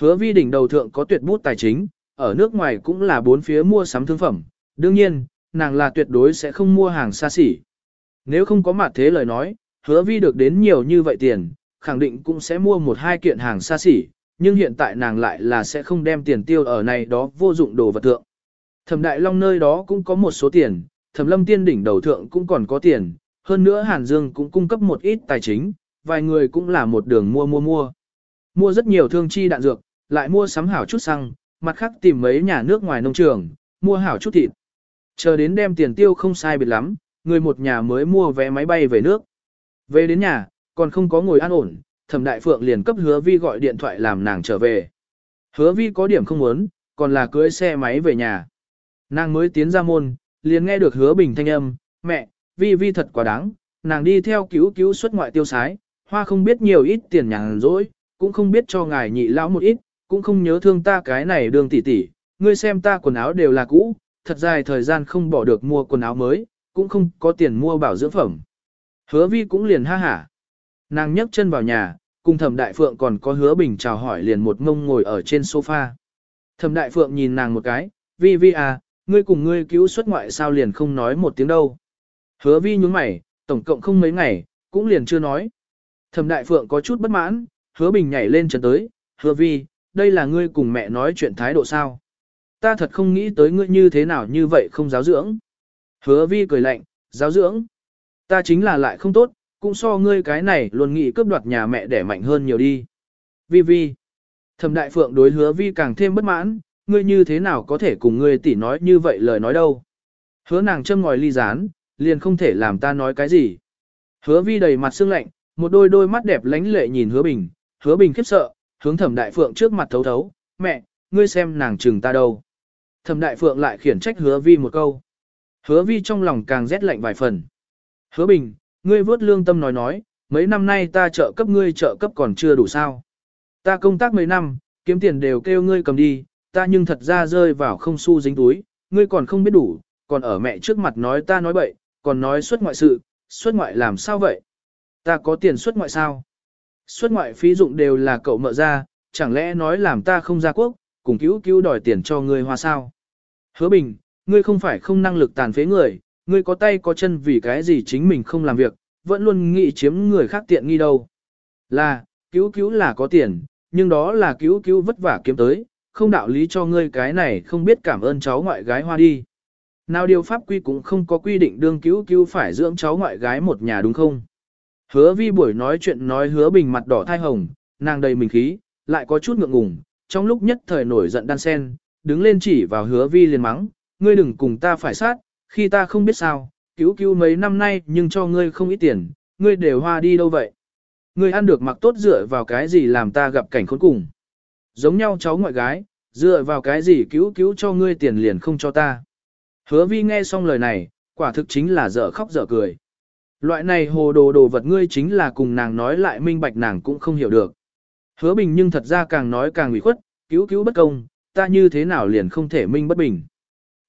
Hứa vi đỉnh đầu thượng có tuyệt bút tài chính, ở nước ngoài cũng là bốn phía mua sắm thương phẩm, đương nhiên, nàng là tuyệt đối sẽ không mua hàng xa xỉ. Nếu không có mặt thế lời nói, hứa vi được đến nhiều như vậy tiền, khẳng định cũng sẽ mua một hai kiện hàng xa xỉ, nhưng hiện tại nàng lại là sẽ không đem tiền tiêu ở này đó vô dụng đồ vật thượng. Thẩm Đại Long nơi đó cũng có một số tiền, Thẩm Lâm Tiên đỉnh đầu thượng cũng còn có tiền, hơn nữa Hàn Dương cũng cung cấp một ít tài chính, vài người cũng là một đường mua mua mua. Mua rất nhiều thương chi đạn dược, lại mua sắm hảo chút xăng, mặt khác tìm mấy nhà nước ngoài nông trường, mua hảo chút thịt. Chờ đến đem tiền tiêu không sai biệt lắm, người một nhà mới mua vé máy bay về nước. Về đến nhà, còn không có ngồi an ổn, thẩm đại phượng liền cấp hứa vi gọi điện thoại làm nàng trở về. Hứa vi có điểm không muốn, còn là cưới xe máy về nhà. Nàng mới tiến ra môn, liền nghe được hứa bình thanh âm, mẹ, vi vi thật quá đáng, nàng đi theo cứu cứu xuất ngoại tiêu sái, hoa không biết nhiều ít tiền nhàn rỗi, cũng không biết cho ngài nhị lão một ít, cũng không nhớ thương ta cái này đường tỷ tỷ, ngươi xem ta quần áo đều là cũ, thật dài thời gian không bỏ được mua quần áo mới, cũng không có tiền mua bảo dưỡng phẩm. Hứa vi cũng liền ha hả. Nàng nhấc chân vào nhà, cùng thẩm đại phượng còn có hứa bình chào hỏi liền một ngông ngồi ở trên sofa. Thẩm đại phượng nhìn nàng một cái, vi vi à, ngươi cùng ngươi cứu xuất ngoại sao liền không nói một tiếng đâu. Hứa vi nhúng mày, tổng cộng không mấy ngày, cũng liền chưa nói. Thẩm đại phượng có chút bất mãn, hứa bình nhảy lên trần tới, hứa vi, đây là ngươi cùng mẹ nói chuyện thái độ sao. Ta thật không nghĩ tới ngươi như thế nào như vậy không giáo dưỡng. Hứa vi cười lạnh, giáo dưỡng. Ta chính là lại không tốt, cũng so ngươi cái này luôn nghĩ cướp đoạt nhà mẹ để mạnh hơn nhiều đi. Vi vi. Thẩm đại phượng đối hứa vi càng thêm bất mãn, ngươi như thế nào có thể cùng ngươi tỷ nói như vậy lời nói đâu. Hứa nàng châm ngòi ly rán, liền không thể làm ta nói cái gì. Hứa vi đầy mặt sương lạnh, một đôi đôi mắt đẹp lánh lệ nhìn hứa bình, hứa bình khiếp sợ, hướng thẩm đại phượng trước mặt thấu thấu, mẹ, ngươi xem nàng chừng ta đâu. Thẩm đại phượng lại khiển trách hứa vi một câu. Hứa vi trong lòng càng rét lạnh vài phần. Hứa bình, ngươi vớt lương tâm nói nói, mấy năm nay ta trợ cấp ngươi trợ cấp còn chưa đủ sao. Ta công tác mấy năm, kiếm tiền đều kêu ngươi cầm đi, ta nhưng thật ra rơi vào không xu dính túi, ngươi còn không biết đủ, còn ở mẹ trước mặt nói ta nói bậy, còn nói xuất ngoại sự, xuất ngoại làm sao vậy? Ta có tiền xuất ngoại sao? Xuất ngoại phí dụng đều là cậu mợ ra, chẳng lẽ nói làm ta không ra quốc, cùng cứu cứu đòi tiền cho ngươi hoa sao? Hứa Bình, ngươi không phải không năng lực tàn phế người, ngươi có tay có chân vì cái gì chính mình không làm việc, vẫn luôn nghĩ chiếm người khác tiện nghi đâu. Là, cứu cứu là có tiền, nhưng đó là cứu cứu vất vả kiếm tới, không đạo lý cho ngươi cái này không biết cảm ơn cháu ngoại gái hoa đi. Nào điều pháp quy cũng không có quy định đương cứu cứu phải dưỡng cháu ngoại gái một nhà đúng không? Hứa vi buổi nói chuyện nói hứa bình mặt đỏ thai hồng, nàng đầy mình khí, lại có chút ngượng ngùng, trong lúc nhất thời nổi giận đan sen, đứng lên chỉ vào hứa vi liền mắng, ngươi đừng cùng ta phải sát, khi ta không biết sao, cứu cứu mấy năm nay nhưng cho ngươi không ít tiền, ngươi đều hoa đi đâu vậy? Ngươi ăn được mặc tốt dựa vào cái gì làm ta gặp cảnh khốn cùng? Giống nhau cháu ngoại gái, dựa vào cái gì cứu cứu cho ngươi tiền liền không cho ta? Hứa vi nghe xong lời này, quả thực chính là dở khóc dở cười. Loại này hồ đồ đồ vật ngươi chính là cùng nàng nói lại minh bạch nàng cũng không hiểu được. Hứa bình nhưng thật ra càng nói càng ủy khuất, cứu cứu bất công, ta như thế nào liền không thể minh bất bình.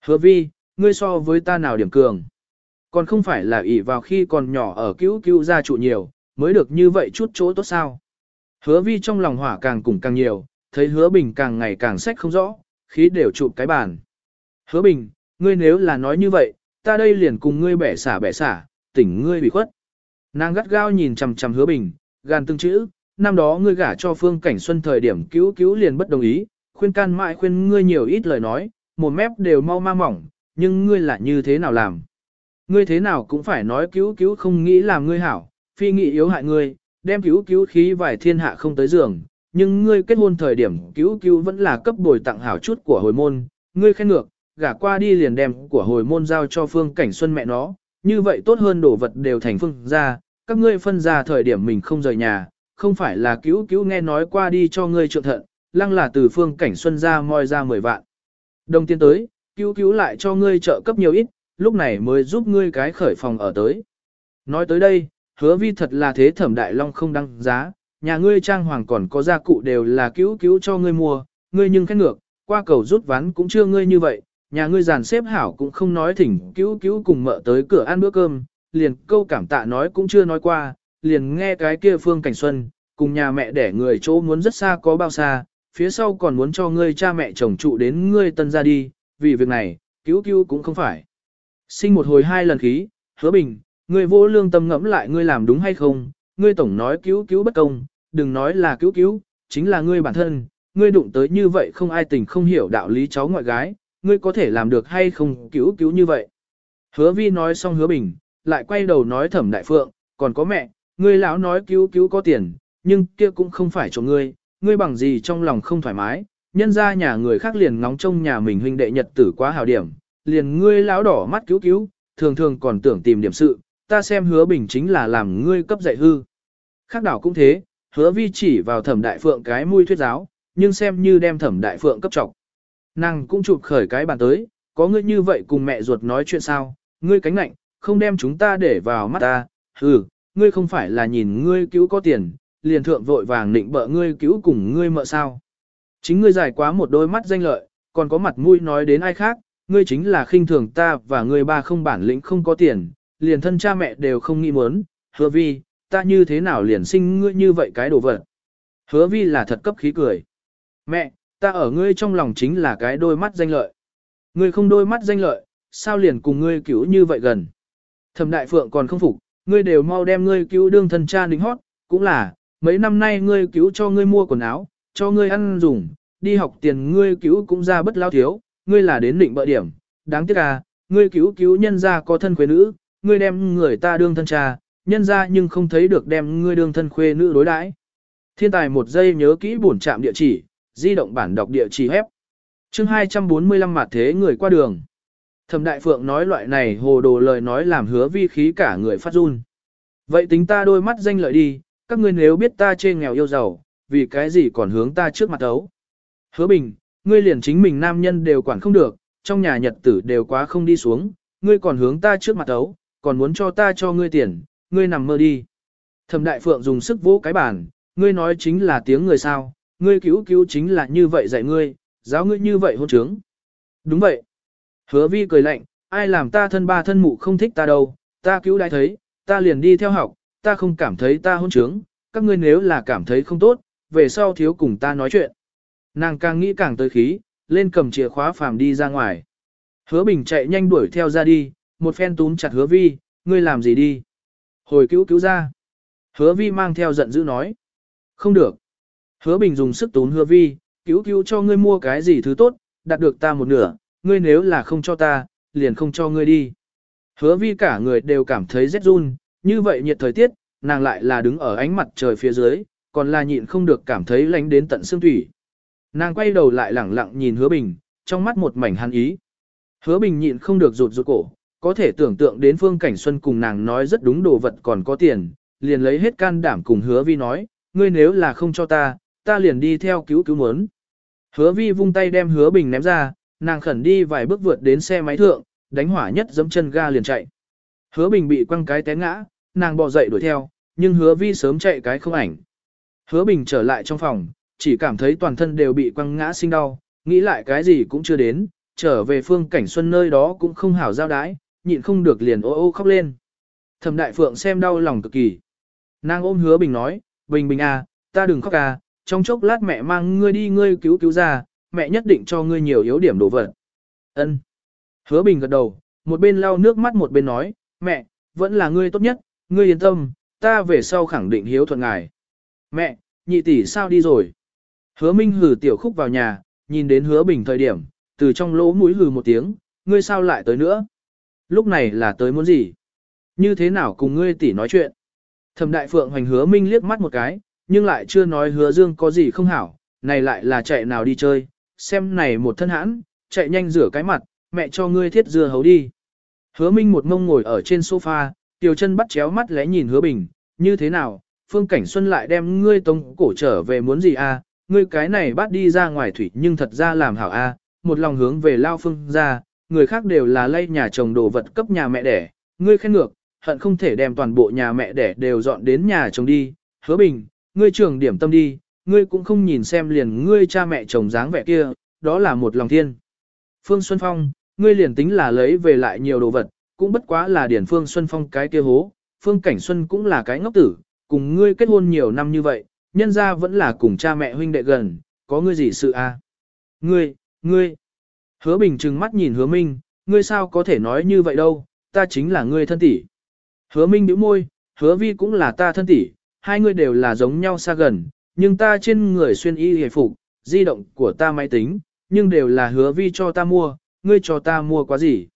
Hứa vi, ngươi so với ta nào điểm cường. Còn không phải là ỷ vào khi còn nhỏ ở cứu cứu gia trụ nhiều, mới được như vậy chút chỗ tốt sao. Hứa vi trong lòng hỏa càng cùng càng nhiều, thấy hứa bình càng ngày càng sách không rõ, khí đều chụp cái bàn. Hứa bình, ngươi nếu là nói như vậy, ta đây liền cùng ngươi bẻ xả bẻ xả, tỉnh ngươi bị khuất. Nàng gắt gao nhìn chằm chằm hứa bình, gan từng chữ, năm đó ngươi gả cho phương cảnh xuân thời điểm cứu cứu liền bất đồng ý, khuyên can mãi khuyên ngươi nhiều ít lời nói, một mép đều mau ma mỏng, nhưng ngươi là như thế nào làm? Ngươi thế nào cũng phải nói cứu cứu không nghĩ làm ngươi hảo, phi nghĩ yếu hại ngươi, đem cứu cứu khí vài thiên hạ không tới giường, nhưng ngươi kết hôn thời điểm cứu cứu vẫn là cấp bồi tặng hảo chút của hồi môn, ngươi khen ngược, gả qua đi liền đem của hồi môn giao cho phương cảnh xuân mẹ nó, như vậy tốt hơn đổ vật đều thành phương ra, các ngươi phân ra thời điểm mình không rời nhà, không phải là cứu cứu nghe nói qua đi cho ngươi trượng thận, lăng là từ phương cảnh xuân ra moi ra 10 vạn. Đồng tiên tới, cứu cứu lại cho ngươi trợ cấp nhiều ít, lúc này mới giúp ngươi cái khởi phòng ở tới. Nói tới đây, hứa vi thật là thế thẩm đại long không đăng giá, nhà ngươi trang hoàng còn có gia cụ đều là cứu cứu cho ngươi mua, ngươi nhưng khét ngược, qua cầu rút ván cũng chưa ngươi như vậy, nhà ngươi giàn xếp hảo cũng không nói thỉnh cứu cứu cùng mợ tới cửa ăn bữa cơm, liền câu cảm tạ nói cũng chưa nói qua, liền nghe cái kia phương cảnh xuân, cùng nhà mẹ đẻ người chỗ muốn rất xa có bao xa, phía sau còn muốn cho ngươi cha mẹ chồng trụ đến ngươi tân ra đi, vì việc này, cứu cứu cũng không phải. Sinh một hồi hai lần khí, hứa bình, ngươi vô lương tâm ngẫm lại ngươi làm đúng hay không, ngươi tổng nói cứu cứu bất công, đừng nói là cứu cứu, chính là ngươi bản thân, ngươi đụng tới như vậy không ai tình không hiểu đạo lý cháu ngoại gái, ngươi có thể làm được hay không cứu cứu như vậy. Hứa vi nói xong hứa bình, lại quay đầu nói thẩm đại phượng, còn có mẹ, ngươi lão nói cứu cứu có tiền, nhưng kia cũng không phải cho ngươi, ngươi bằng gì trong lòng không thoải mái, nhân ra nhà người khác liền ngóng trông nhà mình huynh đệ nhật tử quá hào điểm, liền ngươi lão đỏ mắt cứu cứu, thường thường còn tưởng tìm điểm sự, ta xem hứa bình chính là làm ngươi cấp dạy hư. Khác đảo cũng thế, hứa vi chỉ vào thẩm đại phượng cái mũi thuyết giáo, nhưng xem như đem thẩm đại phượng cấp trọc. Nàng cũng chụp khởi cái bàn tới, có ngươi như vậy cùng mẹ ruột nói chuyện sao, ngươi cánh lạnh, không đem chúng ta để vào mắt ta, hừ, ngươi không phải là nhìn ngươi cứu có tiền, liền thượng vội vàng định bợ ngươi cứu cùng ngươi mợ sao. Chính ngươi giải quá một đôi mắt danh lợi, còn có mặt mũi nói đến ai khác, ngươi chính là khinh thường ta và ngươi ba không bản lĩnh không có tiền, liền thân cha mẹ đều không nghĩ muốn, hứa vi, ta như thế nào liền sinh ngươi như vậy cái đồ vật. Hứa vi là thật cấp khí cười. Mẹ, ta ở ngươi trong lòng chính là cái đôi mắt danh lợi. Ngươi không đôi mắt danh lợi, sao liền cùng ngươi cứu như vậy gần. Thẩm đại phượng còn không phục, ngươi đều mau đem ngươi cứu đương thân cha đính hót, cũng là, mấy năm nay ngươi cứu cho ngươi mua quần áo, cho ngươi ăn dùng, đi học tiền ngươi cứu cũng ra bất lao thiếu, ngươi là đến định bợ điểm, đáng tiếc à, ngươi cứu cứu nhân ra có thân khuê nữ, ngươi đem người ta đương thân cha, nhân ra nhưng không thấy được đem ngươi đương thân khuê nữ đối đãi. Thiên tài một giây nhớ kỹ bổn trạm địa chỉ, di động bản đọc địa chỉ hép. Chương 245 mặt thế người qua đường. Thẩm Đại Phượng nói loại này hồ đồ lời nói làm hứa vi khí cả người phát run. Vậy tính ta đôi mắt danh lợi đi, các ngươi nếu biết ta chê nghèo yêu giàu, vì cái gì còn hướng ta trước mặt ấu. Hứa Bình, ngươi liền chính mình nam nhân đều quản không được, trong nhà nhật tử đều quá không đi xuống, ngươi còn hướng ta trước mặt ấu, còn muốn cho ta cho ngươi tiền, ngươi nằm mơ đi. Thẩm Đại Phượng dùng sức vỗ cái bàn, ngươi nói chính là tiếng người sao, ngươi cứu cứu chính là như vậy dạy ngươi, giáo ngươi như vậy hôn trướng. Đúng vậy. Hứa vi cười lạnh, ai làm ta thân ba thân mụ không thích ta đâu, ta cứu đại thấy, ta liền đi theo học, ta không cảm thấy ta hôn trướng, các ngươi nếu là cảm thấy không tốt, về sau thiếu cùng ta nói chuyện. Nàng càng nghĩ càng tới khí, lên cầm chìa khóa phàm đi ra ngoài. Hứa bình chạy nhanh đuổi theo ra đi, một phen túm chặt hứa vi, ngươi làm gì đi? Hồi cứu cứu ra. Hứa vi mang theo giận dữ nói. Không được. Hứa bình dùng sức tốn hứa vi, cứu cứu cho ngươi mua cái gì thứ tốt, đạt được ta một nửa, ngươi nếu là không cho ta, liền không cho ngươi đi. Hứa vi cả người đều cảm thấy rét run, như vậy nhiệt thời tiết, nàng lại là đứng ở ánh mặt trời phía dưới, còn là nhịn không được cảm thấy lánh đến tận xương thủy. Nàng quay đầu lại lẳng lặng nhìn hứa bình, trong mắt một mảnh hàn ý. Hứa bình nhịn không được rụt rụt cổ, có thể tưởng tượng đến phương cảnh xuân cùng nàng nói rất đúng đồ vật còn có tiền, liền lấy hết can đảm cùng hứa vi nói, ngươi nếu là không cho ta, ta liền đi theo cứu cứu muốn. Hứa vi vung tay đem hứa bình ném ra, nàng khẩn đi vài bước vượt đến xe máy thượng, đánh hỏa nhất dẫm chân ga liền chạy. Hứa bình bị quăng cái té ngã, nàng bò dậy đuổi theo, nhưng hứa vi sớm chạy cái không ảnh. Hứa bình trở lại trong phòng, chỉ cảm thấy toàn thân đều bị quăng ngã sinh đau, nghĩ lại cái gì cũng chưa đến, trở về phương cảnh xuân nơi đó cũng không hảo giao đái, nhịn không được liền ô ô khóc lên. Thẩm đại phượng xem đau lòng cực kỳ. Nàng ôm hứa bình nói, bình bình à, ta đừng khóc à, trong chốc lát mẹ mang ngươi đi ngươi cứu cứu ra, mẹ nhất định cho ngươi nhiều yếu điểm đồ vật. Ân. Hứa bình gật đầu, một bên lau nước mắt một bên nói, mẹ, vẫn là ngươi tốt nhất, ngươi yên tâm, ta về sau khẳng định hiếu thuận ngài. Mẹ, nhị tỷ sao đi rồi? Hứa Minh hử tiểu khúc vào nhà, nhìn đến hứa bình thời điểm, từ trong lỗ mũi hừ một tiếng, ngươi sao lại tới nữa? Lúc này là tới muốn gì? Như thế nào cùng ngươi tỷ nói chuyện? Thẩm đại phượng hoành hứa Minh liếc mắt một cái, nhưng lại chưa nói hứa dương có gì không hảo, này lại là chạy nào đi chơi, xem này một thân hãn, chạy nhanh rửa cái mặt, mẹ cho ngươi thiết dưa hấu đi. Hứa Minh một mông ngồi ở trên sofa, tiểu chân bắt chéo mắt lẽ nhìn hứa bình, như thế nào, phương cảnh xuân lại đem ngươi tông cổ trở về muốn gì a? À? ngươi cái này bắt đi ra ngoài thủy nhưng thật ra làm hảo a, à? một lòng hướng về lao phương ra, người khác đều là lây nhà chồng đồ vật cấp nhà mẹ đẻ, ngươi khen ngược, hận không thể đem toàn bộ nhà mẹ đẻ đều dọn đến nhà chồng đi, hứa bình, ngươi trưởng điểm tâm đi, ngươi cũng không nhìn xem liền ngươi cha mẹ chồng dáng vẻ kia, đó là một lòng thiên. Phương Xuân Phong, ngươi liền tính là lấy về lại nhiều đồ vật, cũng bất quá là điển Phương Xuân Phong cái kia hố, Phương Cảnh Xuân cũng là cái ngốc tử, cùng ngươi kết hôn nhiều năm như vậy, nhân ra vẫn là cùng cha mẹ huynh đệ gần, có ngươi gì sự à? Ngươi, ngươi. Hứa Bình trừng mắt nhìn Hứa Minh, ngươi sao có thể nói như vậy đâu, ta chính là ngươi thân tỷ. Hứa Minh bĩu môi, Hứa Vi cũng là ta thân tỷ, hai người đều là giống nhau xa gần, nhưng ta trên người xuyên y hề phục, di động của ta máy tính, nhưng đều là Hứa Vi cho ta mua, ngươi cho ta mua quá gì.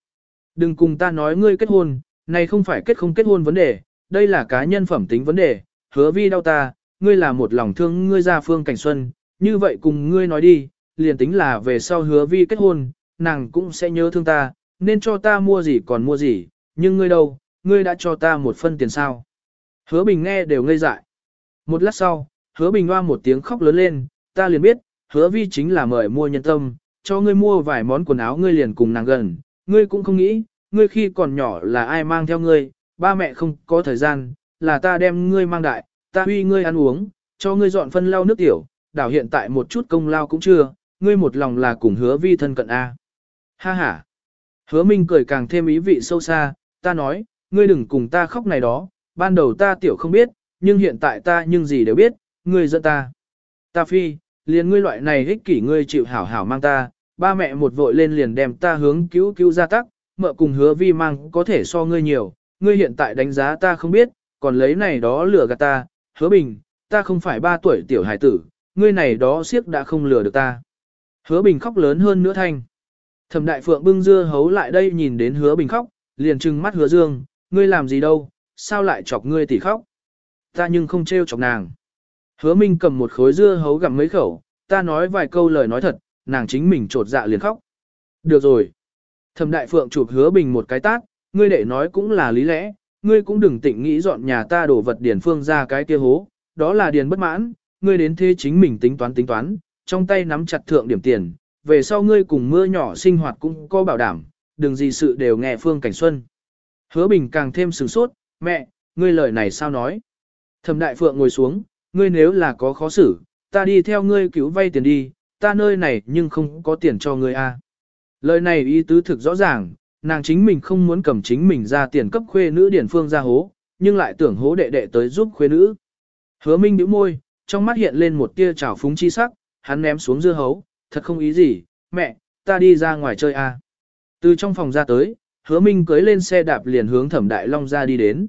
Đừng cùng ta nói ngươi kết hôn, này không phải kết không kết hôn vấn đề, đây là cá nhân phẩm tính vấn đề, Hứa Vi đau ta, ngươi là một lòng thương ngươi ra phương cảnh xuân, như vậy cùng ngươi nói đi, liền tính là về sau Hứa Vi kết hôn, nàng cũng sẽ nhớ thương ta, nên cho ta mua gì còn mua gì, nhưng ngươi đâu, ngươi đã cho ta một phân tiền sao. Hứa Bình nghe đều ngây dại. Một lát sau, Hứa Bình hoa một tiếng khóc lớn lên, ta liền biết, Hứa Vi chính là mời mua nhân tâm, cho ngươi mua vài món quần áo ngươi liền cùng nàng gần, ngươi cũng không nghĩ, ngươi khi còn nhỏ là ai mang theo ngươi, ba mẹ không có thời gian, là ta đem ngươi mang đại, ta huy ngươi ăn uống, cho ngươi dọn phân lau nước tiểu, đảo hiện tại một chút công lao cũng chưa, ngươi một lòng là cùng hứa vi thân cận A. Ha ha. Hứa Minh cười càng thêm ý vị sâu xa, ta nói, ngươi đừng cùng ta khóc này đó, ban đầu ta tiểu không biết, nhưng hiện tại ta nhưng gì đều biết, ngươi dẫn ta. Ta phi, liền ngươi loại này ích kỷ ngươi chịu hảo hảo mang ta, ba mẹ một vội lên liền đem ta hướng cứu cứu ra tắc, mợ cùng hứa vi mang có thể so ngươi nhiều, ngươi hiện tại đánh giá ta không biết, còn lấy này đó lừa gạt ta, hứa bình, ta không phải ba tuổi tiểu hải tử, ngươi này đó siếc đã không lừa được ta. Hứa bình khóc lớn hơn nữa thanh. Thẩm đại phượng bưng dưa hấu lại đây nhìn đến hứa bình khóc, liền trừng mắt hứa dương, ngươi làm gì đâu, sao lại chọc ngươi tỉ khóc. Ta nhưng không trêu chọc nàng. Hứa minh cầm một khối dưa hấu gặm mấy khẩu, ta nói vài câu lời nói thật, nàng chính mình trột dạ liền khóc. Được rồi. Thẩm đại phượng chụp hứa bình một cái tát, ngươi để nói cũng là lý lẽ, ngươi cũng đừng tịnh nghĩ dọn nhà ta đổ vật điền phương ra cái kia hố, đó là điền bất mãn, ngươi đến thế chính mình tính toán tính toán, trong tay nắm chặt thượng điểm tiền, về sau ngươi cùng mưa nhỏ sinh hoạt cũng có bảo đảm, đừng gì sự đều nghe Phương Cảnh Xuân. Hứa Bình càng thêm sửng sốt, mẹ, ngươi lời này sao nói? Thẩm Đại Phượng ngồi xuống, ngươi nếu là có khó xử, ta đi theo ngươi cứu vay tiền đi, ta nơi này nhưng không có tiền cho ngươi a. Lời này ý tứ thực rõ ràng, nàng chính mình không muốn cầm chính mình ra tiền cấp khuê nữ điển phương ra hố, nhưng lại tưởng hố đệ đệ tới giúp khuê nữ. Hứa Minh nhíu môi, trong mắt hiện lên một tia trào phúng chi sắc, hắn ném xuống dưa hấu, thật không ý gì, mẹ, ta đi ra ngoài chơi a. À. Từ trong phòng ra tới, hứa minh cưới lên xe đạp liền hướng thẩm đại long ra đi đến.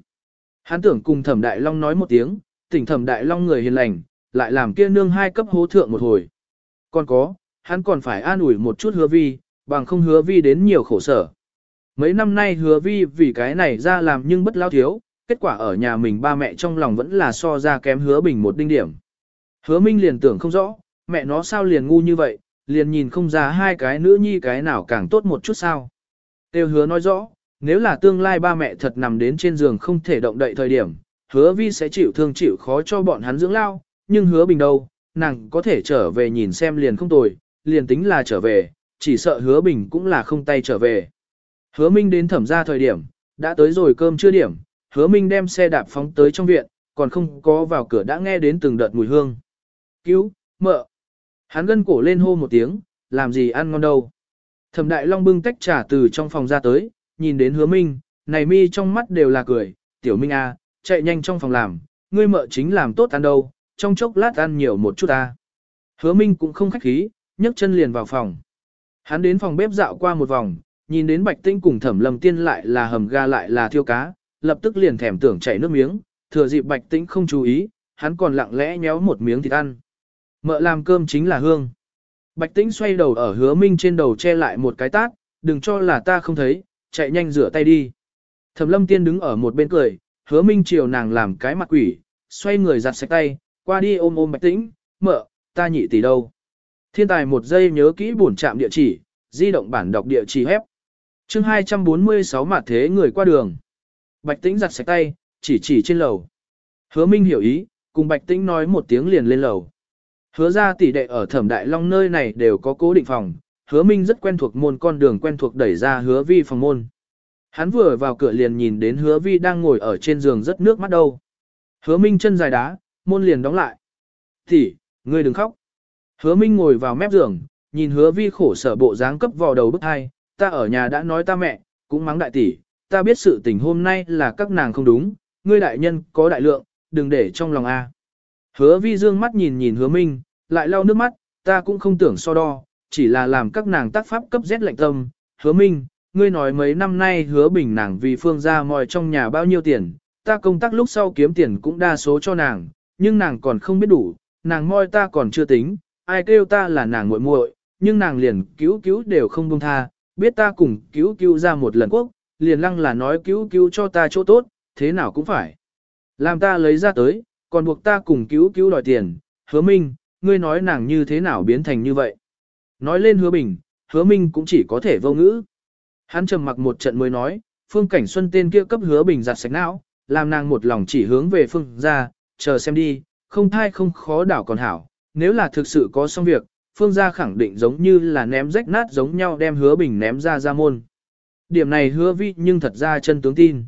Hắn tưởng cùng thẩm đại long nói một tiếng, tỉnh thẩm đại long người hiền lành, lại làm kia nương hai cấp hố thượng một hồi. Còn có, hắn còn phải an ủi một chút hứa vi, bằng không hứa vi đến nhiều khổ sở. Mấy năm nay hứa vi vì cái này ra làm nhưng bất lao thiếu, kết quả ở nhà mình ba mẹ trong lòng vẫn là so ra kém hứa bình một đinh điểm. Hứa minh liền tưởng không rõ, mẹ nó sao liền ngu như vậy, liền nhìn không ra hai cái nữ nhi cái nào càng tốt một chút sao. Tiêu hứa nói rõ, nếu là tương lai ba mẹ thật nằm đến trên giường không thể động đậy thời điểm, hứa vi sẽ chịu thương chịu khó cho bọn hắn dưỡng lao, nhưng hứa bình đâu, nàng có thể trở về nhìn xem liền không tồi, liền tính là trở về, chỉ sợ hứa bình cũng là không tay trở về. Hứa minh đến thẩm ra thời điểm, đã tới rồi cơm chưa điểm, hứa minh đem xe đạp phóng tới trong viện, còn không có vào cửa đã nghe đến từng đợt mùi hương. Cứu, mợ, Hắn gân cổ lên hô một tiếng, làm gì ăn ngon đâu. Thẩm đại long bưng tách trà từ trong phòng ra tới, nhìn đến hứa minh, này mi trong mắt đều là cười, tiểu minh a, à, chạy nhanh trong phòng làm, ngươi mợ chính làm tốt ăn đâu, trong chốc lát ăn nhiều một chút ta. Hứa minh cũng không khách khí, nhấc chân liền vào phòng. Hắn đến phòng bếp dạo qua một vòng, nhìn đến bạch tinh cùng thẩm Lâm tiên lại là hầm ga lại là thiêu cá, lập tức liền thèm tưởng chảy nước miếng, thừa dịp bạch tinh không chú ý, hắn còn lặng lẽ nhéo một miếng thịt ăn. Mợ làm cơm chính là hương. Bạch tĩnh xoay đầu ở hứa minh trên đầu che lại một cái tát, đừng cho là ta không thấy, chạy nhanh rửa tay đi. Thẩm lâm tiên đứng ở một bên cười, hứa minh chiều nàng làm cái mặt quỷ, xoay người giặt sạch tay, qua đi ôm ôm bạch tĩnh, mợ, ta nhị tỷ đâu. Thiên tài một giây nhớ kỹ bổn trạm địa chỉ, di động bản đọc địa chỉ hép. chương 246 mặt thế người qua đường. Bạch tĩnh giặt sạch tay, chỉ chỉ trên lầu. Hứa minh hiểu ý, cùng bạch tĩnh nói một tiếng liền lên lầu. Hứa ra tỷ đệ ở thẩm đại long nơi này đều có cố định phòng, hứa minh rất quen thuộc môn con đường quen thuộc đẩy ra hứa vi phòng môn. Hắn vừa vào cửa liền nhìn đến hứa vi đang ngồi ở trên giường rất nước mắt đâu. Hứa minh chân dài đá, môn liền đóng lại. Tỷ, ngươi đừng khóc. Hứa minh ngồi vào mép giường, nhìn hứa vi khổ sở bộ dáng cấp vào đầu bức hai, ta ở nhà đã nói ta mẹ, cũng mắng đại tỷ, ta biết sự tình hôm nay là các nàng không đúng, ngươi đại nhân có đại lượng, đừng để trong lòng a. Hứa vi dương mắt nhìn nhìn hứa minh, lại lau nước mắt, ta cũng không tưởng so đo, chỉ là làm các nàng tác pháp cấp rét lạnh tâm. Hứa Minh, ngươi nói mấy năm nay hứa bình nàng vì phương gia mòi trong nhà bao nhiêu tiền, ta công tác lúc sau kiếm tiền cũng đa số cho nàng, nhưng nàng còn không biết đủ, nàng moi ta còn chưa tính, ai kêu ta là nàng muội muội, nhưng nàng liền cứu cứu đều không buông tha, biết ta cùng cứu cứu ra một lần quốc, liền lăng là nói cứu cứu cho ta chỗ tốt, thế nào cũng phải. Làm ta lấy ra tới, còn buộc ta cùng cứu cứu đòi tiền, hứa minh, ngươi nói nàng như thế nào biến thành như vậy. Nói lên hứa bình, hứa minh cũng chỉ có thể vô ngữ. Hắn trầm mặc một trận mới nói, phương cảnh xuân tên kia cấp hứa bình giặt sạch não, làm nàng một lòng chỉ hướng về phương ra, chờ xem đi, không thai không khó đảo còn hảo, nếu là thực sự có xong việc, phương gia khẳng định giống như là ném rách nát giống nhau đem hứa bình ném ra ra môn. Điểm này hứa vi nhưng thật ra chân tướng tin.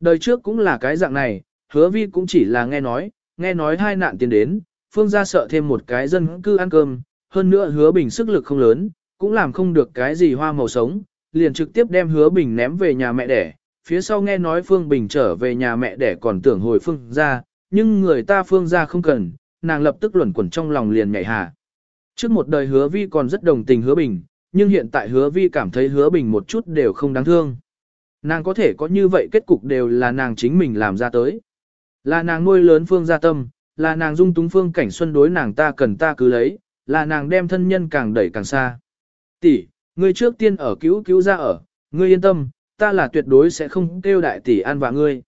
Đời trước cũng là cái dạng này, hứa vi cũng chỉ là nghe nói, nghe nói hai nạn tiền đến, phương gia sợ thêm một cái dân cư ăn cơm, hơn nữa hứa bình sức lực không lớn, cũng làm không được cái gì hoa màu sống, liền trực tiếp đem hứa bình ném về nhà mẹ đẻ. Phía sau nghe nói Phương Bình trở về nhà mẹ đẻ còn tưởng hồi Phương Gia, nhưng người ta Phương Gia không cần, nàng lập tức luẩn quẩn trong lòng liền nhảy hà. Trước một đời hứa vi còn rất đồng tình hứa bình, nhưng hiện tại hứa vi cảm thấy hứa bình một chút đều không đáng thương. Nàng có thể có như vậy kết cục đều là nàng chính mình làm ra tới. Là nàng nuôi lớn phương gia tâm, là nàng dung túng phương cảnh xuân đối nàng ta cần ta cứ lấy, là nàng đem thân nhân càng đẩy càng xa. Tỷ, ngươi trước tiên ở cứu cứu ra ở, ngươi yên tâm, ta là tuyệt đối sẽ không kêu đại tỷ an và ngươi.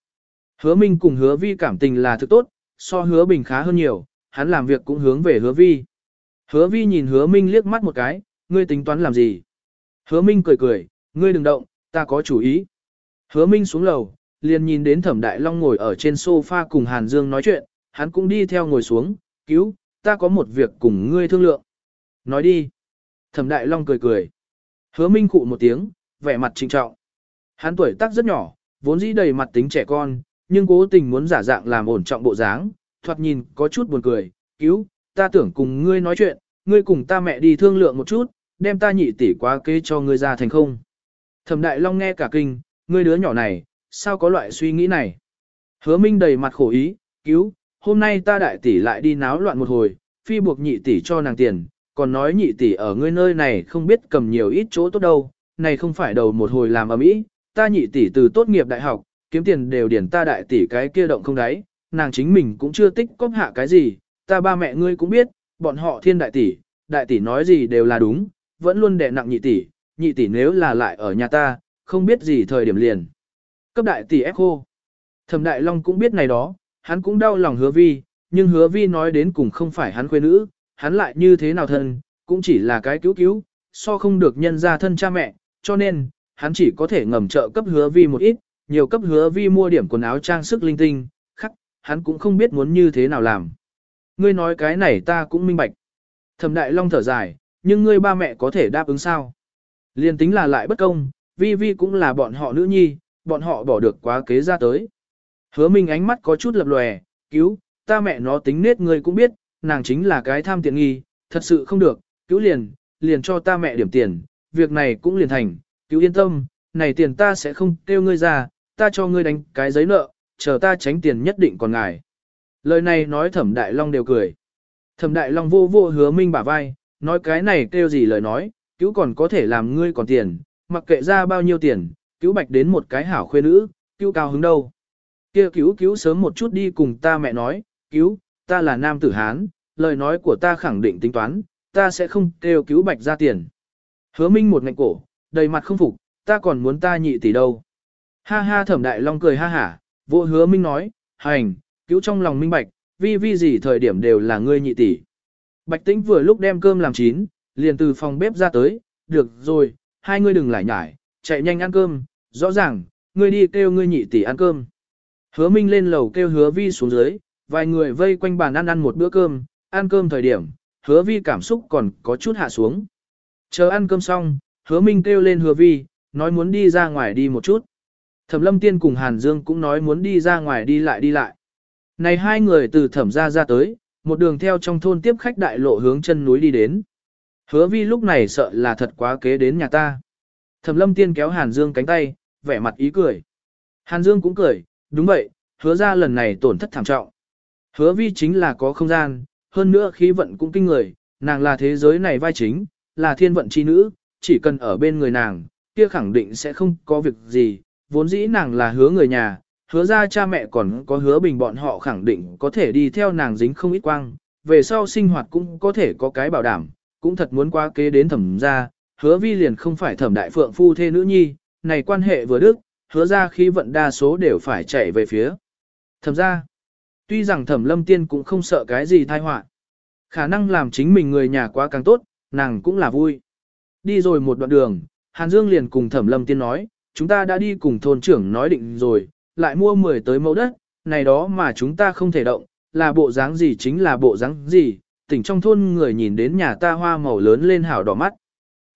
Hứa Minh cùng hứa vi cảm tình là thực tốt, so hứa bình khá hơn nhiều, hắn làm việc cũng hướng về hứa vi. Hứa vi nhìn hứa Minh liếc mắt một cái, ngươi tính toán làm gì? Hứa Minh cười cười, ngươi đừng động, ta có chủ ý. Hứa Minh xuống lầu, liền nhìn đến thẩm đại long ngồi ở trên sofa cùng Hàn Dương nói chuyện, hắn cũng đi theo ngồi xuống, cứu, ta có một việc cùng ngươi thương lượng. Nói đi. Thẩm đại long cười cười. Hứa Minh cụ một tiếng, vẻ mặt trinh trọng. Hắn tuổi tác rất nhỏ, vốn dĩ đầy mặt tính trẻ con, nhưng cố tình muốn giả dạng làm ổn trọng bộ dáng, thoạt nhìn có chút buồn cười, cứu, ta tưởng cùng ngươi nói chuyện, ngươi cùng ta mẹ đi thương lượng một chút, đem ta nhị tỷ quá kế cho ngươi ra thành không. Thẩm Đại Long nghe cả kinh, ngươi đứa nhỏ này, sao có loại suy nghĩ này? Hứa Minh đầy mặt khổ ý, cứu, hôm nay ta đại tỷ lại đi náo loạn một hồi, phi buộc nhị tỷ cho nàng tiền, còn nói nhị tỷ ở ngươi nơi này không biết cầm nhiều ít chỗ tốt đâu, này không phải đầu một hồi làm ở mỹ, ta nhị tỷ từ tốt nghiệp đại học, kiếm tiền đều điển ta đại tỷ cái kia động không đáy, nàng chính mình cũng chưa tích cóp hạ cái gì, ta ba mẹ ngươi cũng biết, bọn họ thiên đại tỷ, đại tỷ nói gì đều là đúng, vẫn luôn đè nặng nhị tỷ, nhị tỷ nếu là lại ở nhà ta, không biết gì thời điểm liền. Cấp đại tỷ ép khô. Thẩm đại long cũng biết này đó, hắn cũng đau lòng hứa vi, nhưng hứa vi nói đến cùng không phải hắn quê nữ, hắn lại như thế nào thân, cũng chỉ là cái cứu cứu, so không được nhân ra thân cha mẹ, cho nên, hắn chỉ có thể ngầm trợ cấp hứa vi một ít, nhiều cấp hứa vi mua điểm quần áo trang sức linh tinh, khắc, hắn cũng không biết muốn như thế nào làm. Ngươi nói cái này ta cũng minh bạch. Thẩm đại long thở dài, nhưng ngươi ba mẹ có thể đáp ứng sao? Liên tính là lại bất công, vi vi cũng là bọn họ nữ nhi, bọn họ bỏ được quá kế ra tới. Hứa minh ánh mắt có chút lập lòe, cứu, ta mẹ nó tính nết ngươi cũng biết, nàng chính là cái tham tiện nghi, thật sự không được, cứu liền, liền cho ta mẹ điểm tiền, việc này cũng liền thành, cứu yên tâm, này tiền ta sẽ không kêu ngươi ra, ta cho ngươi đánh cái giấy nợ, chờ ta tránh tiền nhất định còn ngài. Lời này nói thẩm đại long đều cười. Thẩm đại long vô vô hứa minh bả vai, nói cái này kêu gì lời nói, cứu còn có thể làm ngươi còn tiền, mặc kệ ra bao nhiêu tiền, cứu bạch đến một cái hảo khuê nữ, cứu cao hứng đâu. kia cứu cứu sớm một chút đi cùng ta mẹ nói, cứu, ta là nam tử Hán, lời nói của ta khẳng định tính toán, ta sẽ không kêu cứu bạch ra tiền. Hứa minh một ngạnh cổ, đầy mặt không phục, ta còn muốn ta nhị tỷ đâu. Ha ha thẩm đại long cười ha hả, vô hứa minh nói, hành, cứu trong lòng minh bạch, vi vi gì thời điểm đều là ngươi nhị tỷ. Bạch tĩnh vừa lúc đem cơm làm chín, liền từ phòng bếp ra tới, được rồi, hai ngươi đừng lại nhải, chạy nhanh ăn cơm, rõ ràng, ngươi đi kêu ngươi nhị tỷ ăn cơm. Hứa minh lên lầu kêu hứa vi xuống dưới, vài người vây quanh bàn ăn ăn một bữa cơm, ăn cơm thời điểm, hứa vi cảm xúc còn có chút hạ xuống. Chờ ăn cơm xong, hứa minh kêu lên hứa vi, nói muốn đi ra ngoài đi một chút. Thẩm lâm tiên cùng Hàn Dương cũng nói muốn đi ra ngoài đi lại đi lại. Này hai người từ thẩm ra ra tới, một đường theo trong thôn tiếp khách đại lộ hướng chân núi đi đến. Hứa vi lúc này sợ là thật quá kế đến nhà ta. Thẩm lâm tiên kéo Hàn Dương cánh tay, vẻ mặt ý cười. Hàn Dương cũng cười, đúng vậy, hứa ra lần này tổn thất thảm trọng. Hứa vi chính là có không gian, hơn nữa khí vận cũng kinh người, nàng là thế giới này vai chính, là thiên vận chi nữ, chỉ cần ở bên người nàng, kia khẳng định sẽ không có việc gì, vốn dĩ nàng là hứa người nhà, hứa ra cha mẹ còn có hứa bình bọn họ khẳng định có thể đi theo nàng dính không ít quang, về sau sinh hoạt cũng có thể có cái bảo đảm, cũng thật muốn qua kế đến thẩm ra, hứa vi liền không phải thẩm đại phượng phu thê nữ nhi, này quan hệ vừa đức, hứa ra khí vận đa số đều phải chạy về phía. Thẩm ra, tuy rằng thẩm lâm tiên cũng không sợ cái gì thai họa khả năng làm chính mình người nhà quá càng tốt, nàng cũng là vui. Đi rồi một đoạn đường, Hàn Dương liền cùng thẩm lâm tiên nói, chúng ta đã đi cùng thôn trưởng nói định rồi, lại mua 10 tới mẫu đất, này đó mà chúng ta không thể động, là bộ dáng gì chính là bộ dáng gì, tỉnh trong thôn người nhìn đến nhà ta hoa màu lớn lên hảo đỏ mắt.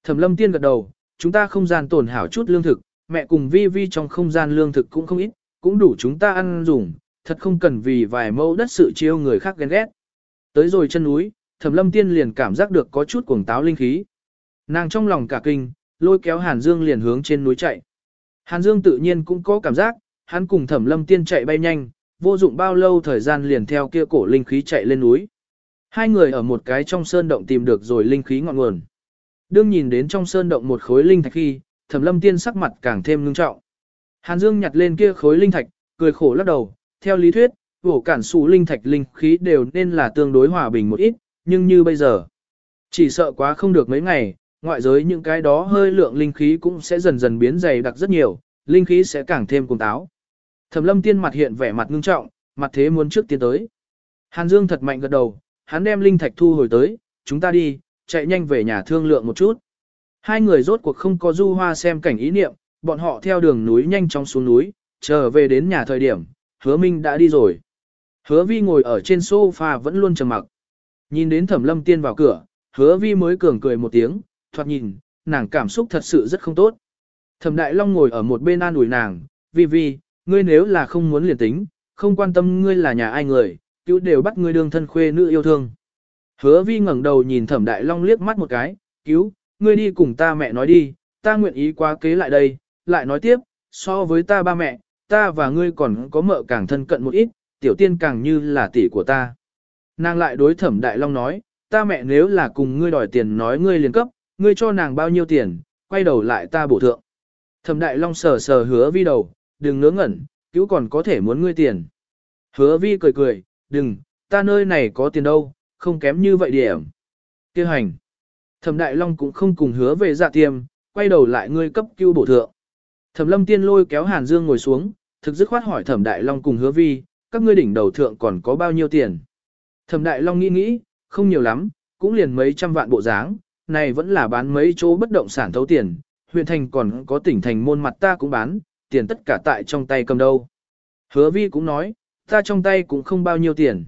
Thẩm lâm tiên gật đầu, chúng ta không gian tổn hảo chút lương thực, mẹ cùng vi vi trong không gian lương thực cũng không ít, cũng đủ chúng ta ăn dùng, thật không cần vì vài mẫu đất sự chiêu người khác ghen ghét. Tới rồi chân núi, thẩm lâm tiên liền cảm giác được có chút cuồng táo linh khí. Nàng trong lòng cả kinh, lôi kéo Hàn Dương liền hướng trên núi chạy. Hàn Dương tự nhiên cũng có cảm giác, hắn cùng thẩm lâm tiên chạy bay nhanh, vô dụng bao lâu thời gian liền theo kia cổ linh khí chạy lên núi. Hai người ở một cái trong sơn động tìm được rồi linh khí ngọn nguồn. Đương nhìn đến trong sơn động một khối linh thạch khi, thẩm lâm tiên sắc mặt càng thêm ngưng trọng. Hàn Dương nhặt lên kia khối linh thạch, cười khổ lắc đầu, theo lý thuyết, vổ cản sụ linh thạch linh khí đều nên là tương đối hòa bình một ít, nhưng như bây giờ, chỉ sợ quá không được mấy ngày, ngoại giới những cái đó hơi lượng linh khí cũng sẽ dần dần biến dày đặc rất nhiều, linh khí sẽ càng thêm cuồng táo. Thẩm lâm tiên mặt hiện vẻ mặt ngưng trọng, mặt thế muốn trước tiên tới. Hàn Dương thật mạnh gật đầu, hắn đem linh thạch thu hồi tới, chúng ta đi, chạy nhanh về nhà thương lượng một chút. Hai người rốt cuộc không có du hoa xem cảnh ý niệm, bọn họ theo đường núi nhanh chóng xuống núi, trở về đến nhà thời điểm, hứa minh đã đi rồi. Hứa vi ngồi ở trên sofa vẫn luôn trầm mặc. Nhìn đến thẩm lâm tiên vào cửa, hứa vi mới cường cười một tiếng, thoạt nhìn, nàng cảm xúc thật sự rất không tốt. Thẩm đại long ngồi ở một bên an ủi nàng, vi vi, ngươi nếu là không muốn liền tính, không quan tâm ngươi là nhà ai người, cứu đều bắt ngươi đương thân khuê nữ yêu thương. Hứa vi ngẩng đầu nhìn thẩm đại long liếc mắt một cái, cứu, ngươi đi cùng ta mẹ nói đi, ta nguyện ý quá kế lại đây, lại nói tiếp, so với ta ba mẹ, ta và ngươi còn có mợ càng thân cận một ít, tiểu tiên càng như là tỷ của ta. Nàng lại đối thẩm đại long nói, ta mẹ nếu là cùng ngươi đòi tiền nói ngươi liền cấp, ngươi cho nàng bao nhiêu tiền, quay đầu lại ta bổ thượng. Thẩm đại long sờ sờ hứa vi đầu, đừng ngớ ngẩn, cứu còn có thể muốn ngươi tiền. Hứa vi cười cười, đừng, ta nơi này có tiền đâu, không kém như vậy điểm. Kêu hành. Thẩm đại long cũng không cùng hứa về dạ tiêm, quay đầu lại ngươi cấp cứu bổ thượng. Thẩm lâm tiên lôi kéo Hàn Dương ngồi xuống, thực dứt khoát hỏi thẩm đại long cùng hứa vi, các ngươi đỉnh đầu thượng còn có bao nhiêu tiền. Thẩm đại long nghĩ nghĩ, không nhiều lắm, cũng liền mấy trăm vạn bộ dáng, này vẫn là bán mấy chỗ bất động sản thấu tiền, huyện thành còn có tỉnh thành môn mặt ta cũng bán, tiền tất cả tại trong tay cầm đâu. Hứa vi cũng nói, ta trong tay cũng không bao nhiêu tiền.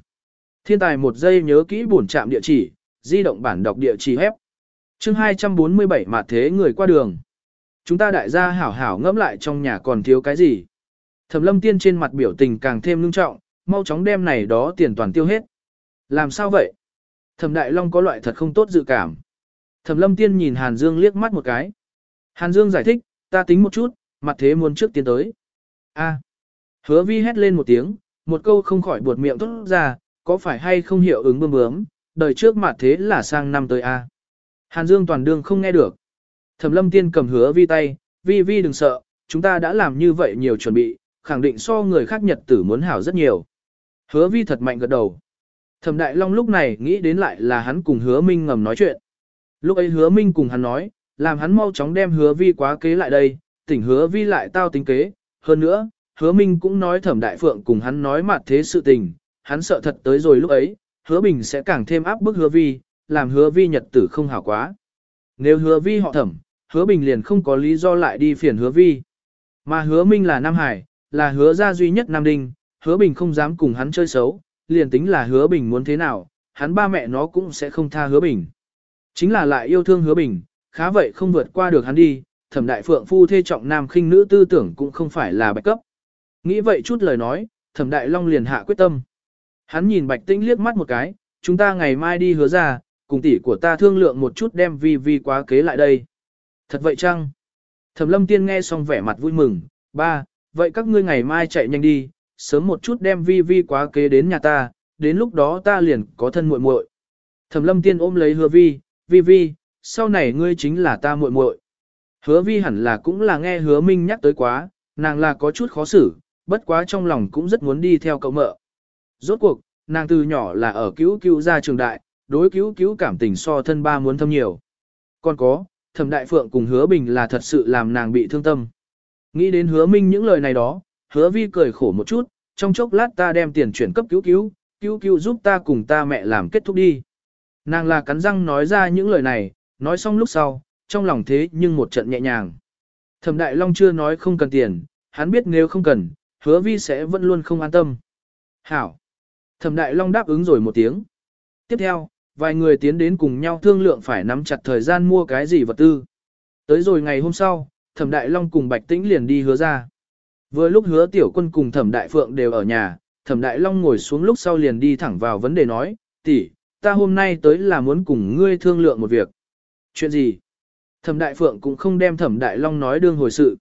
Thiên tài một giây nhớ kỹ bổn trạm địa chỉ, di động bản đọc địa chỉ hép. chương 247 mặt thế người qua đường. Chúng ta đại gia hảo hảo ngẫm lại trong nhà còn thiếu cái gì. Thẩm lâm tiên trên mặt biểu tình càng thêm ngưng trọng, mau chóng đem này đó tiền toàn tiêu hết. Làm sao vậy? Thẩm đại long có loại thật không tốt dự cảm. Thẩm lâm tiên nhìn Hàn Dương liếc mắt một cái. Hàn Dương giải thích, ta tính một chút, mặt thế muốn trước tiến tới. A. Hứa vi hét lên một tiếng, một câu không khỏi buột miệng tốt ra, có phải hay không hiệu ứng bơm bướm, đời trước mà thế là sang năm tới A. Hàn Dương toàn đương không nghe được. Thẩm lâm tiên cầm hứa vi tay, vi vi đừng sợ, chúng ta đã làm như vậy nhiều chuẩn bị, khẳng định so người khác nhật tử muốn hảo rất nhiều. Hứa vi thật mạnh gật đầu. Thẩm đại long lúc này nghĩ đến lại là hắn cùng hứa minh ngầm nói chuyện. Lúc ấy hứa minh cùng hắn nói, làm hắn mau chóng đem hứa vi quá kế lại đây, tỉnh hứa vi lại tao tính kế. Hơn nữa, hứa minh cũng nói thẩm đại phượng cùng hắn nói mặt thế sự tình, hắn sợ thật tới rồi lúc ấy, hứa bình sẽ càng thêm áp bức hứa vi, làm hứa vi nhật tử không hảo quá. Nếu hứa vi họ thẩm, hứa bình liền không có lý do lại đi phiền hứa vi. Mà hứa minh là Nam Hải, là hứa gia duy nhất Nam Đinh, hứa bình không dám cùng hắn chơi xấu, liền tính là hứa bình muốn thế nào, hắn ba mẹ nó cũng sẽ không tha hứa bình. Chính là lại yêu thương hứa bình, khá vậy không vượt qua được hắn đi, thẩm đại phượng phu thê trọng nam khinh nữ tư tưởng cũng không phải là bạch cấp. Nghĩ vậy chút lời nói, thẩm đại long liền hạ quyết tâm. Hắn nhìn bạch tĩnh liếc mắt một cái, chúng ta ngày mai đi hứa ra, cùng tỷ của ta thương lượng một chút đem vi vi quá kế lại đây. Thật vậy chăng? Thẩm lâm tiên nghe xong vẻ mặt vui mừng, ba, vậy các ngươi ngày mai chạy nhanh đi, sớm một chút đem vi vi quá kế đến nhà ta, đến lúc đó ta liền có thân muội muội. Thẩm lâm tiên ôm lấy hứa vi, vi vi, sau này ngươi chính là ta muội muội. Hứa vi hẳn là cũng là nghe hứa minh nhắc tới quá, nàng là có chút khó xử, bất quá trong lòng cũng rất muốn đi theo cậu mợ. Rốt cuộc, nàng từ nhỏ là ở cứu cứu gia trường đại, đối cứu cứu cảm tình so thân ba muốn thâm nhiều. Còn có, thẩm đại phượng cùng hứa bình là thật sự làm nàng bị thương tâm. Nghĩ đến hứa minh những lời này đó, hứa vi cười khổ một chút, trong chốc lát ta đem tiền chuyển cấp cứu cứu, cứu cứu giúp ta cùng ta mẹ làm kết thúc đi. Nàng là cắn răng nói ra những lời này, nói xong lúc sau, trong lòng thế nhưng một trận nhẹ nhàng. Thẩm Đại Long chưa nói không cần tiền, hắn biết nếu không cần, hứa vi sẽ vẫn luôn không an tâm. Hảo. Thẩm Đại Long đáp ứng rồi một tiếng. Tiếp theo, vài người tiến đến cùng nhau thương lượng phải nắm chặt thời gian mua cái gì vật tư. Tới rồi ngày hôm sau, Thẩm Đại Long cùng Bạch Tĩnh liền đi hứa ra. Vừa lúc hứa tiểu quân cùng Thẩm Đại Phượng đều ở nhà, Thẩm Đại Long ngồi xuống lúc sau liền đi thẳng vào vấn đề nói, tỷ, ta hôm nay tới là muốn cùng ngươi thương lượng một việc. Chuyện gì? Thẩm Đại Phượng cũng không đem Thẩm Đại Long nói đương hồi sự.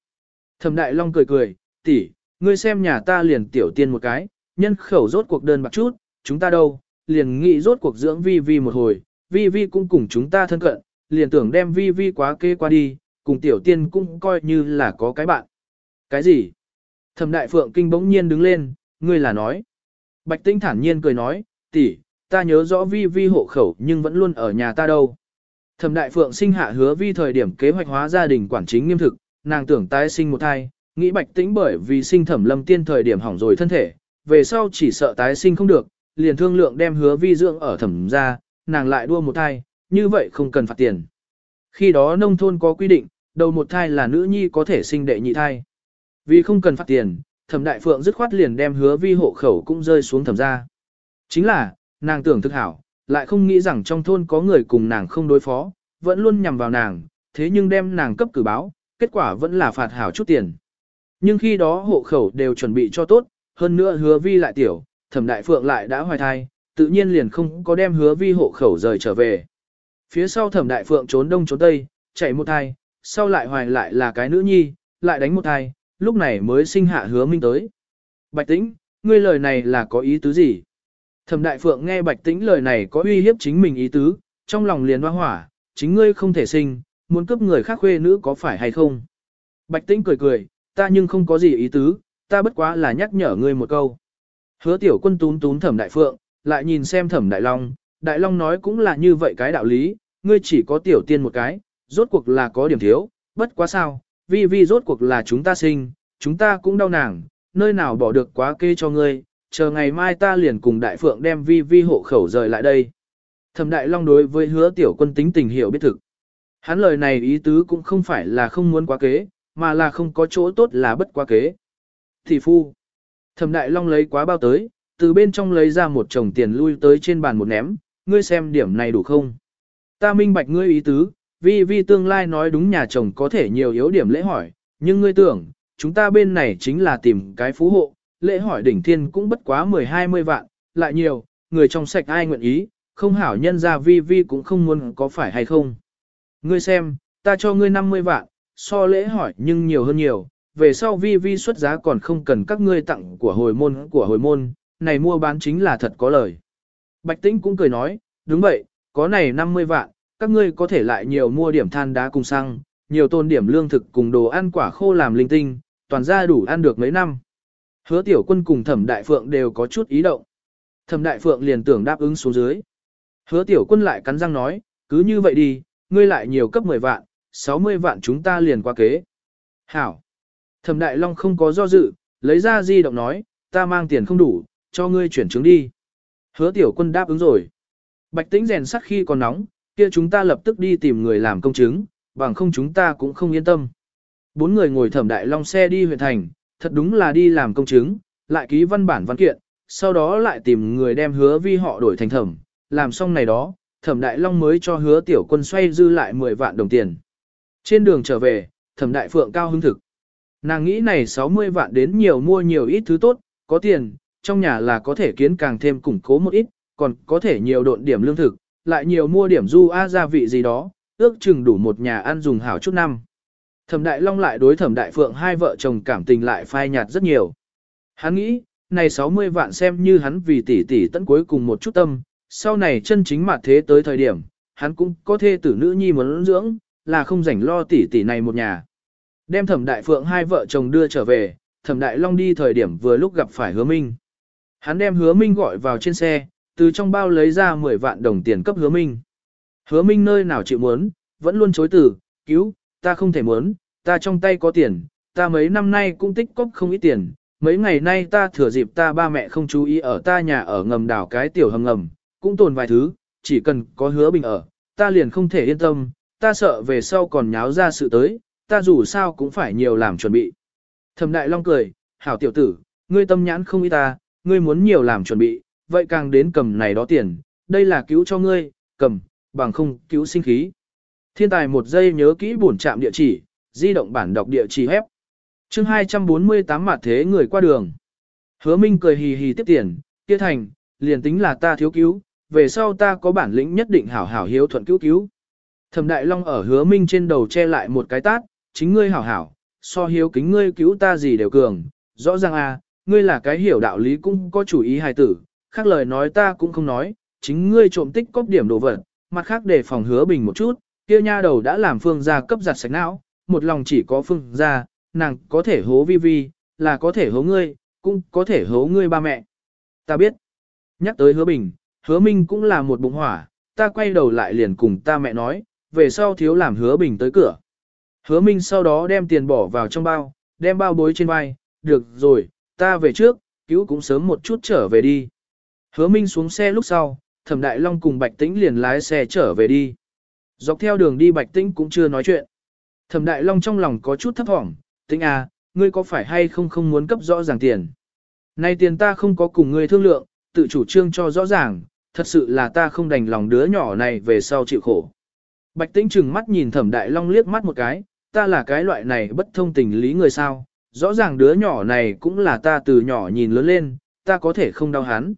Thẩm Đại Long cười cười, tỷ, ngươi xem nhà ta liền tiểu tiên một cái, nhân khẩu rốt cuộc đơn bạc chút, chúng ta đâu, liền nghĩ rốt cuộc dưỡng vi vi một hồi, vi vi cũng cùng chúng ta thân cận, liền tưởng đem vi vi quá kê qua đi, cùng tiểu tiên cũng coi như là có cái bạn. Cái gì? Thẩm Đại Phượng kinh bỗng nhiên đứng lên, ngươi là nói. Bạch Tinh thản nhiên cười nói, tỷ, ta nhớ rõ vi vi hộ khẩu nhưng vẫn luôn ở nhà ta đâu. Thẩm Đại Phượng sinh hạ hứa vi thời điểm kế hoạch hóa gia đình quản chính nghiêm thực, nàng tưởng tái sinh một thai, nghĩ Bạch Tĩnh bởi vì sinh Thẩm Lâm Tiên thời điểm hỏng rồi thân thể, về sau chỉ sợ tái sinh không được, liền thương lượng đem hứa vi dưỡng ở thẩm gia, nàng lại đua một thai, như vậy không cần phạt tiền. Khi đó nông thôn có quy định, đầu một thai là nữ nhi có thể sinh đệ nhị thai. Vì không cần phạt tiền, thẩm đại phượng dứt khoát liền đem hứa vi hộ khẩu cũng rơi xuống thẩm gia. Chính là, nàng tưởng thực hảo, lại không nghĩ rằng trong thôn có người cùng nàng không đối phó, vẫn luôn nhằm vào nàng, thế nhưng đem nàng cấp cử báo, kết quả vẫn là phạt hảo chút tiền. Nhưng khi đó hộ khẩu đều chuẩn bị cho tốt, hơn nữa hứa vi lại tiểu, thẩm đại phượng lại đã hoài thai, tự nhiên liền không có đem hứa vi hộ khẩu rời trở về. Phía sau thẩm đại phượng trốn đông trốn tây, chạy một thai, sau lại hoài lại là cái nữ nhi, lại đánh một thai, lúc này mới sinh hạ hứa minh tới. Bạch tĩnh, ngươi lời này là có ý tứ gì? Thẩm đại phượng nghe bạch tĩnh lời này có uy hiếp chính mình ý tứ, trong lòng liền hoa hỏa, chính ngươi không thể sinh, muốn cướp người khác khuê nữ có phải hay không? Bạch tĩnh cười cười, ta nhưng không có gì ý tứ, ta bất quá là nhắc nhở ngươi một câu. Hứa tiểu quân tún tún thẩm đại phượng, lại nhìn xem thẩm đại long, đại long nói cũng là như vậy cái đạo lý, ngươi chỉ có tiểu tiên một cái, rốt cuộc là có điểm thiếu, bất quá sao, vì vì rốt cuộc là chúng ta sinh, chúng ta cũng đau nàng, nơi nào bỏ được quá kê cho ngươi, chờ ngày mai ta liền cùng đại phượng đem vi vi hộ khẩu rời lại đây. Thẩm đại long đối với hứa tiểu quân tính tình hiểu biết thực. Hắn lời này ý tứ cũng không phải là không muốn quá kế, mà là không có chỗ tốt là bất quá kế thì phu. Thẩm đại long lấy quá bao tới, từ bên trong lấy ra một chồng tiền lui tới trên bàn một ném, ngươi xem điểm này đủ không? Ta minh bạch ngươi ý tứ, vì vì tương lai nói đúng nhà chồng có thể nhiều yếu điểm lễ hỏi, nhưng ngươi tưởng, chúng ta bên này chính là tìm cái phú hộ, lễ hỏi đỉnh thiên cũng bất quá 10-20 vạn, lại nhiều, người trong sạch ai nguyện ý, không hảo nhân ra vi vi cũng không muốn có phải hay không. Ngươi xem, ta cho ngươi 50 vạn, so lễ hỏi nhưng nhiều hơn nhiều, về sau vi vi xuất giá còn không cần các ngươi tặng của hồi môn của hồi môn, này mua bán chính là thật có lời. Bạch Tĩnh cũng cười nói, đúng vậy, có này 50 vạn, các ngươi có thể lại nhiều mua điểm than đá cùng xăng, nhiều tôn điểm lương thực cùng đồ ăn quả khô làm linh tinh, toàn ra đủ ăn được mấy năm. Hứa tiểu quân cùng thẩm đại phượng đều có chút ý động. Thẩm đại phượng liền tưởng đáp ứng xuống dưới. Hứa tiểu quân lại cắn răng nói, cứ như vậy đi, ngươi lại nhiều cấp 10 vạn, 60 vạn chúng ta liền qua kế. Hảo. Thẩm Đại Long không có do dự, lấy ra di động nói, ta mang tiền không đủ, cho ngươi chuyển chứng đi. Hứa tiểu quân đáp ứng rồi. Bạch tĩnh rèn sắt khi còn nóng, kia chúng ta lập tức đi tìm người làm công chứng, bằng không chúng ta cũng không yên tâm. Bốn người ngồi thẩm Đại Long xe đi huyện thành, thật đúng là đi làm công chứng, lại ký văn bản văn kiện, sau đó lại tìm người đem hứa vi họ đổi thành thẩm, làm xong này đó, thẩm Đại Long mới cho hứa tiểu quân xoay dư lại 10 vạn đồng tiền. Trên đường trở về, thẩm Đại Phượng cao hứng thực. Nàng nghĩ này 60 vạn đến nhiều mua nhiều ít thứ tốt, có tiền, trong nhà là có thể kiến càng thêm củng cố một ít, còn có thể nhiều độn điểm lương thực, lại nhiều mua điểm du a gia vị gì đó, ước chừng đủ một nhà ăn dùng hảo chút năm. Thẩm Đại Long lại đối Thẩm Đại Phượng hai vợ chồng cảm tình lại phai nhạt rất nhiều. Hắn nghĩ, này 60 vạn xem như hắn vì tỷ tỷ tận cuối cùng một chút tâm, sau này chân chính mặt thế tới thời điểm, hắn cũng có thê tử nữ nhi muốn dưỡng, là không rảnh lo tỷ tỷ này một nhà. Đem thẩm đại phượng hai vợ chồng đưa trở về, thẩm đại long đi thời điểm vừa lúc gặp phải hứa minh. Hắn đem hứa minh gọi vào trên xe, từ trong bao lấy ra 10 vạn đồng tiền cấp hứa minh. Hứa minh nơi nào chịu muốn, vẫn luôn chối từ, cứu, ta không thể muốn, ta trong tay có tiền, ta mấy năm nay cũng tích cóp không ít tiền, mấy ngày nay ta thừa dịp ta ba mẹ không chú ý ở ta nhà ở ngầm đảo cái tiểu hầm ngầm, cũng tồn vài thứ, chỉ cần có hứa bình ở, ta liền không thể yên tâm, ta sợ về sau còn nháo ra sự tới, ta dù sao cũng phải nhiều làm chuẩn bị. Thẩm Đại Long cười, hảo tiểu tử, ngươi tâm nhãn không ý ta, ngươi muốn nhiều làm chuẩn bị, vậy càng đến cầm này đó tiền, đây là cứu cho ngươi, cầm, bằng không cứu sinh khí. Thiên tài một giây nhớ kỹ bổn trạm địa chỉ, di động bản đọc địa chỉ hép. chương 248 mặt thế người qua đường. Hứa Minh cười hì hì tiếp tiền, kia thành, liền tính là ta thiếu cứu, về sau ta có bản lĩnh nhất định hảo hảo hiếu thuận cứu cứu. Thẩm Đại Long ở hứa Minh trên đầu che lại một cái tát, chính ngươi hảo hảo, so hiếu kính ngươi cứu ta gì đều cường, rõ ràng à, ngươi là cái hiểu đạo lý cũng có chủ ý hài tử, khác lời nói ta cũng không nói, chính ngươi trộm tích cóp điểm đồ vật, mặt khác để phòng hứa bình một chút, kia nha đầu đã làm phương gia cấp giặt sạch não, một lòng chỉ có phương gia, nàng có thể hố vi vi, là có thể hố ngươi, cũng có thể hố ngươi ba mẹ. Ta biết. Nhắc tới hứa bình, hứa minh cũng là một bụng hỏa, ta quay đầu lại liền cùng ta mẹ nói, về sau thiếu làm hứa bình tới cửa. Hứa minh sau đó đem tiền bỏ vào trong bao, đem bao bối trên vai, được rồi, ta về trước, cứu cũng sớm một chút trở về đi. Hứa minh xuống xe lúc sau, thẩm đại long cùng bạch tĩnh liền lái xe trở về đi. Dọc theo đường đi bạch tĩnh cũng chưa nói chuyện. Thẩm đại long trong lòng có chút thấp thỏm, tĩnh à, ngươi có phải hay không không muốn cấp rõ ràng tiền. Này tiền ta không có cùng ngươi thương lượng, tự chủ trương cho rõ ràng, thật sự là ta không đành lòng đứa nhỏ này về sau chịu khổ. Bạch tĩnh chừng mắt nhìn thẩm đại long liếc mắt một cái, ta là cái loại này bất thông tình lý người sao, rõ ràng đứa nhỏ này cũng là ta từ nhỏ nhìn lớn lên, ta có thể không đau hắn.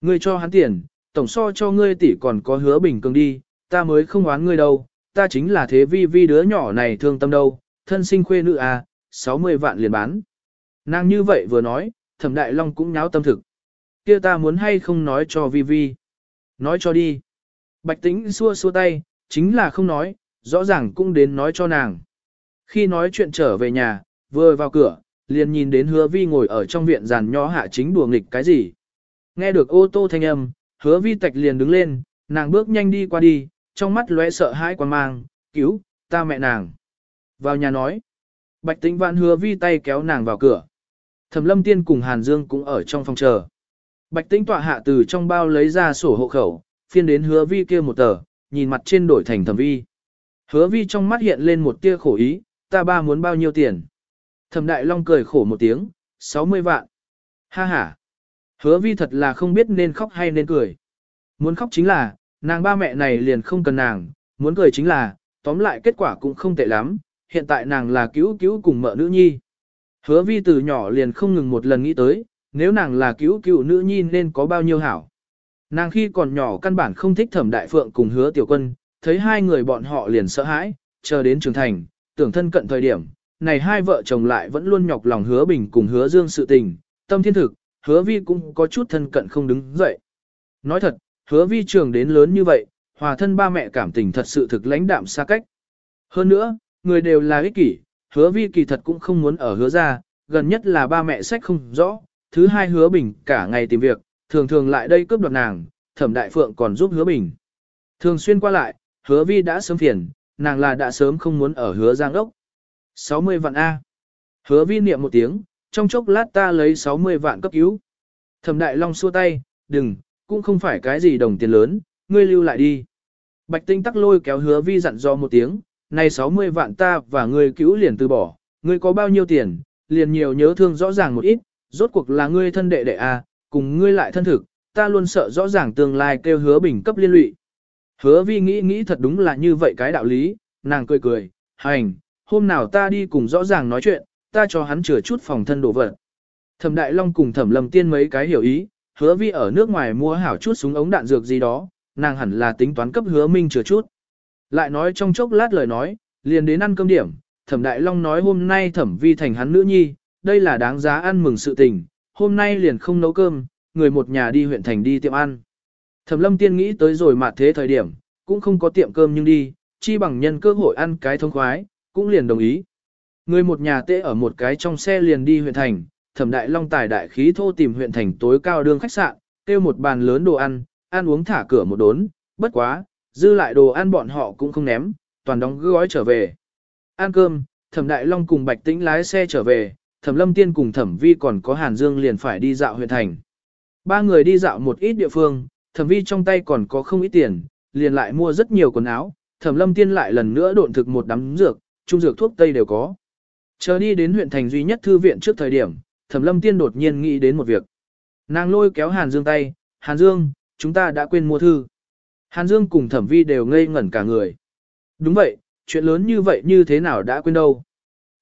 Ngươi cho hắn tiền, tổng so cho ngươi tỷ còn có hứa bình cường đi, ta mới không oán ngươi đâu, ta chính là thế vi vi đứa nhỏ này thương tâm đâu, thân sinh khuê nữ à, 60 vạn liền bán. Nàng như vậy vừa nói, thẩm đại long cũng nháo tâm thực. kia ta muốn hay không nói cho vi vi. Nói cho đi. Bạch tĩnh xua xua tay, chính là không nói, rõ ràng cũng đến nói cho nàng. Khi nói chuyện trở về nhà, vừa vào cửa, liền nhìn đến hứa vi ngồi ở trong viện giàn nho hạ chính đùa nghịch cái gì. Nghe được ô tô thanh âm, hứa vi tạch liền đứng lên, nàng bước nhanh đi qua đi, trong mắt lóe sợ hãi quan mang, cứu, ta mẹ nàng. Vào nhà nói, bạch tĩnh vạn hứa vi tay kéo nàng vào cửa. Thẩm lâm tiên cùng Hàn Dương cũng ở trong phòng chờ. Bạch tĩnh tọa hạ từ trong bao lấy ra sổ hộ khẩu, phiên đến hứa vi kia một tờ, nhìn mặt trên đổi thành thẩm vi. Hứa vi trong mắt hiện lên một tia khổ ý, ta ba muốn bao nhiêu tiền. Thẩm đại long cười khổ một tiếng, 60 vạn. Ha ha. Hứa vi thật là không biết nên khóc hay nên cười. Muốn khóc chính là, nàng ba mẹ này liền không cần nàng, muốn cười chính là, tóm lại kết quả cũng không tệ lắm, hiện tại nàng là cứu cứu cùng mợ nữ nhi. Hứa vi từ nhỏ liền không ngừng một lần nghĩ tới, nếu nàng là cứu cứu nữ nhi nên có bao nhiêu hảo. Nàng khi còn nhỏ căn bản không thích thẩm đại phượng cùng hứa tiểu quân, thấy hai người bọn họ liền sợ hãi, chờ đến trưởng thành, tưởng thân cận thời điểm, này hai vợ chồng lại vẫn luôn nhọc lòng hứa bình cùng hứa dương sự tình, tâm thiên thực, hứa vi cũng có chút thân cận không đứng dậy. Nói thật, hứa vi trường đến lớn như vậy, hòa thân ba mẹ cảm tình thật sự thực lãnh đạm xa cách. Hơn nữa, người đều là ích kỷ, hứa vi kỳ thật cũng không muốn ở hứa ra, gần nhất là ba mẹ sách không rõ, thứ hai hứa bình cả ngày tìm việc, thường thường lại đây cướp đoạt nàng, thẩm đại phượng còn giúp hứa bình. Thường xuyên qua lại, hứa vi đã sớm phiền, nàng là đã sớm không muốn ở hứa giang ốc. 60 vạn A. Hứa vi niệm một tiếng, trong chốc lát ta lấy 60 vạn cấp cứu. Thẩm đại long xua tay, đừng, cũng không phải cái gì đồng tiền lớn, ngươi lưu lại đi. Bạch tinh tắc lôi kéo hứa vi dặn do một tiếng, này 60 vạn ta và ngươi cứu liền từ bỏ, ngươi có bao nhiêu tiền, liền nhiều nhớ thương rõ ràng một ít, rốt cuộc là ngươi thân đệ đệ A, cùng ngươi lại thân thực, ta luôn sợ rõ ràng tương lai kêu hứa bình cấp liên lụy. Hứa vi nghĩ nghĩ thật đúng là như vậy cái đạo lý, nàng cười cười, hành, hôm nào ta đi cùng rõ ràng nói chuyện, ta cho hắn chừa chút phòng thân đồ vật. Thẩm Đại Long cùng Thẩm Lâm Tiên mấy cái hiểu ý, hứa vi ở nước ngoài mua hảo chút súng ống đạn dược gì đó, nàng hẳn là tính toán cấp hứa minh chừa chút. Lại nói trong chốc lát lời nói, liền đến ăn cơm điểm, Thẩm Đại Long nói hôm nay Thẩm Vi thành hắn nữ nhi, đây là đáng giá ăn mừng sự tình, hôm nay liền không nấu cơm, người một nhà đi huyện thành đi tiệm ăn. Thẩm lâm tiên nghĩ tới rồi mà thế thời điểm, cũng không có tiệm cơm nhưng đi, chi bằng nhân cơ hội ăn cái thông khoái, cũng liền đồng ý. Người một nhà tệ ở một cái trong xe liền đi huyện thành, thẩm đại long tài đại khí thô tìm huyện thành tối cao đường khách sạn, kêu một bàn lớn đồ ăn, ăn uống thả cửa một đốn, bất quá, dư lại đồ ăn bọn họ cũng không ném, toàn đóng gói trở về. Ăn cơm, thẩm đại long cùng bạch tĩnh lái xe trở về, thẩm lâm tiên cùng thẩm vi còn có hàn dương liền phải đi dạo huyện thành. Ba người đi dạo một ít địa phương, thẩm vi trong tay còn có không ít tiền, liền lại mua rất nhiều quần áo, thẩm lâm tiên lại lần nữa độn thực một đám dược, trung dược thuốc tây đều có. Chờ đi đến huyện thành duy nhất thư viện trước thời điểm, thẩm lâm tiên đột nhiên nghĩ đến một việc. Nàng lôi kéo Hàn Dương tay, Hàn Dương, chúng ta đã quên mua thư. Hàn Dương cùng thẩm vi đều ngây ngẩn cả người. Đúng vậy, chuyện lớn như vậy như thế nào đã quên đâu.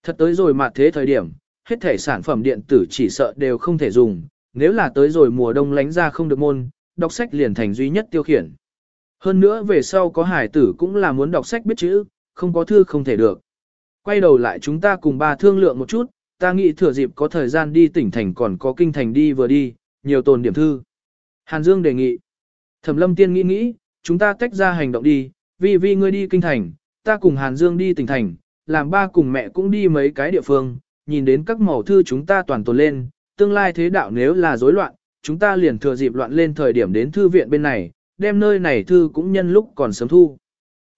Thật tới rồi mà thế thời điểm, hết thể sản phẩm điện tử chỉ sợ đều không thể dùng, nếu là tới rồi mùa đông lánh ra không được môn, đọc sách liền thành duy nhất tiêu khiển. Hơn nữa về sau có hải tử cũng là muốn đọc sách biết chữ, không có thư không thể được. Quay đầu lại chúng ta cùng ba thương lượng một chút, ta nghĩ thừa dịp có thời gian đi tỉnh thành còn có kinh thành đi vừa đi, nhiều tồn điểm thư. Hàn Dương đề nghị. Thẩm lâm tiên nghĩ nghĩ, chúng ta tách ra hành động đi, vì vì ngươi đi kinh thành, ta cùng Hàn Dương đi tỉnh thành, làm ba cùng mẹ cũng đi mấy cái địa phương, nhìn đến các mẫu thư chúng ta toàn tồn lên, tương lai thế đạo nếu là rối loạn, chúng ta liền thừa dịp loạn lên thời điểm đến thư viện bên này, đem nơi này thư cũng nhân lúc còn sớm thu.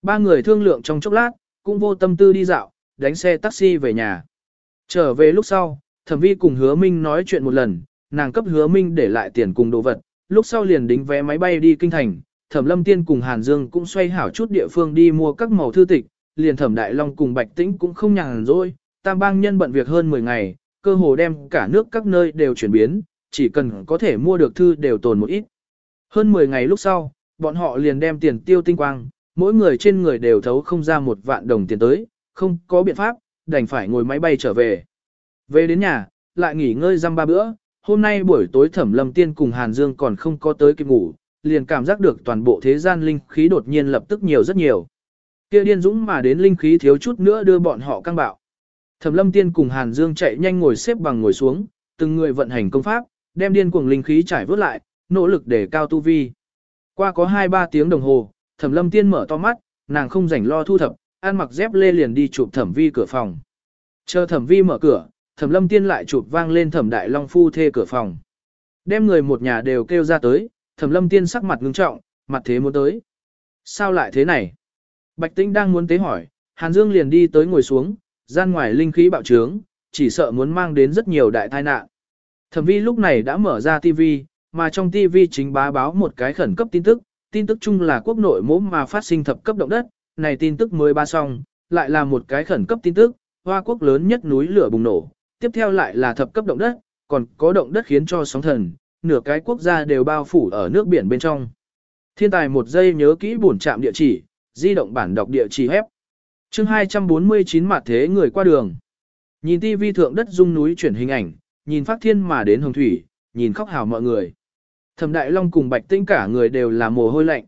Ba người thương lượng trong chốc lát, cũng vô tâm tư đi dạo, đánh xe taxi về nhà. Trở về lúc sau, thẩm vi cùng hứa minh nói chuyện một lần, nàng cấp hứa minh để lại tiền cùng đồ vật, lúc sau liền đính vé máy bay đi kinh thành, thẩm lâm tiên cùng Hàn Dương cũng xoay hảo chút địa phương đi mua các màu thư tịch, liền thẩm đại long cùng bạch tĩnh cũng không nhàn rỗi, tam bang nhân bận việc hơn 10 ngày, cơ hồ đem cả nước các nơi đều chuyển biến, chỉ cần có thể mua được thư đều tồn một ít. Hơn 10 ngày lúc sau, bọn họ liền đem tiền tiêu tinh quang, mỗi người trên người đều thấu không ra một vạn đồng tiền tới, không có biện pháp, đành phải ngồi máy bay trở về. Về đến nhà, lại nghỉ ngơi răm ba bữa, hôm nay buổi tối thẩm lâm tiên cùng Hàn Dương còn không có tới kịp ngủ, liền cảm giác được toàn bộ thế gian linh khí đột nhiên lập tức nhiều rất nhiều. Kia điên dũng mà đến linh khí thiếu chút nữa đưa bọn họ căng bạo. Thẩm lâm tiên cùng Hàn Dương chạy nhanh ngồi xếp bằng ngồi xuống, từng người vận hành công pháp, đem điên cuồng linh khí trải vớt lại, nỗ lực để cao tu vi. Qua có 2-3 tiếng đồng hồ, Thẩm lâm tiên mở to mắt, nàng không rảnh lo thu thập, ăn mặc dép lê liền đi chụp thẩm vi cửa phòng. Chờ thẩm vi mở cửa, thẩm lâm tiên lại chụp vang lên thẩm đại long phu thê cửa phòng. Đem người một nhà đều kêu ra tới, thẩm lâm tiên sắc mặt ngưng trọng, mặt thế muốn tới. Sao lại thế này? Bạch tĩnh đang muốn tế hỏi, Hàn Dương liền đi tới ngồi xuống, gian ngoài linh khí bạo trướng, chỉ sợ muốn mang đến rất nhiều đại tai nạn. Thẩm vi lúc này đã mở ra TV, mà trong TV chính bá báo một cái khẩn cấp tin tức, tin tức chung là quốc nội mốm mà phát sinh thập cấp động đất, này tin tức mới ba xong, lại là một cái khẩn cấp tin tức, Hoa quốc lớn nhất núi lửa bùng nổ, tiếp theo lại là thập cấp động đất, còn có động đất khiến cho sóng thần, nửa cái quốc gia đều bao phủ ở nước biển bên trong. Thiên tài một giây nhớ kỹ bổn trạm địa chỉ, di động bản đọc địa chỉ hép. Chương 249 mặt thế người qua đường. Nhìn TV thượng đất dung núi chuyển hình ảnh, nhìn phát thiên mà đến hồng thủy, nhìn khóc hào mọi người. Thẩm Đại Long cùng Bạch Tinh cả người đều là mồ hôi lạnh.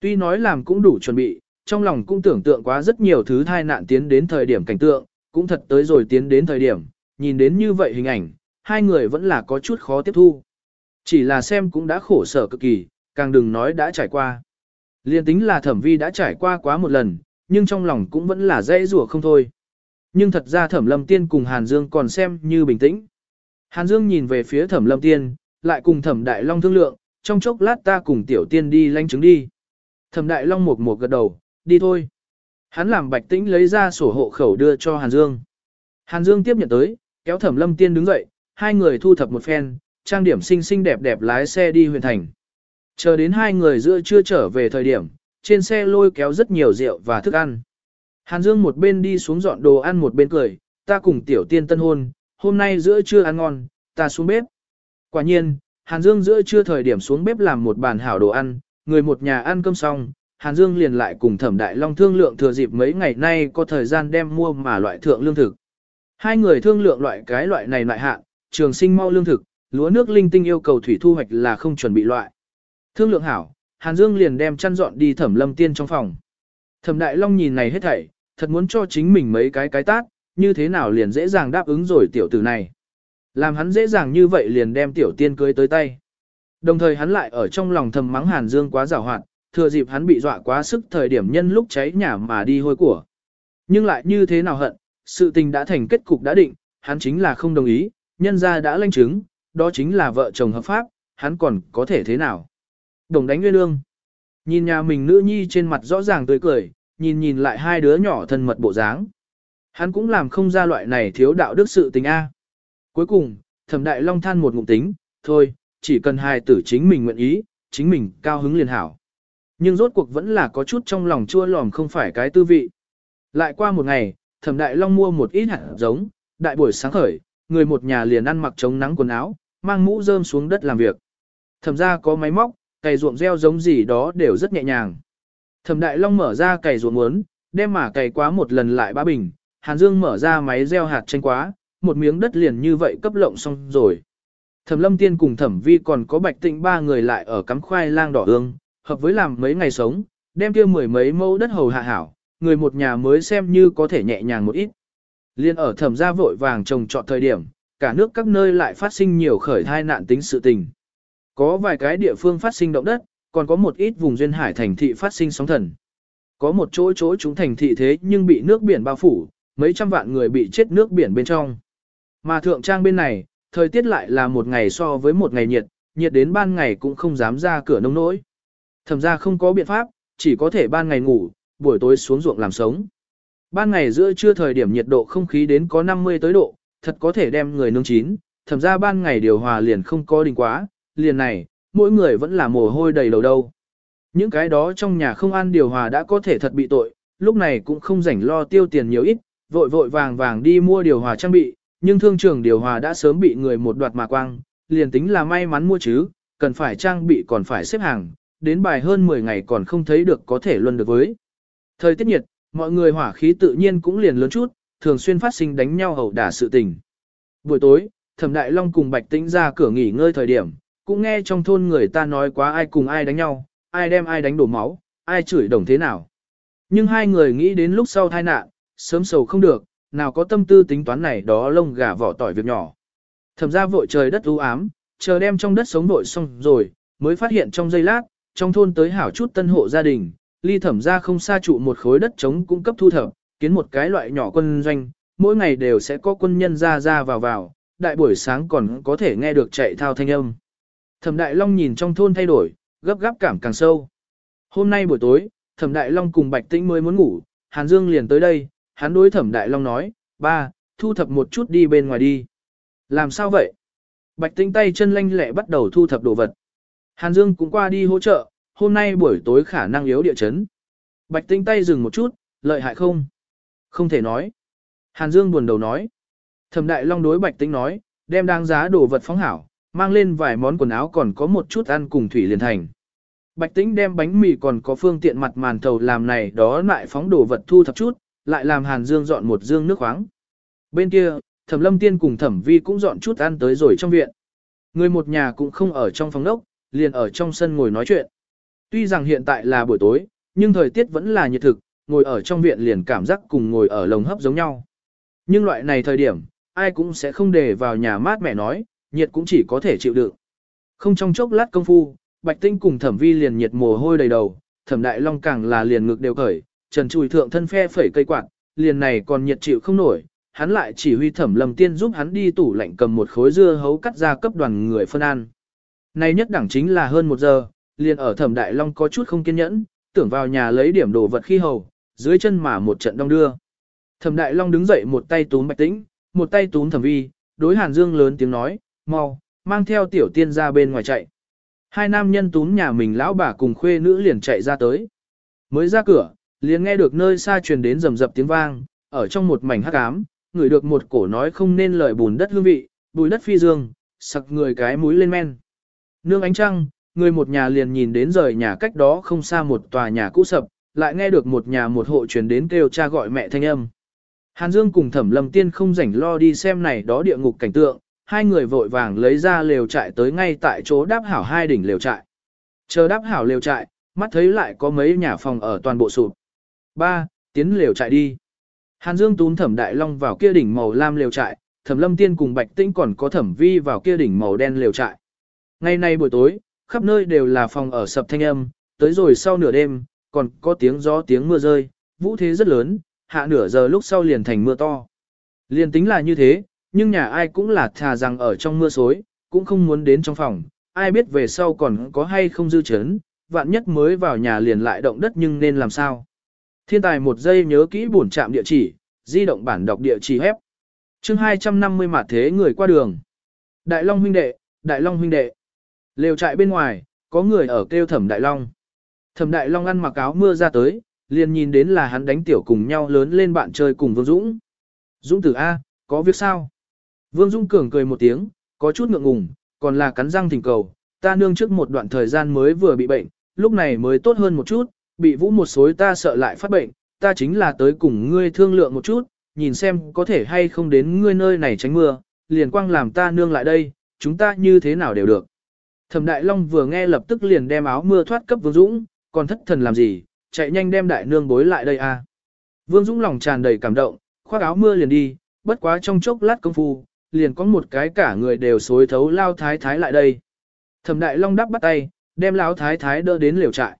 Tuy nói làm cũng đủ chuẩn bị, trong lòng cũng tưởng tượng quá rất nhiều thứ thai nạn tiến đến thời điểm cảnh tượng, cũng thật tới rồi tiến đến thời điểm, nhìn đến như vậy hình ảnh, hai người vẫn là có chút khó tiếp thu. Chỉ là xem cũng đã khổ sở cực kỳ, càng đừng nói đã trải qua. Liên tính là thẩm vi đã trải qua quá một lần, nhưng trong lòng cũng vẫn là dễ rủa không thôi. Nhưng thật ra thẩm lâm tiên cùng Hàn Dương còn xem như bình tĩnh. Hàn Dương nhìn về phía thẩm lâm tiên, lại cùng thẩm đại long thương lượng, trong chốc lát ta cùng tiểu tiên đi lanh chứng đi. Thẩm đại long một một gật đầu, đi thôi. Hắn làm bạch tĩnh lấy ra sổ hộ khẩu đưa cho Hàn Dương. Hàn Dương tiếp nhận tới, kéo thẩm lâm tiên đứng dậy, hai người thu thập một phen, trang điểm xinh xinh đẹp đẹp lái xe đi huyện thành. Chờ đến hai người giữa chưa trở về thời điểm, trên xe lôi kéo rất nhiều rượu và thức ăn. Hàn Dương một bên đi xuống dọn đồ ăn một bên cười, ta cùng tiểu tiên tân hôn, hôm nay giữa trưa ăn ngon, ta xuống bếp. Quả nhiên, Hàn Dương giữa trưa thời điểm xuống bếp làm một bàn hảo đồ ăn, người một nhà ăn cơm xong, Hàn Dương liền lại cùng Thẩm Đại Long thương lượng thừa dịp mấy ngày nay có thời gian đem mua mà loại thượng lương thực. Hai người thương lượng loại cái loại này loại hạn, trường sinh mau lương thực, lúa nước linh tinh yêu cầu thủy thu hoạch là không chuẩn bị loại. Thương lượng hảo, Hàn Dương liền đem chăn dọn đi Thẩm Lâm Tiên trong phòng. Thẩm Đại Long nhìn này hết thảy, thật muốn cho chính mình mấy cái cái tát, như thế nào liền dễ dàng đáp ứng rồi tiểu tử này. Làm hắn dễ dàng như vậy liền đem tiểu tiên cưới tới tay. Đồng thời hắn lại ở trong lòng thầm mắng Hàn Dương quá giàu hoạt, thừa dịp hắn bị dọa quá sức thời điểm nhân lúc cháy nhà mà đi hôi của. Nhưng lại như thế nào hận, sự tình đã thành kết cục đã định, hắn chính là không đồng ý, nhân ra đã lanh chứng, đó chính là vợ chồng hợp pháp, hắn còn có thể thế nào. Đồng đánh nguyên lương. Nhìn nhà mình nữ nhi trên mặt rõ ràng tươi cười, nhìn nhìn lại hai đứa nhỏ thân mật bộ dáng. Hắn cũng làm không ra loại này thiếu đạo đức sự tình A. Cuối cùng, thẩm đại long than một ngụm tính, thôi, chỉ cần hài tử chính mình nguyện ý, chính mình cao hứng liền hảo. Nhưng rốt cuộc vẫn là có chút trong lòng chua lòm không phải cái tư vị. Lại qua một ngày, thẩm đại long mua một ít hạt giống, đại buổi sáng khởi, người một nhà liền ăn mặc chống nắng quần áo, mang mũ rơm xuống đất làm việc. Thẩm ra có máy móc, cày ruộng gieo giống gì đó đều rất nhẹ nhàng. Thẩm đại long mở ra cày ruộng muốn, đem mà cày quá một lần lại ba bình, Hàn Dương mở ra máy gieo hạt tranh quá, một miếng đất liền như vậy cấp lộng xong rồi. Thẩm Lâm Tiên cùng Thẩm Vi còn có Bạch Tịnh ba người lại ở cắm khoai lang đỏ ương, hợp với làm mấy ngày sống, đem kia mười mấy mẫu đất hầu hạ hảo, người một nhà mới xem như có thể nhẹ nhàng một ít. Liên ở thẩm gia vội vàng trồng trọt thời điểm, cả nước các nơi lại phát sinh nhiều khởi thai nạn tính sự tình. Có vài cái địa phương phát sinh động đất, còn có một ít vùng duyên hải thành thị phát sinh sóng thần. Có một chỗ chỗ chúng thành thị thế nhưng bị nước biển bao phủ, mấy trăm vạn người bị chết nước biển bên trong. Mà thượng trang bên này, thời tiết lại là một ngày so với một ngày nhiệt, nhiệt đến ban ngày cũng không dám ra cửa nông nỗi. Thẩm ra không có biện pháp, chỉ có thể ban ngày ngủ, buổi tối xuống ruộng làm sống. Ban ngày giữa trưa thời điểm nhiệt độ không khí đến có 50 tới độ, thật có thể đem người nương chín, thẩm ra ban ngày điều hòa liền không có đình quá, liền này, mỗi người vẫn là mồ hôi đầy đầu đâu. Những cái đó trong nhà không ăn điều hòa đã có thể thật bị tội, lúc này cũng không rảnh lo tiêu tiền nhiều ít, vội vội vàng vàng đi mua điều hòa trang bị, nhưng thương trường điều hòa đã sớm bị người một đoạt mà quang, liền tính là may mắn mua chứ, cần phải trang bị còn phải xếp hàng, đến bài hơn 10 ngày còn không thấy được có thể luân được với. Thời tiết nhiệt, mọi người hỏa khí tự nhiên cũng liền lớn chút, thường xuyên phát sinh đánh nhau hầu đả sự tình. Buổi tối, Thẩm Đại Long cùng Bạch Tĩnh ra cửa nghỉ ngơi thời điểm, cũng nghe trong thôn người ta nói quá ai cùng ai đánh nhau, ai đem ai đánh đổ máu, ai chửi đồng thế nào. Nhưng hai người nghĩ đến lúc sau tai nạn, sớm sầu không được, nào có tâm tư tính toán này đó lông gà vỏ tỏi việc nhỏ. Thẩm ra vội trời đất u ám, chờ đem trong đất sống vội xong rồi, mới phát hiện trong giây lát, trong thôn tới hảo chút tân hộ gia đình, ly thẩm ra không xa trụ một khối đất trống cung cấp thu thập, kiến một cái loại nhỏ quân doanh, mỗi ngày đều sẽ có quân nhân ra ra vào vào, đại buổi sáng còn có thể nghe được chạy thao thanh âm. Thẩm Đại Long nhìn trong thôn thay đổi, gấp gáp cảm càng sâu. Hôm nay buổi tối, Thẩm Đại Long cùng Bạch Tĩnh mới muốn ngủ, Hàn Dương liền tới đây, hắn đối Thẩm Đại Long nói, ba, thu thập một chút đi bên ngoài đi. Làm sao vậy? Bạch tinh tay chân lanh lẹ bắt đầu thu thập đồ vật. Hàn Dương cũng qua đi hỗ trợ, hôm nay buổi tối khả năng yếu địa chấn. Bạch tinh tay dừng một chút, lợi hại không? Không thể nói. Hàn Dương buồn đầu nói. Thẩm Đại Long đối Bạch tinh nói, đem đáng giá đồ vật phóng hảo, mang lên vài món quần áo còn có một chút ăn cùng thủy liền thành. Bạch Tĩnh đem bánh mì còn có phương tiện mặt màn thầu làm này đó lại phóng đồ vật thu thập chút, lại làm Hàn Dương dọn một dương nước khoáng. Bên kia, Thẩm Lâm Tiên cùng Thẩm Vi cũng dọn chút ăn tới rồi trong viện. Người một nhà cũng không ở trong phòng đốc, liền ở trong sân ngồi nói chuyện. Tuy rằng hiện tại là buổi tối, nhưng thời tiết vẫn là nhiệt thực, ngồi ở trong viện liền cảm giác cùng ngồi ở lồng hấp giống nhau. Nhưng loại này thời điểm, ai cũng sẽ không để vào nhà mát mẻ nói, nhiệt cũng chỉ có thể chịu đựng. Không trong chốc lát công phu, Bạch Tinh cùng Thẩm Vi liền nhiệt mồ hôi đầy đầu, Thẩm Đại Long càng là liền ngực đều cởi, trần chùi thượng thân phe phẩy cây quạt, liền này còn nhiệt chịu không nổi, hắn lại chỉ huy Thẩm Lâm Tiên giúp hắn đi tủ lạnh cầm một khối dưa hấu cắt ra cấp đoàn người phân ăn. Nay nhất đẳng chính là hơn một giờ, liền ở Thẩm Đại Long có chút không kiên nhẫn, tưởng vào nhà lấy điểm đồ vật khi hầu, dưới chân mà một trận đông đưa. Thẩm Đại Long đứng dậy một tay túm Bạch Tĩnh, một tay túm Thẩm Vi, đối Hàn Dương lớn tiếng nói, mau, mang theo tiểu tiên ra bên ngoài chạy. Hai nam nhân túm nhà mình lão bà cùng khuê nữ liền chạy ra tới. Mới ra cửa, liền nghe được nơi xa truyền đến rầm rập tiếng vang, ở trong một mảnh hắc ám, ngửi được một cổ nói không nên lời bùn đất hương vị, bùi đất phi dương, sặc người cái mũi lên men. Nương ánh trăng, người một nhà liền nhìn đến rời nhà cách đó không xa một tòa nhà cũ sập, lại nghe được một nhà một hộ truyền đến kêu cha gọi mẹ thanh âm. Hàn Dương cùng Thẩm Lâm Tiên không rảnh lo đi xem này đó địa ngục cảnh tượng, hai người vội vàng lấy ra lều trại tới ngay tại chỗ đáp hảo hai đỉnh lều trại. Chờ đáp hảo lều trại, mắt thấy lại có mấy nhà phòng ở toàn bộ sụp. Ba, tiến lều trại đi. Hàn Dương túm Thẩm Đại Long vào kia đỉnh màu lam lều trại, Thẩm Lâm Tiên cùng Bạch Tĩnh còn có Thẩm Vi vào kia đỉnh màu đen lều trại. Ngày nay buổi tối, khắp nơi đều là phòng ở sập thanh âm, tới rồi sau nửa đêm, còn có tiếng gió tiếng mưa rơi, vũ thế rất lớn, hạ nửa giờ lúc sau liền thành mưa to. Liền tính là như thế, nhưng nhà ai cũng là thà rằng ở trong mưa xối, cũng không muốn đến trong phòng, ai biết về sau còn có hay không dư chấn, vạn nhất mới vào nhà liền lại động đất nhưng nên làm sao. Thiên tài một giây nhớ kỹ bổn trạm địa chỉ, di động bản đọc địa chỉ hép. chương 250 mặt thế người qua đường. Đại Long huynh đệ, Đại Long huynh đệ. Lều trại bên ngoài, có người ở kêu thẩm Đại Long. Thẩm Đại Long ăn mặc áo mưa ra tới, liền nhìn đến là hắn đánh tiểu cùng nhau lớn lên bạn chơi cùng Vương Dũng. Dũng tử A, có việc sao? Vương Dũng cường cười một tiếng, có chút ngượng ngùng, còn là cắn răng thỉnh cầu, ta nương trước một đoạn thời gian mới vừa bị bệnh, lúc này mới tốt hơn một chút, bị vũ một xối ta sợ lại phát bệnh, ta chính là tới cùng ngươi thương lượng một chút, nhìn xem có thể hay không đến ngươi nơi này tránh mưa, liền quang làm ta nương lại đây, chúng ta như thế nào đều được. Thẩm Đại Long vừa nghe lập tức liền đem áo mưa thoát cấp Vương Dũng, còn thất thần làm gì, chạy nhanh đem đại nương bối lại đây a. Vương Dũng lòng tràn đầy cảm động, khoác áo mưa liền đi, bất quá trong chốc lát công phu, liền có một cái cả người đều xối thấu lao thái thái lại đây. Thẩm Đại Long đắp bắt tay, đem lão thái thái đỡ đến liều trại.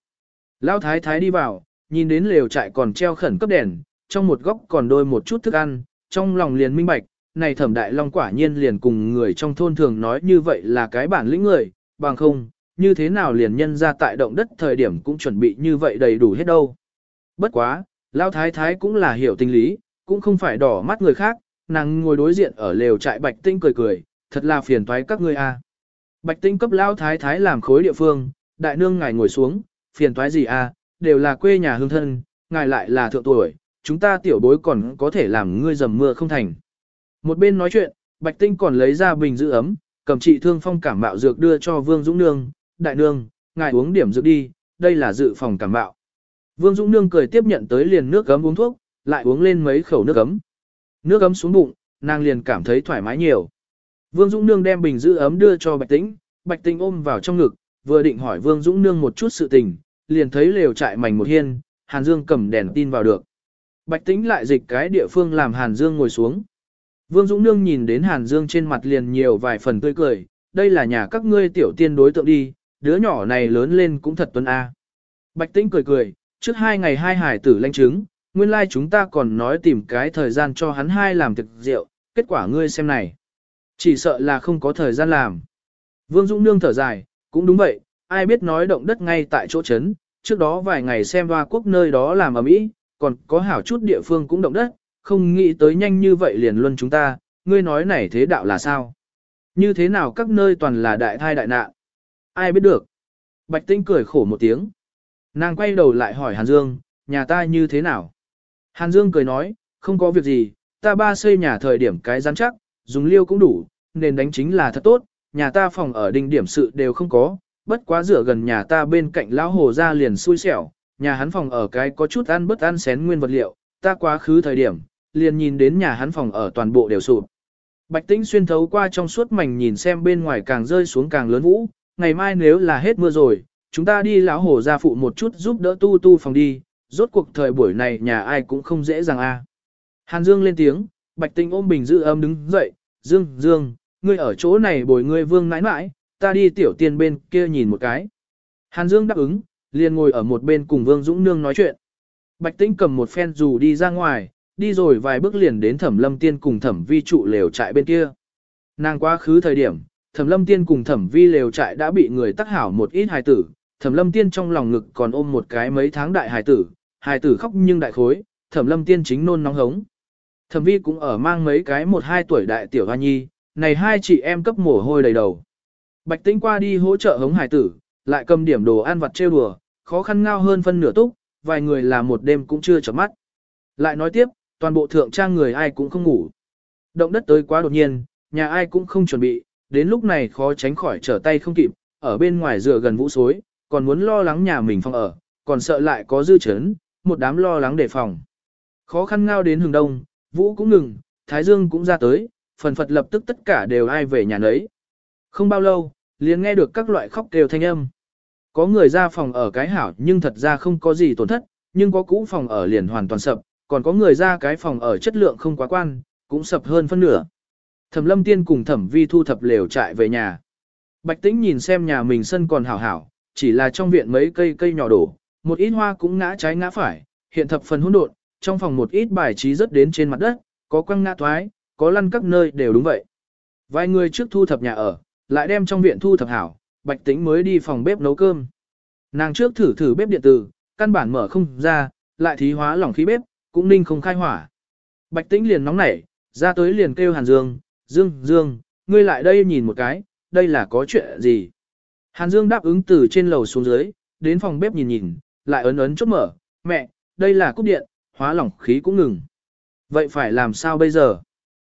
Lão thái thái đi vào, nhìn đến lều trại còn treo khẩn cấp đèn, trong một góc còn đôi một chút thức ăn, trong lòng liền minh bạch, này thẩm đại long quả nhiên liền cùng người trong thôn thường nói như vậy là cái bản lĩnh người, bằng không, như thế nào liền nhân ra tại động đất thời điểm cũng chuẩn bị như vậy đầy đủ hết đâu. Bất quá, Lão thái thái cũng là hiểu tình lý, cũng không phải đỏ mắt người khác, nàng ngồi đối diện ở lều trại bạch tinh cười cười, thật là phiền toái các ngươi a. Bạch tinh cấp Lão thái thái làm khối địa phương, đại nương ngài ngồi xuống, phiền toái gì a, đều là quê nhà hương thân, ngài lại là thượng tuổi, chúng ta tiểu bối còn có thể làm ngươi dầm mưa không thành. Một bên nói chuyện, Bạch Tinh còn lấy ra bình giữ ấm, cầm trị thương phong cảm mạo dược đưa cho Vương Dũng Nương, đại nương, ngài uống điểm dược đi, đây là dự phòng cảm mạo. Vương Dũng Nương cười tiếp nhận tới liền nước gấm uống thuốc, lại uống lên mấy khẩu nước gấm. Nước gấm xuống bụng, nàng liền cảm thấy thoải mái nhiều. Vương Dũng Nương đem bình giữ ấm đưa cho Bạch Tĩnh, Bạch Tĩnh ôm vào trong ngực, vừa định hỏi Vương Dũng Nương một chút sự tình, liền thấy lều trại mảnh một hiên, Hàn Dương cầm đèn tin vào được. Bạch Tĩnh lại dịch cái địa phương làm Hàn Dương ngồi xuống. Vương Dũng Nương nhìn đến Hàn Dương trên mặt liền nhiều vài phần tươi cười, đây là nhà các ngươi tiểu tiên đối tượng đi, đứa nhỏ này lớn lên cũng thật tuấn a. Bạch Tĩnh cười cười, trước hai ngày hai hải tử lanh chứng, nguyên lai like chúng ta còn nói tìm cái thời gian cho hắn hai làm thực rượu, kết quả ngươi xem này. Chỉ sợ là không có thời gian làm. Vương Dũng Nương thở dài, cũng đúng vậy, ai biết nói động đất ngay tại chỗ chấn, trước đó vài ngày xem hoa quốc nơi đó làm ở mỹ, còn có hảo chút địa phương cũng động đất, không nghĩ tới nhanh như vậy liền luân chúng ta, ngươi nói này thế đạo là sao? Như thế nào các nơi toàn là đại thai đại nạn? Ai biết được? Bạch Tinh cười khổ một tiếng. Nàng quay đầu lại hỏi Hàn Dương, nhà ta như thế nào? Hàn Dương cười nói, không có việc gì, ta ba xây nhà thời điểm cái rắn chắc, dùng liêu cũng đủ, nên đánh chính là thật tốt, nhà ta phòng ở đinh điểm sự đều không có, bất quá rửa gần nhà ta bên cạnh lão hồ ra liền xui xẻo, nhà hắn phòng ở cái có chút ăn bất ăn xén nguyên vật liệu, ta quá khứ thời điểm, liền nhìn đến nhà hắn phòng ở toàn bộ đều sụp. Bạch Tĩnh xuyên thấu qua trong suốt mảnh nhìn xem bên ngoài càng rơi xuống càng lớn vũ, ngày mai nếu là hết mưa rồi, chúng ta đi lão hồ ra phụ một chút giúp đỡ tu tu phòng đi, rốt cuộc thời buổi này nhà ai cũng không dễ dàng a. Hàn Dương lên tiếng, Bạch Tĩnh ôm bình giữ âm đứng dậy, Dương, Dương, ngươi ở chỗ này bồi ngươi vương nãi nãi, ta đi tiểu tiên bên kia nhìn một cái. Hàn Dương đáp ứng, liền ngồi ở một bên cùng Vương Dũng Nương nói chuyện. Bạch Tĩnh cầm một phen dù đi ra ngoài, đi rồi vài bước liền đến Thẩm Lâm Tiên cùng Thẩm Vi trụ lều trại bên kia. Nàng quá khứ thời điểm, Thẩm Lâm Tiên cùng Thẩm Vi lều trại đã bị người tắc hảo một ít hài tử, Thẩm Lâm Tiên trong lòng ngực còn ôm một cái mấy tháng đại hài tử, hài tử khóc nhưng đại khối, Thẩm Lâm Tiên chính nôn nóng hống. Thẩm Vi cũng ở mang mấy cái một hai tuổi đại tiểu hoa nhi, này hai chị em cấp mồ hôi đầy đầu. Bạch Tĩnh qua đi hỗ trợ hống hải tử, lại cầm điểm đồ ăn vặt trêu đùa, khó khăn ngao hơn phân nửa túc, vài người là một đêm cũng chưa chợp mắt. Lại nói tiếp, toàn bộ thượng trang người ai cũng không ngủ. Động đất tới quá đột nhiên, nhà ai cũng không chuẩn bị, đến lúc này khó tránh khỏi trở tay không kịp, ở bên ngoài dựa gần vũ xối, còn muốn lo lắng nhà mình phòng ở, còn sợ lại có dư chấn, một đám lo lắng đề phòng. Khó khăn ngao đến hừng đông, vũ cũng ngừng, thái dương cũng ra tới, phần phật lập tức tất cả đều ai về nhà nấy. Không bao lâu, liền nghe được các loại khóc kêu thanh âm. Có người ra phòng ở cái hảo nhưng thật ra không có gì tổn thất, nhưng có cũ phòng ở liền hoàn toàn sập, còn có người ra cái phòng ở chất lượng không quá quan, cũng sập hơn phân nửa. Thẩm lâm tiên cùng thẩm vi thu thập lều trại về nhà. Bạch Tĩnh nhìn xem nhà mình sân còn hảo hảo, chỉ là trong viện mấy cây cây nhỏ đổ, một ít hoa cũng ngã trái ngã phải, hiện thập phần hỗn độn, trong phòng một ít bài trí rớt đến trên mặt đất, có quăng ngã thoái, có lăn các nơi đều đúng vậy. Vài người trước thu thập nhà ở, lại đem trong viện thu thập hảo, Bạch Tĩnh mới đi phòng bếp nấu cơm. Nàng trước thử thử bếp điện tử, căn bản mở không ra, lại thí hóa lỏng khí bếp, cũng ninh không khai hỏa. Bạch Tĩnh liền nóng nảy, ra tới liền kêu Hàn Dương, Dương, Dương, ngươi lại đây nhìn một cái, đây là có chuyện gì? Hàn Dương đáp ứng từ trên lầu xuống dưới, đến phòng bếp nhìn nhìn, lại ấn ấn chốt mở, mẹ, đây là cúp điện, hóa lỏng khí cũng ngừng. Vậy phải làm sao bây giờ?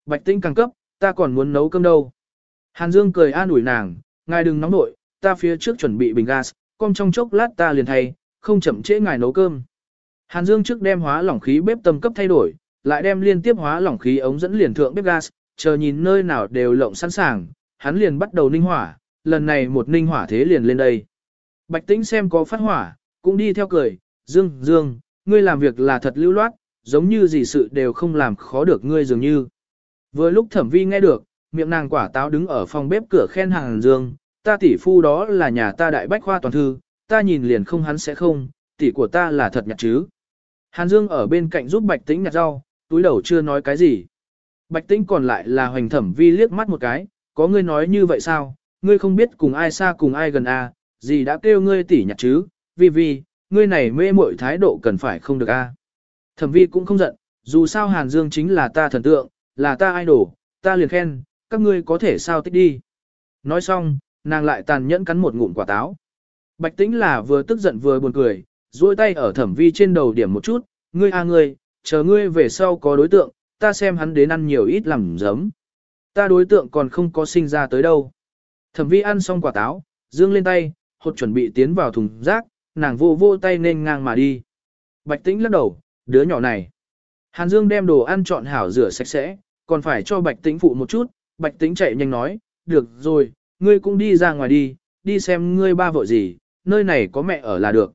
Bạch Tĩnh càng cấp, ta còn muốn nấu cơm đâu. Hàn Dương cười an ủi nàng, ngài đừng nóng nội, ta phía trước chuẩn bị bình gas, con trong chốc lát ta liền thay, không chậm trễ ngài nấu cơm. Hàn Dương trước đem hóa lỏng khí bếp tầm cấp thay đổi, lại đem liên tiếp hóa lỏng khí ống dẫn liền thượng bếp gas, chờ nhìn nơi nào đều lộng sẵn sàng, hắn liền bắt đầu ninh hỏa, lần này một ninh hỏa thế liền lên đây. Bạch Tĩnh xem có phát hỏa, cũng đi theo cười, Dương, Dương, ngươi làm việc là thật lưu loát, giống như gì sự đều không làm khó được ngươi dường như. Vừa lúc thẩm vi nghe được, miệng nàng quả táo đứng ở phòng bếp cửa khen hàng Dương, ta tỷ phu đó là nhà ta đại bách khoa toàn thư, ta nhìn liền không hắn sẽ không, tỷ của ta là thật nhặt chứ. Hàn Dương ở bên cạnh giúp Bạch Tĩnh nhặt rau, túi đầu chưa nói cái gì. Bạch Tĩnh còn lại là hoành thẩm vi liếc mắt một cái, có ngươi nói như vậy sao, ngươi không biết cùng ai xa cùng ai gần à, gì đã kêu ngươi tỷ nhặt chứ, vi vi, ngươi này mê muội thái độ cần phải không được a. À. Thẩm vi cũng không giận, dù sao Hàn Dương chính là ta thần tượng, là ta idol, ta liền khen, các ngươi có thể sao tích đi. Nói xong, nàng lại tàn nhẫn cắn một ngụm quả táo. Bạch tĩnh là vừa tức giận vừa buồn cười, duỗi tay ở thẩm vi trên đầu điểm một chút, ngươi a ngươi, chờ ngươi về sau có đối tượng, ta xem hắn đến ăn nhiều ít làm giấm. Ta đối tượng còn không có sinh ra tới đâu. Thẩm vi ăn xong quả táo, dương lên tay, hột chuẩn bị tiến vào thùng rác, nàng vô vô tay nên ngang mà đi. Bạch tĩnh lắc đầu, đứa nhỏ này. Hàn Dương đem đồ ăn chọn hảo rửa sạch sẽ, còn phải cho Bạch tĩnh phụ một chút, Bạch tĩnh chạy nhanh nói, được rồi, ngươi cũng đi ra ngoài đi, đi xem ngươi ba vợ gì, nơi này có mẹ ở là được.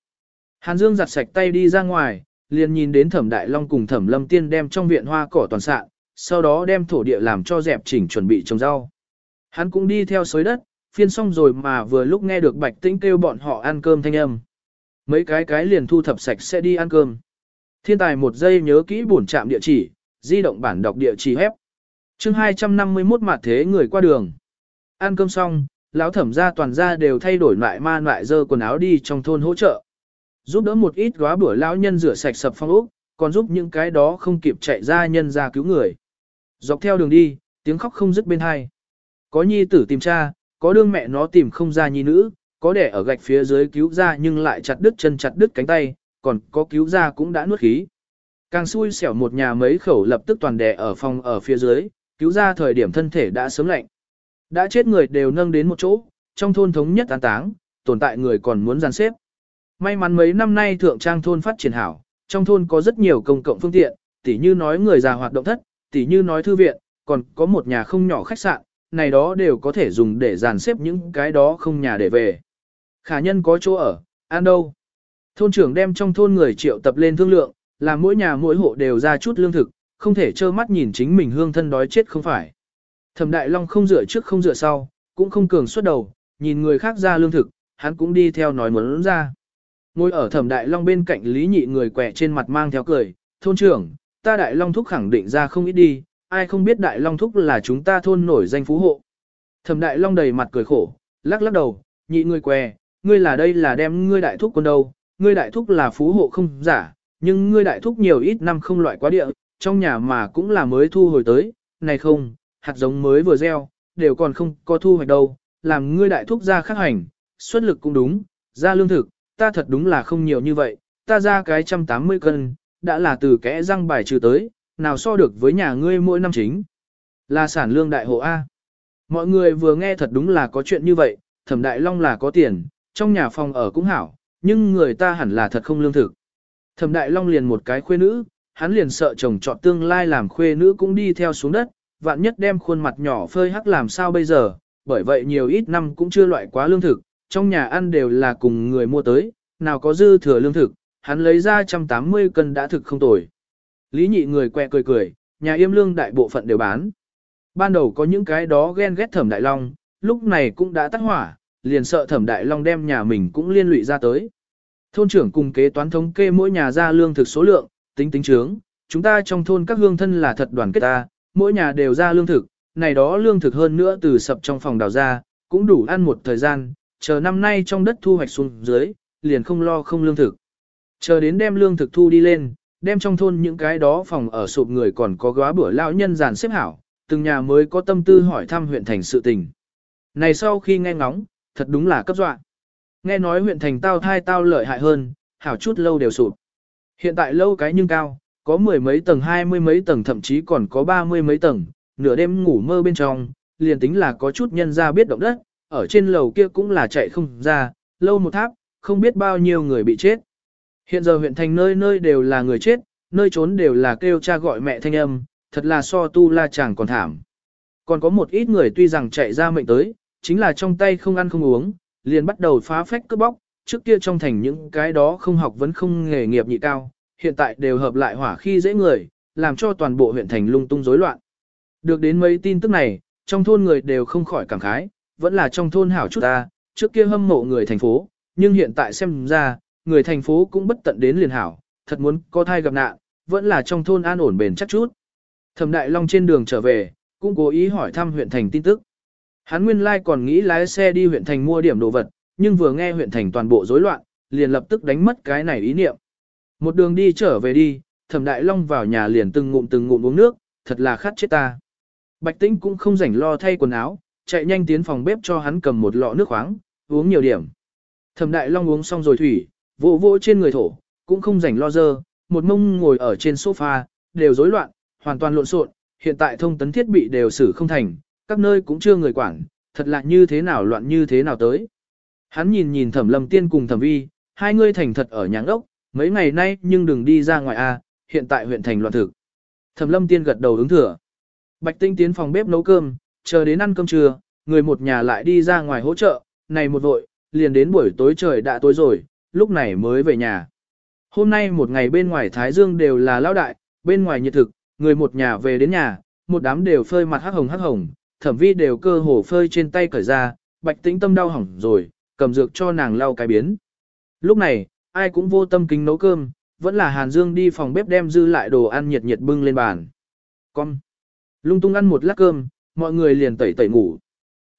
Hàn Dương giặt sạch tay đi ra ngoài, liền nhìn đến Thẩm Đại Long cùng Thẩm Lâm Tiên đem trong viện hoa cỏ toàn sạn, sau đó đem thổ địa làm cho dẹp chỉnh chuẩn bị trồng rau. Hắn cũng đi theo xới đất, phiên xong rồi mà vừa lúc nghe được Bạch Tĩnh kêu bọn họ ăn cơm thanh âm. Mấy cái cái liền thu thập sạch sẽ đi ăn cơm. Thiên tài một giây nhớ kỹ bổn trạm địa chỉ, di động bản đọc địa chỉ hép. Chương 251 mặt thế người qua đường. Ăn cơm xong, lão thẩm gia toàn gia đều thay đổi lại ma lại dơ quần áo đi trong thôn hỗ trợ. Giúp đỡ một ít góa bữa lão nhân rửa sạch sập phong ốc, còn giúp những cái đó không kịp chạy ra nhân ra cứu người. Dọc theo đường đi, tiếng khóc không dứt bên hai. Có nhi tử tìm cha, có đương mẹ nó tìm không ra nhi nữ, có đẻ ở gạch phía dưới cứu ra nhưng lại chặt đứt chân chặt đứt cánh tay, còn có cứu ra cũng đã nuốt khí. Càng xui xẻo một nhà mấy khẩu lập tức toàn đẻ ở phòng ở phía dưới, cứu ra thời điểm thân thể đã sớm lạnh. Đã chết người đều nâng đến một chỗ, trong thôn thống nhất an táng, tồn tại người còn muốn gian xếp. May mắn mấy năm nay thượng trang thôn phát triển hảo, trong thôn có rất nhiều công cộng phương tiện, tỉ như nói người già hoạt động thất, tỉ như nói thư viện, còn có một nhà không nhỏ khách sạn, này đó đều có thể dùng để dàn xếp những cái đó không nhà để về. Khả nhân có chỗ ở, ăn đâu. Thôn trưởng đem trong thôn người triệu tập lên thương lượng, làm mỗi nhà mỗi hộ đều ra chút lương thực, không thể trơ mắt nhìn chính mình hương thân đói chết không phải. Thẩm Đại Long không dựa trước không dựa sau, cũng không cường xuất đầu, nhìn người khác ra lương thực, hắn cũng đi theo nói muốn ra. Ngồi ở Thẩm Đại Long bên cạnh Lý Nhị người quẻ trên mặt mang theo cười, thôn trưởng, ta Đại Long Thúc khẳng định ra không ít đi, ai không biết Đại Long Thúc là chúng ta thôn nổi danh phú hộ. Thẩm Đại Long đầy mặt cười khổ, lắc lắc đầu, nhị người què, ngươi là đây là đem ngươi Đại Thúc con đâu, ngươi Đại Thúc là phú hộ không giả, nhưng ngươi Đại Thúc nhiều ít năm không loại quá địa, trong nhà mà cũng là mới thu hồi tới, này không, hạt giống mới vừa gieo, đều còn không có thu hoạch đâu, làm ngươi Đại Thúc ra khắc hành, xuất lực cũng đúng, ra lương thực, ta thật đúng là không nhiều như vậy, ta ra cái 180 cân, đã là từ kẽ răng bài trừ tới, nào so được với nhà ngươi mỗi năm chính. Là sản lương đại hộ A. Mọi người vừa nghe thật đúng là có chuyện như vậy, thẩm đại long là có tiền, trong nhà phòng ở cũng hảo, nhưng người ta hẳn là thật không lương thực. Thẩm đại long liền một cái khuê nữ, hắn liền sợ chồng chọn tương lai làm khuê nữ cũng đi theo xuống đất, vạn nhất đem khuôn mặt nhỏ phơi hắc làm sao bây giờ, bởi vậy nhiều ít năm cũng chưa loại quá lương thực, trong nhà ăn đều là cùng người mua tới, nào có dư thừa lương thực, hắn lấy ra 180 cân đã thực không tồi. Lý nhị người quẹ cười cười, nhà yêm lương đại bộ phận đều bán. Ban đầu có những cái đó ghen ghét thẩm đại long, lúc này cũng đã tắt hỏa, liền sợ thẩm đại long đem nhà mình cũng liên lụy ra tới. Thôn trưởng cùng kế toán thống kê mỗi nhà ra lương thực số lượng, tính tính trướng, chúng ta trong thôn các hương thân là thật đoàn kết ta, mỗi nhà đều ra lương thực, này đó lương thực hơn nữa từ sập trong phòng đào ra, cũng đủ ăn một thời gian, chờ năm nay trong đất thu hoạch xuống dưới, liền không lo không lương thực. Chờ đến đem lương thực thu đi lên, đem trong thôn những cái đó phòng ở sụp người còn có góa bữa lão nhân giàn xếp hảo, từng nhà mới có tâm tư hỏi thăm huyện thành sự tình. Này sau khi nghe ngóng, thật đúng là cấp dọa. Nghe nói huyện thành tao thai tao lợi hại hơn, hảo chút lâu đều sụp. Hiện tại lâu cái nhưng cao, có mười mấy tầng hai mươi mấy tầng thậm chí còn có ba mươi mấy tầng, nửa đêm ngủ mơ bên trong, liền tính là có chút nhân ra biết động đất, ở trên lầu kia cũng là chạy không ra, lâu một tháp, không biết bao nhiêu người bị chết. Hiện giờ huyện thành nơi nơi đều là người chết, nơi trốn đều là kêu cha gọi mẹ thanh âm, thật là so tu la chàng còn thảm. Còn có một ít người tuy rằng chạy ra mệnh tới, chính là trong tay không ăn không uống, liền bắt đầu phá phách cướp bóc, trước kia trong thành những cái đó không học vẫn không nghề nghiệp nhị cao, hiện tại đều hợp lại hỏa khi dễ người, làm cho toàn bộ huyện thành lung tung rối loạn. Được đến mấy tin tức này, trong thôn người đều không khỏi cảm khái, vẫn là trong thôn hảo chút ta, trước kia hâm mộ người thành phố, nhưng hiện tại xem ra, người thành phố cũng bất tận đến liền hảo, thật muốn có thai gặp nạn, vẫn là trong thôn an ổn bền chắc chút. Thẩm Đại Long trên đường trở về, cũng cố ý hỏi thăm huyện thành tin tức. Hắn nguyên lai like còn nghĩ lái xe đi huyện thành mua điểm đồ vật, nhưng vừa nghe huyện thành toàn bộ rối loạn, liền lập tức đánh mất cái này ý niệm. Một đường đi trở về đi, Thẩm Đại Long vào nhà liền từng ngụm từng ngụm uống nước, thật là khát chết ta. Bạch Tĩnh cũng không rảnh lo thay quần áo, chạy nhanh tiến phòng bếp cho hắn cầm một lọ nước khoáng, uống nhiều điểm. Thẩm Đại Long uống xong rồi thủy, vỗ vỗ trên người thổ, cũng không rảnh lo dơ, một mông ngồi ở trên sofa, đều rối loạn, hoàn toàn lộn xộn, hiện tại thông tấn thiết bị đều xử không thành, các nơi cũng chưa người quản, thật là như thế nào loạn như thế nào tới. Hắn nhìn nhìn Thẩm Lâm Tiên cùng Thẩm Vi, hai ngươi thành thật ở nhà ốc, mấy ngày nay nhưng đừng đi ra ngoài a, hiện tại huyện thành loạn thực. Thẩm Lâm Tiên gật đầu ứng thừa. Bạch Tinh tiến phòng bếp nấu cơm, chờ đến ăn cơm trưa, người một nhà lại đi ra ngoài hỗ trợ, này một vội, liền đến buổi tối trời đã tối rồi, lúc này mới về nhà. Hôm nay một ngày bên ngoài Thái Dương đều là lao đại, bên ngoài nhiệt thực, người một nhà về đến nhà, một đám đều phơi mặt hắc hồng hắc hồng, thẩm vi đều cơ hồ phơi trên tay cởi ra, bạch tĩnh tâm đau hỏng rồi, cầm dược cho nàng lau cái biến. Lúc này, ai cũng vô tâm kính nấu cơm, vẫn là Hàn Dương đi phòng bếp đem dư lại đồ ăn nhiệt nhiệt bưng lên bàn. Con, lung tung ăn một lát cơm, mọi người liền tẩy tẩy ngủ.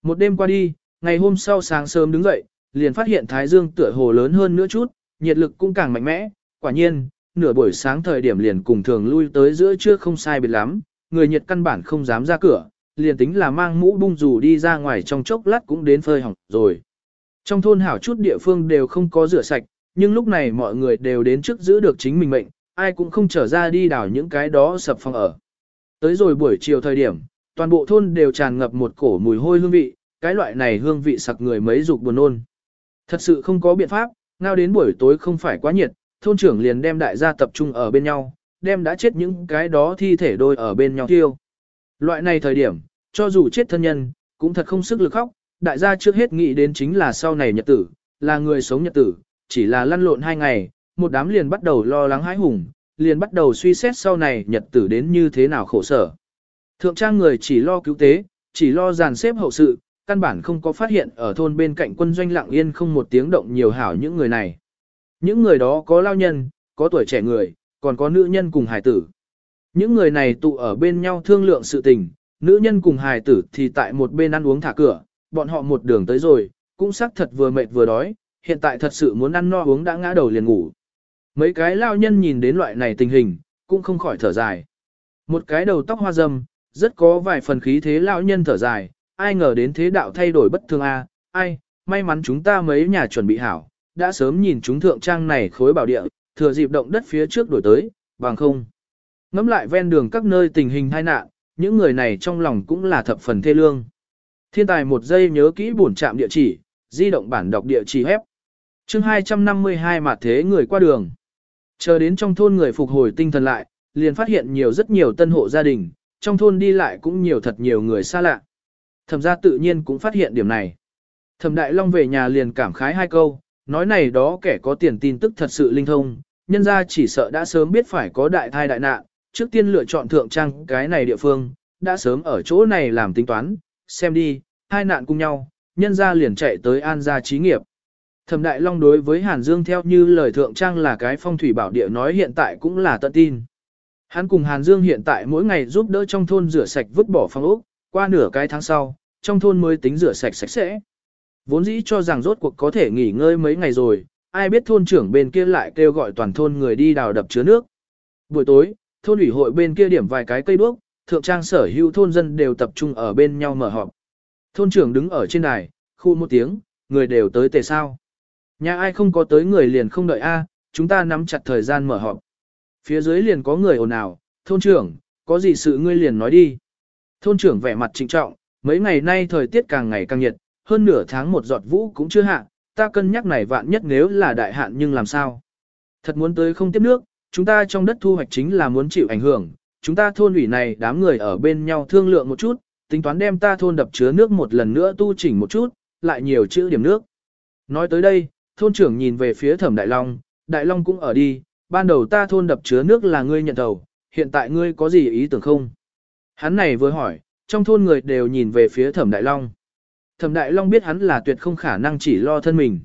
Một đêm qua đi, ngày hôm sau sáng sớm đứng dậy, liền phát hiện Thái Dương tựa hồ lớn hơn nữa chút, nhiệt lực cũng càng mạnh mẽ, quả nhiên, nửa buổi sáng thời điểm liền cùng thường lui tới giữa trưa không sai biệt lắm, người nhiệt căn bản không dám ra cửa, liền tính là mang mũ bung dù đi ra ngoài trong chốc lát cũng đến phơi hỏng rồi. Trong thôn hảo chút địa phương đều không có rửa sạch, nhưng lúc này mọi người đều đến trước giữ được chính mình mệnh, ai cũng không trở ra đi đảo những cái đó sập phòng ở. Tới rồi buổi chiều thời điểm, toàn bộ thôn đều tràn ngập một cổ mùi hôi hương vị, cái loại này hương vị sặc người mấy dục buồn nôn. Thật sự không có biện pháp, ngao đến buổi tối không phải quá nhiệt, thôn trưởng liền đem đại gia tập trung ở bên nhau, đem đã chết những cái đó thi thể đôi ở bên nhau tiêu. Loại này thời điểm, cho dù chết thân nhân, cũng thật không sức lực khóc, đại gia trước hết nghĩ đến chính là sau này nhật tử, là người sống nhật tử, chỉ là lăn lộn hai ngày, một đám liền bắt đầu lo lắng hãi hùng, liền bắt đầu suy xét sau này nhật tử đến như thế nào khổ sở. Thượng trang người chỉ lo cứu tế, chỉ lo dàn xếp hậu sự, căn bản không có phát hiện ở thôn bên cạnh quân doanh lặng yên không một tiếng động nhiều hảo những người này. Những người đó có lao nhân, có tuổi trẻ người, còn có nữ nhân cùng hải tử. Những người này tụ ở bên nhau thương lượng sự tình, nữ nhân cùng hài tử thì tại một bên ăn uống thả cửa, bọn họ một đường tới rồi, cũng xác thật vừa mệt vừa đói, hiện tại thật sự muốn ăn no uống đã ngã đầu liền ngủ. Mấy cái lao nhân nhìn đến loại này tình hình, cũng không khỏi thở dài. Một cái đầu tóc hoa râm, rất có vài phần khí thế lao nhân thở dài, ai ngờ đến thế đạo thay đổi bất thường a, ai, may mắn chúng ta mấy nhà chuẩn bị hảo, đã sớm nhìn chúng thượng trang này khối bảo địa, thừa dịp động đất phía trước đổi tới, bằng không. Ngắm lại ven đường các nơi tình hình tai nạn, những người này trong lòng cũng là thập phần thê lương. Thiên tài một giây nhớ kỹ bổn trạm địa chỉ, di động bản đọc địa chỉ hép. chương 252 mà thế người qua đường. Chờ đến trong thôn người phục hồi tinh thần lại, liền phát hiện nhiều rất nhiều tân hộ gia đình, trong thôn đi lại cũng nhiều thật nhiều người xa lạ. Thẩm gia tự nhiên cũng phát hiện điểm này. Thẩm Đại Long về nhà liền cảm khái hai câu, nói này đó kẻ có tiền tin tức thật sự linh thông, nhân ra chỉ sợ đã sớm biết phải có đại thai đại nạn, trước tiên lựa chọn thượng trang cái này địa phương, đã sớm ở chỗ này làm tính toán, xem đi, hai nạn cùng nhau, nhân ra liền chạy tới an gia trí nghiệp. Thẩm Đại Long đối với Hàn Dương theo như lời thượng trang là cái phong thủy bảo địa nói hiện tại cũng là tận tin. Hắn cùng Hàn Dương hiện tại mỗi ngày giúp đỡ trong thôn rửa sạch vứt bỏ phong ốc, qua nửa cái tháng sau, trong thôn mới tính rửa sạch sạch sẽ. Vốn dĩ cho rằng rốt cuộc có thể nghỉ ngơi mấy ngày rồi, ai biết thôn trưởng bên kia lại kêu gọi toàn thôn người đi đào đập chứa nước. Buổi tối, thôn ủy hội bên kia điểm vài cái cây đuốc, thượng trang sở hữu thôn dân đều tập trung ở bên nhau mở họp. Thôn trưởng đứng ở trên đài, khu một tiếng, người đều tới tề sao. Nhà ai không có tới người liền không đợi A, chúng ta nắm chặt thời gian mở họp. Phía dưới liền có người ồn ào, thôn trưởng, có gì sự ngươi liền nói đi. Thôn trưởng vẻ mặt trịnh trọng, mấy ngày nay thời tiết càng ngày càng nhiệt, hơn nửa tháng một giọt vũ cũng chưa hạ, ta cân nhắc này vạn nhất nếu là đại hạn nhưng làm sao. Thật muốn tới không tiếp nước, chúng ta trong đất thu hoạch chính là muốn chịu ảnh hưởng, chúng ta thôn ủy này đám người ở bên nhau thương lượng một chút, tính toán đem ta thôn đập chứa nước một lần nữa tu chỉnh một chút, lại nhiều chữ điểm nước. Nói tới đây, thôn trưởng nhìn về phía thẩm Đại Long, Đại Long cũng ở đi, ban đầu ta thôn đập chứa nước là ngươi nhận đầu, hiện tại ngươi có gì ý tưởng không? Hắn này vừa hỏi, trong thôn người đều nhìn về phía thẩm Đại Long. Thẩm Đại Long biết hắn là tuyệt không khả năng chỉ lo thân mình.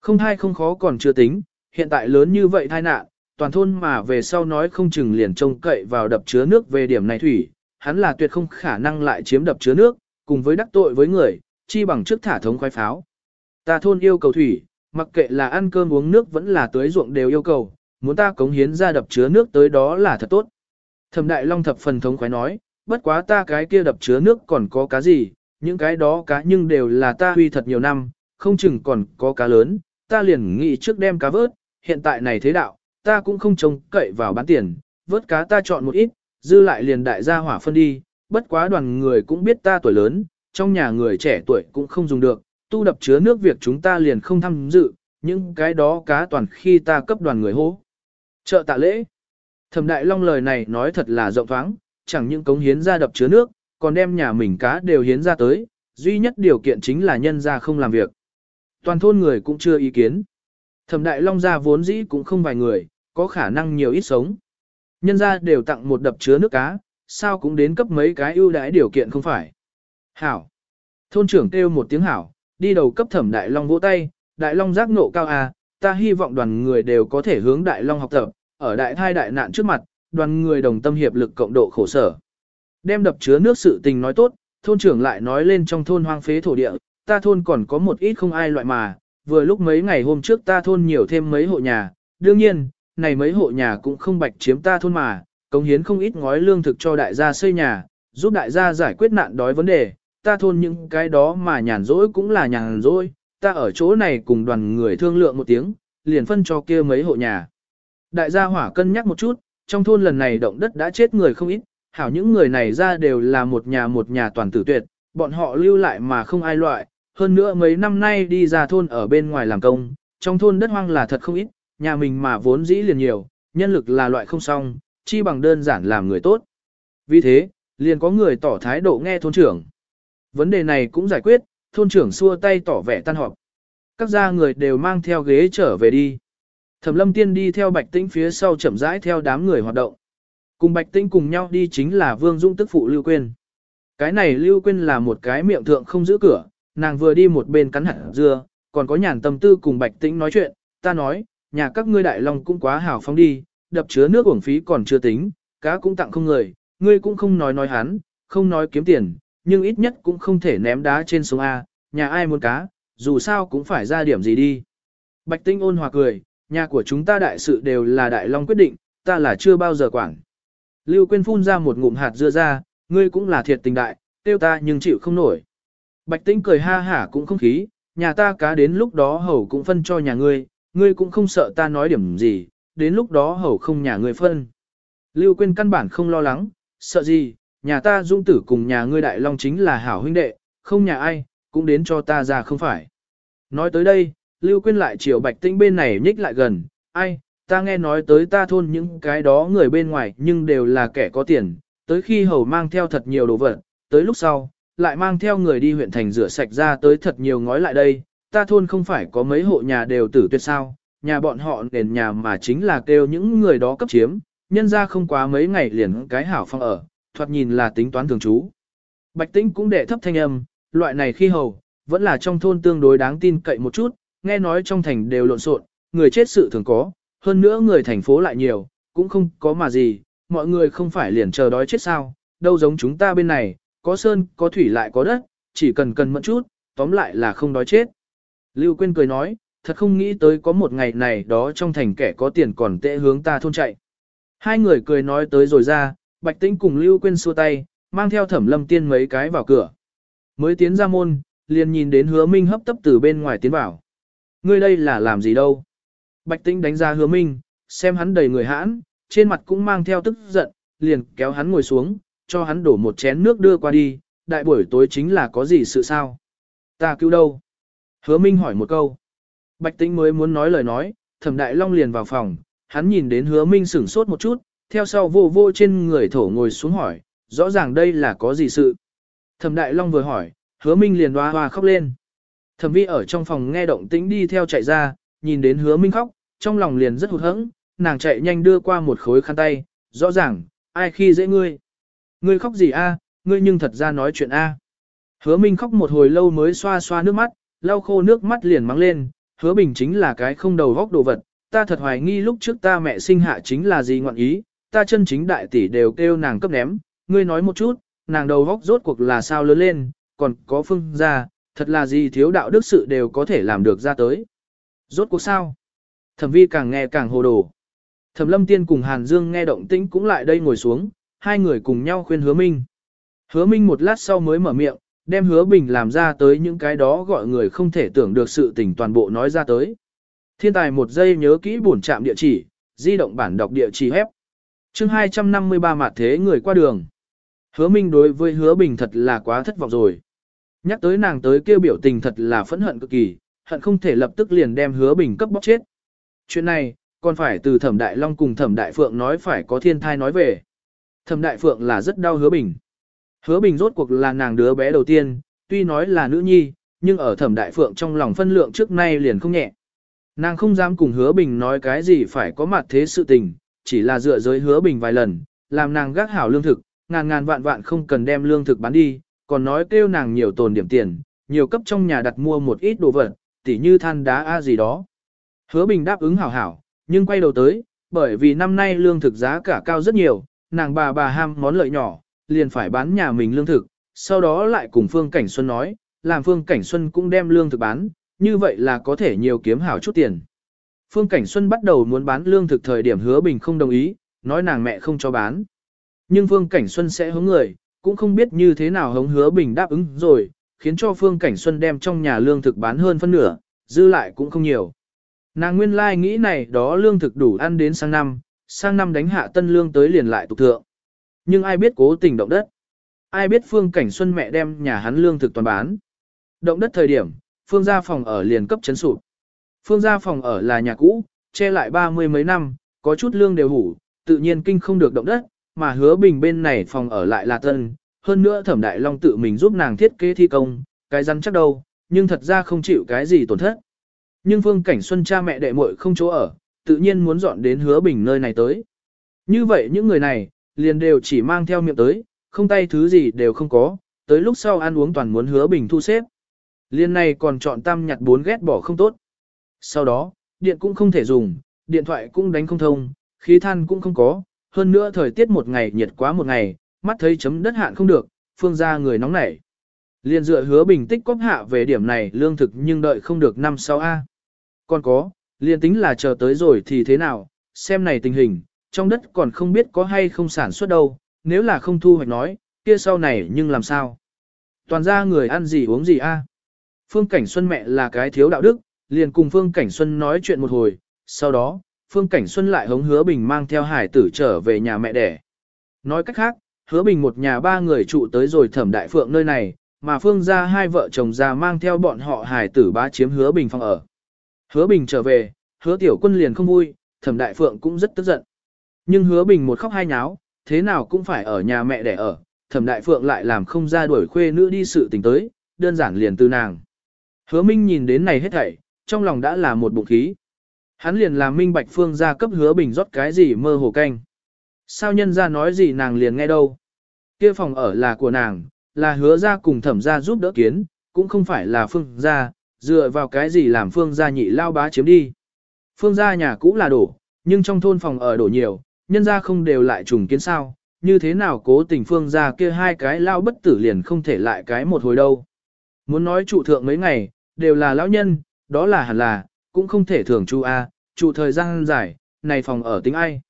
Không thai không khó còn chưa tính, hiện tại lớn như vậy thai nạn, toàn thôn mà về sau nói không chừng liền trông cậy vào đập chứa nước về điểm này thủy, hắn là tuyệt không khả năng lại chiếm đập chứa nước, cùng với đắc tội với người, chi bằng trước thả thống khoái pháo. Ta thôn yêu cầu thủy, mặc kệ là ăn cơm uống nước vẫn là tưới ruộng đều yêu cầu, muốn ta cống hiến ra đập chứa nước tới đó là thật tốt. Thẩm Đại Long thập phần thống khoái nói, bất quá ta cái kia đập chứa nước còn có cá gì, những cái đó cá nhưng đều là ta huy thật nhiều năm, không chừng còn có cá lớn, ta liền nghĩ trước đem cá vớt, hiện tại này thế đạo, ta cũng không trông cậy vào bán tiền, vớt cá ta chọn một ít, dư lại liền đại gia hỏa phân đi, bất quá đoàn người cũng biết ta tuổi lớn, trong nhà người trẻ tuổi cũng không dùng được, tu đập chứa nước việc chúng ta liền không tham dự, những cái đó cá toàn khi ta cấp đoàn người hô. Chợ tạ lễ. Thẩm Đại Long lời này nói thật là rộng thoáng, chẳng những cống hiến ra đập chứa nước, còn đem nhà mình cá đều hiến ra tới, duy nhất điều kiện chính là nhân ra không làm việc. Toàn thôn người cũng chưa ý kiến. Thẩm Đại Long ra vốn dĩ cũng không vài người, có khả năng nhiều ít sống. Nhân ra đều tặng một đập chứa nước cá, sao cũng đến cấp mấy cái ưu đãi điều kiện không phải. Hảo. Thôn trưởng kêu một tiếng hảo, đi đầu cấp thẩm Đại Long vỗ tay, Đại Long giác nộ cao à, ta hy vọng đoàn người đều có thể hướng Đại Long học tập, ở đại thai đại nạn trước mặt, đoàn người đồng tâm hiệp lực cộng độ khổ sở. Đem đập chứa nước sự tình nói tốt, thôn trưởng lại nói lên trong thôn hoang phế thổ địa, ta thôn còn có một ít không ai loại mà, vừa lúc mấy ngày hôm trước ta thôn nhiều thêm mấy hộ nhà, đương nhiên, này mấy hộ nhà cũng không bạch chiếm ta thôn mà, cống hiến không ít ngói lương thực cho đại gia xây nhà, giúp đại gia giải quyết nạn đói vấn đề, ta thôn những cái đó mà nhàn rỗi cũng là nhàn rỗi, ta ở chỗ này cùng đoàn người thương lượng một tiếng, liền phân cho kia mấy hộ nhà. Đại gia hỏa cân nhắc một chút, trong thôn lần này động đất đã chết người không ít, hảo những người này ra đều là một nhà một nhà toàn tử tuyệt, bọn họ lưu lại mà không ai loại, hơn nữa mấy năm nay đi ra thôn ở bên ngoài làm công, trong thôn đất hoang là thật không ít, nhà mình mà vốn dĩ liền nhiều, nhân lực là loại không xong, chi bằng đơn giản làm người tốt. Vì thế, liền có người tỏ thái độ nghe thôn trưởng. Vấn đề này cũng giải quyết, thôn trưởng xua tay tỏ vẻ tan họp. Các gia người đều mang theo ghế trở về đi. Thẩm lâm tiên đi theo bạch tĩnh phía sau chậm rãi theo đám người hoạt động. Cùng bạch tĩnh cùng nhau đi chính là Vương Dung tức phụ Lưu Quyên. Cái này Lưu Quyên là một cái miệng thượng không giữ cửa, nàng vừa đi một bên cắn hẳn dưa, còn có nhàn tâm tư cùng bạch tĩnh nói chuyện, ta nói, nhà các ngươi đại long cũng quá hào phóng đi, đập chứa nước uổng phí còn chưa tính, cá cũng tặng không người, ngươi cũng không nói nói hắn, không nói kiếm tiền, nhưng ít nhất cũng không thể ném đá trên sông A, nhà ai muốn cá, dù sao cũng phải ra điểm gì đi. Bạch Tinh ôn hòa cười, nhà của chúng ta đại sự đều là đại long quyết định, ta là chưa bao giờ quản. Lưu Quyên phun ra một ngụm hạt dưa ra, ngươi cũng là thiệt tình đại, tiêu ta nhưng chịu không nổi. Bạch Tinh cười ha hả cũng không khí, nhà ta cá đến lúc đó hầu cũng phân cho nhà ngươi, ngươi cũng không sợ ta nói điểm gì, đến lúc đó hầu không nhà ngươi phân. Lưu Quyên căn bản không lo lắng, sợ gì, nhà ta dung tử cùng nhà ngươi đại long chính là hảo huynh đệ, không nhà ai, cũng đến cho ta ra không phải. Nói tới đây, Lưu Quyên lại chiều Bạch Tĩnh bên này nhích lại gần, ai, ta nghe nói tới ta thôn những cái đó người bên ngoài nhưng đều là kẻ có tiền, tới khi hầu mang theo thật nhiều đồ vật, tới lúc sau, lại mang theo người đi huyện thành rửa sạch ra tới thật nhiều ngói lại đây, ta thôn không phải có mấy hộ nhà đều tử tuyệt sao, nhà bọn họ nền nhà mà chính là kêu những người đó cấp chiếm, nhân ra không quá mấy ngày liền cái hảo phong ở, thoạt nhìn là tính toán thường trú. Bạch Tĩnh cũng đệ thấp thanh âm, loại này khi hầu, vẫn là trong thôn tương đối đáng tin cậy một chút, nghe nói trong thành đều lộn xộn, người chết sự thường có, hơn nữa người thành phố lại nhiều, cũng không có mà gì, mọi người không phải liền chờ đói chết sao, đâu giống chúng ta bên này, có sơn, có thủy lại có đất, chỉ cần cần mẫn chút, tóm lại là không đói chết. Lưu Quyên cười nói, thật không nghĩ tới có một ngày này đó trong thành kẻ có tiền còn tệ hướng ta thôn chạy. Hai người cười nói tới rồi ra, Bạch Tĩnh cùng Lưu Quyên xua tay, mang theo thẩm lâm tiên mấy cái vào cửa. Mới tiến ra môn, liền nhìn đến hứa minh hấp tấp từ bên ngoài tiến vào. Ngươi đây là làm gì đâu? Bạch Tĩnh đánh ra hứa minh, xem hắn đầy người hãn, trên mặt cũng mang theo tức giận, liền kéo hắn ngồi xuống, cho hắn đổ một chén nước đưa qua đi, đại buổi tối chính là có gì sự sao? Ta cứu đâu? Hứa Minh hỏi một câu. Bạch Tĩnh mới muốn nói lời nói, Thẩm Đại Long liền vào phòng, hắn nhìn đến Hứa Minh sửng sốt một chút, theo sau vô vô trên người thổ ngồi xuống hỏi, rõ ràng đây là có gì sự. Thẩm Đại Long vừa hỏi, Hứa Minh liền hoa hoa khóc lên. Thẩm Vi ở trong phòng nghe động tĩnh đi theo chạy ra, nhìn đến Hứa Minh khóc, trong lòng liền rất hụt hẫng, nàng chạy nhanh đưa qua một khối khăn tay, rõ ràng, ai khi dễ ngươi. Ngươi khóc gì a? ngươi nhưng thật ra nói chuyện a. Hứa Minh khóc một hồi lâu mới xoa xoa nước mắt, lau khô nước mắt liền mắng lên, hứa bình chính là cái không đầu góc đồ vật, ta thật hoài nghi lúc trước ta mẹ sinh hạ chính là gì ngoạn ý, ta chân chính đại tỷ đều kêu nàng cấp ném, ngươi nói một chút, nàng đầu góc rốt cuộc là sao lớn lên, còn có phương gia, thật là gì thiếu đạo đức sự đều có thể làm được ra tới. Rốt cuộc sao? Thẩm vi càng nghe càng hồ đồ. Thẩm lâm tiên cùng Hàn Dương nghe động tĩnh cũng lại đây ngồi xuống, hai người cùng nhau khuyên hứa minh. Hứa minh một lát sau mới mở miệng, đem hứa bình làm ra tới những cái đó gọi người không thể tưởng được sự tình toàn bộ nói ra tới. Thiên tài một giây nhớ kỹ bổn trạm địa chỉ, di động bản đọc địa chỉ hép. chương 253 mặt thế người qua đường. Hứa minh đối với hứa bình thật là quá thất vọng rồi. Nhắc tới nàng tới kêu biểu tình thật là phẫn hận cực kỳ, hận không thể lập tức liền đem hứa bình cấp bóc chết. Chuyện này, còn phải từ thẩm đại long cùng thẩm đại phượng nói phải có thiên thai nói về. Thẩm đại phượng là rất đau hứa bình. Hứa bình rốt cuộc là nàng đứa bé đầu tiên, tuy nói là nữ nhi, nhưng ở thẩm đại phượng trong lòng phân lượng trước nay liền không nhẹ. Nàng không dám cùng hứa bình nói cái gì phải có mặt thế sự tình, chỉ là dựa giới hứa bình vài lần, làm nàng gác hảo lương thực, ngàn ngàn vạn vạn không cần đem lương thực bán đi, còn nói kêu nàng nhiều tồn điểm tiền, nhiều cấp trong nhà đặt mua một ít đồ vật, tỉ như than đá a gì đó. Hứa bình đáp ứng hảo hảo, nhưng quay đầu tới, bởi vì năm nay lương thực giá cả cao rất nhiều, nàng bà bà ham món lợi nhỏ, liền phải bán nhà mình lương thực, sau đó lại cùng Phương Cảnh Xuân nói, làm Phương Cảnh Xuân cũng đem lương thực bán, như vậy là có thể nhiều kiếm hảo chút tiền. Phương Cảnh Xuân bắt đầu muốn bán lương thực thời điểm hứa bình không đồng ý, nói nàng mẹ không cho bán. Nhưng Phương Cảnh Xuân sẽ hống người, cũng không biết như thế nào hống hứa bình đáp ứng rồi, khiến cho Phương Cảnh Xuân đem trong nhà lương thực bán hơn phân nửa, dư lại cũng không nhiều. Nàng nguyên lai like nghĩ này đó lương thực đủ ăn đến sang năm, sang năm đánh hạ tân lương tới liền lại tục thượng. Nhưng ai biết cố tình động đất? Ai biết Phương Cảnh Xuân mẹ đem nhà hắn lương thực toàn bán? Động đất thời điểm, Phương gia phòng ở liền cấp chấn sụp. Phương gia phòng ở là nhà cũ, che lại ba mươi mấy năm, có chút lương đều hủ, tự nhiên kinh không được động đất, mà hứa bình bên này phòng ở lại là tân. Hơn nữa thẩm đại long tự mình giúp nàng thiết kế thi công, cái rắn chắc đâu, nhưng thật ra không chịu cái gì tổn thất. Nhưng Phương Cảnh Xuân cha mẹ đệ muội không chỗ ở, tự nhiên muốn dọn đến hứa bình nơi này tới. Như vậy những người này, liền đều chỉ mang theo miệng tới, không tay thứ gì đều không có, tới lúc sau ăn uống toàn muốn hứa bình thu xếp. Liên này còn chọn tam nhặt bốn ghét bỏ không tốt. Sau đó, điện cũng không thể dùng, điện thoại cũng đánh không thông, khí than cũng không có, hơn nữa thời tiết một ngày nhiệt quá một ngày, mắt thấy chấm đất hạn không được, phương ra người nóng nảy. Liên dựa hứa bình tích cóp hạ về điểm này lương thực nhưng đợi không được năm sau A. Còn có, liên tính là chờ tới rồi thì thế nào, xem này tình hình, trong đất còn không biết có hay không sản xuất đâu, nếu là không thu hoạch nói, kia sau này nhưng làm sao? Toàn ra người ăn gì uống gì a? Phương Cảnh Xuân mẹ là cái thiếu đạo đức, liền cùng Phương Cảnh Xuân nói chuyện một hồi, sau đó, Phương Cảnh Xuân lại hống hứa bình mang theo hải tử trở về nhà mẹ đẻ. Nói cách khác, hứa bình một nhà ba người trụ tới rồi thẩm đại phượng nơi này, mà Phương ra hai vợ chồng già mang theo bọn họ hải tử bá chiếm hứa bình phòng ở. Hứa bình trở về, hứa tiểu quân liền không vui, thẩm đại phượng cũng rất tức giận. Nhưng hứa bình một khóc hai nháo, thế nào cũng phải ở nhà mẹ để ở, thẩm đại phượng lại làm không ra đuổi khuê nữ đi sự tình tới, đơn giản liền từ nàng. Hứa minh nhìn đến này hết thảy, trong lòng đã là một bụng khí. Hắn liền làm minh bạch phương ra cấp hứa bình rót cái gì mơ hồ canh. Sao nhân ra nói gì nàng liền nghe đâu. Kia phòng ở là của nàng, là hứa ra cùng thẩm ra giúp đỡ kiến, cũng không phải là phương gia, dựa vào cái gì làm phương gia nhị lao bá chiếm đi. Phương gia nhà cũ là đổ, nhưng trong thôn phòng ở đổ nhiều, nhân gia không đều lại trùng kiến sao, như thế nào cố tình phương gia kia hai cái lao bất tử liền không thể lại cái một hồi đâu. Muốn nói trụ thượng mấy ngày, đều là lão nhân, đó là hẳn là, cũng không thể thường trụ a, trụ thời gian dài, này phòng ở tính ai.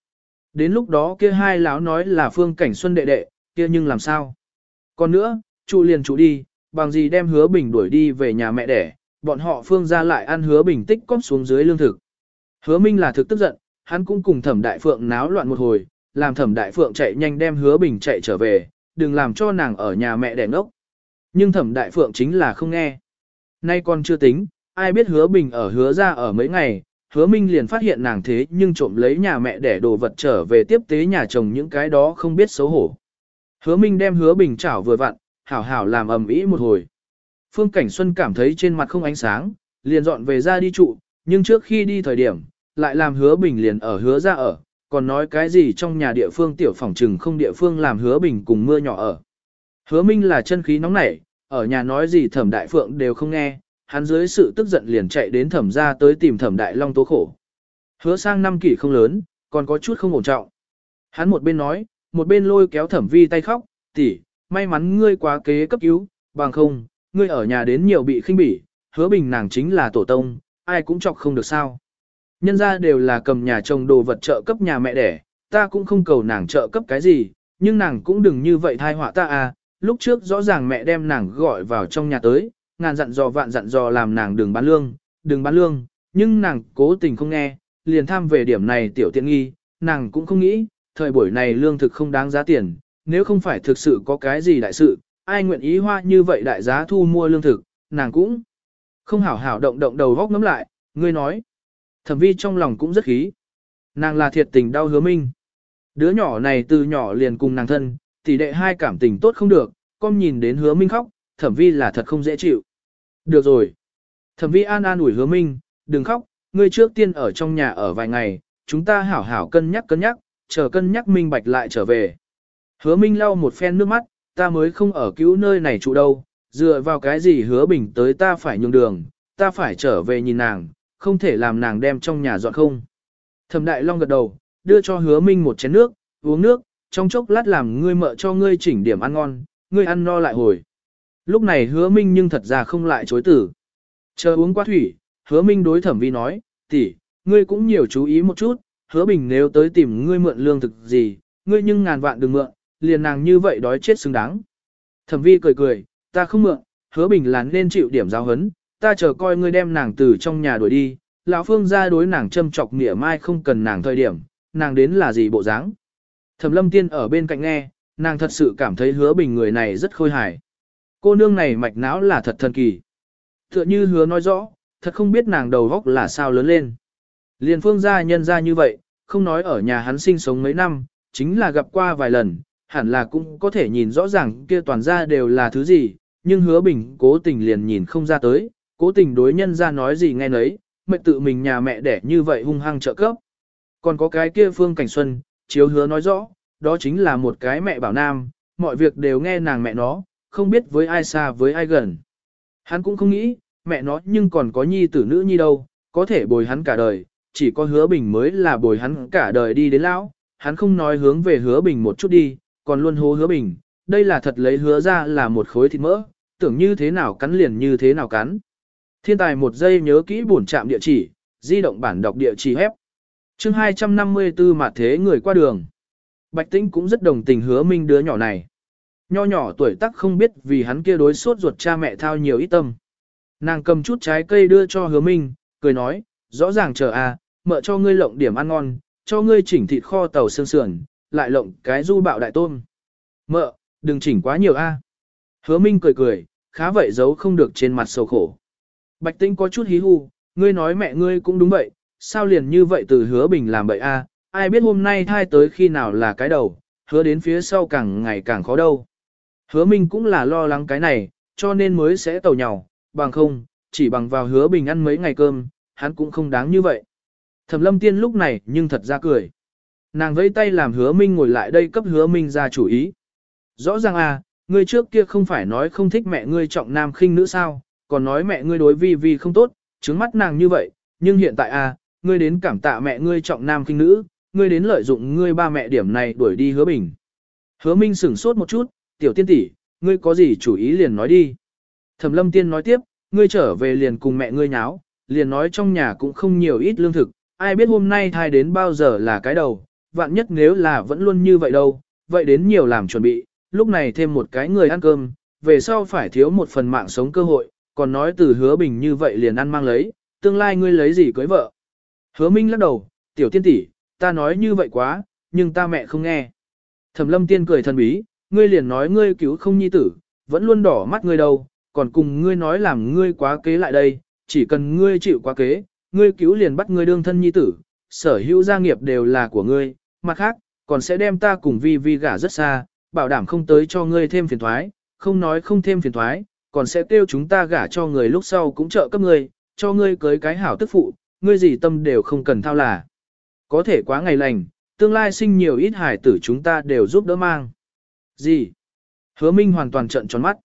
Đến lúc đó kia hai lão nói là phương cảnh xuân đệ đệ, kia nhưng làm sao? Còn nữa, trụ liền trụ đi, bằng gì đem hứa bình đuổi đi về nhà mẹ đẻ, bọn họ phương ra lại ăn hứa bình tích cóp xuống dưới lương thực. Hứa minh là thực tức giận, hắn cũng cùng thẩm đại phượng náo loạn một hồi, làm thẩm đại phượng chạy nhanh đem hứa bình chạy trở về, đừng làm cho nàng ở nhà mẹ đẻ ngốc. Nhưng thẩm đại phượng chính là không nghe. Nay còn chưa tính, ai biết hứa bình ở hứa ra ở mấy ngày, hứa minh liền phát hiện nàng thế nhưng trộm lấy nhà mẹ đẻ đồ vật trở về tiếp tế nhà chồng những cái đó không biết xấu hổ. Hứa minh đem hứa bình chảo vừa vặn, hảo hảo làm ầm ĩ một hồi. Phương Cảnh Xuân cảm thấy trên mặt không ánh sáng, liền dọn về ra đi trụ, nhưng trước khi đi thời điểm, lại làm hứa bình liền ở hứa ra ở, còn nói cái gì trong nhà địa phương tiểu phòng trừng không địa phương làm hứa bình cùng mưa nhỏ ở. Hứa minh là chân khí nóng nảy, ở nhà nói gì thẩm đại phượng đều không nghe, hắn dưới sự tức giận liền chạy đến thẩm ra tới tìm thẩm đại long tố khổ. Hứa sang năm kỷ không lớn, còn có chút không ổn trọng. Hắn một bên nói, một bên lôi kéo thẩm vi tay khóc, tỷ, may mắn ngươi quá kế cấp cứu, bằng không, ngươi ở nhà đến nhiều bị khinh bỉ, hứa bình nàng chính là tổ tông, ai cũng chọc không được sao. Nhân ra đều là cầm nhà chồng đồ vật trợ cấp nhà mẹ đẻ, ta cũng không cầu nàng trợ cấp cái gì, nhưng nàng cũng đừng như vậy thai họa ta à, lúc trước rõ ràng mẹ đem nàng gọi vào trong nhà tới, ngàn dặn dò vạn dặn dò làm nàng đừng bán lương, đừng bán lương, nhưng nàng cố tình không nghe, liền tham về điểm này tiểu tiện nghi, nàng cũng không nghĩ, thời buổi này lương thực không đáng giá tiền, nếu không phải thực sự có cái gì đại sự, ai nguyện ý hoa như vậy đại giá thu mua lương thực, nàng cũng không hảo hảo động động đầu góc ngắm lại, ngươi nói. Thẩm vi trong lòng cũng rất khí. Nàng là thiệt tình đau hứa minh. Đứa nhỏ này từ nhỏ liền cùng nàng thân, tỷ đệ hai cảm tình tốt không được, con nhìn đến hứa minh khóc, thẩm vi là thật không dễ chịu. Được rồi. Thẩm vi an an ủi hứa minh, đừng khóc, ngươi trước tiên ở trong nhà ở vài ngày, chúng ta hảo hảo cân nhắc cân nhắc, chờ cân nhắc minh bạch lại trở về. Hứa minh lau một phen nước mắt, ta mới không ở cứu nơi này trụ đâu, dựa vào cái gì hứa bình tới ta phải nhường đường, ta phải trở về nhìn nàng, không thể làm nàng đem trong nhà dọn không. Thẩm đại long gật đầu, đưa cho hứa minh một chén nước, uống nước, trong chốc lát làm ngươi mợ cho ngươi chỉnh điểm ăn ngon, ngươi ăn no lại hồi. Lúc này hứa minh nhưng thật ra không lại chối tử. Chờ uống qua thủy, hứa minh đối thẩm vi nói, tỷ, ngươi cũng nhiều chú ý một chút, hứa bình nếu tới tìm ngươi mượn lương thực gì, ngươi nhưng ngàn vạn đừng mượn, liền nàng như vậy đói chết xứng đáng. Thẩm vi cười cười, ta không mượn, hứa bình là nên chịu điểm giáo hấn, ta chờ coi ngươi đem nàng từ trong nhà đuổi đi, lão phương ra đối nàng châm chọc nghĩa mai không cần nàng thời điểm, nàng đến là gì bộ dáng. Thẩm lâm tiên ở bên cạnh nghe, nàng thật sự cảm thấy hứa bình người này rất khôi hài. Cô nương này mạch não là thật thần kỳ. Tựa như hứa nói rõ, thật không biết nàng đầu góc là sao lớn lên. Liền phương gia nhân ra như vậy, không nói ở nhà hắn sinh sống mấy năm, chính là gặp qua vài lần, hẳn là cũng có thể nhìn rõ ràng kia toàn ra đều là thứ gì, nhưng hứa bình cố tình liền nhìn không ra tới, cố tình đối nhân ra nói gì nghe nấy, mệnh tự mình nhà mẹ đẻ như vậy hung hăng trợ cấp. Còn có cái kia Phương Cảnh Xuân, chiếu hứa nói rõ, đó chính là một cái mẹ bảo nam, mọi việc đều nghe nàng mẹ nó, không biết với ai xa với ai gần. Hắn cũng không nghĩ, mẹ nó nhưng còn có nhi tử nữ nhi đâu, có thể bồi hắn cả đời, chỉ có hứa bình mới là bồi hắn cả đời đi đến lão, hắn không nói hướng về hứa bình một chút đi, còn luôn hô hứa bình, đây là thật lấy hứa ra là một khối thịt mỡ, tưởng như thế nào cắn liền như thế nào cắn. Thiên tài một giây nhớ kỹ bổn trạm địa chỉ, di động bản đọc địa chỉ hép. chương 254 mà thế người qua đường. Bạch Tĩnh cũng rất đồng tình hứa minh đứa nhỏ này. Nho nhỏ tuổi tác không biết vì hắn kia đối suốt ruột cha mẹ thao nhiều ít tâm. Nàng cầm chút trái cây đưa cho hứa minh, cười nói, rõ ràng chờ à, mợ cho ngươi lộng điểm ăn ngon, cho ngươi chỉnh thịt kho tàu xương sườn, lại lộng cái du bạo đại tôm. Mợ, đừng chỉnh quá nhiều a. Hứa Minh cười cười, khá vậy giấu không được trên mặt sầu khổ. Bạch Tĩnh có chút hí hù, ngươi nói mẹ ngươi cũng đúng vậy, sao liền như vậy từ hứa bình làm bậy a? ai biết hôm nay thai tới khi nào là cái đầu, hứa đến phía sau càng ngày càng khó đâu. Hứa Minh cũng là lo lắng cái này, cho nên mới sẽ tàu nhào, bằng không, chỉ bằng vào hứa bình ăn mấy ngày cơm, hắn cũng không đáng như vậy. Thẩm lâm tiên lúc này nhưng thật ra cười. Nàng vẫy tay làm hứa minh ngồi lại đây cấp hứa minh ra chủ ý. Rõ ràng à, ngươi trước kia không phải nói không thích mẹ ngươi trọng nam khinh nữ sao, còn nói mẹ ngươi đối vi vi không tốt, trứng mắt nàng như vậy, nhưng hiện tại à, ngươi đến cảm tạ mẹ ngươi trọng nam khinh nữ, ngươi đến lợi dụng ngươi ba mẹ điểm này đuổi đi hứa bình. Hứa Minh sửng sốt một chút, tiểu tiên tỷ, ngươi có gì chủ ý liền nói đi. Thẩm lâm tiên nói tiếp, ngươi trở về liền cùng mẹ ngươi nháo, liền nói trong nhà cũng không nhiều ít lương thực, ai biết hôm nay thai đến bao giờ là cái đầu, vạn nhất nếu là vẫn luôn như vậy đâu, vậy đến nhiều làm chuẩn bị, lúc này thêm một cái người ăn cơm, về sau phải thiếu một phần mạng sống cơ hội, còn nói từ hứa bình như vậy liền ăn mang lấy, tương lai ngươi lấy gì cưới vợ. Hứa Minh lắc đầu, tiểu tiên tỷ, ta nói như vậy quá, nhưng ta mẹ không nghe. Thẩm lâm tiên cười thần bí, ngươi liền nói ngươi cứu không nhi tử, vẫn luôn đỏ mắt ngươi đâu, còn cùng ngươi nói làm ngươi quá kế lại đây, chỉ cần ngươi chịu quá kế, ngươi cứu liền bắt ngươi đương thân nhi tử, sở hữu gia nghiệp đều là của ngươi, mặt khác, còn sẽ đem ta cùng vi vi gả rất xa, bảo đảm không tới cho ngươi thêm phiền thoái, không nói không thêm phiền thoái, còn sẽ kêu chúng ta gả cho người lúc sau cũng trợ cấp ngươi, cho ngươi cưới cái hảo tức phụ, ngươi gì tâm đều không cần thao là. Có thể quá ngày lành, tương lai sinh nhiều ít hải tử chúng ta đều giúp đỡ mang. Gì? Hứa Minh hoàn toàn trợn tròn mắt.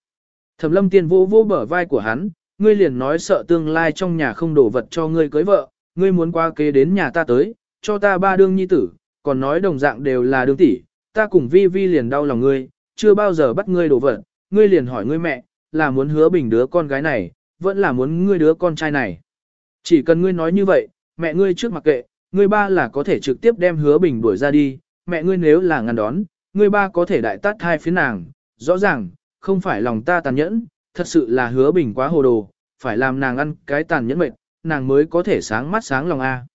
Thẩm lâm tiên vô vô bở vai của hắn, ngươi liền nói sợ tương lai trong nhà không đổ vật cho ngươi cưới vợ, ngươi muốn qua kế đến nhà ta tới, cho ta ba đương nhi tử, còn nói đồng dạng đều là đương tỷ, ta cùng vi vi liền đau lòng ngươi, chưa bao giờ bắt ngươi đổ vật, ngươi liền hỏi ngươi mẹ, là muốn hứa bình đứa con gái này, vẫn là muốn ngươi đứa con trai này. Chỉ cần ngươi nói như vậy, mẹ ngươi trước mặc kệ, ngươi ba là có thể trực tiếp đem hứa bình đuổi ra đi, mẹ ngươi nếu là ngăn đón, ngươi ba có thể đại tát hai phía nàng, rõ ràng, không phải lòng ta tàn nhẫn, thật sự là hứa bình quá hồ đồ, phải làm nàng ăn cái tàn nhẫn mệt, nàng mới có thể sáng mắt sáng lòng A.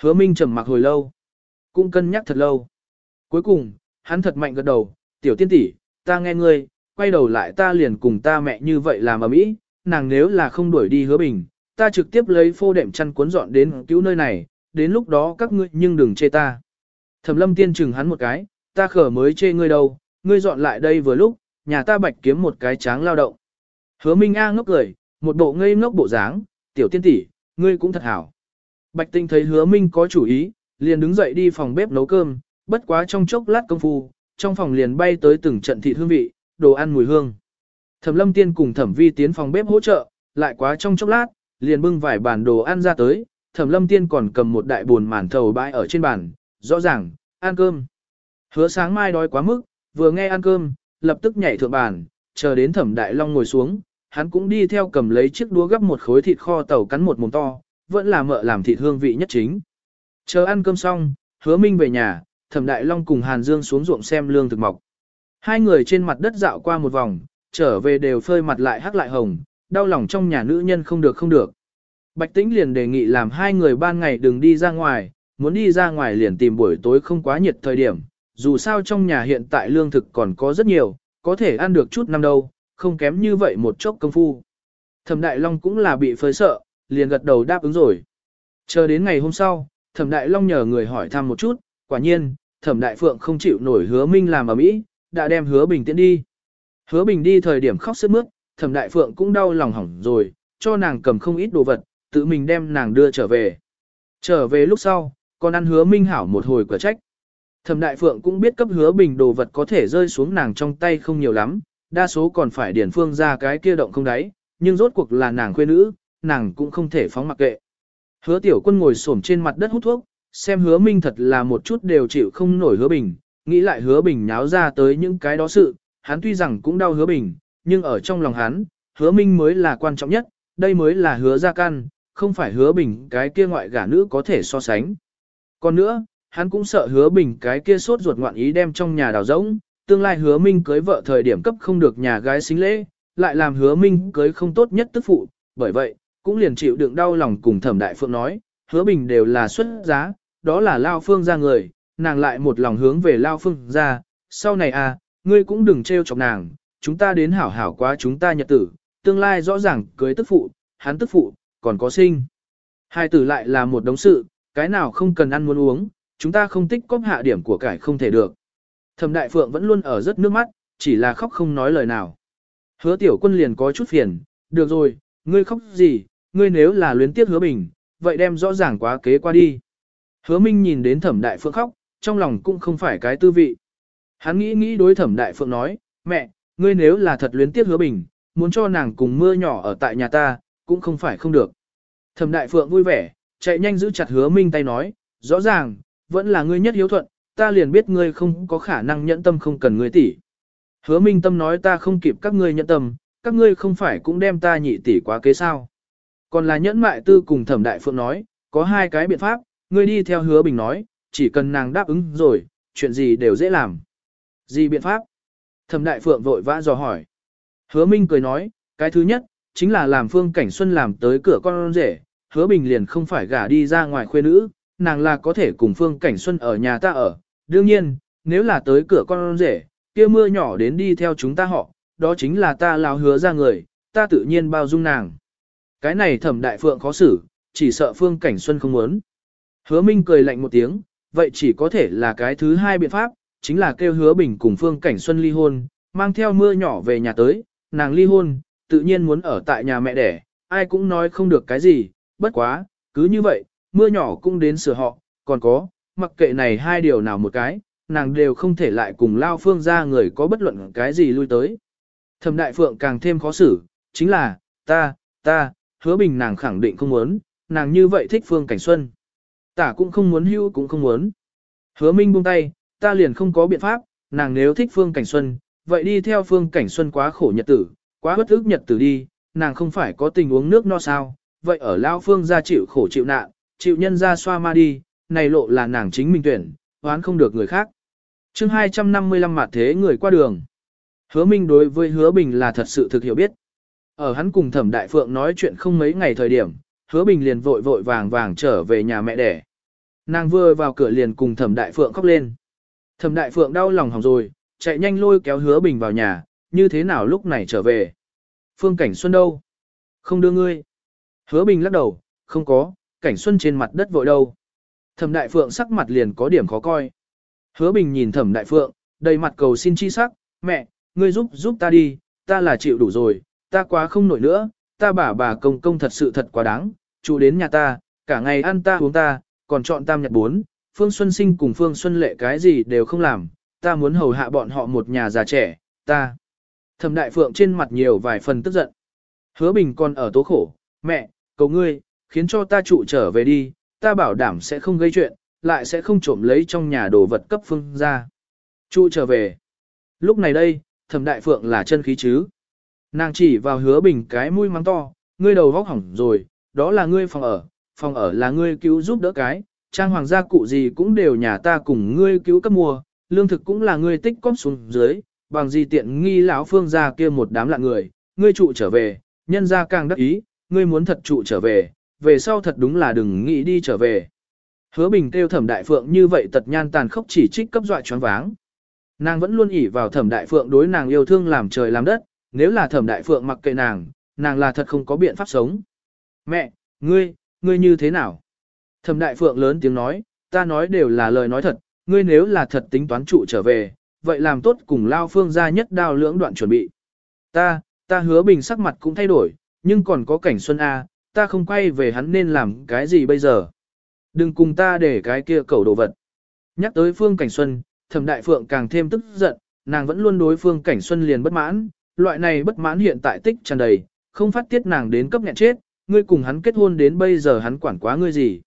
Hứa Minh trầm mặc hồi lâu, cũng cân nhắc thật lâu. Cuối cùng, hắn thật mạnh gật đầu, tiểu tiên tỷ, ta nghe ngươi, quay đầu lại ta liền cùng ta mẹ như vậy làm ở mỹ, nàng nếu là không đuổi đi hứa bình, ta trực tiếp lấy phô đệm chăn cuốn dọn đến cứu nơi này, đến lúc đó các ngươi nhưng đừng chê ta. Thẩm lâm tiên chừng hắn một cái, ta khở mới chê ngươi đâu, ngươi dọn lại đây vừa lúc, nhà ta bạch kiếm một cái tráng lao động. Hứa Minh A ngốc cười, một bộ ngây ngốc bộ dáng, tiểu tiên tỷ, ngươi cũng thật hảo. Bạch tinh thấy hứa Minh có chủ ý, liền đứng dậy đi phòng bếp nấu cơm, bất quá trong chốc lát công phu, trong phòng liền bay tới từng trận thịt hương vị, đồ ăn mùi hương. Thẩm lâm tiên cùng thẩm vi tiến phòng bếp hỗ trợ, lại quá trong chốc lát, liền bưng vài bàn đồ ăn ra tới, thẩm lâm tiên còn cầm một đại buồn màn thầu bãi ở trên bàn, rõ ràng, ăn cơm. Hứa sáng mai đói quá mức, vừa nghe ăn cơm, lập tức nhảy thượng bàn, chờ đến thẩm đại long ngồi xuống, hắn cũng đi theo cầm lấy chiếc đũa gấp một khối thịt kho tàu cắn một mồm to, vẫn là mợ làm thịt hương vị nhất chính. Chờ ăn cơm xong, hứa minh về nhà, thẩm đại long cùng Hàn Dương xuống ruộng xem lương thực mọc. Hai người trên mặt đất dạo qua một vòng, trở về đều phơi mặt lại hắc lại hồng, đau lòng trong nhà nữ nhân không được không được. Bạch Tĩnh liền đề nghị làm hai người ban ngày đừng đi ra ngoài, muốn đi ra ngoài liền tìm buổi tối không quá nhiệt thời điểm, dù sao trong nhà hiện tại lương thực còn có rất nhiều, có thể ăn được chút năm đâu, không kém như vậy một chốc công phu. Thẩm Đại Long cũng là bị phơi sợ, liền gật đầu đáp ứng rồi. Chờ đến ngày hôm sau, Thẩm Đại Long nhờ người hỏi thăm một chút, quả nhiên, Thẩm Đại Phượng không chịu nổi hứa Minh làm ở mỹ, đã đem hứa Bình tiễn đi. Hứa Bình đi thời điểm khóc sướt mướt, Thẩm Đại Phượng cũng đau lòng hỏng rồi, cho nàng cầm không ít đồ vật, tự mình đem nàng đưa trở về. Trở về lúc sau, còn ăn hứa Minh hảo một hồi quả trách. Thẩm Đại Phượng cũng biết cấp hứa Bình đồ vật có thể rơi xuống nàng trong tay không nhiều lắm, đa số còn phải điển phương ra cái kia động không đáy, nhưng rốt cuộc là nàng khuê nữ, nàng cũng không thể phóng mặc kệ. Hứa tiểu quân ngồi xổm trên mặt đất hút thuốc, xem hứa minh thật là một chút đều chịu không nổi hứa bình, nghĩ lại hứa bình nháo ra tới những cái đó sự, hắn tuy rằng cũng đau hứa bình, nhưng ở trong lòng hắn, hứa minh mới là quan trọng nhất, đây mới là hứa gia căn, không phải hứa bình cái kia ngoại gả nữ có thể so sánh. Còn nữa, hắn cũng sợ hứa bình cái kia sốt ruột ngoạn ý đem trong nhà đào rỗng, tương lai hứa minh cưới vợ thời điểm cấp không được nhà gái xính lễ, lại làm hứa minh cưới không tốt nhất tức phụ, bởi vậy, cũng liền chịu đựng đau lòng cùng thẩm đại phượng nói, hứa bình đều là xuất giá, đó là lao phương ra người, nàng lại một lòng hướng về lao phương ra, sau này à, ngươi cũng đừng trêu chọc nàng, chúng ta đến hảo hảo quá chúng ta nhật tử, tương lai rõ ràng cưới tức phụ, hắn tức phụ, còn có sinh. Hai tử lại là một đống sự, cái nào không cần ăn muốn uống, chúng ta không tích cóp hạ điểm của cải không thể được. Thẩm đại phượng vẫn luôn ở rất nước mắt, chỉ là khóc không nói lời nào. Hứa tiểu quân liền có chút phiền, được rồi, ngươi khóc gì, ngươi nếu là luyến tiếc hứa bình, vậy đem rõ ràng quá kế qua đi. Hứa minh nhìn đến thẩm đại phượng khóc, trong lòng cũng không phải cái tư vị. Hắn nghĩ nghĩ đối thẩm đại phượng nói, mẹ, ngươi nếu là thật luyến tiếc hứa bình, muốn cho nàng cùng mưa nhỏ ở tại nhà ta, cũng không phải không được. Thẩm đại phượng vui vẻ, chạy nhanh giữ chặt hứa minh tay nói, rõ ràng, vẫn là ngươi nhất hiếu thuận, ta liền biết ngươi không có khả năng nhẫn tâm không cần ngươi tỷ. Hứa minh tâm nói ta không kịp các ngươi nhẫn tâm, các ngươi không phải cũng đem ta nhị tỷ quá kế sao. Còn là nhẫn mại tư cùng thẩm đại phượng nói, có hai cái biện pháp, ngươi đi theo hứa bình nói, chỉ cần nàng đáp ứng rồi, chuyện gì đều dễ làm. Gì biện pháp? Thẩm đại phượng vội vã dò hỏi. Hứa minh cười nói, cái thứ nhất, chính là làm phương cảnh xuân làm tới cửa con rể, hứa bình liền không phải gả đi ra ngoài khuê nữ, nàng là có thể cùng phương cảnh xuân ở nhà ta ở. Đương nhiên, nếu là tới cửa con rể, kia mưa nhỏ đến đi theo chúng ta họ, đó chính là ta lao hứa ra người, ta tự nhiên bao dung nàng. Cái này thẩm đại phượng khó xử, chỉ sợ phương cảnh xuân không muốn. Hứa Minh cười lạnh một tiếng, vậy chỉ có thể là cái thứ hai biện pháp, chính là kêu hứa bình cùng phương cảnh xuân ly hôn, mang theo mưa nhỏ về nhà tới, nàng ly hôn, tự nhiên muốn ở tại nhà mẹ đẻ, ai cũng nói không được cái gì, bất quá, cứ như vậy, mưa nhỏ cũng đến sửa họ, còn có, mặc kệ này hai điều nào một cái, nàng đều không thể lại cùng lao phương ra người có bất luận cái gì lui tới. Thẩm đại phượng càng thêm khó xử, chính là, ta, ta, hứa bình nàng khẳng định không muốn, nàng như vậy thích phương cảnh xuân. Tả cũng không muốn hưu cũng không muốn. Hứa minh buông tay, ta liền không có biện pháp, nàng nếu thích phương cảnh xuân, vậy đi theo phương cảnh xuân quá khổ nhật tử, quá bất ức nhật tử đi, nàng không phải có tình uống nước no sao, vậy ở lao phương ra chịu khổ chịu nạn, chịu nhân ra xoa ma đi, này lộ là nàng chính mình tuyển, hoán không được người khác. chương 255 mặt thế người qua đường. Hứa Minh đối với Hứa Bình là thật sự thực hiểu biết. Ở hắn cùng Thẩm Đại Phượng nói chuyện không mấy ngày thời điểm, Hứa Bình liền vội vội vàng vàng trở về nhà mẹ đẻ. Nàng vừa vào cửa liền cùng Thẩm Đại Phượng khóc lên. Thẩm Đại Phượng đau lòng hỏng rồi, chạy nhanh lôi kéo Hứa Bình vào nhà, như thế nào lúc này trở về. Phương Cảnh Xuân đâu? Không đưa ngươi. Hứa Bình lắc đầu, không có, Cảnh Xuân trên mặt đất vội đâu. Thẩm Đại Phượng sắc mặt liền có điểm khó coi. Hứa Bình nhìn Thẩm Đại Phượng, đầy mặt cầu xin chi sắc, mẹ, ngươi giúp giúp ta đi, ta là chịu đủ rồi, ta quá không nổi nữa, ta bà bà công công thật sự thật quá đáng, chủ đến nhà ta, cả ngày ăn ta uống ta, còn chọn tam nhật bốn, Phương Xuân Sinh cùng Phương Xuân Lệ cái gì đều không làm, ta muốn hầu hạ bọn họ một nhà già trẻ, ta. Thẩm Đại Phượng trên mặt nhiều vài phần tức giận. Hứa Bình còn ở tố khổ, mẹ, cầu ngươi, khiến cho ta trụ trở về đi, ta bảo đảm sẽ không gây chuyện, lại sẽ không trộm lấy trong nhà đồ vật cấp phương ra. Trụ trở về. Lúc này đây, thẩm đại phượng là chân khí chứ. Nàng chỉ vào hứa bình cái mũi mắng to, ngươi đầu vóc hỏng rồi, đó là ngươi phòng ở, phòng ở là ngươi cứu giúp đỡ cái, trang hoàng gia cụ gì cũng đều nhà ta cùng ngươi cứu cấp mua, lương thực cũng là ngươi tích cóp xuống dưới, bằng gì tiện nghi lão phương gia kia một đám lạ người, ngươi trụ trở về, nhân gia càng đắc ý, ngươi muốn thật trụ trở về, về sau thật đúng là đừng nghĩ đi trở về. Hứa bình kêu thẩm đại phượng như vậy tật nhan tàn khốc chỉ trích cấp dọa choáng váng. Nàng vẫn luôn ỉ vào thẩm đại phượng đối nàng yêu thương làm trời làm đất, nếu là thẩm đại phượng mặc kệ nàng, nàng là thật không có biện pháp sống. Mẹ, ngươi, ngươi như thế nào? Thẩm đại phượng lớn tiếng nói, ta nói đều là lời nói thật, ngươi nếu là thật tính toán trụ trở về, vậy làm tốt cùng lao phương ra nhất đao lưỡng đoạn chuẩn bị. Ta, ta hứa bình sắc mặt cũng thay đổi, nhưng còn có cảnh xuân A, ta không quay về hắn nên làm cái gì bây giờ. Đừng cùng ta để cái kia cầu đồ vật. Nhắc tới phương cảnh xuân, thẩm đại phượng càng thêm tức giận, nàng vẫn luôn đối phương cảnh xuân liền bất mãn, loại này bất mãn hiện tại tích tràn đầy, không phát tiết nàng đến cấp nghẹn chết, ngươi cùng hắn kết hôn đến bây giờ hắn quản quá ngươi gì.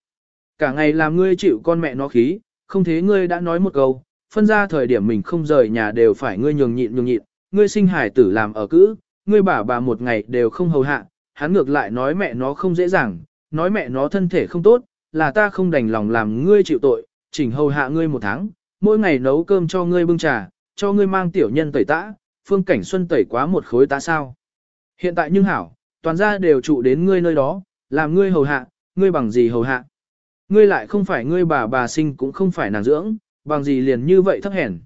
Cả ngày làm ngươi chịu con mẹ nó khí, không thế ngươi đã nói một câu, phân ra thời điểm mình không rời nhà đều phải ngươi nhường nhịn nhường nhịn, ngươi sinh hải tử làm ở cữ, ngươi bà bà một ngày đều không hầu hạ, hắn ngược lại nói mẹ nó không dễ dàng, nói mẹ nó thân thể không tốt, là ta không đành lòng làm ngươi chịu tội, chỉnh hầu hạ ngươi một tháng, mỗi ngày nấu cơm cho ngươi bưng trà, cho ngươi mang tiểu nhân tẩy tã, phương cảnh xuân tẩy quá một khối tá sao. Hiện tại nhưng hảo, toàn gia đều trụ đến ngươi nơi đó, làm ngươi hầu hạ, ngươi bằng gì hầu hạ. Ngươi lại không phải ngươi bà bà sinh cũng không phải nàng dưỡng, bằng gì liền như vậy thấp hèn.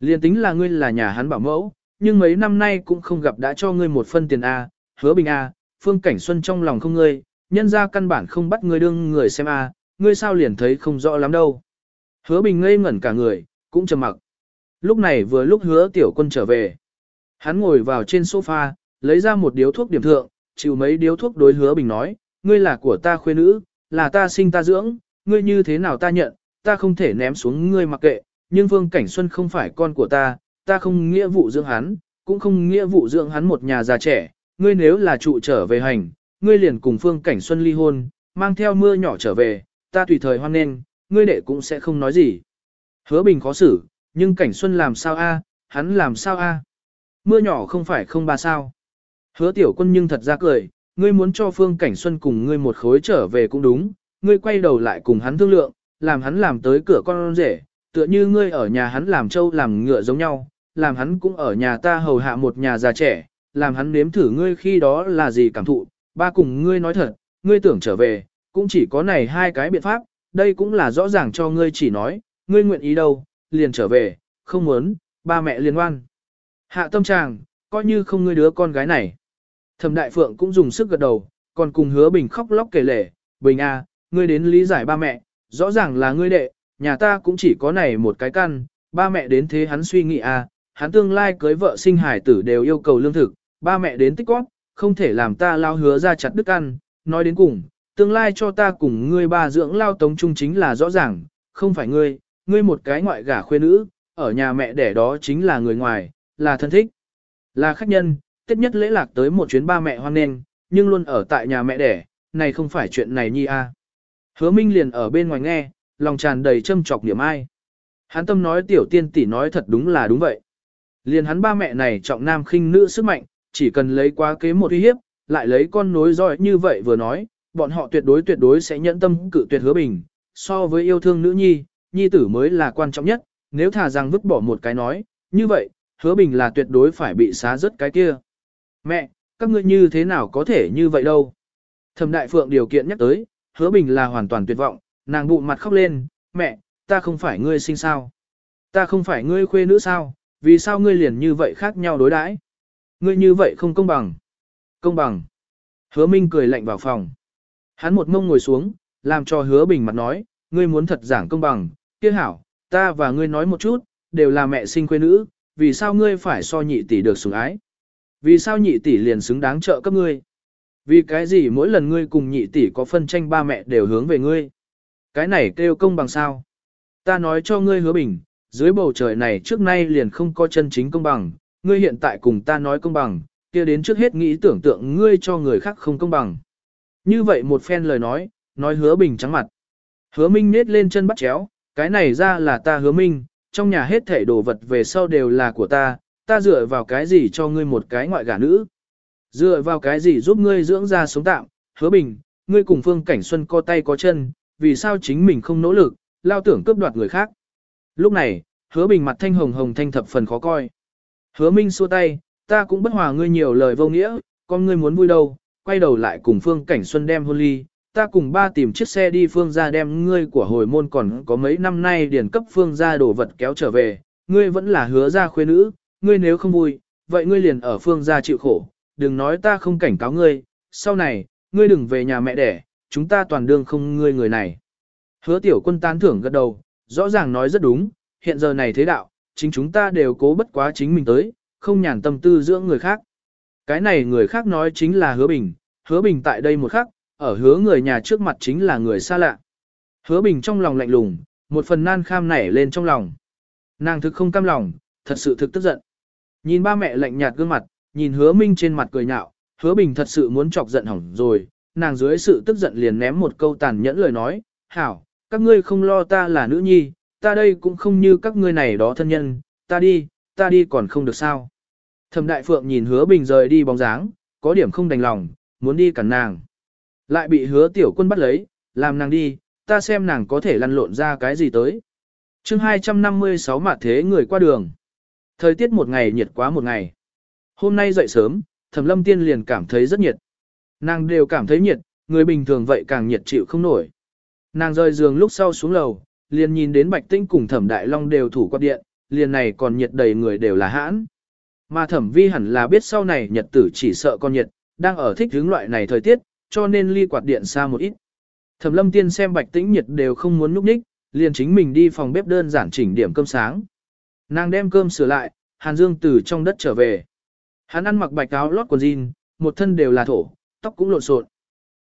Liền tính là ngươi là nhà hắn bảo mẫu, nhưng mấy năm nay cũng không gặp đã cho ngươi một phân tiền A, hứa bình A, phương cảnh xuân trong lòng không ngươi, nhân ra căn bản không bắt ngươi đương người xem A, ngươi sao liền thấy không rõ lắm đâu. Hứa bình ngây ngẩn cả người, cũng trầm mặc. Lúc này vừa lúc hứa tiểu quân trở về. Hắn ngồi vào trên sofa, lấy ra một điếu thuốc điểm thượng, chịu mấy điếu thuốc đối hứa bình nói, ngươi là của ta khuê nữ, là ta sinh ta dưỡng, ngươi như thế nào ta nhận, ta không thể ném xuống ngươi mặc kệ, nhưng Vương Cảnh Xuân không phải con của ta, ta không nghĩa vụ dưỡng hắn, cũng không nghĩa vụ dưỡng hắn một nhà già trẻ, ngươi nếu là trụ trở về hành, ngươi liền cùng Phương Cảnh Xuân ly hôn, mang theo mưa nhỏ trở về, ta tùy thời hoan nghênh, ngươi đệ cũng sẽ không nói gì. Hứa Bình khó xử, nhưng Cảnh Xuân làm sao a, hắn làm sao a? Mưa nhỏ không phải không ba sao. Hứa tiểu quân nhưng thật ra cười, ngươi muốn cho Phương Cảnh Xuân cùng ngươi một khối trở về cũng đúng, ngươi quay đầu lại cùng hắn thương lượng, làm hắn làm tới cửa con rể, tựa như ngươi ở nhà hắn làm trâu làm ngựa giống nhau, làm hắn cũng ở nhà ta hầu hạ một nhà già trẻ, làm hắn nếm thử ngươi khi đó là gì cảm thụ, ba cùng ngươi nói thật, ngươi tưởng trở về, cũng chỉ có này hai cái biện pháp, đây cũng là rõ ràng cho ngươi chỉ nói, ngươi nguyện ý đâu, liền trở về, không muốn, ba mẹ liên quan. Hạ tâm tràng, coi như không ngươi đứa con gái này. Thẩm đại phượng cũng dùng sức gật đầu, còn cùng hứa bình khóc lóc kể lể, bình a, à, ngươi đến lý giải ba mẹ, rõ ràng là ngươi đệ, nhà ta cũng chỉ có này một cái căn, ba mẹ đến thế hắn suy nghĩ a, à, hắn tương lai cưới vợ sinh hải tử đều yêu cầu lương thực, ba mẹ đến tích góp, không thể làm ta lao hứa ra chặt đức ăn, nói đến cùng, tương lai cho ta cùng ngươi ba dưỡng lao tống trung chính là rõ ràng, không phải ngươi, ngươi một cái ngoại gả khuê nữ, ở nhà mẹ đẻ đó chính là người ngoài, là thân thích, là khách nhân, tết nhất lễ lạc tới một chuyến ba mẹ hoan nghênh, nhưng luôn ở tại nhà mẹ đẻ, này không phải chuyện này nhi a. Hứa Minh liền ở bên ngoài nghe, lòng tràn đầy châm chọc niệm ai. Hắn tâm nói tiểu tiên tỷ nói thật đúng là đúng vậy. Liền hắn ba mẹ này trọng nam khinh nữ sức mạnh, chỉ cần lấy quá kế một uy hiếp, lại lấy con nối dõi như vậy vừa nói, bọn họ tuyệt đối tuyệt đối sẽ nhẫn tâm cự tuyệt hứa bình. So với yêu thương nữ nhi, nhi tử mới là quan trọng nhất, nếu thà rằng vứt bỏ một cái nói, như vậy, hứa bình là tuyệt đối phải bị xá rớt cái kia. Mẹ, các ngươi như thế nào có thể như vậy đâu? Thẩm đại phượng điều kiện nhắc tới, hứa bình là hoàn toàn tuyệt vọng, nàng bụng mặt khóc lên, mẹ, ta không phải ngươi sinh sao? Ta không phải ngươi khuê nữ sao? Vì sao ngươi liền như vậy khác nhau đối đãi? Ngươi như vậy không công bằng. Công bằng. Hứa Minh cười lạnh vào phòng. Hắn một mông ngồi xuống, làm cho hứa bình mặt nói, ngươi muốn thật giảng công bằng, kia hảo, ta và ngươi nói một chút, đều là mẹ sinh quê nữ, vì sao ngươi phải so nhị tỷ được sủng ái? Vì sao nhị tỷ liền xứng đáng trợ cấp ngươi? Vì cái gì mỗi lần ngươi cùng nhị tỷ có phân tranh ba mẹ đều hướng về ngươi? Cái này kêu công bằng sao? Ta nói cho ngươi hứa bình, dưới bầu trời này trước nay liền không có chân chính công bằng, ngươi hiện tại cùng ta nói công bằng, kia đến trước hết nghĩ tưởng tượng ngươi cho người khác không công bằng. Như vậy một phen lời nói, nói hứa bình trắng mặt. Hứa minh nết lên chân bắt chéo, cái này ra là ta hứa minh, trong nhà hết thảy đồ vật về sau đều là của ta, ta dựa vào cái gì cho ngươi một cái ngoại gả nữ. Dựa vào cái gì giúp ngươi dưỡng ra sống tạm, hứa bình, ngươi cùng phương cảnh xuân co tay có chân, vì sao chính mình không nỗ lực, lao tưởng cướp đoạt người khác. Lúc này, hứa bình mặt thanh hồng hồng thanh thập phần khó coi. Hứa minh xua tay, ta cũng bất hòa ngươi nhiều lời vô nghĩa, con ngươi muốn vui đâu, quay đầu lại cùng phương cảnh xuân đem hôn ly, ta cùng ba tìm chiếc xe đi phương ra đem ngươi của hồi môn còn có mấy năm nay điển cấp phương ra đồ vật kéo trở về, ngươi vẫn là hứa ra khuê nữ, ngươi nếu không vui, vậy ngươi liền ở phương ra chịu khổ, đừng nói ta không cảnh cáo ngươi, sau này, ngươi đừng về nhà mẹ đẻ, chúng ta toàn đương không ngươi người này. Hứa tiểu quân tán thưởng gật đầu, rõ ràng nói rất đúng, hiện giờ này thế đạo, chính chúng ta đều cố bất quá chính mình tới, không nhàn tâm tư dưỡng người khác. Cái này người khác nói chính là hứa bình, hứa bình tại đây một khắc, ở hứa người nhà trước mặt chính là người xa lạ. Hứa bình trong lòng lạnh lùng, một phần nan kham nảy lên trong lòng. Nàng thực không cam lòng, thật sự thực tức giận. Nhìn ba mẹ lạnh nhạt gương mặt, nhìn hứa minh trên mặt cười nhạo, hứa bình thật sự muốn chọc giận hỏng rồi, nàng dưới sự tức giận liền ném một câu tàn nhẫn lời nói, hảo, các ngươi không lo ta là nữ nhi, ta đây cũng không như các ngươi này đó thân nhân, ta đi, ta đi còn không được sao. Thẩm đại phượng nhìn hứa bình rời đi bóng dáng, có điểm không đành lòng, muốn đi cản nàng. Lại bị hứa tiểu quân bắt lấy, làm nàng đi, ta xem nàng có thể lăn lộn ra cái gì tới. chương 256 mặt thế người qua đường. Thời tiết một ngày nhiệt quá một ngày. Hôm nay dậy sớm, thẩm lâm tiên liền cảm thấy rất nhiệt. Nàng đều cảm thấy nhiệt, người bình thường vậy càng nhiệt chịu không nổi. Nàng rời giường lúc sau xuống lầu, liền nhìn đến bạch tinh cùng thẩm đại long đều thủ quạt điện, liền này còn nhiệt đầy người đều là hãn. Mà thẩm vi hẳn là biết sau này nhật tử chỉ sợ con nhiệt, đang ở thích hướng loại này thời tiết, cho nên ly quạt điện xa một ít. Thẩm lâm tiên xem bạch tĩnh nhiệt đều không muốn núp ních, liền chính mình đi phòng bếp đơn giản chỉnh điểm cơm sáng. Nàng đem cơm sửa lại, Hàn Dương từ trong đất trở về. Hắn ăn mặc bạch áo lót quần jean, một thân đều là thổ, tóc cũng lộn xộn.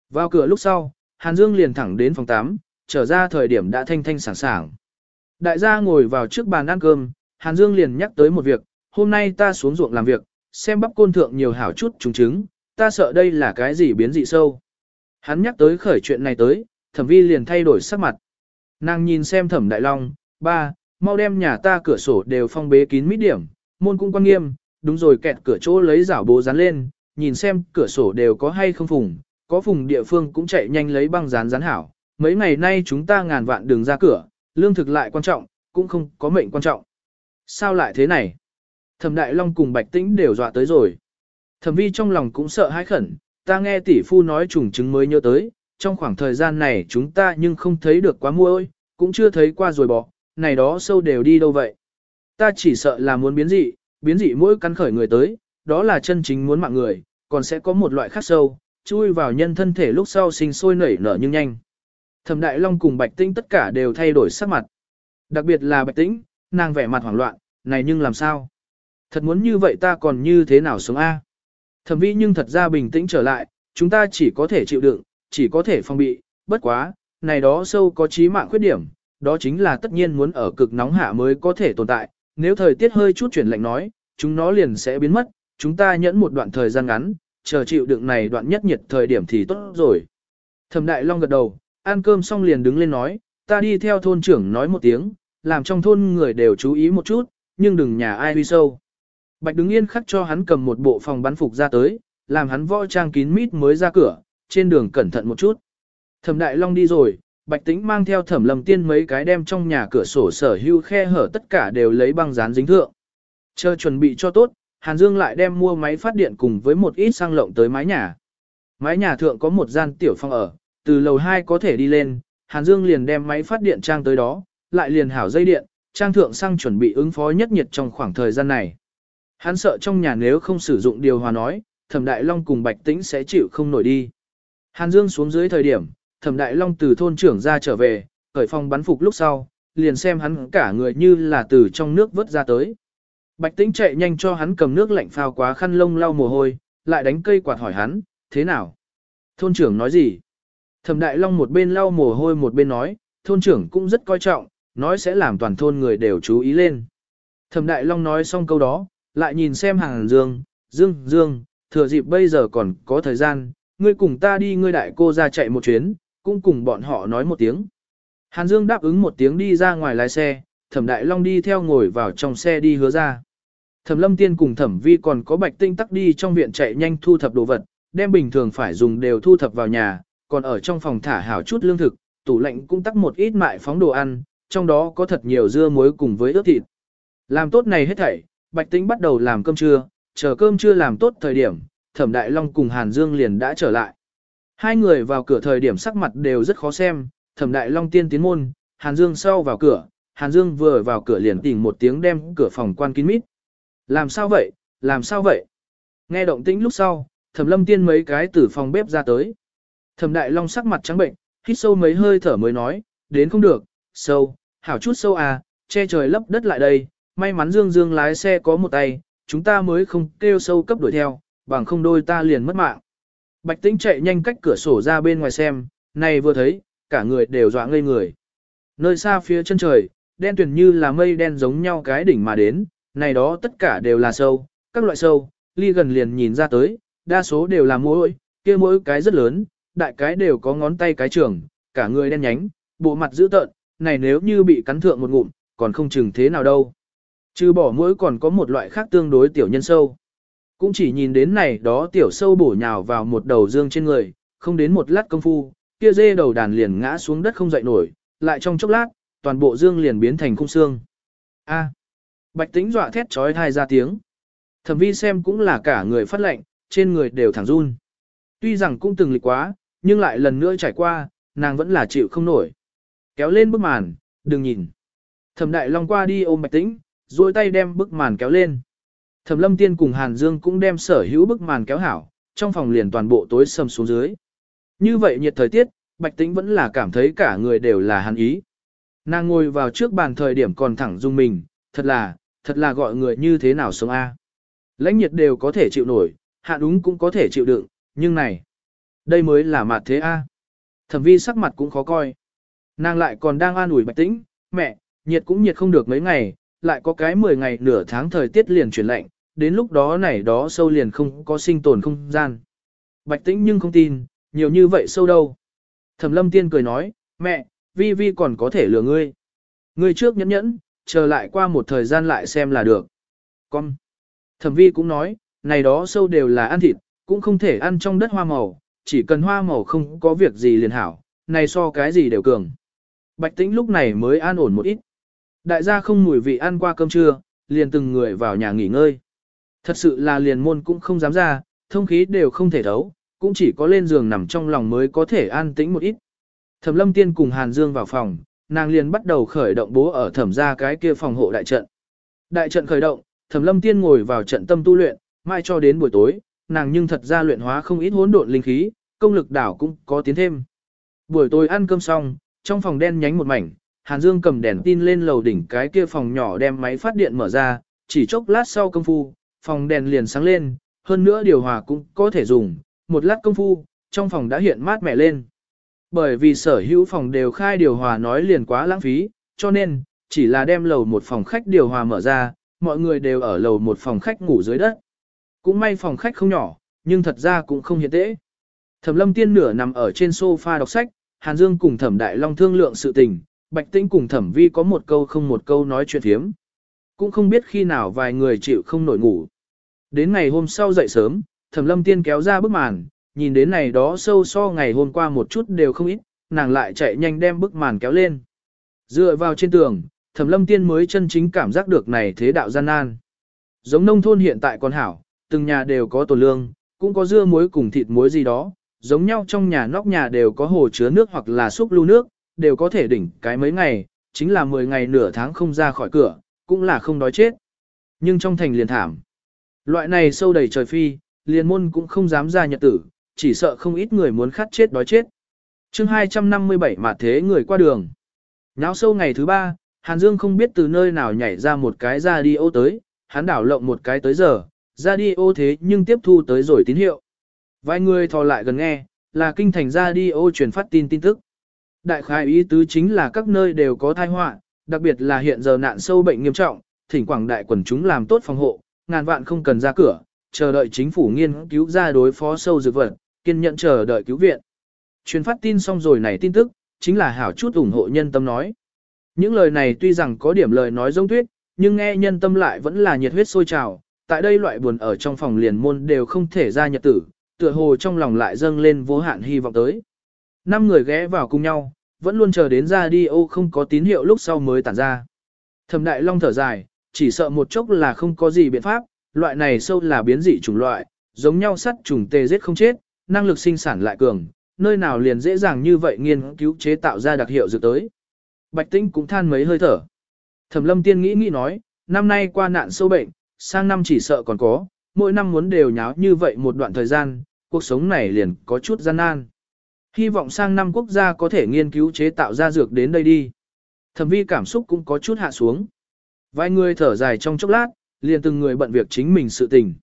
Vào cửa lúc sau, Hàn Dương liền thẳng đến phòng 8, trở ra thời điểm đã thanh thanh sảng sảng. Đại gia ngồi vào trước bàn ăn cơm, Hàn Dương liền nhắc tới một việc, hôm nay ta xuống ruộng làm việc, xem bắp côn thượng nhiều hảo chút trùng trứng, ta sợ đây là cái gì biến dị sâu. Hắn nhắc tới khởi chuyện này tới, thẩm vi liền thay đổi sắc mặt. Nàng nhìn xem thẩm đại long, ba, mau đem nhà ta cửa sổ đều phong bế kín mít điểm, môn cũng quan nghiêm, đúng rồi kẹt cửa chỗ lấy rảo bố dán lên, nhìn xem cửa sổ đều có hay không phùng, có phùng địa phương cũng chạy nhanh lấy băng dán dán hảo. Mấy ngày nay chúng ta ngàn vạn đường ra cửa, lương thực lại quan trọng, cũng không có mệnh quan trọng. Sao lại thế này? Thẩm Đại Long cùng Bạch Tĩnh đều dọa tới rồi. Thẩm Vi trong lòng cũng sợ hãi khẩn, ta nghe tỷ phu nói trùng chứng mới nhớ tới, trong khoảng thời gian này chúng ta nhưng không thấy được quá mua ơi, cũng chưa thấy qua rồi bỏ, này đó sâu đều đi đâu vậy. Ta chỉ sợ là muốn biến dị, biến dị mỗi cắn khởi người tới, đó là chân chính muốn mạng người, còn sẽ có một loại khác sâu, chui vào nhân thân thể lúc sau sinh sôi nảy nở nhưng nhanh. Thẩm Đại Long cùng Bạch Tĩnh tất cả đều thay đổi sắc mặt. Đặc biệt là Bạch Tĩnh, nàng vẻ mặt hoảng loạn, này nhưng làm sao? Thật muốn như vậy ta còn như thế nào sống A? Thẩm vi nhưng thật ra bình tĩnh trở lại, chúng ta chỉ có thể chịu đựng, chỉ có thể phòng bị, bất quá, này đó sâu có trí mạng khuyết điểm, đó chính là tất nhiên muốn ở cực nóng hạ mới có thể tồn tại, nếu thời tiết hơi chút chuyển lạnh nói, chúng nó liền sẽ biến mất, chúng ta nhẫn một đoạn thời gian ngắn, chờ chịu đựng này đoạn nhất nhiệt thời điểm thì tốt rồi. Thẩm Đại Long gật đầu, ăn cơm xong liền đứng lên nói, ta đi theo thôn trưởng nói một tiếng, làm trong thôn người đều chú ý một chút, nhưng đừng nhà ai huy sâu. Bạch đứng yên khắc cho hắn cầm một bộ phòng bắn phục ra tới, làm hắn võ trang kín mít mới ra cửa, trên đường cẩn thận một chút. Thẩm Đại Long đi rồi, Bạch Tĩnh mang theo Thẩm Lâm Tiên mấy cái đem trong nhà cửa sổ sở hưu khe hở tất cả đều lấy băng dán dính thượng. Chờ chuẩn bị cho tốt, Hàn Dương lại đem mua máy phát điện cùng với một ít sang lộng tới mái nhà. Mái nhà thượng có một gian tiểu phòng ở, từ lầu 2 có thể đi lên, Hàn Dương liền đem máy phát điện trang tới đó, lại liền hảo dây điện, trang thượng sang chuẩn bị ứng phó nhất nhiệt trong khoảng thời gian này. Hắn sợ trong nhà nếu không sử dụng điều hòa nói, Thẩm Đại Long cùng Bạch Tĩnh sẽ chịu không nổi đi. Hàn Dương xuống dưới thời điểm, Thẩm Đại Long từ thôn trưởng ra trở về, khởi phòng bắn phục lúc sau, liền xem hắn cả người như là từ trong nước vớt ra tới. Bạch Tĩnh chạy nhanh cho hắn cầm nước lạnh phao quá khăn lông lau mồ hôi, lại đánh cây quạt hỏi hắn, thế nào? Thôn trưởng nói gì? Thẩm Đại Long một bên lau mồ hôi một bên nói, thôn trưởng cũng rất coi trọng, nói sẽ làm toàn thôn người đều chú ý lên. Thẩm Đại Long nói xong câu đó, lại nhìn xem hàng Dương, Dương, Dương, thừa dịp bây giờ còn có thời gian, ngươi cùng ta đi ngươi đại cô ra chạy một chuyến, cũng cùng bọn họ nói một tiếng. Hàn Dương đáp ứng một tiếng đi ra ngoài lái xe, Thẩm Đại Long đi theo ngồi vào trong xe đi hứa ra. Thẩm Lâm Tiên cùng Thẩm Vi còn có Bạch Tinh tắc đi trong viện chạy nhanh thu thập đồ vật, đem bình thường phải dùng đều thu thập vào nhà, còn ở trong phòng thả hảo chút lương thực, tủ lạnh cũng tắc một ít mại phóng đồ ăn, trong đó có thật nhiều dưa muối cùng với ướp thịt. Làm tốt này hết thảy, Bạch Tĩnh bắt đầu làm cơm trưa, chờ cơm trưa làm tốt thời điểm, Thẩm Đại Long cùng Hàn Dương liền đã trở lại. Hai người vào cửa thời điểm sắc mặt đều rất khó xem, Thẩm Đại Long tiên tiến môn, Hàn Dương sau vào cửa, Hàn Dương vừa vào cửa liền tỉnh một tiếng đem cửa phòng quan kín mít. Làm sao vậy, làm sao vậy? Nghe động tĩnh lúc sau, Thẩm Lâm Tiên mấy cái từ phòng bếp ra tới. Thẩm Đại Long sắc mặt trắng bệnh, hít sâu mấy hơi thở mới nói, đến không được, sâu, hảo chút sâu à, che trời lấp đất lại đây, may mắn Dương Dương lái xe có một tay, chúng ta mới không kêu sâu cấp đuổi theo, bằng không đôi ta liền mất mạng. Bạch Tĩnh chạy nhanh cách cửa sổ ra bên ngoài xem, này vừa thấy, cả người đều dọa ngây người. Nơi xa phía chân trời, đen tuyền như là mây đen giống nhau cái đỉnh mà đến, này đó tất cả đều là sâu, các loại sâu, ly gần liền nhìn ra tới, đa số đều là mỗi, kia mỗi cái rất lớn, đại cái đều có ngón tay cái trưởng, cả người đen nhánh, bộ mặt dữ tợn, này nếu như bị cắn thượng một ngụm, còn không chừng thế nào đâu. Trừ bỏ mũi còn có một loại khác tương đối tiểu nhân sâu. Cũng chỉ nhìn đến này đó tiểu sâu bổ nhào vào một đầu dương trên người, không đến một lát công phu, kia dê đầu đàn liền ngã xuống đất không dậy nổi, lại trong chốc lát, toàn bộ dương liền biến thành khung xương. A. Bạch tính dọa thét trói thai ra tiếng. Thẩm vi xem cũng là cả người phát lệnh, trên người đều thẳng run. Tuy rằng cũng từng lịch quá, nhưng lại lần nữa trải qua, nàng vẫn là chịu không nổi. Kéo lên bức màn, đừng nhìn. Thẩm đại long qua đi ôm bạch tĩnh, duỗi tay đem bức màn kéo lên. Thẩm lâm tiên cùng Hàn Dương cũng đem sở hữu bức màn kéo hảo, trong phòng liền toàn bộ tối sầm xuống dưới. Như vậy nhiệt thời tiết, bạch tĩnh vẫn là cảm thấy cả người đều là hàn ý. Nàng ngồi vào trước bàn thời điểm còn thẳng dung mình, thật là, thật là gọi người như thế nào sống a? Lãnh nhiệt đều có thể chịu nổi, hạ đúng cũng có thể chịu đựng, nhưng này, đây mới là mặt thế a. Thẩm vi sắc mặt cũng khó coi. Nàng lại còn đang an ủi bạch tĩnh, mẹ, nhiệt cũng nhiệt không được mấy ngày, lại có cái 10 ngày nửa tháng thời tiết liền chuyển lạnh, đến lúc đó này đó sâu liền không có sinh tồn không gian. Bạch tĩnh nhưng không tin, nhiều như vậy sâu đâu. Thẩm lâm tiên cười nói, mẹ, vi vi còn có thể lừa ngươi. Ngươi trước nhẫn nhẫn, chờ lại qua một thời gian lại xem là được. Con. Thẩm vi cũng nói, này đó sâu đều là ăn thịt, cũng không thể ăn trong đất hoa màu, chỉ cần hoa màu không có việc gì liền hảo, này so cái gì đều cường. Bạch tĩnh lúc này mới an ổn một ít. Đại gia không mùi vị ăn qua cơm trưa, liền từng người vào nhà nghỉ ngơi. Thật sự là liền môn cũng không dám ra, thông khí đều không thể thấu, cũng chỉ có lên giường nằm trong lòng mới có thể an tĩnh một ít. Thẩm lâm tiên cùng Hàn Dương vào phòng, nàng liền bắt đầu khởi động bố ở thẩm ra cái kia phòng hộ đại trận. Đại trận khởi động, thẩm lâm tiên ngồi vào trận tâm tu luyện, mai cho đến buổi tối, nàng nhưng thật ra luyện hóa không ít hỗn độn linh khí, công lực đảo cũng có tiến thêm. Buổi tối ăn cơm xong, trong phòng đen nhánh một mảnh, Hàn Dương cầm đèn tin lên lầu đỉnh cái kia phòng nhỏ đem máy phát điện mở ra, chỉ chốc lát sau công phu, phòng đèn liền sáng lên, hơn nữa điều hòa cũng có thể dùng, một lát công phu, trong phòng đã hiện mát mẻ lên. Bởi vì sở hữu phòng đều khai điều hòa nói liền quá lãng phí, cho nên, chỉ là đem lầu một phòng khách điều hòa mở ra, mọi người đều ở lầu một phòng khách ngủ dưới đất. Cũng may phòng khách không nhỏ, nhưng thật ra cũng không hiện tễ. Thẩm lâm tiên nửa nằm ở trên sofa đọc sách, Hàn Dương cùng thẩm đại long thương lượng sự tình, Bạch Tĩnh cùng thẩm vi có một câu không một câu nói chuyện thiếm. Cũng không biết khi nào vài người chịu không nổi ngủ. Đến ngày hôm sau dậy sớm, thẩm lâm tiên kéo ra bức màn, nhìn đến này đó sâu so ngày hôm qua một chút đều không ít, nàng lại chạy nhanh đem bức màn kéo lên. Dựa vào trên tường, thẩm lâm tiên mới chân chính cảm giác được này thế đạo gian nan. Giống nông thôn hiện tại còn hảo, từng nhà đều có tổ lương, cũng có dưa muối cùng thịt muối gì đó, giống nhau trong nhà nóc nhà đều có hồ chứa nước hoặc là xúc lưu nước, đều có thể đỉnh cái mấy ngày, chính là 10 ngày nửa tháng không ra khỏi cửa, cũng là không đói chết. Nhưng trong thành liền thảm. Loại này sâu đầy trời phi, liền môn cũng không dám ra nhật tử, chỉ sợ không ít người muốn khát chết đói chết. chương 257 mà thế người qua đường. Nháo sâu ngày thứ ba, Hàn Dương không biết từ nơi nào nhảy ra một cái ra đi ô tới, hắn đảo lộng một cái tới giờ, ra đi ô thế nhưng tiếp thu tới rồi tín hiệu. Vài người thò lại gần nghe, là kinh thành ra đi ô truyền phát tin tin tức. Đại khái ý tứ chính là các nơi đều có tai họa, đặc biệt là hiện giờ nạn sâu bệnh nghiêm trọng, thỉnh quảng đại quần chúng làm tốt phòng hộ, ngàn vạn không cần ra cửa, chờ đợi chính phủ nghiên cứu ra đối phó sâu dược vật, kiên nhẫn chờ đợi cứu viện. Truyền phát tin xong rồi này tin tức, chính là hảo chút ủng hộ nhân tâm nói. Những lời này tuy rằng có điểm lời nói giống tuyết, nhưng nghe nhân tâm lại vẫn là nhiệt huyết sôi trào, tại đây loại buồn ở trong phòng liền môn đều không thể ra nhật tử, tựa hồ trong lòng lại dâng lên vô hạn hy vọng tới. Năm người ghé vào cùng nhau, vẫn luôn chờ đến ra đi ô không có tín hiệu lúc sau mới tản ra. Thẩm đại long thở dài, chỉ sợ một chốc là không có gì biện pháp, loại này sâu là biến dị chủng loại, giống nhau sắt trùng tê giết không chết, năng lực sinh sản lại cường, nơi nào liền dễ dàng như vậy nghiên cứu chế tạo ra đặc hiệu dược tới. Bạch Tĩnh cũng than mấy hơi thở. Thẩm Lâm Tiên nghĩ nghĩ nói, năm nay qua nạn sâu bệnh, sang năm chỉ sợ còn có, mỗi năm muốn đều nháo như vậy một đoạn thời gian, cuộc sống này liền có chút gian nan. Hy vọng sang năm quốc gia có thể nghiên cứu chế tạo ra dược đến đây đi. Thẩm vi cảm xúc cũng có chút hạ xuống. Vài người thở dài trong chốc lát, liền từng người bận việc chính mình sự tình.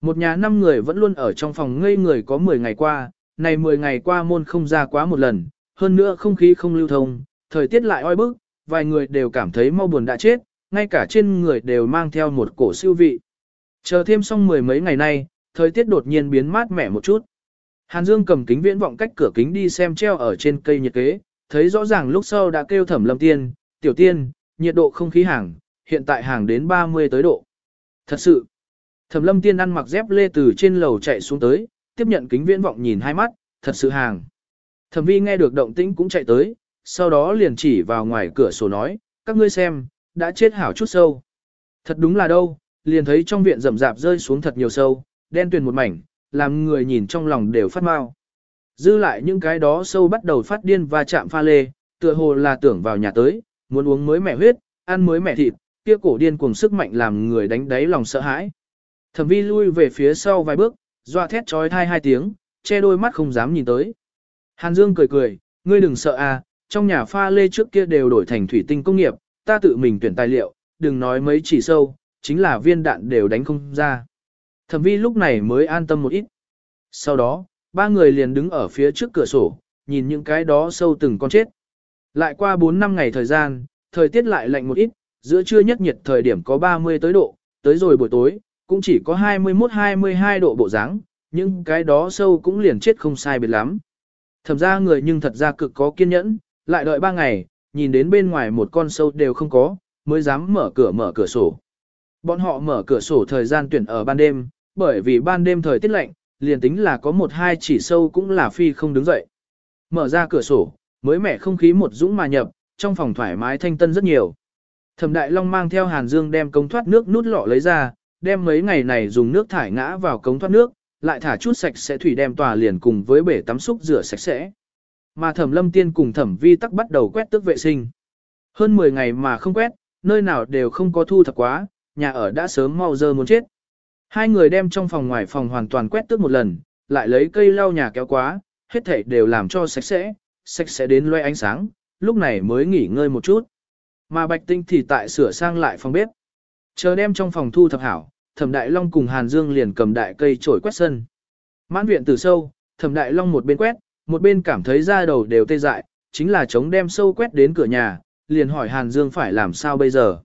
Một nhà năm người vẫn luôn ở trong phòng ngây người có 10 ngày qua, này 10 ngày qua môn không ra quá một lần, hơn nữa không khí không lưu thông, thời tiết lại oi bức, vài người đều cảm thấy mau buồn đã chết, ngay cả trên người đều mang theo một cổ siêu vị. Chờ thêm xong mười mấy ngày nay, thời tiết đột nhiên biến mát mẻ một chút. Hàn Dương cầm kính viễn vọng cách cửa kính đi xem treo ở trên cây nhiệt kế, thấy rõ ràng lúc sau đã kêu thẩm lâm tiên, tiểu tiên, nhiệt độ không khí hàng, hiện tại hàng đến 30 tới độ. Thật sự, thẩm lâm tiên ăn mặc dép lê từ trên lầu chạy xuống tới, tiếp nhận kính viễn vọng nhìn hai mắt, thật sự hàng. Thẩm vi nghe được động tĩnh cũng chạy tới, sau đó liền chỉ vào ngoài cửa sổ nói, các ngươi xem, đã chết hảo chút sâu. Thật đúng là đâu, liền thấy trong viện rậm rạp rơi xuống thật nhiều sâu, đen tuyền một mảnh, làm người nhìn trong lòng đều phát mau. Dư lại những cái đó sâu bắt đầu phát điên và chạm pha lê, tựa hồ là tưởng vào nhà tới, muốn uống mới mẹ huyết, ăn mới mẹ thịt, kia cổ điên cùng sức mạnh làm người đánh đáy lòng sợ hãi. Thẩm vi lui về phía sau vài bước, doa thét trói thai hai tiếng, che đôi mắt không dám nhìn tới. Hàn Dương cười cười, ngươi đừng sợ à, trong nhà pha lê trước kia đều đổi thành thủy tinh công nghiệp, ta tự mình tuyển tài liệu, đừng nói mấy chỉ sâu, chính là viên đạn đều đánh không ra. Thẩm vi lúc này mới an tâm một ít. Sau đó, ba người liền đứng ở phía trước cửa sổ, nhìn những cái đó sâu từng con chết. Lại qua 4 năm ngày thời gian, thời tiết lại lạnh một ít, giữa trưa nhất nhiệt thời điểm có 30 tới độ, tới rồi buổi tối, cũng chỉ có 21-22 độ bộ dáng, nhưng cái đó sâu cũng liền chết không sai biệt lắm. Thẩm ra người nhưng thật ra cực có kiên nhẫn, lại đợi 3 ngày, nhìn đến bên ngoài một con sâu đều không có, mới dám mở cửa mở cửa sổ. Bọn họ mở cửa sổ thời gian tuyển ở ban đêm, bởi vì ban đêm thời tiết lạnh, liền tính là có một hai chỉ sâu cũng là phi không đứng dậy. Mở ra cửa sổ, mới mẻ không khí một dũng mà nhập, trong phòng thoải mái thanh tân rất nhiều. Thẩm Đại Long mang theo Hàn Dương đem cống thoát nước nút lọ lấy ra, đem mấy ngày này dùng nước thải ngã vào cống thoát nước, lại thả chút sạch sẽ thủy đem tòa liền cùng với bể tắm xúc rửa sạch sẽ. Mà Thẩm Lâm Tiên cùng Thẩm Vi tắc bắt đầu quét tước vệ sinh. Hơn 10 ngày mà không quét, nơi nào đều không có thu thập quá, nhà ở đã sớm mau dơ muốn chết. Hai người đem trong phòng ngoài phòng hoàn toàn quét tước một lần, lại lấy cây lau nhà kéo quá, hết thảy đều làm cho sạch sẽ, sạch sẽ đến loe ánh sáng, lúc này mới nghỉ ngơi một chút. Mà Bạch Tinh thì tại sửa sang lại phòng bếp. Chờ đem trong phòng thu thập hảo, Thẩm Đại Long cùng Hàn Dương liền cầm đại cây chổi quét sân. Mãn viện từ sâu, Thẩm Đại Long một bên quét, một bên cảm thấy da đầu đều tê dại, chính là chống đem sâu quét đến cửa nhà, liền hỏi Hàn Dương phải làm sao bây giờ.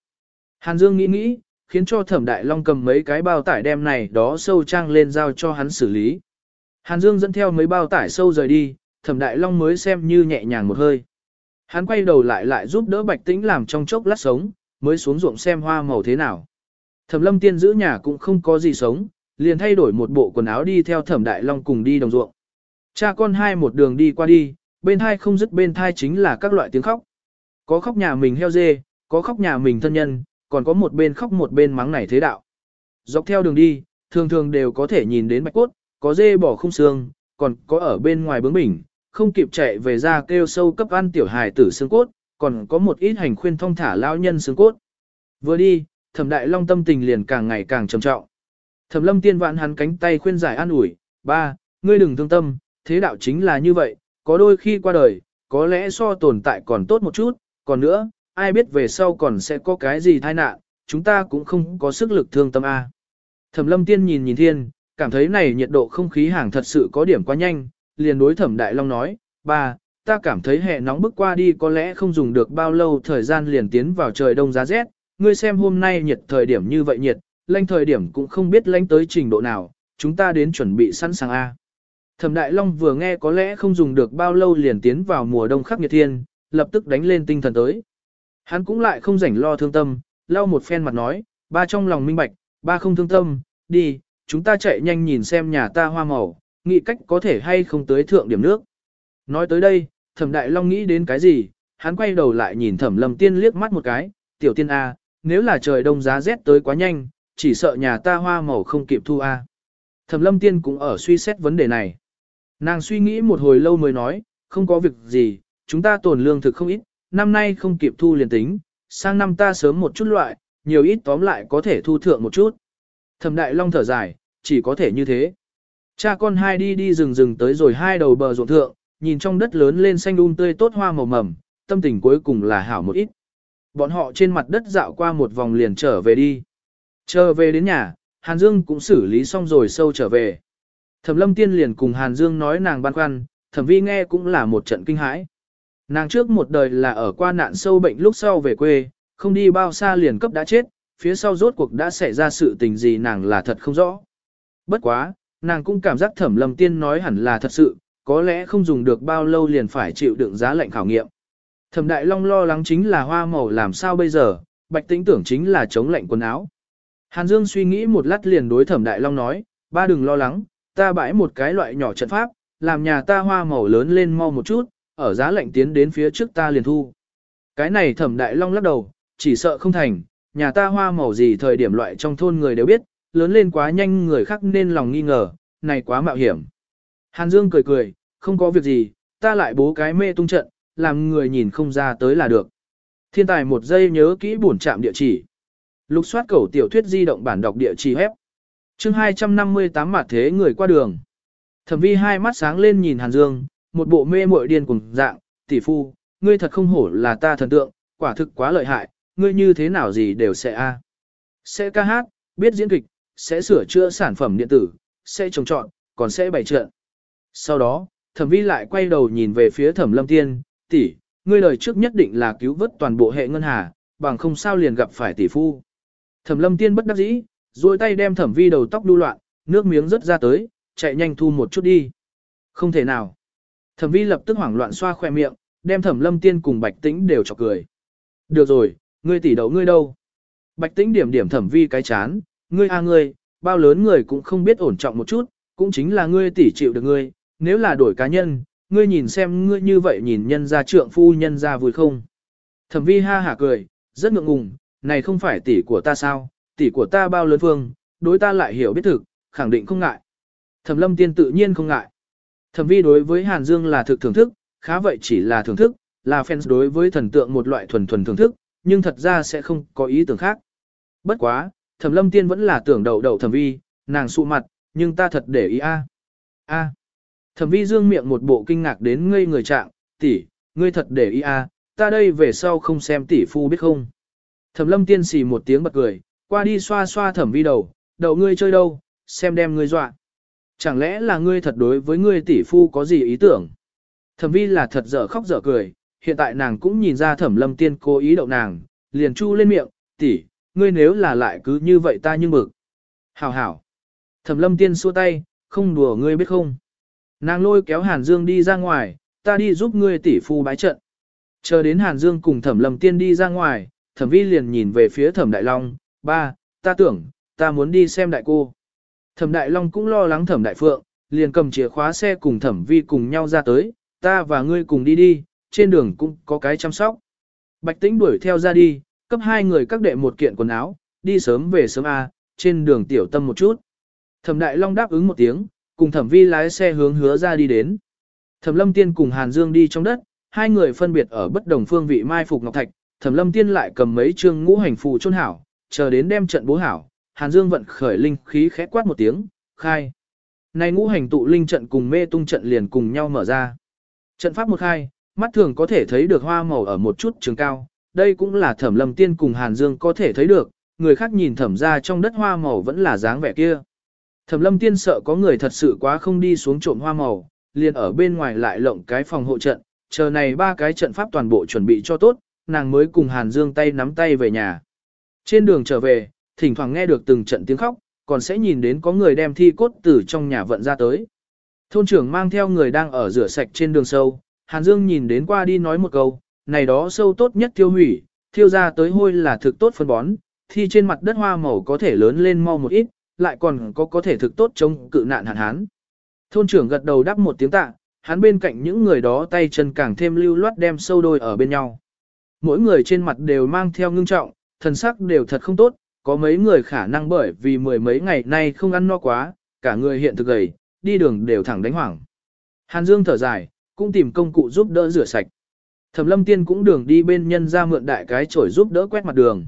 Hàn Dương nghĩ nghĩ, khiến cho Thẩm Đại Long cầm mấy cái bao tải đem này đó sâu trang lên giao cho hắn xử lý. Hàn Dương dẫn theo mấy bao tải sâu rời đi, Thẩm Đại Long mới xem như nhẹ nhàng một hơi. Hắn quay đầu lại lại giúp đỡ Bạch Tĩnh làm trong chốc lát sống, mới xuống ruộng xem hoa màu thế nào. Thẩm Lâm Tiên giữ nhà cũng không có gì sống, liền thay đổi một bộ quần áo đi theo Thẩm Đại Long cùng đi đồng ruộng. Cha con hai một đường đi qua đi, bên thai không dứt bên thai chính là các loại tiếng khóc. Có khóc nhà mình heo dê, có khóc nhà mình thân nhân, còn có một bên khóc một bên mắng này thế đạo. Dọc theo đường đi, thường thường đều có thể nhìn đến bạch cốt, có dê bỏ không xương, còn có ở bên ngoài bướng bỉnh, không kịp chạy về ra kêu sâu cấp ăn tiểu hài tử xương cốt, còn có một ít hành khuyên thông thả lao nhân xương cốt. Vừa đi, thẩm đại long tâm tình liền càng ngày càng trầm trọng. Thẩm lâm tiên vạn hắn cánh tay khuyên giải an ủi, ba, ngươi đừng thương tâm, thế đạo chính là như vậy, có đôi khi qua đời, có lẽ so tồn tại còn tốt một chút, còn nữa, ai biết về sau còn sẽ có cái gì tai nạn, chúng ta cũng không có sức lực thương tâm A. Thẩm lâm tiên nhìn nhìn thiên, cảm thấy này nhiệt độ không khí hàng thật sự có điểm quá nhanh, liền đối thẩm đại long nói, ba, ta cảm thấy hè nóng bức qua đi có lẽ không dùng được bao lâu thời gian liền tiến vào trời đông giá rét, ngươi xem hôm nay nhiệt thời điểm như vậy nhiệt, lanh thời điểm cũng không biết lanh tới trình độ nào, chúng ta đến chuẩn bị sẵn sàng A. Thẩm Đại Long vừa nghe có lẽ không dùng được bao lâu liền tiến vào mùa đông khắc nghiệt thiên, lập tức đánh lên tinh thần tới. Hắn cũng lại không rảnh lo thương tâm, lau một phen mặt nói, ba trong lòng minh bạch, ba không thương tâm, đi, chúng ta chạy nhanh nhìn xem nhà ta hoa màu, nghĩ cách có thể hay không tới thượng điểm nước. Nói tới đây, thẩm đại long nghĩ đến cái gì, hắn quay đầu lại nhìn thẩm lâm tiên liếc mắt một cái, tiểu tiên A, nếu là trời đông giá rét tới quá nhanh, chỉ sợ nhà ta hoa màu không kịp thu A. Thẩm lâm tiên cũng ở suy xét vấn đề này. Nàng suy nghĩ một hồi lâu mới nói, không có việc gì, chúng ta tồn lương thực không ít, năm nay không kịp thu liền tính, sang năm ta sớm một chút loại, nhiều ít tóm lại có thể thu thượng một chút. Thẩm đại long thở dài, chỉ có thể như thế. Cha con hai đi đi rừng rừng tới rồi hai đầu bờ ruộng thượng, nhìn trong đất lớn lên xanh um tươi tốt hoa màu mầm, tâm tình cuối cùng là hảo một ít. Bọn họ trên mặt đất dạo qua một vòng liền trở về đi. Trở về đến nhà, Hàn Dương cũng xử lý xong rồi sâu trở về. Thẩm lâm tiên liền cùng Hàn Dương nói nàng băn khoăn, thẩm vi nghe cũng là một trận kinh hãi. Nàng trước một đời là ở qua nạn sâu bệnh lúc sau về quê, không đi bao xa liền cấp đã chết, phía sau rốt cuộc đã xảy ra sự tình gì nàng là thật không rõ. Bất quá, nàng cũng cảm giác thẩm lâm tiên nói hẳn là thật sự, có lẽ không dùng được bao lâu liền phải chịu đựng giá lệnh khảo nghiệm. Thẩm đại long lo lắng chính là hoa màu làm sao bây giờ, bạch tĩnh tưởng chính là chống lệnh quần áo. Hàn Dương suy nghĩ một lát liền đối thẩm đại long nói, ba đừng lo lắng, ta bãi một cái loại nhỏ trận pháp, làm nhà ta hoa màu lớn lên mau một chút, ở giá lệnh tiến đến phía trước ta liền thu. Cái này thẩm đại long lắc đầu, chỉ sợ không thành, nhà ta hoa màu gì thời điểm loại trong thôn người đều biết, lớn lên quá nhanh người khác nên lòng nghi ngờ, này quá mạo hiểm. Hàn Dương cười cười, không có việc gì, ta lại bố cái mê tung trận, làm người nhìn không ra tới là được. Thiên tài một giây nhớ kỹ bổn trạm địa chỉ. Lục soát cầu tiểu thuyết di động bản đọc địa chỉ hép. Chương 258 mặt thế người qua đường. Thẩm vi hai mắt sáng lên nhìn Hàn Dương, một bộ mê muội điên cùng dạng, tỷ phu, ngươi thật không hổ là ta thần tượng, quả thực quá lợi hại, ngươi như thế nào gì đều sẽ a. Sẽ ca hát, biết diễn kịch, sẽ sửa chữa sản phẩm điện tử, sẽ trồng trọn, còn sẽ bày trận. Sau đó, thẩm vi lại quay đầu nhìn về phía thẩm lâm tiên, tỷ, ngươi lời trước nhất định là cứu vớt toàn bộ hệ ngân hà, bằng không sao liền gặp phải tỷ phu. Thẩm lâm tiên bất đắc dĩ, duỗi tay đem thẩm vi đầu tóc đu loạn, nước miếng rớt ra tới, chạy nhanh thu một chút đi. Không thể nào. Thẩm vi lập tức hoảng loạn xoa khoe miệng, đem thẩm lâm tiên cùng bạch tĩnh đều chọc cười. Được rồi, ngươi tỷ đậu ngươi đâu. Bạch tĩnh điểm điểm thẩm vi cái chán, ngươi a ngươi, bao lớn người cũng không biết ổn trọng một chút, cũng chính là ngươi tỷ chịu được ngươi, nếu là đổi cá nhân, ngươi nhìn xem ngươi như vậy nhìn nhân gia trượng phu nhân gia vui không. Thẩm vi ha hả cười, rất ngượng ngùng, này không phải tỷ của ta sao, tỷ của ta bao lớn phương, đối ta lại hiểu biết thực, khẳng định không ngại. Thẩm lâm tiên tự nhiên không ngại. Thẩm vi đối với Hàn Dương là thực thưởng thức, khá vậy chỉ là thưởng thức, là fans đối với thần tượng một loại thuần thuần thưởng thức, nhưng thật ra sẽ không có ý tưởng khác. Bất quá, thẩm lâm tiên vẫn là tưởng đầu đầu thẩm vi, nàng sụ mặt, nhưng ta thật để ý a. A. Thẩm vi dương miệng một bộ kinh ngạc đến ngây người trạng, tỷ, ngươi thật để ý a, ta đây về sau không xem tỷ phu biết không. Thẩm lâm tiên xì một tiếng bật cười, qua đi xoa xoa thẩm vi đầu, đầu ngươi chơi đâu, xem đem ngươi dọa. Chẳng lẽ là ngươi thật đối với ngươi tỷ phu có gì ý tưởng? Thẩm vi là thật dở khóc dở cười, hiện tại nàng cũng nhìn ra thẩm lâm tiên cố ý đậu nàng, liền chu lên miệng, tỷ, ngươi nếu là lại cứ như vậy ta như mực. Hảo hảo. Thẩm lâm tiên xua tay, không đùa ngươi biết không. Nàng lôi kéo Hàn Dương đi ra ngoài, ta đi giúp ngươi tỷ phu bái trận. Chờ đến Hàn Dương cùng thẩm lâm tiên đi ra ngoài, thẩm vi liền nhìn về phía thẩm đại long, ba, ta tưởng, ta muốn đi xem đại cô. Thẩm đại long cũng lo lắng thẩm đại phượng, liền cầm chìa khóa xe cùng thẩm vi cùng nhau ra tới, ta và ngươi cùng đi đi, trên đường cũng có cái chăm sóc. Bạch tĩnh đuổi theo ra đi, cấp hai người các đệ một kiện quần áo, đi sớm về sớm A, trên đường tiểu tâm một chút. Thẩm Đại Long đáp ứng một tiếng, cùng Thẩm Vi lái xe hướng hứa ra đi đến. Thẩm Lâm Tiên cùng Hàn Dương đi trong đất, hai người phân biệt ở bất đồng phương vị mai phục ngọc thạch, Thẩm Lâm Tiên lại cầm mấy chương ngũ hành phù chôn hảo, chờ đến đem trận bố hảo, Hàn Dương vận khởi linh khí khẽ quát một tiếng, khai. Này ngũ hành tụ linh trận cùng mê tung trận liền cùng nhau mở ra. Trận pháp một khai, mắt thường có thể thấy được hoa màu ở một chút trường cao, đây cũng là thẩm lâm tiên cùng Hàn Dương có thể thấy được, người khác nhìn thẩm ra trong đất hoa màu vẫn là dáng vẻ kia. Thẩm lâm tiên sợ có người thật sự quá không đi xuống trộm hoa màu, liền ở bên ngoài lại lộng cái phòng hộ trận, chờ này ba cái trận pháp toàn bộ chuẩn bị cho tốt, nàng mới cùng Hàn Dương tay nắm tay về nhà. Trên đường trở về, thỉnh thoảng nghe được từng trận tiếng khóc, còn sẽ nhìn đến có người đem thi cốt từ trong nhà vận ra tới. Thôn trưởng mang theo người đang ở rửa sạch trên đường sâu, Hàn Dương nhìn đến qua đi nói một câu, này đó sâu tốt nhất tiêu hủy, thiêu ra tới hôi là thực tốt phân bón, thi trên mặt đất hoa màu có thể lớn lên mau một ít, lại còn có có thể thực tốt chống cự nạn hạn hán. Thôn trưởng gật đầu đáp một tiếng tạ, hắn bên cạnh những người đó tay chân càng thêm lưu loát đem sâu đôi ở bên nhau. Mỗi người trên mặt đều mang theo ngưng trọng, thần sắc đều thật không tốt, có mấy người khả năng bởi vì mười mấy ngày nay không ăn no quá, cả người hiện thực gầy, đi đường đều thẳng đánh hoảng. Hàn Dương thở dài, cũng tìm công cụ giúp đỡ rửa sạch. Thẩm lâm tiên cũng đường đi bên nhân ra mượn đại cái chổi giúp đỡ quét mặt đường.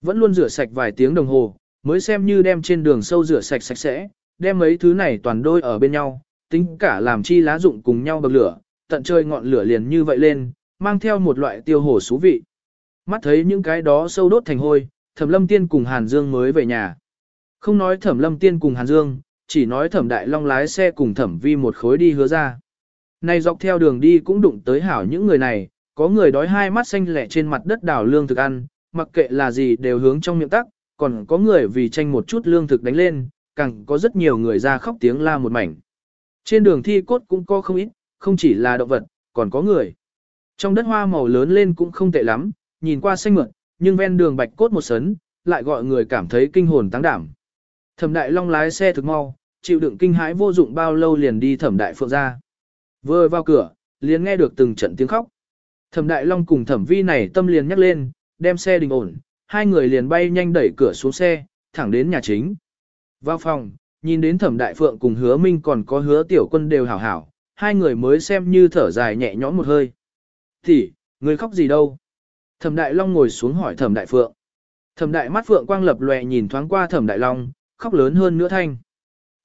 Vẫn luôn rửa sạch vài tiếng đồng hồ, mới xem như đem trên đường sâu rửa sạch sạch sẽ, đem mấy thứ này toàn đôi ở bên nhau, tính cả làm chi lá dụng cùng nhau bậc lửa, tận chơi ngọn lửa liền như vậy lên, mang theo một loại tiêu hổ xú vị. Mắt thấy những cái đó sâu đốt thành hôi, Thẩm Lâm Tiên cùng Hàn Dương mới về nhà. Không nói Thẩm Lâm Tiên cùng Hàn Dương, chỉ nói Thẩm Đại Long lái xe cùng Thẩm Vi một khối đi hứa ra. Này dọc theo đường đi cũng đụng tới hảo những người này, có người đói hai mắt xanh lẻ trên mặt đất đảo lương thực ăn, mặc kệ là gì đều hướng trong miệng tắc, còn có người vì tranh một chút lương thực đánh lên, càng có rất nhiều người ra khóc tiếng la một mảnh. Trên đường thi cốt cũng có không ít, không chỉ là động vật, còn có người. Trong đất hoa màu lớn lên cũng không tệ lắm, nhìn qua xanh mượn, nhưng ven đường bạch cốt một sấn, lại gọi người cảm thấy kinh hồn táng đảm. Thẩm đại long lái xe thực mau, chịu đựng kinh hãi vô dụng bao lâu liền đi thẩm đại phượng ra. Vừa vào cửa, liền nghe được từng trận tiếng khóc. Thẩm Đại Long cùng Thẩm Vi này tâm liền nhắc lên, đem xe đình ổn, hai người liền bay nhanh đẩy cửa xuống xe, thẳng đến nhà chính. Vào phòng, nhìn đến Thẩm Đại Phượng cùng Hứa Minh còn có Hứa Tiểu Quân đều hảo hảo, hai người mới xem như thở dài nhẹ nhõm một hơi. Thì, người khóc gì đâu? Thẩm Đại Long ngồi xuống hỏi Thẩm Đại Phượng. Thẩm Đại mắt Phượng quang lập lòe nhìn thoáng qua Thẩm Đại Long, khóc lớn hơn nữa thanh.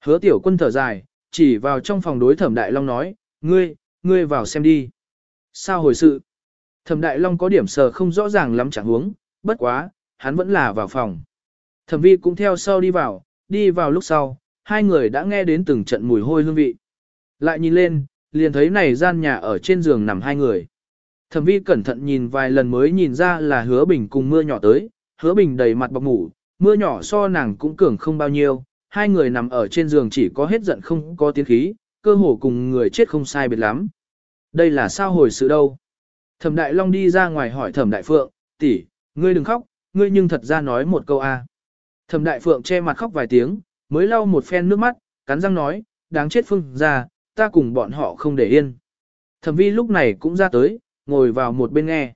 Hứa Tiểu Quân thở dài, chỉ vào trong phòng đối Thẩm Đại Long nói, ngươi, ngươi vào xem đi. Sao hồi sự? Thẩm Đại Long có điểm sờ không rõ ràng lắm chẳng huống, bất quá, hắn vẫn là vào phòng. Thẩm Vi cũng theo sau đi vào, đi vào lúc sau, hai người đã nghe đến từng trận mùi hôi hương vị. Lại nhìn lên, liền thấy này gian nhà ở trên giường nằm hai người. Thẩm Vi cẩn thận nhìn vài lần mới nhìn ra là Hứa Bình cùng mưa nhỏ tới, Hứa Bình đầy mặt bọc ngủ, mưa nhỏ so nàng cũng cường không bao nhiêu, hai người nằm ở trên giường chỉ có hết giận không có tiếng khí, cơ hồ cùng người chết không sai biệt lắm. Đây là sao hồi sự đâu? Thẩm Đại Long đi ra ngoài hỏi Thẩm Đại Phượng, tỷ, ngươi đừng khóc, ngươi nhưng thật ra nói một câu a. Thẩm Đại Phượng che mặt khóc vài tiếng, mới lau một phen nước mắt, cắn răng nói, đáng chết phương ra, ta cùng bọn họ không để yên. Thẩm Vi lúc này cũng ra tới, ngồi vào một bên nghe.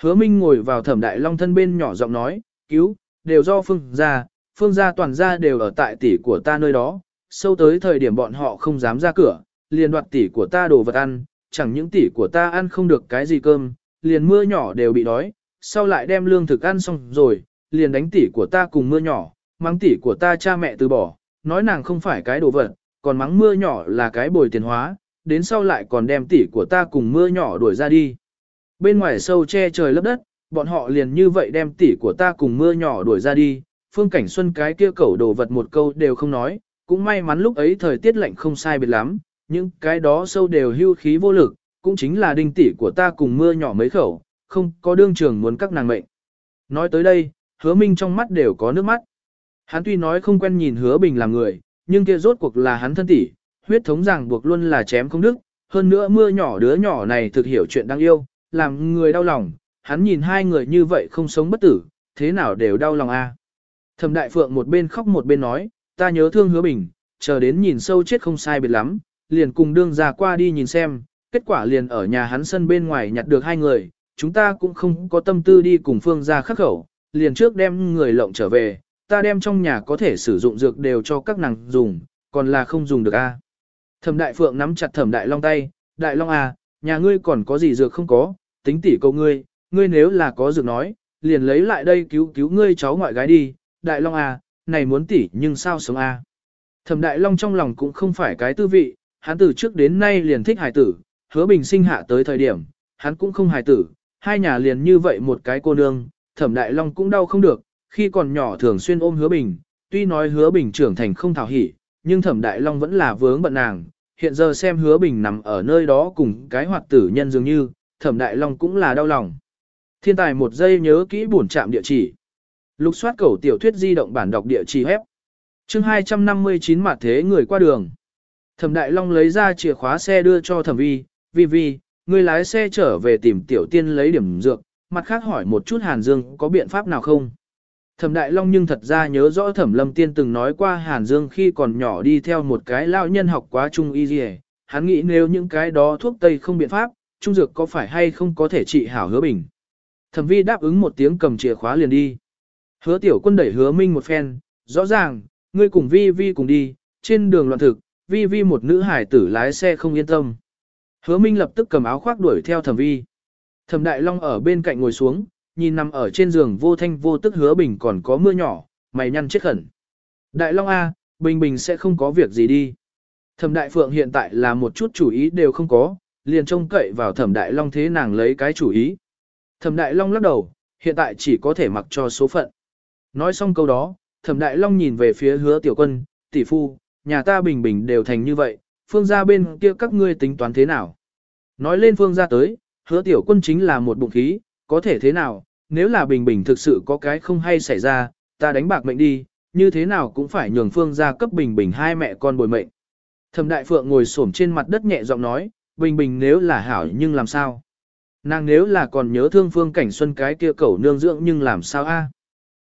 Hứa Minh ngồi vào Thẩm Đại Long thân bên nhỏ giọng nói, cứu, đều do phương gia, phương gia toàn gia đều ở tại tỷ của ta nơi đó, sâu tới thời điểm bọn họ không dám ra cửa, liền đoạt tỷ của ta đồ vật ăn, chẳng những tỷ của ta ăn không được cái gì cơm, liền mưa nhỏ đều bị đói, sau lại đem lương thực ăn xong rồi, liền đánh tỷ của ta cùng mưa nhỏ, mắng tỷ của ta cha mẹ từ bỏ, nói nàng không phải cái đồ vật, còn mắng mưa nhỏ là cái bồi tiền hóa, đến sau lại còn đem tỷ của ta cùng mưa nhỏ đuổi ra đi. Bên ngoài sâu che trời lấp đất, bọn họ liền như vậy đem tỷ của ta cùng mưa nhỏ đuổi ra đi, phương cảnh xuân cái kia cẩu đồ vật một câu đều không nói, cũng may mắn lúc ấy thời tiết lạnh không sai biệt lắm, những cái đó sâu đều hưu khí vô lực, cũng chính là đinh tỷ của ta cùng mưa nhỏ mấy khẩu, không có đương trường muốn các nàng mệnh. Nói tới đây, hứa minh trong mắt đều có nước mắt. Hắn tuy nói không quen nhìn hứa bình làm người, nhưng kia rốt cuộc là hắn thân tỷ, huyết thống ràng buộc luôn là chém không đức, hơn nữa mưa nhỏ đứa nhỏ này thực hiểu chuyện đáng yêu, làm người đau lòng, hắn nhìn hai người như vậy không sống bất tử, thế nào đều đau lòng a. Thẩm đại phượng một bên khóc một bên nói, ta nhớ thương hứa bình, chờ đến nhìn sâu chết không sai biệt lắm, liền cùng đương ra qua đi nhìn xem, kết quả liền ở nhà hắn sân bên ngoài nhặt được hai người, chúng ta cũng không có tâm tư đi cùng phương ra khắc khẩu, liền trước đem người lộng trở về, ta đem trong nhà có thể sử dụng dược đều cho các nàng dùng, còn là không dùng được a. Thẩm đại phượng nắm chặt thẩm đại long tay, đại long à, nhà ngươi còn có gì dược không có, tính tỉ câu ngươi, ngươi nếu là có dược nói, liền lấy lại đây cứu cứu ngươi cháu ngoại gái đi, đại long à, này muốn tỉ nhưng sao sống a? Thẩm đại long trong lòng cũng không phải cái tư vị, hắn từ trước đến nay liền thích hài tử, hứa bình sinh hạ tới thời điểm, hắn cũng không hài tử, hai nhà liền như vậy một cái cô nương, thẩm đại long cũng đau không được, khi còn nhỏ thường xuyên ôm hứa bình, tuy nói hứa bình trưởng thành không thảo hỉ, nhưng thẩm đại long vẫn là vướng bận nàng, hiện giờ xem hứa bình nằm ở nơi đó cùng cái hoạt tử nhân dường như, thẩm đại long cũng là đau lòng. Thiên tài một giây nhớ kỹ bổn trạm địa chỉ. Lục soát cầu tiểu thuyết di động bản đọc địa chỉ hép. Chương 259 mặt thế người qua đường. Thẩm Đại Long lấy ra chìa khóa xe đưa cho Thẩm Vi, Vi Vi, người lái xe trở về tìm tiểu tiên lấy điểm dược, mặt khác hỏi một chút Hàn Dương có biện pháp nào không. Thẩm Đại Long nhưng thật ra nhớ rõ Thẩm Lâm Tiên từng nói qua Hàn Dương khi còn nhỏ đi theo một cái lao nhân học quá trung y gì hắn nghĩ nếu những cái đó thuốc tây không biện pháp, trung dược có phải hay không có thể trị hảo hứa bình. Thẩm Vi đáp ứng một tiếng cầm chìa khóa liền đi. Hứa tiểu quân đẩy hứa minh một phen, rõ ràng, ngươi cùng Vi Vi cùng đi, trên đường loạn thực, Vi Vi một nữ hải tử lái xe không yên tâm. Hứa minh lập tức cầm áo khoác đuổi theo thẩm vi. Thẩm đại long ở bên cạnh ngồi xuống, nhìn nằm ở trên giường vô thanh vô tức hứa bình còn có mưa nhỏ, mày nhăn chết khẩn. Đại long A, bình bình sẽ không có việc gì đi. Thẩm đại phượng hiện tại là một chút chủ ý đều không có, liền trông cậy vào thẩm đại long thế nàng lấy cái chủ ý. Thẩm đại long lắc đầu, hiện tại chỉ có thể mặc cho số phận. Nói xong câu đó, thẩm đại long nhìn về phía hứa tiểu quân, tỷ phu, nhà ta bình bình đều thành như vậy, phương gia bên kia các ngươi tính toán thế nào. Nói lên phương gia tới, hứa tiểu quân chính là một bụng khí, có thể thế nào, nếu là bình bình thực sự có cái không hay xảy ra, ta đánh bạc mệnh đi, như thế nào cũng phải nhường phương gia cấp bình bình hai mẹ con bồi mệnh. Thẩm đại phượng ngồi xổm trên mặt đất nhẹ giọng nói, bình bình nếu là hảo nhưng làm sao? Nàng nếu là còn nhớ thương phương cảnh xuân cái kia cẩu nương dưỡng nhưng làm sao a?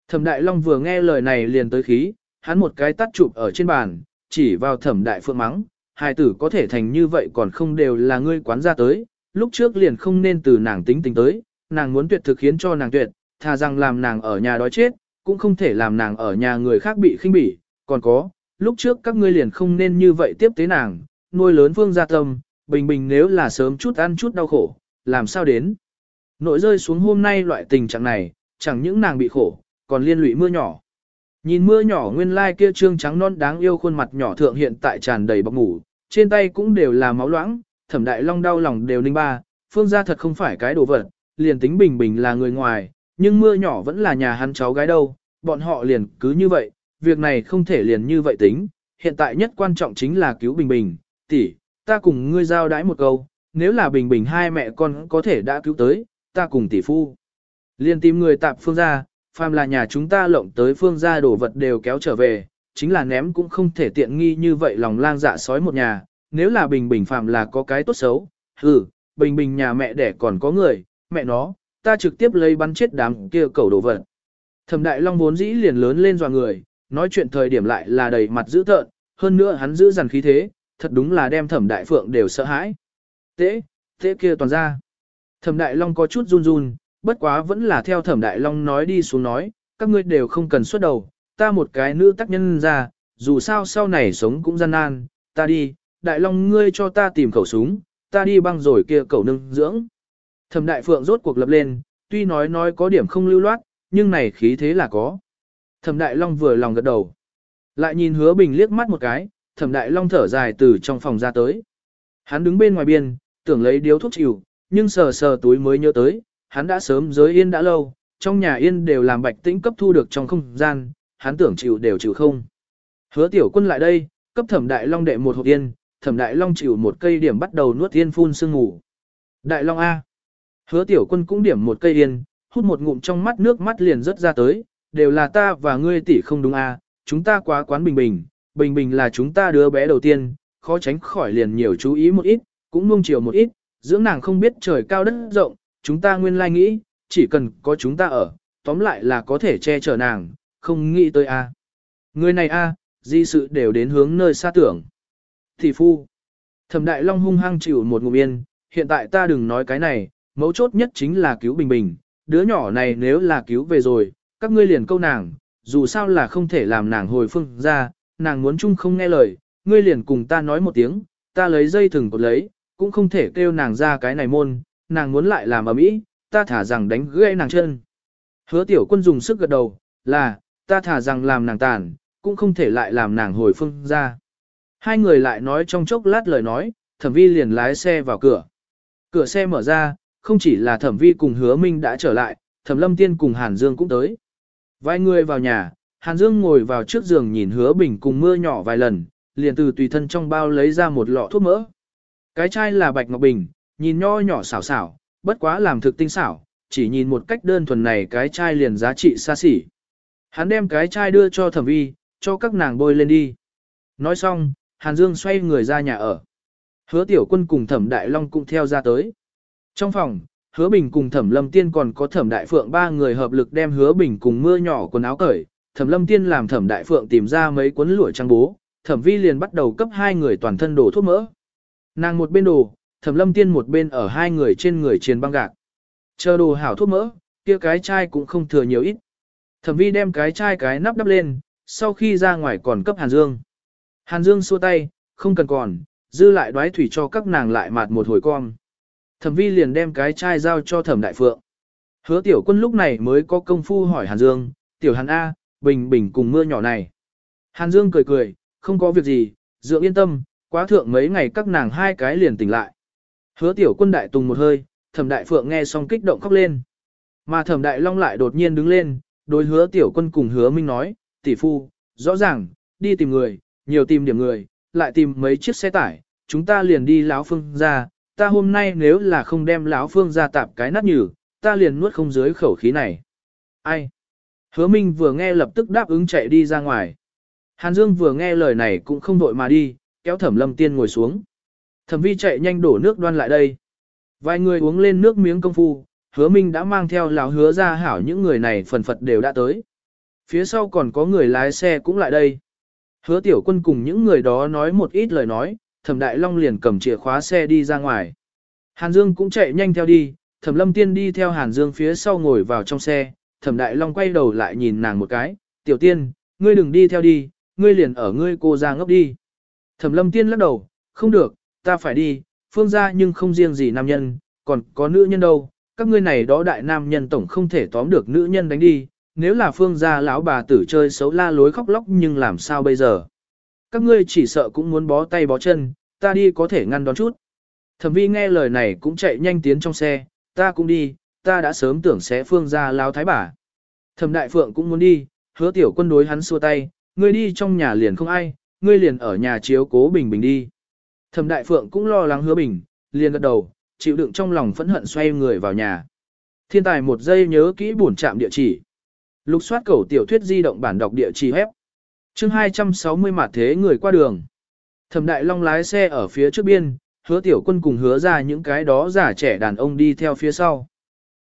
Thẩm Đại Long vừa nghe lời này liền tới khí, hắn một cái tắt chụp ở trên bàn, chỉ vào Thẩm Đại Phượng mắng, hai tử có thể thành như vậy còn không đều là ngươi quán ra tới, lúc trước liền không nên từ nàng tính tính tới, nàng muốn tuyệt thực khiến cho nàng tuyệt, thà rằng làm nàng ở nhà đói chết, cũng không thể làm nàng ở nhà người khác bị khinh bỉ, còn có, lúc trước các ngươi liền không nên như vậy tiếp tế nàng, nuôi lớn phương gia tâm, bình bình nếu là sớm chút ăn chút đau khổ, làm sao đến. Nội rơi xuống hôm nay loại tình trạng này, chẳng những nàng bị khổ, còn liên lụy mưa nhỏ. Nhìn mưa nhỏ nguyên lai like kia trương trắng non đáng yêu khuôn mặt nhỏ thượng hiện tại tràn đầy bọc ngủ, trên tay cũng đều là máu loãng, thẩm đại long đau lòng đều ninh ba, phương gia thật không phải cái đồ vật, liền tính bình bình là người ngoài, nhưng mưa nhỏ vẫn là nhà hắn cháu gái đâu, bọn họ liền cứ như vậy, việc này không thể liền như vậy tính, hiện tại nhất quan trọng chính là cứu bình bình, tỷ, ta cùng ngươi giao đãi một câu, nếu là bình bình hai mẹ con có thể đã cứu tới, ta cùng tỷ phu. Liền tìm người tạp phương gia, phàm là nhà chúng ta lộng tới phương gia đồ vật đều kéo trở về, chính là ném cũng không thể tiện nghi như vậy lòng lang dạ sói một nhà, nếu là bình bình phàm là có cái tốt xấu, hừ, bình bình nhà mẹ đẻ còn có người, mẹ nó, ta trực tiếp lấy bắn chết đám kia cầu đồ vật. Thẩm đại long vốn dĩ liền lớn lên dò người, nói chuyện thời điểm lại là đầy mặt dữ tợn, hơn nữa hắn giữ dằn khí thế, thật đúng là đem thẩm đại phượng đều sợ hãi. Tế, tế kia toàn ra. Thẩm đại long có chút run run, bất quá vẫn là theo thẩm đại long nói đi xuống nói, các ngươi đều không cần xuất đầu, ta một cái nữ tác nhân ra, dù sao sau này sống cũng gian nan, ta đi, đại long ngươi cho ta tìm khẩu súng, ta đi băng rồi kia cẩu nâng dưỡng. Thẩm đại phượng rốt cuộc lập lên, tuy nói nói có điểm không lưu loát, nhưng này khí thế là có. Thẩm đại long vừa lòng gật đầu. Lại nhìn hứa bình liếc mắt một cái, thẩm đại long thở dài từ trong phòng ra tới. Hắn đứng bên ngoài biên, tưởng lấy điếu thuốc chịu, nhưng sờ sờ túi mới nhớ tới, hắn đã sớm giới yên đã lâu, trong nhà yên đều làm bạch tĩnh cấp thu được trong không gian, hắn tưởng chịu đều chịu không. Hứa tiểu quân lại đây, cấp thẩm đại long đệ một hộp yên, thẩm đại long chịu một cây điểm bắt đầu nuốt yên phun sương ngủ. Đại long A. Hứa tiểu quân cũng điểm một cây yên, hút một ngụm trong mắt nước mắt liền rớt ra tới, đều là ta và ngươi tỷ không đúng A, chúng ta quá quán bình bình, bình bình là chúng ta đứa bé đầu tiên, khó tránh khỏi liền nhiều chú ý một ít, cũng nuông chiều một ít, dưỡng nàng không biết trời cao đất rộng, chúng ta nguyên lai nghĩ, chỉ cần có chúng ta ở, tóm lại là có thể che chở nàng, không nghĩ tới a. Người này a, di sự đều đến hướng nơi xa tưởng. Thì phu. Thẩm Đại Long hung hăng chịu một ngụm yên, hiện tại ta đừng nói cái này, mấu chốt nhất chính là cứu Bình Bình, đứa nhỏ này nếu là cứu về rồi, các ngươi liền câu nàng, dù sao là không thể làm nàng hồi phương ra, nàng muốn chung không nghe lời, ngươi liền cùng ta nói một tiếng, ta lấy dây thừng cột lấy, cũng không thể kêu nàng ra cái này môn, nàng muốn lại làm ở mỹ, ta thả rằng đánh gãy nàng chân. Hứa tiểu quân dùng sức gật đầu, là, ta thả rằng làm nàng tàn, cũng không thể lại làm nàng hồi phương ra. Hai người lại nói trong chốc lát lời nói, thẩm vi liền lái xe vào cửa. Cửa xe mở ra, không chỉ là thẩm vi cùng hứa minh đã trở lại, thẩm lâm tiên cùng Hàn Dương cũng tới. Vài người vào nhà, Hàn Dương ngồi vào trước giường nhìn hứa bình cùng mưa nhỏ vài lần, liền từ tùy thân trong bao lấy ra một lọ thuốc mỡ. Cái chai là bạch ngọc bình, nhìn nho nhỏ xảo xảo, bất quá làm thực tinh xảo, chỉ nhìn một cách đơn thuần này cái chai liền giá trị xa xỉ. Hắn đem cái chai đưa cho thẩm vi, cho các nàng bôi lên đi. Nói xong, Hàn Dương xoay người ra nhà ở. Hứa tiểu quân cùng thẩm đại long cũng theo ra tới. Trong phòng, hứa bình cùng thẩm lâm tiên còn có thẩm đại phượng ba người hợp lực đem hứa bình cùng mưa nhỏ quần áo cởi. Thẩm lâm tiên làm thẩm đại phượng tìm ra mấy cuốn lụa trang bố, thẩm vi liền bắt đầu cấp hai người toàn thân đổ thuốc mỡ. Nàng một bên đồ, thẩm lâm tiên một bên ở hai người trên người triền băng gạc. Chờ đồ hảo thuốc mỡ, kia cái chai cũng không thừa nhiều ít. Thẩm vi đem cái chai cái nắp đắp lên, sau khi ra ngoài còn cấp Hàn Dương. Hàn Dương xua tay, không cần còn, dư lại đoái thủy cho các nàng lại mạt một hồi con. Thẩm vi liền đem cái chai giao cho thẩm đại phượng. Hứa tiểu quân lúc này mới có công phu hỏi Hàn Dương, tiểu Hàn A, bình bình cùng mưa nhỏ này. Hàn Dương cười cười, không có việc gì, dượng yên tâm, quá thượng mấy ngày các nàng hai cái liền tỉnh lại. Hứa tiểu quân đại tùng một hơi, thẩm đại phượng nghe xong kích động khóc lên. Mà thẩm đại long lại đột nhiên đứng lên, đối hứa tiểu quân cùng hứa minh nói, tỷ phu, rõ ràng, đi tìm người, nhiều tìm điểm người, lại tìm mấy chiếc xe tải, chúng ta liền đi láo phương ra, ta hôm nay nếu là không đem lão phương ra tạp cái nát nhừ, ta liền nuốt không dưới khẩu khí này. Ai? Hứa Minh vừa nghe lập tức đáp ứng chạy đi ra ngoài. Hàn Dương vừa nghe lời này cũng không vội mà đi, kéo thẩm lâm tiên ngồi xuống. Thẩm vi chạy nhanh đổ nước đoan lại đây. Vài người uống lên nước miếng công phu, hứa minh đã mang theo lão hứa ra hảo những người này phần phật đều đã tới. Phía sau còn có người lái xe cũng lại đây. Hứa tiểu quân cùng những người đó nói một ít lời nói, thẩm đại long liền cầm chìa khóa xe đi ra ngoài. Hàn Dương cũng chạy nhanh theo đi, thẩm lâm tiên đi theo Hàn Dương phía sau ngồi vào trong xe, thẩm đại long quay đầu lại nhìn nàng một cái, tiểu tiên, ngươi đừng đi theo đi, ngươi liền ở ngươi cô ra ngốc đi. Thẩm lâm tiên lắc đầu, không được, ta phải đi, phương gia nhưng không riêng gì nam nhân, còn có nữ nhân đâu, các ngươi này đó đại nam nhân tổng không thể tóm được nữ nhân đánh đi, nếu là phương gia lão bà tử chơi xấu la lối khóc lóc nhưng làm sao bây giờ. Các ngươi chỉ sợ cũng muốn bó tay bó chân, ta đi có thể ngăn đón chút. Thẩm vi nghe lời này cũng chạy nhanh tiến trong xe, ta cũng đi, ta đã sớm tưởng sẽ phương ra lao thái bà. Thẩm đại phượng cũng muốn đi, hứa tiểu quân đối hắn xua tay, ngươi đi trong nhà liền không ai, ngươi liền ở nhà chiếu cố bình bình đi. Thẩm đại phượng cũng lo lắng hứa bình, liền gật đầu, chịu đựng trong lòng phẫn hận xoay người vào nhà. Thiên tài một giây nhớ kỹ bổn trạm địa chỉ. Lục soát cầu tiểu thuyết di động bản đọc địa chỉ hép. Chương 260 mặt thế người qua đường. Thẩm Đại Long lái xe ở phía trước biên, hứa tiểu quân cùng hứa ra những cái đó giả trẻ đàn ông đi theo phía sau.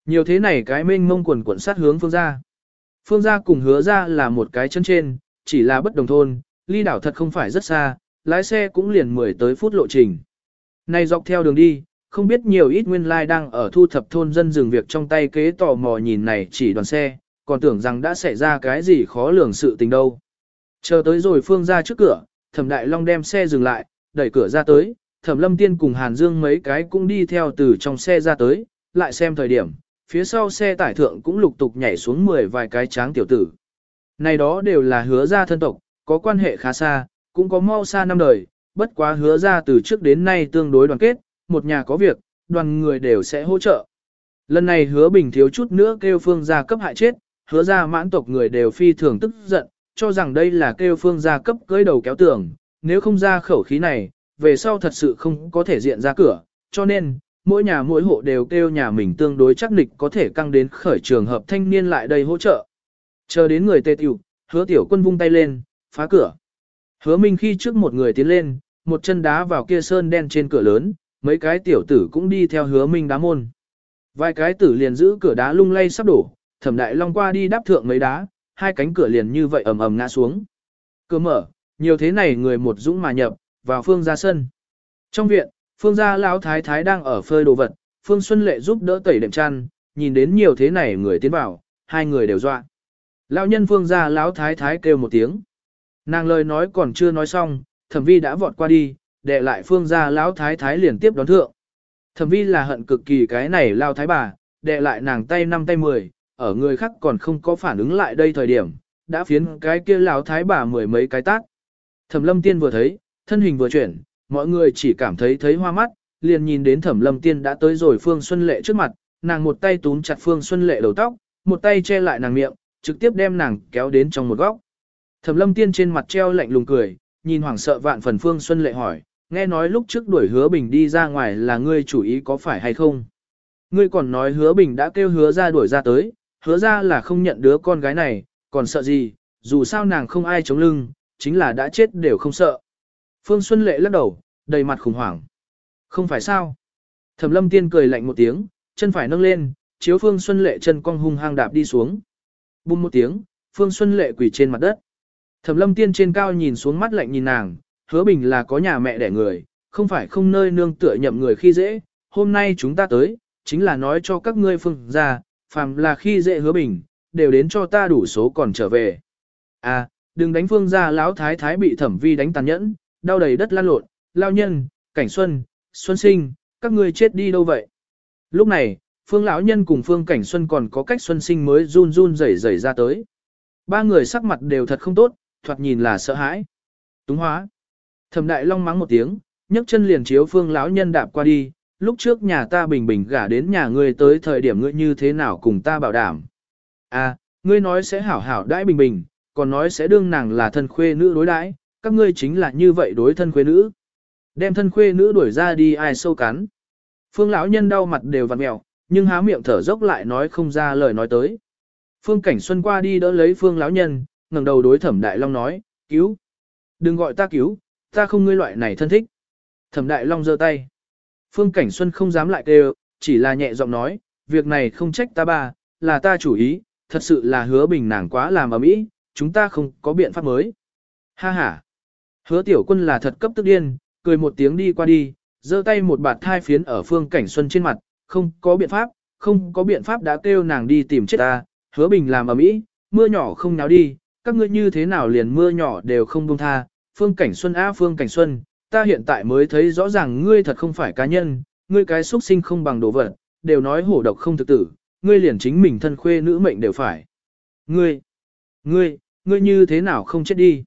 Nhiều thế này cái mênh mông quần quần sát hướng phương gia. Phương gia cùng hứa ra là một cái chân trên, chỉ là bất đồng thôn, ly đảo thật không phải rất xa, lái xe cũng liền 10 tới phút lộ trình. Này dọc theo đường đi, không biết nhiều ít nguyên lai like đang ở thu thập thôn dân dừng việc trong tay kế tò mò nhìn này chỉ đoàn xe, còn tưởng rằng đã xảy ra cái gì khó lường sự tình đâu. Chờ tới rồi phương ra trước cửa, thẩm đại long đem xe dừng lại, đẩy cửa ra tới, thẩm lâm tiên cùng Hàn Dương mấy cái cũng đi theo từ trong xe ra tới, lại xem thời điểm, phía sau xe tải thượng cũng lục tục nhảy xuống 10 vài cái tráng tiểu tử. Này đó đều là hứa ra thân tộc, có quan hệ khá xa, cũng có mau xa năm đời, bất quá hứa ra từ trước đến nay tương đối đoàn kết, một nhà có việc, đoàn người đều sẽ hỗ trợ. Lần này hứa bình thiếu chút nữa kêu phương gia cấp hại chết, hứa ra mãn tộc người đều phi thường tức giận, cho rằng đây là kêu phương gia cấp cưới đầu kéo tường, nếu không ra khẩu khí này, về sau thật sự không có thể diện ra cửa, cho nên, mỗi nhà mỗi hộ đều kêu nhà mình tương đối chắc nịch có thể căng đến khởi trường hợp thanh niên lại đây hỗ trợ. Chờ đến người tê tiểu, hứa tiểu quân vung tay lên, phá cửa. Hứa minh khi trước một người tiến lên, một chân đá vào kia sơn đen trên cửa lớn, mấy cái tiểu tử cũng đi theo hứa minh đá môn. Vài cái tử liền giữ cửa đá lung lay sắp đổ, thẩm đại long qua đi đáp thượng mấy đá, hai cánh cửa liền như vậy ầm ầm ngã xuống. Cửa mở, nhiều thế này người một dũng mà nhập, vào phương ra sân. Trong viện, phương gia lão thái thái đang ở phơi đồ vật, phương Xuân Lệ giúp đỡ tẩy đệm chăn, nhìn đến nhiều thế này người tiến vào, hai người đều dọa. Lão nhân phương gia lão thái thái kêu một tiếng. Nàng lời nói còn chưa nói xong, thẩm vi đã vọt qua đi, đệ lại phương gia lão thái thái liền tiếp đón thượng. Thẩm vi là hận cực kỳ cái này lao thái bà, đệ lại nàng tay năm tay mười, ở người khác còn không có phản ứng lại đây thời điểm, đã phiến cái kia lão thái bà mười mấy cái tát. Thẩm lâm tiên vừa thấy, thân hình vừa chuyển, mọi người chỉ cảm thấy thấy hoa mắt, liền nhìn đến thẩm lâm tiên đã tới rồi Phương Xuân Lệ trước mặt, nàng một tay túm chặt Phương Xuân Lệ đầu tóc, một tay che lại nàng miệng, trực tiếp đem nàng kéo đến trong một góc. Thẩm lâm tiên trên mặt treo lạnh lùng cười, nhìn hoảng sợ vạn phần Phương Xuân Lệ hỏi, nghe nói lúc trước đuổi hứa bình đi ra ngoài là ngươi chủ ý có phải hay không? Ngươi còn nói hứa bình đã kêu hứa ra đuổi ra tới, hứa ra là không nhận đứa con gái này, còn sợ gì, dù sao nàng không ai chống lưng, chính là đã chết đều không sợ. Phương Xuân Lệ lắc đầu, đầy mặt khủng hoảng. Không phải sao? Thẩm lâm tiên cười lạnh một tiếng, chân phải nâng lên, chiếu Phương Xuân Lệ chân cong hung hăng đạp đi xuống. Bùng một tiếng, Phương Xuân Lệ quỳ trên mặt đất. Thẩm lâm tiên trên cao nhìn xuống mắt lạnh nhìn nàng, hứa bình là có nhà mẹ đẻ người, không phải không nơi nương tựa nhậm người khi dễ. Hôm nay chúng ta tới, chính là nói cho các ngươi phương ra, phàm là khi dễ hứa bình, đều đến cho ta đủ số còn trở về. À, đừng đánh phương ra lão thái thái bị thẩm vi đánh tàn nhẫn, đau đầy đất lan lộn, lao nhân, cảnh xuân, xuân sinh, các ngươi chết đi đâu vậy? Lúc này, phương lão nhân cùng phương cảnh xuân còn có cách xuân sinh mới run run rẩy rẩy ra tới. Ba người sắc mặt đều thật không tốt, thoạt nhìn là sợ hãi. Túng hóa. Thẩm đại long mắng một tiếng, nhấc chân liền chiếu phương lão nhân đạp qua đi, lúc trước nhà ta bình bình gả đến nhà ngươi tới thời điểm ngươi như thế nào cùng ta bảo đảm. À, ngươi nói sẽ hảo hảo đãi bình bình, còn nói sẽ đương nàng là thân khuê nữ đối đãi, các ngươi chính là như vậy đối thân khuê nữ. Đem thân khuê nữ đuổi ra đi ai sâu cắn. Phương lão nhân đau mặt đều vặn mèo, nhưng há miệng thở dốc lại nói không ra lời nói tới. Phương Cảnh Xuân qua đi đỡ lấy Phương lão nhân, ngẩng đầu đối Thẩm Đại Long nói, "Cứu! Đừng gọi ta cứu, ta không ngươi loại này thân thích." Thẩm Đại Long giơ tay. Phương Cảnh Xuân không dám lại kêu, chỉ là nhẹ giọng nói, "Việc này không trách ta ba, là ta chủ ý, thật sự là hứa bình nàng quá làm ầm ĩ, chúng ta không có biện pháp mới." Ha ha. Hứa tiểu quân là thật cấp tức điên, cười một tiếng đi qua đi, giơ tay một bạt thai phiến ở phương cảnh xuân trên mặt, không có biện pháp, không có biện pháp đã kêu nàng đi tìm chết ta, hứa bình làm ở mỹ, mưa nhỏ không náo đi, các ngươi như thế nào liền mưa nhỏ đều không buông tha, phương cảnh xuân á phương cảnh xuân, ta hiện tại mới thấy rõ ràng ngươi thật không phải cá nhân, ngươi cái xuất sinh không bằng đồ vật, đều nói hổ độc không thực tử, ngươi liền chính mình thân khuê nữ mệnh đều phải. Ngươi, ngươi, ngươi như thế nào không chết đi?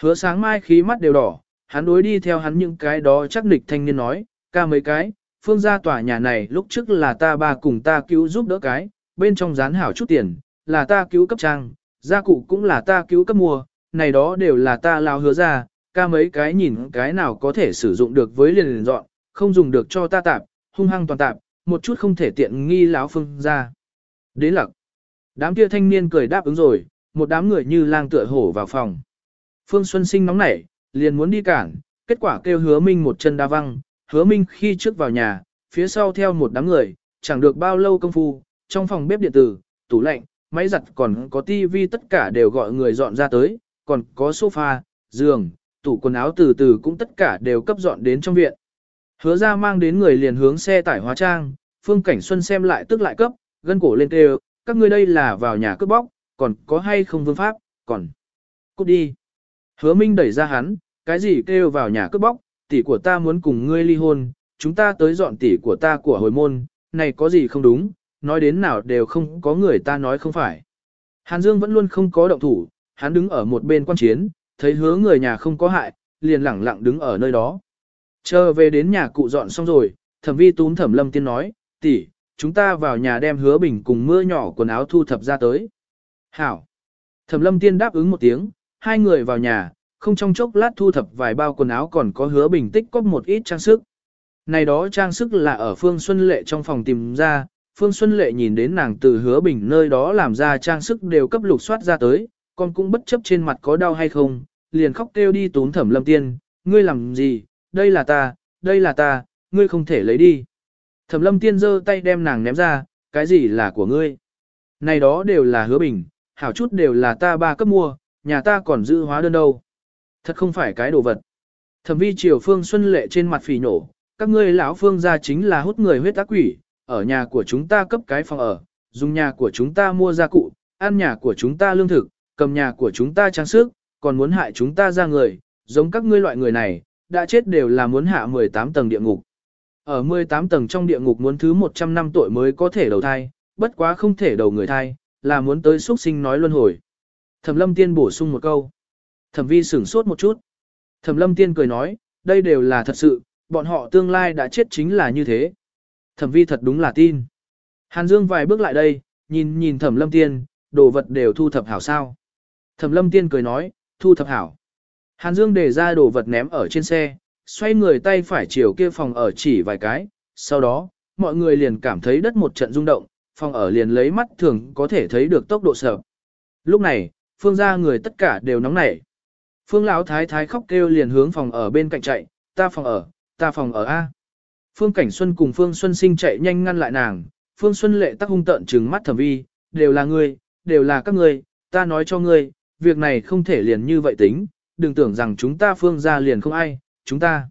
Hứa sáng mai khí mắt đều đỏ, hắn đối đi theo hắn những cái đó chắc nịch thanh niên nói, ca mấy cái, phương gia tòa nhà này lúc trước là ta ba cùng ta cứu giúp đỡ cái, bên trong dán hảo chút tiền, là ta cứu cấp trang, gia cụ cũng là ta cứu cấp mua, này đó đều là ta lao hứa ra, ca mấy cái nhìn cái nào có thể sử dụng được với liền liền dọn, không dùng được cho ta tạp, hung hăng toàn tạp, một chút không thể tiện nghi láo phương ra. Đến lặc. Đám kia thanh niên cười đáp ứng rồi, một đám người như lang tựa hổ vào phòng. Phương Xuân Sinh nóng nảy, liền muốn đi cản, kết quả kêu hứa minh một chân đa văng, hứa minh khi trước vào nhà, phía sau theo một đám người, chẳng được bao lâu công phu, trong phòng bếp điện tử, tủ lạnh, máy giặt còn có tivi tất cả đều gọi người dọn ra tới, còn có sofa, giường, tủ quần áo từ từ cũng tất cả đều cấp dọn đến trong viện. Hứa ra mang đến người liền hướng xe tải hóa trang, Phương Cảnh Xuân xem lại tức lại cấp, gân cổ lên kêu, các ngươi đây là vào nhà cướp bóc, còn có hay không vương pháp, còn cút đi. Hứa Minh đẩy ra hắn, cái gì kêu vào nhà cướp bóc, tỷ của ta muốn cùng ngươi ly hôn, chúng ta tới dọn tỷ của ta của hồi môn, này có gì không đúng, nói đến nào đều không có người ta nói không phải. Hàn Dương vẫn luôn không có động thủ, hắn đứng ở một bên quan chiến, thấy hứa người nhà không có hại, liền lẳng lặng đứng ở nơi đó. Chờ về đến nhà cụ dọn xong rồi, thẩm vi túm thẩm lâm tiên nói, tỷ, chúng ta vào nhà đem hứa bình cùng mưa nhỏ quần áo thu thập ra tới. Hảo. Thẩm lâm tiên đáp ứng một tiếng, hai người vào nhà, không trong chốc lát thu thập vài bao quần áo còn có hứa bình tích có một ít trang sức. Này đó trang sức là ở Phương Xuân Lệ trong phòng tìm ra, Phương Xuân Lệ nhìn đến nàng từ hứa bình nơi đó làm ra trang sức đều cấp lục soát ra tới, con cũng bất chấp trên mặt có đau hay không, liền khóc kêu đi tốn thẩm lâm tiên, ngươi làm gì, đây là ta, đây là ta, ngươi không thể lấy đi. Thẩm lâm tiên giơ tay đem nàng ném ra, cái gì là của ngươi? Này đó đều là hứa bình, hảo chút đều là ta ba cấp mua, nhà ta còn giữ hóa đơn đâu. Thật không phải cái đồ vật. Thẩm vi triều phương xuân lệ trên mặt phì nổ, các ngươi lão phương gia chính là hút người huyết ác quỷ, ở nhà của chúng ta cấp cái phòng ở, dùng nhà của chúng ta mua gia cụ, ăn nhà của chúng ta lương thực, cầm nhà của chúng ta trang sức, còn muốn hại chúng ta ra người, giống các ngươi loại người này, đã chết đều là muốn hạ 18 tầng địa ngục. Ở 18 tầng trong địa ngục muốn thứ 100 năm tuổi mới có thể đầu thai, bất quá không thể đầu người thai, là muốn tới xuất sinh nói luân hồi. Thẩm lâm tiên bổ sung một câu. Thẩm vi sửng sốt một chút. Thẩm lâm tiên cười nói, đây đều là thật sự, bọn họ tương lai đã chết chính là như thế. Thẩm vi thật đúng là tin. Hàn Dương vài bước lại đây, nhìn nhìn thẩm lâm tiên, đồ vật đều thu thập hảo sao. Thẩm lâm tiên cười nói, thu thập hảo. Hàn Dương để ra đồ vật ném ở trên xe, xoay người tay phải chiều kia phòng ở chỉ vài cái, sau đó, mọi người liền cảm thấy đất một trận rung động, phòng ở liền lấy mắt thường có thể thấy được tốc độ sợ. Lúc này, phương gia người tất cả đều nóng nảy. Phương lão thái thái khóc kêu liền hướng phòng ở bên cạnh chạy, ta phòng ở, ta phòng ở A. Phương Cảnh Xuân cùng Phương Xuân Sinh chạy nhanh ngăn lại nàng, Phương Xuân lệ tắc hung tợn trừng mắt thẩm vi, đều là ngươi, đều là các ngươi, ta nói cho ngươi, việc này không thể liền như vậy tính, đừng tưởng rằng chúng ta phương gia liền không ai, chúng ta.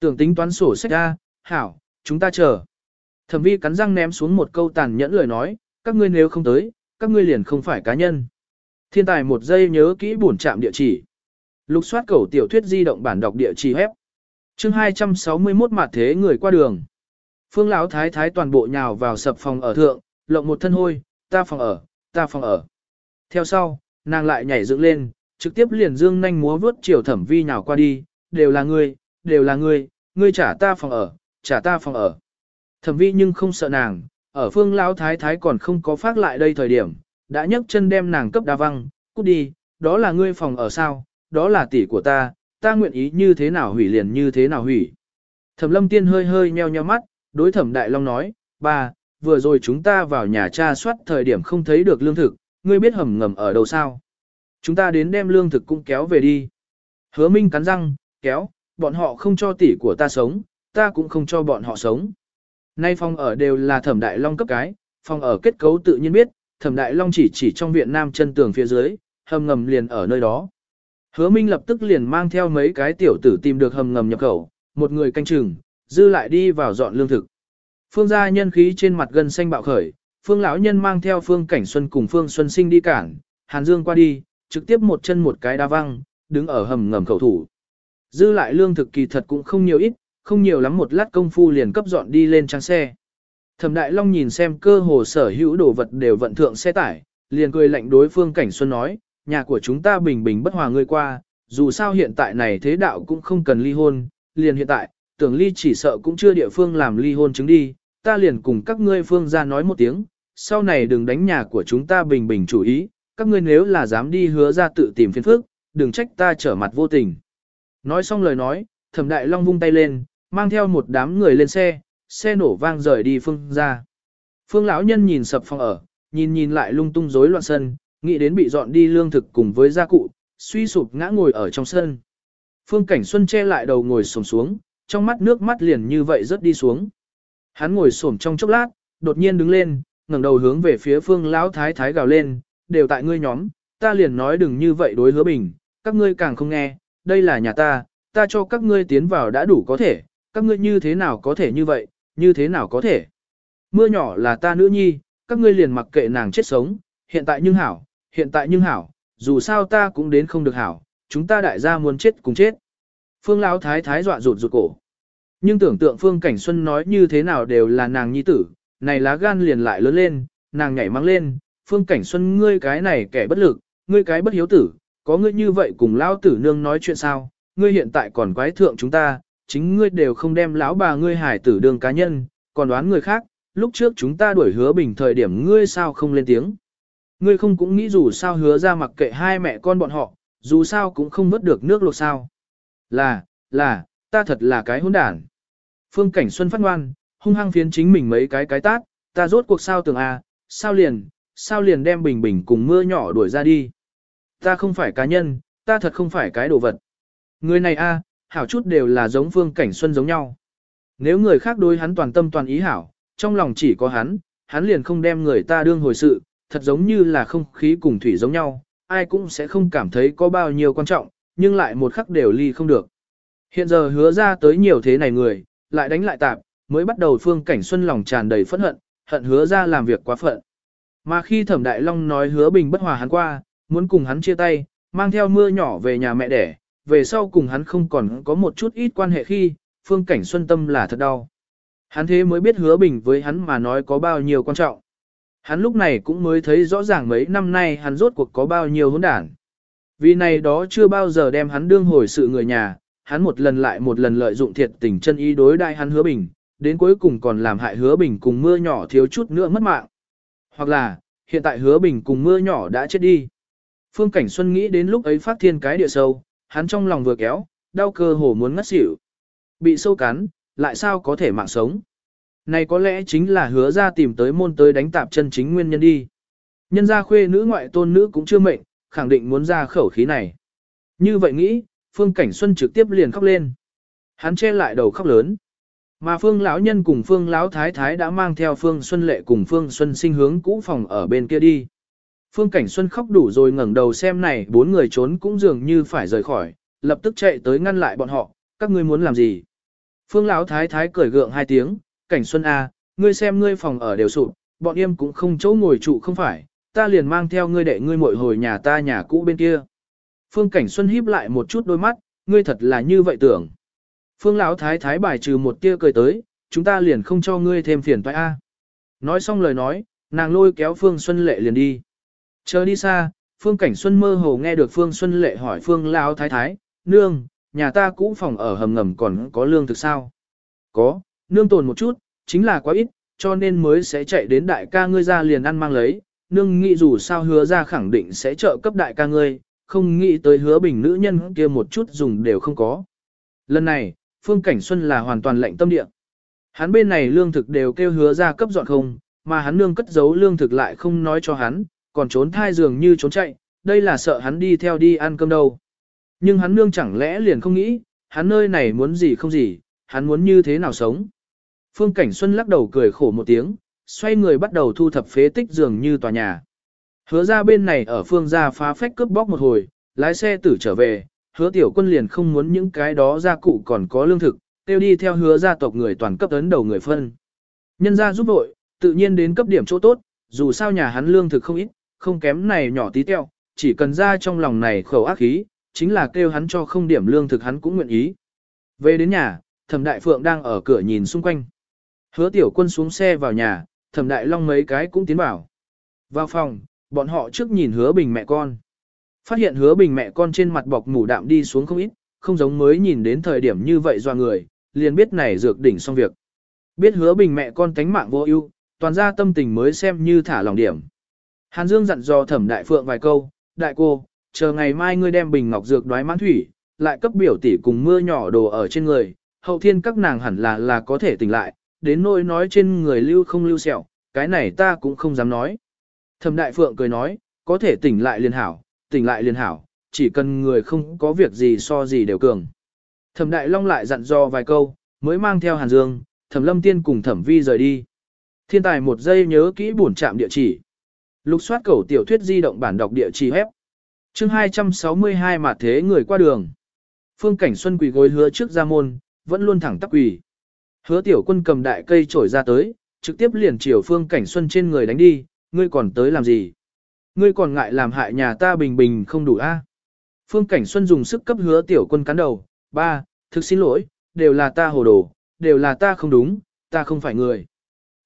Tưởng tính toán sổ sách ra, hảo, chúng ta chờ. Thẩm vi cắn răng ném xuống một câu tàn nhẫn lời nói, các ngươi nếu không tới, các ngươi liền không phải cá nhân. Thiên tài một giây nhớ kỹ bổn trạm địa chỉ. Lục soát cầu tiểu thuyết di động bản đọc địa chỉ hép. Chương 261 mặt thế người qua đường. Phương lão thái thái toàn bộ nhào vào sập phòng ở thượng, lộng một thân hôi, ta phòng ở, ta phòng ở. Theo sau, nàng lại nhảy dựng lên, trực tiếp liền dương nhanh múa vướt chiều thẩm vi nhào qua đi, đều là ngươi, đều là ngươi, ngươi trả ta phòng ở, trả ta phòng ở. Thẩm vi nhưng không sợ nàng, ở phương lão thái thái còn không có phát lại đây thời điểm, đã nhấc chân đem nàng cấp đa văng, cút đi, đó là ngươi phòng ở sao, đó là tỷ của ta, ta nguyện ý như thế nào hủy liền như thế nào hủy. Thẩm lâm tiên hơi hơi nheo nheo mắt, đối thẩm đại long nói, ba, vừa rồi chúng ta vào nhà tra soát thời điểm không thấy được lương thực, ngươi biết hầm ngầm ở đâu sao. Chúng ta đến đem lương thực cũng kéo về đi. Hứa Minh cắn răng, kéo, bọn họ không cho tỷ của ta sống, ta cũng không cho bọn họ sống. Nay phòng ở đều là thẩm đại long cấp cái, phòng ở kết cấu tự nhiên biết, thẩm đại long chỉ chỉ trong viện nam chân tường phía dưới, hầm ngầm liền ở nơi đó. Hứa Minh lập tức liền mang theo mấy cái tiểu tử tìm được hầm ngầm nhập khẩu, một người canh chừng, dư lại đi vào dọn lương thực. Phương gia nhân khí trên mặt gần xanh bạo khởi, Phương lão nhân mang theo Phương Cảnh Xuân cùng Phương Xuân Sinh đi cản, Hàn Dương qua đi, trực tiếp một chân một cái đa văng, đứng ở hầm ngầm khẩu thủ. Dư lại lương thực kỳ thật cũng không nhiều ít, không nhiều lắm một lát công phu liền cấp dọn đi lên trang xe. Thẩm Đại Long nhìn xem cơ hồ sở hữu đồ vật đều vận thượng xe tải, liền cười lạnh đối Phương Cảnh Xuân nói, nhà của chúng ta bình bình bất hòa ngươi qua, dù sao hiện tại này thế đạo cũng không cần ly hôn, liền hiện tại, tưởng ly chỉ sợ cũng chưa địa phương làm ly hôn chứng đi, ta liền cùng các ngươi phương ra nói một tiếng, sau này đừng đánh nhà của chúng ta bình bình chủ ý, các ngươi nếu là dám đi hứa ra tự tìm phiền phức, đừng trách ta trở mặt vô tình. Nói xong lời nói, thẩm đại long vung tay lên, mang theo một đám người lên xe, xe nổ vang rời đi phương ra. Phương lão nhân nhìn sập phòng ở, nhìn nhìn lại lung tung rối loạn sân, nghĩ đến bị dọn đi lương thực cùng với gia cụ, suy sụp ngã ngồi ở trong sân. Phương Cảnh Xuân che lại đầu ngồi xổm xuống, trong mắt nước mắt liền như vậy rớt đi xuống. Hắn ngồi xổm trong chốc lát, đột nhiên đứng lên, ngẩng đầu hướng về phía Phương Lão Thái Thái gào lên, đều tại ngươi nhóm, ta liền nói đừng như vậy đối hứa bình, các ngươi càng không nghe, đây là nhà ta, ta cho các ngươi tiến vào đã đủ có thể, các ngươi như thế nào có thể như vậy, như thế nào có thể. Mưa nhỏ là ta nữ nhi, các ngươi liền mặc kệ nàng chết sống, hiện tại nhưng hảo, hiện tại nhưng hảo, dù sao ta cũng đến không được hảo, chúng ta đại gia muốn chết cùng chết. Phương Lão Thái Thái dọa rụt rụt cổ. Nhưng tưởng tượng Phương Cảnh Xuân nói như thế nào đều là nàng nhi tử, này lá gan liền lại lớn lên, nàng nhảy mang lên, Phương Cảnh Xuân ngươi cái này kẻ bất lực, ngươi cái bất hiếu tử, có ngươi như vậy cùng lão tử nương nói chuyện sao, ngươi hiện tại còn quái thượng chúng ta, chính ngươi đều không đem lão bà ngươi hải tử đường cá nhân, còn đoán người khác, lúc trước chúng ta đuổi hứa bình thời điểm ngươi sao không lên tiếng. Ngươi không cũng nghĩ dù sao hứa ra mặc kệ hai mẹ con bọn họ, dù sao cũng không vớt được nước lột sao. Là, là, ta thật là cái hỗn đản. Phương Cảnh Xuân phát ngoan, hung hăng phiến chính mình mấy cái cái tát, ta rốt cuộc sao tưởng a, sao liền, sao liền đem bình bình cùng mưa nhỏ đuổi ra đi. Ta không phải cá nhân, ta thật không phải cái đồ vật. Người này a, hảo chút đều là giống Phương Cảnh Xuân giống nhau. Nếu người khác đối hắn toàn tâm toàn ý hảo, trong lòng chỉ có hắn, hắn liền không đem người ta đương hồi sự, thật giống như là không khí cùng thủy giống nhau, ai cũng sẽ không cảm thấy có bao nhiêu quan trọng, nhưng lại một khắc đều ly không được. Hiện giờ hứa ra tới nhiều thế này người, lại đánh lại tạp, mới bắt đầu phương cảnh xuân lòng tràn đầy phẫn hận, hận hứa ra làm việc quá phận. Mà khi thẩm đại long nói hứa bình bất hòa hắn qua, muốn cùng hắn chia tay, mang theo mưa nhỏ về nhà mẹ đẻ, về sau cùng hắn không còn có một chút ít quan hệ khi, phương cảnh xuân tâm là thật đau. Hắn thế mới biết hứa bình với hắn mà nói có bao nhiêu quan trọng. Hắn lúc này cũng mới thấy rõ ràng mấy năm nay hắn rốt cuộc có bao nhiêu hỗn đản. Vì này đó chưa bao giờ đem hắn đương hồi sự người nhà, hắn một lần lại một lần lợi dụng thiệt tình chân ý đối đại hắn hứa bình, đến cuối cùng còn làm hại hứa bình cùng mưa nhỏ thiếu chút nữa mất mạng. Hoặc là, hiện tại hứa bình cùng mưa nhỏ đã chết đi. Phương Cảnh Xuân nghĩ đến lúc ấy phát thiên cái địa sâu, hắn trong lòng vừa kéo, đau cơ hồ muốn ngất xỉu. Bị sâu cắn, lại sao có thể mạng sống. Này có lẽ chính là hứa ra tìm tới môn tới đánh tạp chân chính nguyên nhân đi. Nhân gia khuê nữ ngoại tôn nữ cũng chưa mệnh, khẳng định muốn ra khẩu khí này. Như vậy nghĩ, Phương Cảnh Xuân trực tiếp liền khóc lên. Hắn che lại đầu khóc lớn. Mà Phương lão nhân cùng Phương lão thái thái đã mang theo Phương Xuân Lệ cùng Phương Xuân Sinh hướng cũ phòng ở bên kia đi. Phương Cảnh Xuân khóc đủ rồi ngẩng đầu xem này bốn người trốn cũng dường như phải rời khỏi, lập tức chạy tới ngăn lại bọn họ, các ngươi muốn làm gì? Phương lão thái thái cười gượng hai tiếng, Cảnh Xuân a, à, ngươi xem ngươi phòng ở đều sụp, bọn em cũng không chỗ ngồi trụ không phải, ta liền mang theo ngươi đệ ngươi muội hồi nhà ta nhà cũ bên kia. Phương Cảnh Xuân híp lại một chút đôi mắt, ngươi thật là như vậy tưởng. Phương Lão Thái Thái bài trừ một tia cười tới, chúng ta liền không cho ngươi thêm phiền toái a. Nói xong lời nói, nàng lôi kéo Phương Xuân Lệ liền đi. Chờ đi xa, Phương Cảnh Xuân mơ hồ nghe được Phương Xuân Lệ hỏi Phương Lão Thái Thái, nương, nhà ta cũ phòng ở hầm ngầm còn có lương thực sao? Có, nương tồn một chút, chính là quá ít, cho nên mới sẽ chạy đến đại ca ngươi ra liền ăn mang lấy, nương nghĩ dù sao hứa ra khẳng định sẽ trợ cấp đại ca ngươi, không nghĩ tới hứa bình nữ nhân kia một chút dùng đều không có. Lần này, Phương Cảnh Xuân là hoàn toàn lệnh tâm địa. Hắn bên này lương thực đều kêu hứa ra cấp dọn không, mà hắn nương cất giấu lương thực lại không nói cho hắn, còn trốn thai dường như trốn chạy, đây là sợ hắn đi theo đi ăn cơm đâu. Nhưng hắn nương chẳng lẽ liền không nghĩ, hắn nơi này muốn gì không gì, hắn muốn như thế nào sống. Phương Cảnh Xuân lắc đầu cười khổ một tiếng, xoay người bắt đầu thu thập phế tích dường như tòa nhà. Hứa ra bên này ở phương gia phá phách cướp bóc một hồi, lái xe tử trở về, hứa tiểu quân liền không muốn những cái đó gia cụ còn có lương thực, tiêu đi theo hứa gia tộc người toàn cấp ấn đầu người phân. Nhân gia giúp đội, tự nhiên đến cấp điểm chỗ tốt, dù sao nhà hắn lương thực không ít, không kém này nhỏ tí teo, chỉ cần ra trong lòng này khẩu ác khí, chính là kêu hắn cho không điểm lương thực hắn cũng nguyện ý. Về đến nhà, thẩm đại phượng đang ở cửa nhìn xung quanh. Hứa tiểu quân xuống xe vào nhà, thẩm đại long mấy cái cũng tiến vào. Vào phòng, bọn họ trước nhìn hứa bình mẹ con. Phát hiện hứa bình mẹ con trên mặt bọc mủ đạm đi xuống không ít, không giống mới nhìn đến thời điểm như vậy do người, liền biết này dược đỉnh xong việc. Biết hứa bình mẹ con tánh mạng vô ưu, toàn ra tâm tình mới xem như thả lòng điểm. Hàn Dương dặn dò thẩm đại phượng vài câu, đại cô, chờ ngày mai ngươi đem bình ngọc dược đoái mãn thủy, lại cấp biểu tỷ cùng mưa nhỏ đồ ở trên người, hậu thiên các nàng hẳn là là có thể tỉnh lại, đến nỗi nói trên người lưu không lưu sẹo, cái này ta cũng không dám nói. Thẩm Đại Phượng cười nói, có thể tỉnh lại liền hảo, tỉnh lại liền hảo, chỉ cần người không có việc gì so gì đều cường. Thẩm Đại Long lại dặn dò vài câu, mới mang theo Hàn Dương, Thẩm Lâm Tiên cùng Thẩm Vi rời đi. Thiên tài một giây nhớ kỹ bổn trạm địa chỉ. Lục soát cầu tiểu thuyết di động bản đọc địa chỉ hép. Chương 262 mà thế người qua đường. Phương Cảnh Xuân quỳ gối hứa trước ra môn, vẫn luôn thẳng tắp quỳ. Hứa tiểu quân cầm đại cây trổi ra tới, trực tiếp liền chiều Phương Cảnh Xuân trên người đánh đi, ngươi còn tới làm gì? Ngươi còn ngại làm hại nhà ta bình bình không đủ a? Phương Cảnh Xuân dùng sức cấp hứa tiểu quân cắn đầu, ba, thực xin lỗi, đều là ta hồ đồ, đều là ta không đúng, ta không phải người.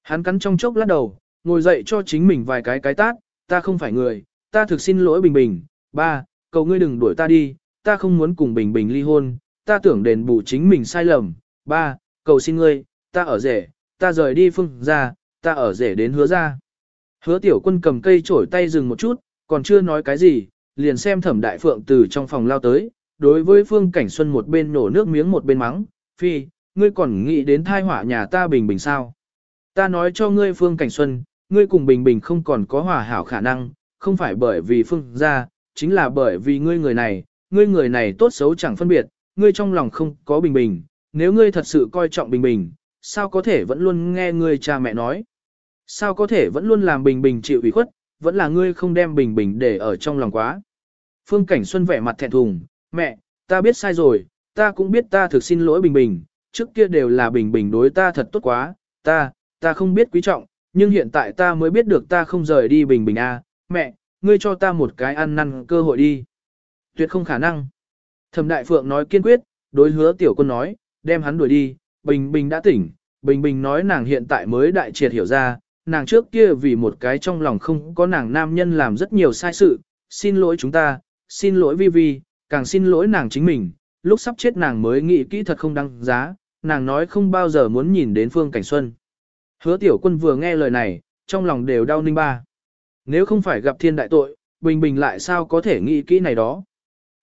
Hắn cắn trong chốc lát đầu, ngồi dậy cho chính mình vài cái cái tát, ta không phải người, ta thực xin lỗi bình bình, ba, cầu ngươi đừng đuổi ta đi, ta không muốn cùng bình bình ly hôn, ta tưởng đền bù chính mình sai lầm, ba, cầu xin ngươi, ta ở rể, ta rời đi phương ra, ta ở rể đến hứa ra. Hứa tiểu quân cầm cây trổi tay dừng một chút, còn chưa nói cái gì, liền xem thẩm đại phượng từ trong phòng lao tới, đối với phương cảnh xuân một bên nổ nước miếng một bên mắng, phi, ngươi còn nghĩ đến thai họa nhà ta bình bình sao. Ta nói cho ngươi phương cảnh xuân, ngươi cùng bình bình không còn có hòa hảo khả năng, không phải bởi vì phương ra, chính là bởi vì ngươi người này, ngươi người này tốt xấu chẳng phân biệt, ngươi trong lòng không có bình bình, nếu ngươi thật sự coi trọng bình bình, sao có thể vẫn luôn nghe ngươi cha mẹ nói. Sao có thể vẫn luôn làm bình bình chịu ủy khuất, vẫn là ngươi không đem bình bình để ở trong lòng quá. Phương Cảnh Xuân vẻ mặt thẹn thùng, mẹ, ta biết sai rồi, ta cũng biết ta thực xin lỗi bình bình, trước kia đều là bình bình đối ta thật tốt quá, ta, ta không biết quý trọng, nhưng hiện tại ta mới biết được ta không rời đi bình bình a, à. mẹ, ngươi cho ta một cái ăn năn cơ hội đi. Tuyệt không khả năng. Thẩm Đại Phượng nói kiên quyết, đối hứa tiểu quân nói, đem hắn đuổi đi, bình bình đã tỉnh, bình bình nói nàng hiện tại mới đại triệt hiểu ra, nàng trước kia vì một cái trong lòng không có nàng nam nhân làm rất nhiều sai sự, xin lỗi chúng ta, xin lỗi vi vi, càng xin lỗi nàng chính mình, lúc sắp chết nàng mới nghĩ kỹ thật không đăng giá, nàng nói không bao giờ muốn nhìn đến Phương Cảnh Xuân. Hứa tiểu quân vừa nghe lời này, trong lòng đều đau ninh ba. Nếu không phải gặp thiên đại tội, bình bình lại sao có thể nghĩ kỹ này đó.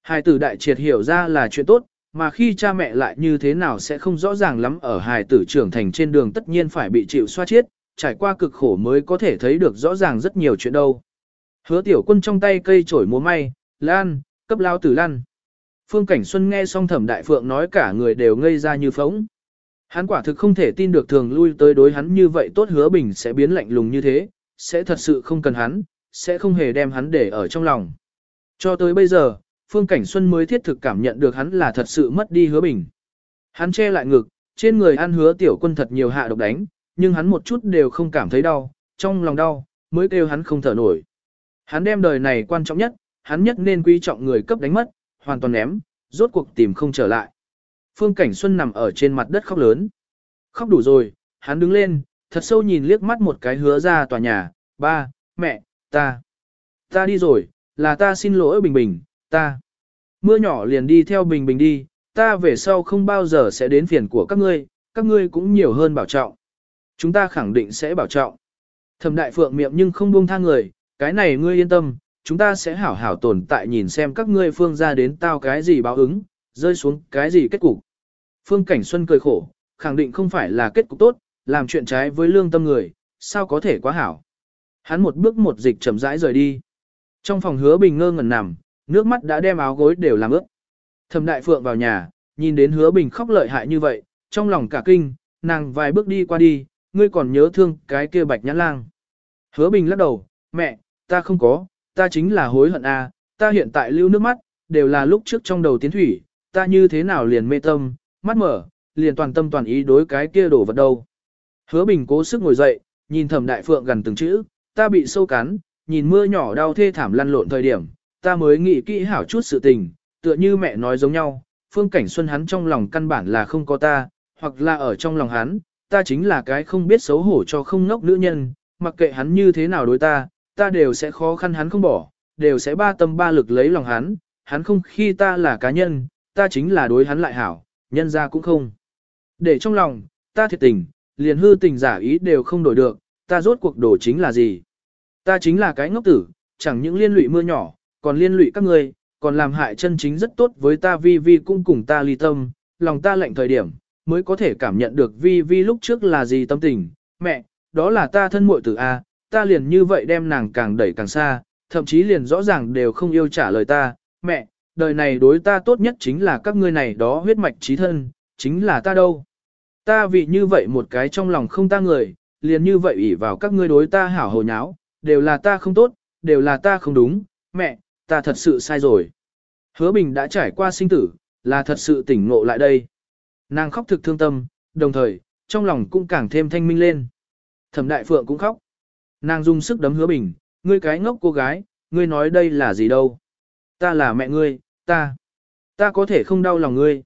Hài tử đại triệt hiểu ra là chuyện tốt, mà khi cha mẹ lại như thế nào sẽ không rõ ràng lắm ở hài tử trưởng thành trên đường tất nhiên phải bị chịu xoa chết, trải qua cực khổ mới có thể thấy được rõ ràng rất nhiều chuyện đâu. Hứa tiểu quân trong tay cây chổi múa may, lan, cấp lao tử lan. Phương Cảnh Xuân nghe xong thẩm đại phượng nói cả người đều ngây ra như phóng. Hắn quả thực không thể tin được thường lui tới đối hắn như vậy tốt hứa bình sẽ biến lạnh lùng như thế, sẽ thật sự không cần hắn, sẽ không hề đem hắn để ở trong lòng. Cho tới bây giờ, Phương Cảnh Xuân mới thiết thực cảm nhận được hắn là thật sự mất đi hứa bình. Hắn che lại ngực, trên người ăn hứa tiểu quân thật nhiều hạ độc đánh, nhưng hắn một chút đều không cảm thấy đau, trong lòng đau, mới kêu hắn không thở nổi. Hắn đem đời này quan trọng nhất, hắn nhất nên quý trọng người cấp đánh mất, hoàn toàn ném, rốt cuộc tìm không trở lại. Phương Cảnh Xuân nằm ở trên mặt đất khóc lớn. Khóc đủ rồi, hắn đứng lên, thật sâu nhìn liếc mắt một cái hứa ra tòa nhà, ba, mẹ, ta. Ta đi rồi, là ta xin lỗi Bình Bình, ta. Mưa nhỏ liền đi theo Bình Bình đi, ta về sau không bao giờ sẽ đến phiền của các ngươi, các ngươi cũng nhiều hơn bảo trọng. Chúng ta khẳng định sẽ bảo trọng. Thẩm đại phượng miệng nhưng không buông tha người, cái này ngươi yên tâm, chúng ta sẽ hảo hảo tồn tại nhìn xem các ngươi phương ra đến tao cái gì báo ứng, rơi xuống cái gì kết cục. Phương Cảnh Xuân cười khổ, khẳng định không phải là kết cục tốt, làm chuyện trái với lương tâm người, sao có thể quá hảo. Hắn một bước một dịch chậm rãi rời đi. Trong phòng hứa bình ngơ ngẩn nằm, nước mắt đã đem áo gối đều làm ướt. Thẩm đại phượng vào nhà, nhìn đến hứa bình khóc lợi hại như vậy, trong lòng cả kinh, nàng vài bước đi qua đi, ngươi còn nhớ thương cái kia bạch nhãn lang. Hứa bình lắc đầu, mẹ, ta không có, ta chính là hối hận a, à, ta hiện tại lưu nước mắt, đều là lúc trước trong đầu tiến thủy, ta như thế nào liền mê tâm, mắt mở, liền toàn tâm toàn ý đối cái kia đổ vật đâu. Hứa bình cố sức ngồi dậy, nhìn thẩm đại phượng gần từng chữ, ta bị sâu cắn, nhìn mưa nhỏ đau thê thảm lăn lộn thời điểm, ta mới nghĩ kỹ hảo chút sự tình, tựa như mẹ nói giống nhau, phương cảnh xuân hắn trong lòng căn bản là không có ta, hoặc là ở trong lòng hắn, ta chính là cái không biết xấu hổ cho không ngốc nữ nhân, mặc kệ hắn như thế nào đối ta, ta đều sẽ khó khăn hắn không bỏ, đều sẽ ba tâm ba lực lấy lòng hắn, hắn không khi ta là cá nhân, ta chính là đối hắn lại hảo, nhân ra cũng không. Để trong lòng, ta thiệt tình, liền hư tình giả ý đều không đổi được, ta rốt cuộc đổ chính là gì. Ta chính là cái ngốc tử, chẳng những liên lụy mưa nhỏ, còn liên lụy các ngươi, còn làm hại chân chính rất tốt với ta vi vi cũng cùng ta ly tâm, lòng ta lạnh thời điểm, mới có thể cảm nhận được vi vi lúc trước là gì tâm tình. Mẹ, đó là ta thân muội tử A, ta liền như vậy đem nàng càng đẩy càng xa, thậm chí liền rõ ràng đều không yêu trả lời ta, mẹ, đời này đối ta tốt nhất chính là các ngươi này đó huyết mạch trí thân, chính là ta đâu. Ta vì như vậy một cái trong lòng không ta người, liền như vậy ủy vào các ngươi đối ta hảo hồ nháo, đều là ta không tốt, đều là ta không đúng, mẹ, ta thật sự sai rồi. Hứa Bình đã trải qua sinh tử, là thật sự tỉnh ngộ lại đây. Nàng khóc thực thương tâm, đồng thời, trong lòng cũng càng thêm thanh minh lên. Thẩm Đại Phượng cũng khóc. Nàng dùng sức đấm Hứa Bình, ngươi cái ngốc cô gái, ngươi nói đây là gì đâu. Ta là mẹ ngươi, ta, ta có thể không đau lòng ngươi.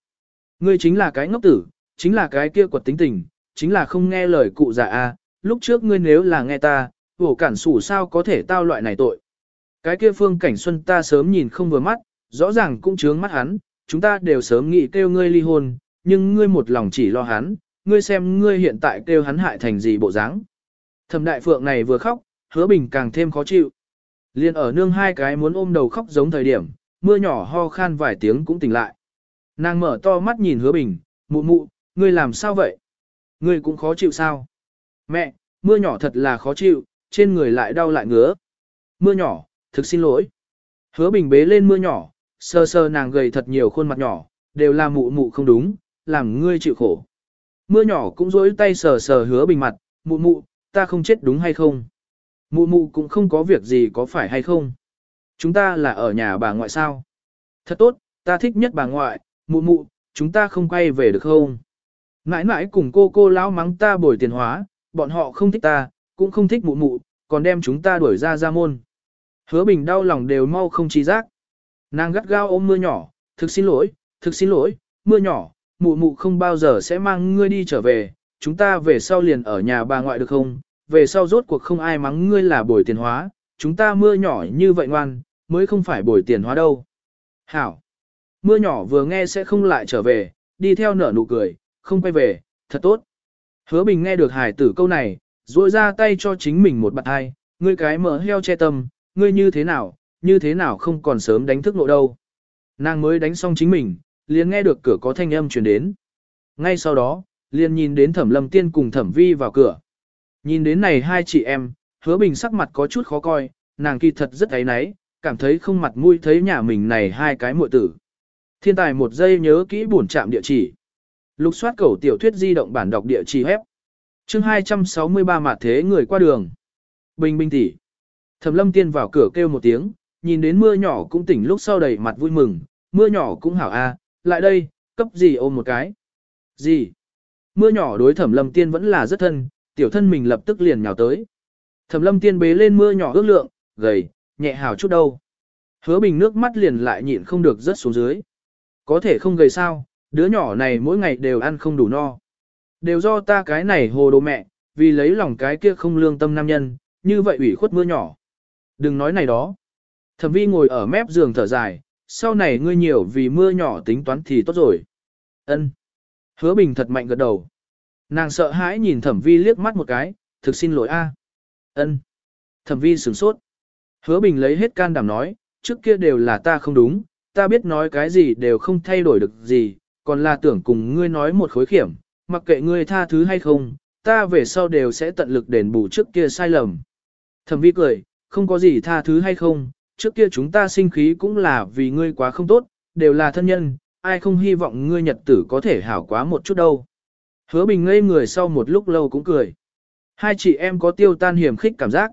Ngươi chính là cái ngốc tử, chính là cái kia quật tính tình, chính là không nghe lời cụ già a. lúc trước ngươi nếu là nghe ta, vổ cản sủ sao có thể tao loại này tội. Cái kia phương cảnh xuân ta sớm nhìn không vừa mắt, rõ ràng cũng chướng mắt hắn, chúng ta đều sớm nghĩ kêu ngươi ly hôn, nhưng ngươi một lòng chỉ lo hắn, ngươi xem ngươi hiện tại kêu hắn hại thành gì bộ dáng. Thẩm đại phượng này vừa khóc, hứa bình càng thêm khó chịu. Liên ở nương hai cái muốn ôm đầu khóc giống thời điểm, mưa nhỏ ho khan vài tiếng cũng tỉnh lại. Nàng mở to mắt nhìn hứa bình, mụ mụ, ngươi làm sao vậy? Ngươi cũng khó chịu sao? Mẹ, mưa nhỏ thật là khó chịu, trên người lại đau lại ngứa. Mưa nhỏ, thực xin lỗi. Hứa bình bế lên mưa nhỏ, sơ sơ nàng gầy thật nhiều khuôn mặt nhỏ, đều là mụ mụ không đúng, làm ngươi chịu khổ. Mưa nhỏ cũng rối tay sờ sờ hứa bình mặt, mụ mụ, ta không chết đúng hay không? Mụ mụ cũng không có việc gì có phải hay không? Chúng ta là ở nhà bà ngoại sao? Thật tốt, ta thích nhất bà ngoại, mụ mụ, chúng ta không quay về được không? Mãi mãi cùng cô cô lão mắng ta bồi tiền hóa, bọn họ không thích ta, cũng không thích mụ mụ, còn đem chúng ta đuổi ra ra môn. Hứa bình đau lòng đều mau không trí giác. Nàng gắt gao ôm mưa nhỏ, thực xin lỗi, thực xin lỗi, mưa nhỏ, mụ mụ không bao giờ sẽ mang ngươi đi trở về, chúng ta về sau liền ở nhà bà ngoại được không, về sau rốt cuộc không ai mắng ngươi là bồi tiền hóa, chúng ta mưa nhỏ như vậy ngoan, mới không phải bồi tiền hóa đâu. Hảo! Mưa nhỏ vừa nghe sẽ không lại trở về, đi theo nở nụ cười, không quay về, thật tốt. Hứa Bình nghe được Hải tử câu này, duỗi ra tay cho chính mình một bạn hai, ngươi cái mở heo che tâm, ngươi như thế nào, như thế nào không còn sớm đánh thức nộ đâu. Nàng mới đánh xong chính mình, liền nghe được cửa có thanh âm truyền đến. Ngay sau đó, liền nhìn đến thẩm lâm tiên cùng thẩm vi vào cửa. Nhìn đến này hai chị em, hứa bình sắc mặt có chút khó coi, nàng kỳ thật rất ấy náy, cảm thấy không mặt mũi thấy nhà mình này hai cái muội tử. Thiên tài một giây nhớ kỹ bổn trạm địa chỉ. Lục soát cầu tiểu thuyết di động bản đọc địa chỉ hép. Chương 263 mạt thế người qua đường. Bình bình tỷ. Thẩm lâm tiên vào cửa kêu một tiếng, nhìn đến mưa nhỏ cũng tỉnh lúc sau đầy mặt vui mừng, mưa nhỏ cũng hảo a, lại đây, cấp gì ôm một cái. Gì? Mưa nhỏ đối thẩm lâm tiên vẫn là rất thân, tiểu thân mình lập tức liền nhào tới. Thẩm lâm tiên bế lên mưa nhỏ ước lượng, gầy, nhẹ hào chút đâu. Hứa bình nước mắt liền lại nhịn không được rớt xuống dưới. Có thể không gầy sao, đứa nhỏ này mỗi ngày đều ăn không đủ no. Đều do ta cái này hồ đồ mẹ, vì lấy lòng cái kia không lương tâm nam nhân, như vậy ủy khuất mưa nhỏ. Đừng nói này đó. Thẩm vi ngồi ở mép giường thở dài, sau này ngươi nhiều vì mưa nhỏ tính toán thì tốt rồi. Ân. Hứa bình thật mạnh gật đầu. Nàng sợ hãi nhìn thẩm vi liếc mắt một cái, thực xin lỗi a. Ân. Thẩm vi sửng sốt. Hứa bình lấy hết can đảm nói, trước kia đều là ta không đúng, ta biết nói cái gì đều không thay đổi được gì, còn là tưởng cùng ngươi nói một khối khiểm, mặc kệ ngươi tha thứ hay không, ta về sau đều sẽ tận lực đền bù trước kia sai lầm. Thẩm vi cười, không có gì tha thứ hay không, trước kia chúng ta sinh khí cũng là vì ngươi quá không tốt, đều là thân nhân, ai không hy vọng ngươi nhật tử có thể hảo quá một chút đâu. Hứa bình ngây người sau một lúc lâu cũng cười. Hai chị em có tiêu tan hiểm khích cảm giác.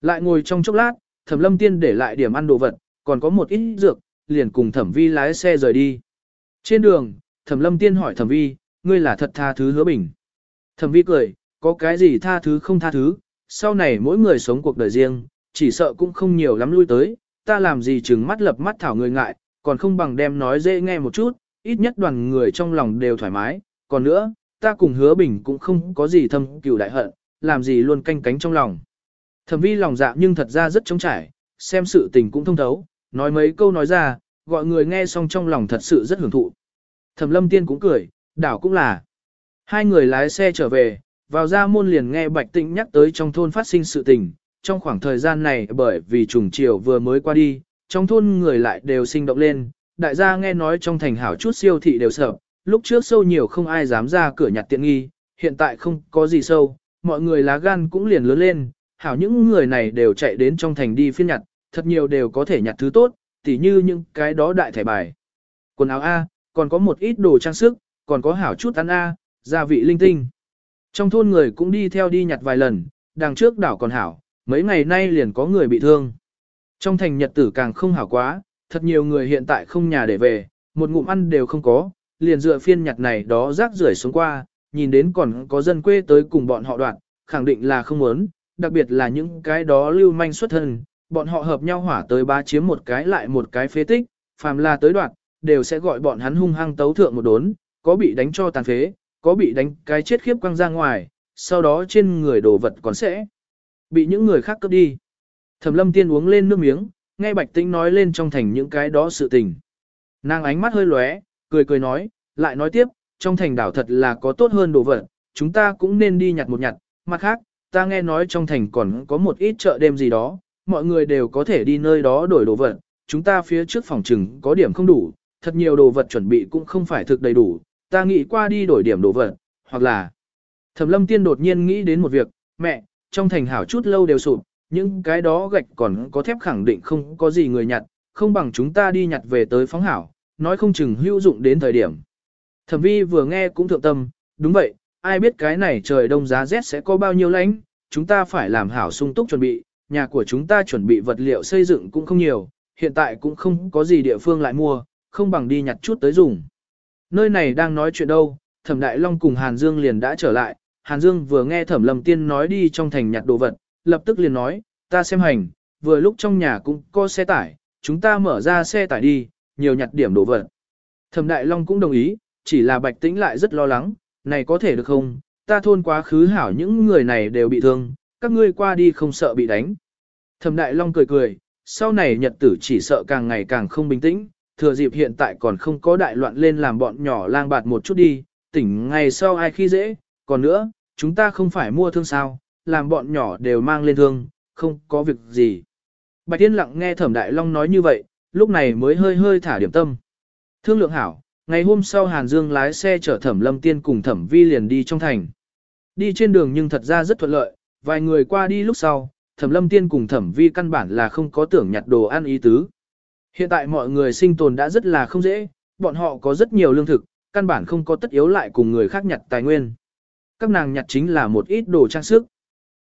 Lại ngồi trong chốc lát, thẩm lâm tiên để lại điểm ăn đồ vật, còn có một ít dược, liền cùng thẩm vi lái xe rời đi. Trên đường, thẩm lâm tiên hỏi thẩm vi, ngươi là thật tha thứ hứa bình. Thẩm vi cười, có cái gì tha thứ không tha thứ, sau này mỗi người sống cuộc đời riêng, chỉ sợ cũng không nhiều lắm lui tới, ta làm gì chừng mắt lập mắt thảo người ngại, còn không bằng đem nói dễ nghe một chút, ít nhất đoàn người trong lòng đều thoải mái, còn nữa, ta cùng hứa bình cũng không có gì thâm cừu đại hận, làm gì luôn canh cánh trong lòng. Thẩm vi lòng dạ nhưng thật ra rất trống trải, xem sự tình cũng thông thấu, nói mấy câu nói ra, gọi người nghe xong trong lòng thật sự rất hưởng thụ. Thẩm lâm tiên cũng cười, đảo cũng là. Hai người lái xe trở về, vào ra môn liền nghe Bạch Tĩnh nhắc tới trong thôn phát sinh sự tình. Trong khoảng thời gian này bởi vì trùng chiều vừa mới qua đi, trong thôn người lại đều sinh động lên, đại gia nghe nói trong thành hảo chút siêu thị đều sợ, lúc trước sâu nhiều không ai dám ra cửa nhặt tiện nghi, hiện tại không có gì sâu, mọi người lá gan cũng liền lớn lên, hảo những người này đều chạy đến trong thành đi phiên nhặt, thật nhiều đều có thể nhặt thứ tốt, tỉ như những cái đó đại thẻ bài. Quần áo A, còn có một ít đồ trang sức, còn có hảo chút ăn A, gia vị linh tinh. Trong thôn người cũng đi theo đi nhặt vài lần, đằng trước đảo còn hảo, mấy ngày nay liền có người bị thương. Trong thành nhật tử càng không hảo quá, thật nhiều người hiện tại không nhà để về, một ngụm ăn đều không có, liền dựa phiên nhặt này đó rác rưởi xuống qua, nhìn đến còn có dân quê tới cùng bọn họ đoạn, khẳng định là không muốn, đặc biệt là những cái đó lưu manh xuất thân, bọn họ hợp nhau hỏa tới ba chiếm một cái lại một cái phế tích, phàm là tới đoạn, đều sẽ gọi bọn hắn hung hăng tấu thượng một đốn, có bị đánh cho tàn phế, có bị đánh cái chết khiếp quăng ra ngoài, sau đó trên người đồ vật còn sẽ bị những người khác cướp đi. Thẩm lâm tiên uống lên nước miếng, nghe bạch tĩnh nói lên trong thành những cái đó sự tình. Nàng ánh mắt hơi lóe, cười cười nói, lại nói tiếp, trong thành đảo thật là có tốt hơn đồ vật, chúng ta cũng nên đi nhặt một nhặt, mặt khác, ta nghe nói trong thành còn có một ít chợ đêm gì đó, mọi người đều có thể đi nơi đó đổi đồ vật, chúng ta phía trước phòng trừng có điểm không đủ, thật nhiều đồ vật chuẩn bị cũng không phải thực đầy đủ, ta nghĩ qua đi đổi điểm đồ vật, hoặc là... Thẩm lâm tiên đột nhiên nghĩ đến một việc, mẹ, trong thành hảo chút lâu đều sụp, những cái đó gạch còn có thép khẳng định không có gì người nhặt, không bằng chúng ta đi nhặt về tới phóng hảo, nói không chừng hữu dụng đến thời điểm. Thẩm vi vừa nghe cũng thượng tâm, đúng vậy, ai biết cái này trời đông giá rét sẽ có bao nhiêu lạnh, chúng ta phải làm hảo sung túc chuẩn bị, nhà của chúng ta chuẩn bị vật liệu xây dựng cũng không nhiều, hiện tại cũng không có gì địa phương lại mua, không bằng đi nhặt chút tới dùng. Nơi này đang nói chuyện đâu, Thẩm Đại Long cùng Hàn Dương liền đã trở lại, Hàn Dương vừa nghe Thẩm Lâm Tiên nói đi trong thành nhặt đồ vật, lập tức liền nói, ta xem hành, vừa lúc trong nhà cũng có xe tải, chúng ta mở ra xe tải đi, nhiều nhặt điểm đồ vật. Thẩm Đại Long cũng đồng ý, chỉ là Bạch Tĩnh lại rất lo lắng, này có thể được không, ta thôn quá khứ hảo những người này đều bị thương, các ngươi qua đi không sợ bị đánh. Thẩm Đại Long cười cười, sau này nhật tử chỉ sợ càng ngày càng không bình tĩnh, thừa dịp hiện tại còn không có đại loạn lên làm bọn nhỏ lang bạt một chút đi, tỉnh ngày sau ai khi dễ, còn nữa, chúng ta không phải mua thương sao, làm bọn nhỏ đều mang lên thương, không có việc gì. Bạch Tiên lặng nghe Thẩm Đại Long nói như vậy, lúc này mới hơi hơi thả điểm tâm. Thương lượng hảo, ngày hôm sau Hàn Dương lái xe chở Thẩm Lâm Tiên cùng Thẩm Vi liền đi trong thành. Đi trên đường nhưng thật ra rất thuận lợi, vài người qua đi lúc sau, Thẩm Lâm Tiên cùng Thẩm Vi căn bản là không có tưởng nhặt đồ ăn ý tứ. Hiện tại mọi người sinh tồn đã rất là không dễ, bọn họ có rất nhiều lương thực, căn bản không có tất yếu lại cùng người khác nhặt tài nguyên. Các nàng nhặt chính là một ít đồ trang sức.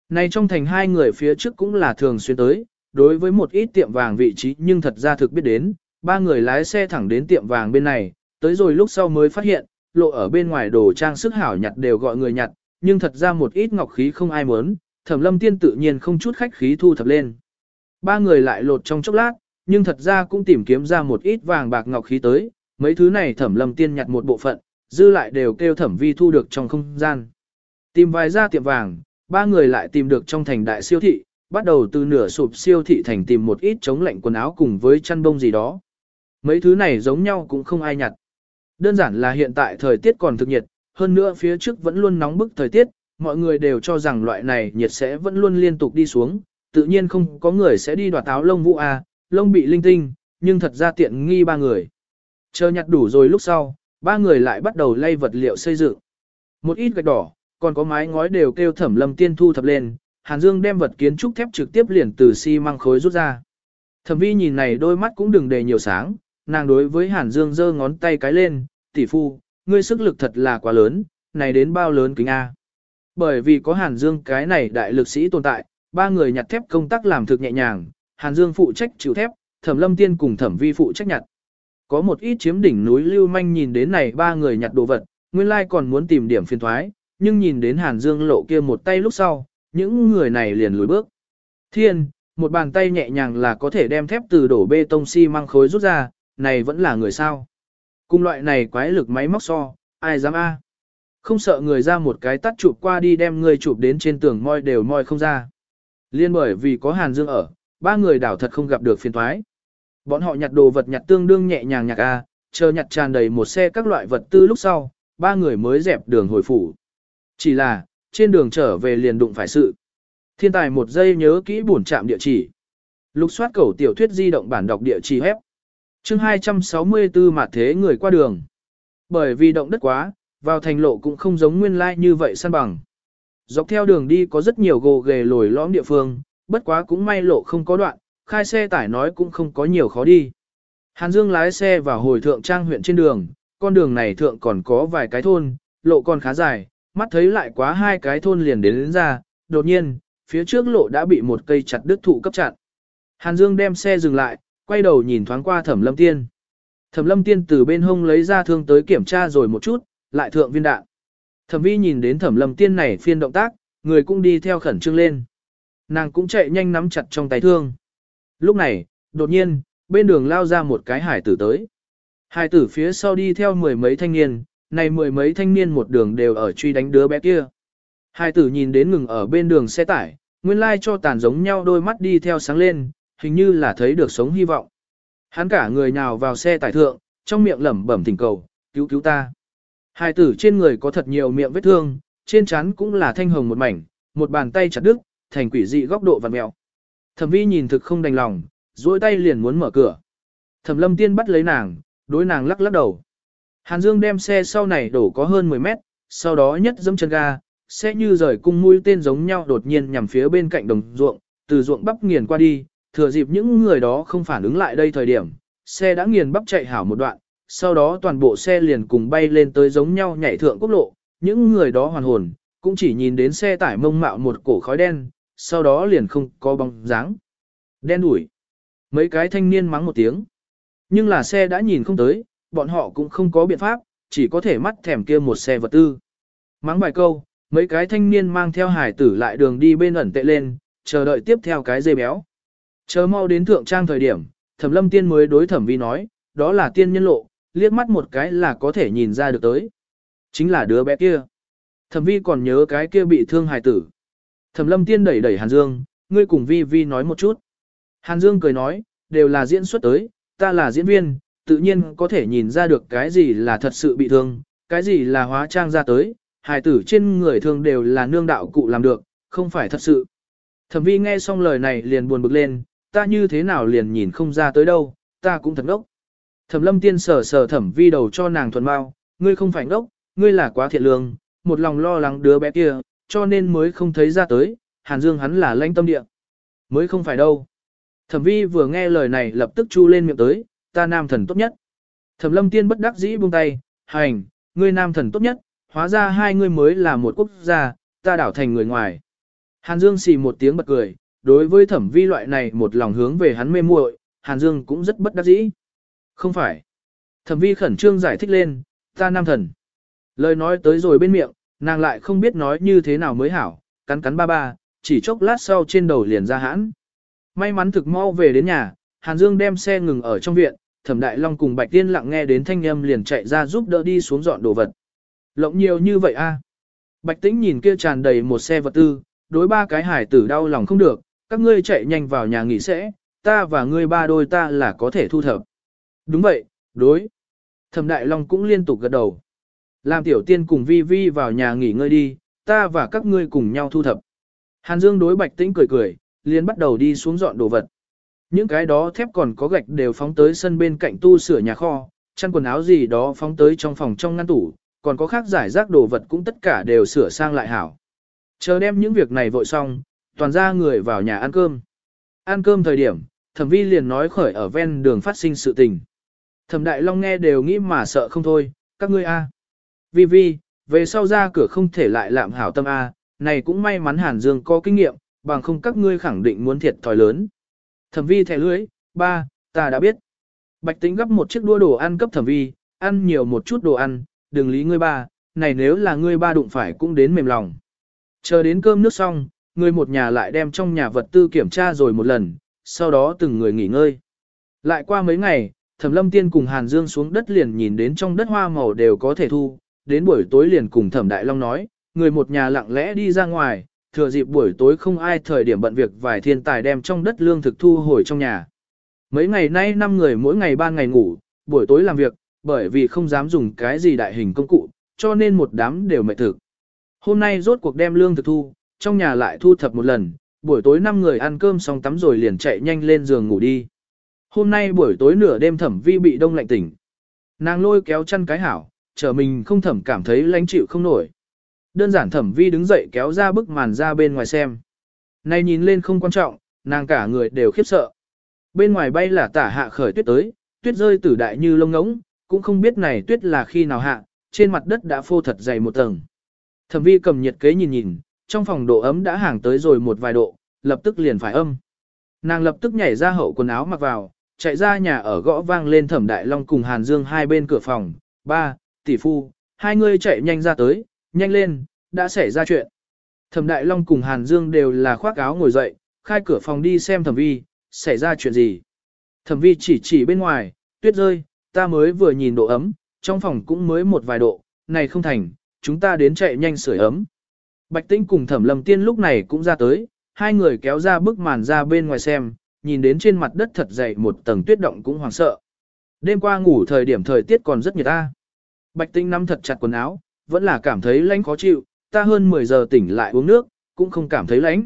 Này trong thành hai người phía trước cũng là thường xuyên tới, đối với một ít tiệm vàng vị trí nhưng thật ra thực biết đến, ba người lái xe thẳng đến tiệm vàng bên này, tới rồi lúc sau mới phát hiện, lộ ở bên ngoài đồ trang sức hảo nhặt đều gọi người nhặt, nhưng thật ra một ít ngọc khí không ai muốn, thẩm lâm tiên tự nhiên không chút khách khí thu thập lên. Ba người lại lột trong chốc lát, nhưng thật ra cũng tìm kiếm ra một ít vàng bạc ngọc khí tới, mấy thứ này thẩm lâm tiên nhặt một bộ phận, dư lại đều kêu thẩm vi thu được trong không gian. Tìm vài ra tiệm vàng, ba người lại tìm được trong thành đại siêu thị, bắt đầu từ nửa sụp siêu thị thành tìm một ít chống lạnh quần áo cùng với chăn bông gì đó. Mấy thứ này giống nhau cũng không ai nhặt. Đơn giản là hiện tại thời tiết còn thực nhiệt, hơn nữa phía trước vẫn luôn nóng bức thời tiết, mọi người đều cho rằng loại này nhiệt sẽ vẫn luôn liên tục đi xuống, tự nhiên không có người sẽ đi đoạt áo lông vũ A, lông bị linh tinh, nhưng thật ra tiện nghi ba người. Chờ nhặt đủ rồi lúc sau, ba người lại bắt đầu lay vật liệu xây dựng. Một ít gạch đỏ, còn có mái ngói đều kêu thẩm lâm tiên thu thập lên, Hàn Dương đem vật kiến trúc thép trực tiếp liền từ xi măng khối rút ra. Thẩm vi nhìn này đôi mắt cũng đừng để nhiều sáng, nàng đối với Hàn Dương giơ ngón tay cái lên, tỷ phu, ngươi sức lực thật là quá lớn, này đến bao lớn kính A. Bởi vì có Hàn Dương cái này đại lực sĩ tồn tại, ba người nhặt thép công tác làm thực nhẹ nhàng, Hàn Dương phụ trách chịu thép, Thẩm Lâm Tiên cùng Thẩm Vi phụ trách nhặt. Có một ít chiếm đỉnh núi Lưu Manh nhìn đến này ba người nhặt đồ vật, nguyên lai còn muốn tìm điểm phiền thoái, nhưng nhìn đến Hàn Dương lộ kia một tay lúc sau, những người này liền lùi bước. Thiên, một bàn tay nhẹ nhàng là có thể đem thép từ đổ bê tông xi măng khối rút ra, này vẫn là người sao. Cùng loại này quái lực máy móc so, ai dám a? Không sợ người ra một cái tắt chụp qua đi đem người chụp đến trên tường moi đều moi không ra. Liên bởi vì có Hàn Dương ở, ba người đảo thật không gặp được phiền thoái. Bọn họ nhặt đồ vật nhặt tương đương nhẹ nhàng nhặt A, chờ nhặt tràn đầy một xe các loại vật tư lúc sau, ba người mới dẹp đường hồi phủ. Chỉ là, trên đường trở về liền đụng phải sự. Thiên tài một giây nhớ kỹ bổn trạm địa chỉ. Lục soát cầu tiểu thuyết di động bản đọc địa chỉ hép. Chương 264 mặt thế người qua đường. Bởi vì động đất quá, vào thành lộ cũng không giống nguyên lai like như vậy săn bằng. Dọc theo đường đi có rất nhiều gồ ghề lồi lõm địa phương, bất quá cũng may lộ không có đoạn, khai xe tải nói cũng không có nhiều khó đi. Hàn Dương lái xe vào hồi thượng trang huyện trên đường, con đường này thượng còn có vài cái thôn, lộ còn khá dài, mắt thấy lại quá hai cái thôn liền đến, đến ra, đột nhiên, phía trước lộ đã bị một cây chặt đứt thụ cấp chặn. Hàn Dương đem xe dừng lại, quay đầu nhìn thoáng qua Thẩm Lâm Tiên. Thẩm Lâm Tiên từ bên hông lấy ra thương tới kiểm tra rồi một chút, lại thượng viên đạn. Thẩm Vi nhìn đến Thẩm Lâm Tiên này phiên động tác, người cũng đi theo khẩn trương lên. Nàng cũng chạy nhanh nắm chặt trong tay thương. Lúc này, đột nhiên, bên đường lao ra một cái hải tử tới. Hải tử phía sau đi theo mười mấy thanh niên, này mười mấy thanh niên một đường đều ở truy đánh đứa bé kia. Hai tử nhìn đến ngừng ở bên đường xe tải, nguyên lai cho tàn giống nhau đôi mắt đi theo sáng lên, hình như là thấy được sống hy vọng. Hắn cả người nào vào xe tải thượng, trong miệng lẩm bẩm thỉnh cầu, cứu cứu ta. Hai tử trên người có thật nhiều miệng vết thương, trên trán cũng là thanh hồng một mảnh, một bàn tay chặt đứt, thành quỷ dị góc độ vặn mèo. Thẩm vi nhìn thực không đành lòng, duỗi tay liền muốn mở cửa. Thẩm lâm tiên bắt lấy nàng, đối nàng lắc lắc đầu. Hàn Dương đem xe sau này đổ có hơn 10 mét, sau đó nhất dẫm chân ga, xe như rời cung mũi tên giống nhau đột nhiên nhằm phía bên cạnh đồng ruộng, từ ruộng bắp nghiền qua đi, thừa dịp những người đó không phản ứng lại đây thời điểm, xe đã nghiền bắp chạy hảo một đoạn, sau đó toàn bộ xe liền cùng bay lên tới giống nhau nhảy thượng quốc lộ, những người đó hoàn hồn, cũng chỉ nhìn đến xe tải mông mạo một cổ khói đen, sau đó liền không có bóng dáng. Đen đủi. Mấy cái thanh niên mắng một tiếng. Nhưng là xe đã nhìn không tới, bọn họ cũng không có biện pháp, chỉ có thể mắt thèm kia một xe vật tư. Mắng vài câu, mấy cái thanh niên mang theo hải tử lại đường đi bên ẩn tệ lên, chờ đợi tiếp theo cái dây béo. Chờ mau đến thượng trang thời điểm, thẩm lâm tiên mới đối thẩm vi nói, đó là tiên nhân lộ, liếc mắt một cái là có thể nhìn ra được tới. Chính là đứa bé kia. Thẩm vi còn nhớ cái kia bị thương hải tử. Thẩm lâm tiên đẩy đẩy Hàn Dương, ngươi cùng vi vi nói một chút. Hàn Dương cười nói, đều là diễn xuất tới, ta là diễn viên, tự nhiên có thể nhìn ra được cái gì là thật sự bị thương, cái gì là hóa trang ra tới, hài tử trên người thương đều là nương đạo cụ làm được, không phải thật sự. Thẩm vi nghe xong lời này liền buồn bực lên, ta như thế nào liền nhìn không ra tới đâu, ta cũng thật ngốc. Thẩm lâm tiên sờ sờ thẩm vi đầu cho nàng thuần bao, ngươi không phải ngốc, ngươi là quá thiện lương, một lòng lo lắng đứa bé kia, cho nên mới không thấy ra tới, Hàn Dương hắn là lãnh tâm địa. Mới không phải đâu. Thẩm vi vừa nghe lời này lập tức chu lên miệng tới, ta nam thần tốt nhất. Thẩm lâm tiên bất đắc dĩ buông tay, hành, ngươi nam thần tốt nhất, hóa ra hai ngươi mới là một quốc gia, ta đảo thành người ngoài. Hàn Dương xì một tiếng bật cười, đối với thẩm vi loại này một lòng hướng về hắn mê muội, Hàn Dương cũng rất bất đắc dĩ. Không phải. Thẩm vi khẩn trương giải thích lên, ta nam thần. Lời nói tới rồi bên miệng, nàng lại không biết nói như thế nào mới hảo, cắn cắn ba ba, chỉ chốc lát sau trên đầu liền ra hãn. May mắn thực mau về đến nhà, Hàn Dương đem xe ngừng ở trong viện, Thẩm Đại Long cùng Bạch Tiên lặng nghe đến thanh âm liền chạy ra giúp đỡ đi xuống dọn đồ vật. Lộng nhiều như vậy a? Bạch Tĩnh nhìn kia tràn đầy một xe vật tư, đối ba cái hải tử đau lòng không được, các ngươi chạy nhanh vào nhà nghỉ sẽ, ta và ngươi ba đôi ta là có thể thu thập. Đúng vậy, đối. Thẩm Đại Long cũng liên tục gật đầu. Làm tiểu tiên cùng vi vi vào nhà nghỉ ngơi đi, ta và các ngươi cùng nhau thu thập. Hàn Dương đối Bạch Tĩnh cười cười, liền bắt đầu đi xuống dọn đồ vật. Những cái đó thép còn có gạch đều phóng tới sân bên cạnh tu sửa nhà kho, chăn quần áo gì đó phóng tới trong phòng trong ngăn tủ, còn có khác giải rác đồ vật cũng tất cả đều sửa sang lại hảo. Chờ đem những việc này vội xong, toàn ra người vào nhà ăn cơm. Ăn cơm thời điểm, thẩm vi liền nói khởi ở ven đường phát sinh sự tình. Thẩm đại long nghe đều nghĩ mà sợ không thôi, các ngươi a. Vi vi, về sau ra cửa không thể lại lạm hảo tâm A, này cũng may mắn Hàn Dương có kinh nghiệm, bằng không các ngươi khẳng định muốn thiệt thòi lớn. Thẩm vi thẻ lưới, ba, ta đã biết. Bạch tính gấp một chiếc đua đồ ăn cấp thẩm vi, ăn nhiều một chút đồ ăn, đừng lý ngươi ba, này nếu là ngươi ba đụng phải cũng đến mềm lòng. Chờ đến cơm nước xong, người một nhà lại đem trong nhà vật tư kiểm tra rồi một lần, sau đó từng người nghỉ ngơi. Lại qua mấy ngày, Thẩm Lâm Tiên cùng Hàn Dương xuống đất liền nhìn đến trong đất hoa màu đều có thể thu, đến buổi tối liền cùng Thẩm Đại Long nói, người một nhà lặng lẽ đi ra ngoài, thừa dịp buổi tối không ai thời điểm bận việc vài thiên tài đem trong đất lương thực thu hồi trong nhà. Mấy ngày nay năm người mỗi ngày ban ngày ngủ, buổi tối làm việc, bởi vì không dám dùng cái gì đại hình công cụ, cho nên một đám đều mệt thực. Hôm nay rốt cuộc đem lương thực thu, trong nhà lại thu thập một lần, buổi tối năm người ăn cơm xong tắm rồi liền chạy nhanh lên giường ngủ đi. Hôm nay buổi tối nửa đêm thẩm vi bị đông lạnh tỉnh. Nàng lôi kéo chăn cái hảo, chờ mình không thẩm cảm thấy lánh chịu không nổi đơn giản thẩm vi đứng dậy kéo ra bức màn ra bên ngoài xem. Này nhìn lên không quan trọng, nàng cả người đều khiếp sợ. Bên ngoài bay là tả hạ khởi tuyết tới, tuyết rơi tử đại như lông ngỗng, cũng không biết này tuyết là khi nào hạ, trên mặt đất đã phô thật dày một tầng. Thẩm vi cầm nhiệt kế nhìn nhìn, trong phòng độ ấm đã hàng tới rồi một vài độ, lập tức liền phải âm. Nàng lập tức nhảy ra hậu quần áo mặc vào, chạy ra nhà ở gõ vang lên thẩm đại long cùng Hàn Dương hai bên cửa phòng, ba, tỷ phu, hai người chạy nhanh ra tới, nhanh lên, đã xảy ra chuyện. Thẩm đại long cùng Hàn Dương đều là khoác áo ngồi dậy, khai cửa phòng đi xem thẩm vi, xảy ra chuyện gì. Thẩm vi chỉ chỉ bên ngoài, tuyết rơi, ta mới vừa nhìn độ ấm, trong phòng cũng mới một vài độ, này không thành, chúng ta đến chạy nhanh sưởi ấm. Bạch Tĩnh cùng Thẩm Lâm Tiên lúc này cũng ra tới, hai người kéo ra bức màn ra bên ngoài xem, nhìn đến trên mặt đất thật dày một tầng tuyết động cũng hoảng sợ. Đêm qua ngủ thời điểm thời tiết còn rất nhiệt ta. Bạch Tĩnh nắm thật chặt quần áo, vẫn là cảm thấy lạnh khó chịu, ta hơn 10 giờ tỉnh lại uống nước, cũng không cảm thấy lạnh.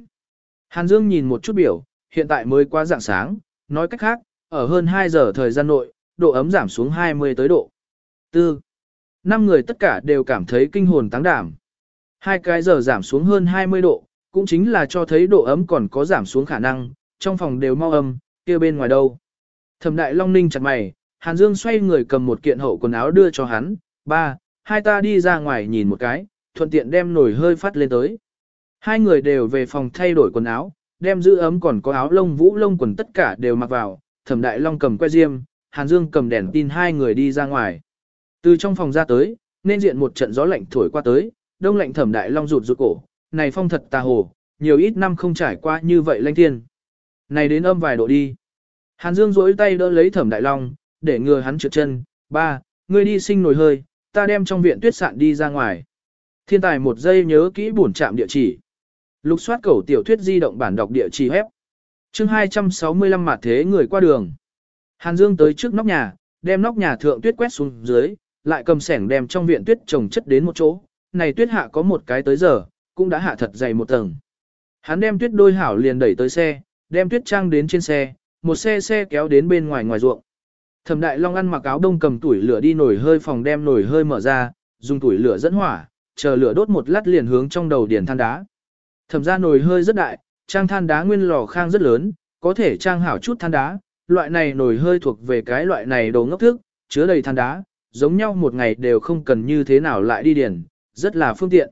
Hàn Dương nhìn một chút biểu, hiện tại mới qua dạng sáng, nói cách khác, ở hơn 2 giờ thời gian nội, độ ấm giảm xuống 20 tới độ. Tư. Năm người tất cả đều cảm thấy kinh hồn táng đảm. Hai cái giờ giảm xuống hơn 20 độ, cũng chính là cho thấy độ ấm còn có giảm xuống khả năng, trong phòng đều mau âm, kia bên ngoài đâu. Thẩm đại long ninh chặt mày, Hàn Dương xoay người cầm một kiện hậu quần áo đưa cho hắn, ba, hai ta đi ra ngoài nhìn một cái, thuận tiện đem nổi hơi phát lên tới. Hai người đều về phòng thay đổi quần áo, đem giữ ấm còn có áo lông vũ lông quần tất cả đều mặc vào, thẩm đại long cầm que diêm, Hàn Dương cầm đèn tin hai người đi ra ngoài. Từ trong phòng ra tới, nên diện một trận gió lạnh thổi qua tới, đông lạnh thẩm đại long rụt rụt cổ, này phong thật tà hồ, nhiều ít năm không trải qua như vậy lanh thiên. Này đến âm vài độ đi. Hàn Dương duỗi tay đỡ lấy thẩm đại long, để ngừa hắn trượt chân, ba, ngươi đi sinh nồi hơi, ta đem trong viện tuyết sạn đi ra ngoài. Thiên tài một giây nhớ kỹ bổn trạm địa chỉ. Lục soát cầu tiểu thuyết di động bản đọc địa chỉ hép. Chương 265 mặt thế người qua đường. Hàn Dương tới trước nóc nhà, đem nóc nhà thượng tuyết quét xuống dưới, lại cầm sẻng đem trong viện tuyết trồng chất đến một chỗ. Này tuyết hạ có một cái tới giờ, cũng đã hạ thật dày một tầng. Hắn đem tuyết đôi hảo liền đẩy tới xe, đem tuyết trang đến trên xe, một xe xe kéo đến bên ngoài ngoài ruộng. Thẩm Đại Long ăn mặc áo đông cầm tuổi lửa đi nổi hơi phòng đem nổi hơi mở ra, dùng tuổi lửa dẫn hỏa, chờ lửa đốt một lát liền hướng trong đầu điển than đá. Thẩm ra nồi hơi rất đại, trang than đá nguyên lò khang rất lớn, có thể trang hảo chút than đá, loại này nồi hơi thuộc về cái loại này đồ ngốc thức, chứa đầy than đá, giống nhau một ngày đều không cần như thế nào lại đi điển, rất là phương tiện.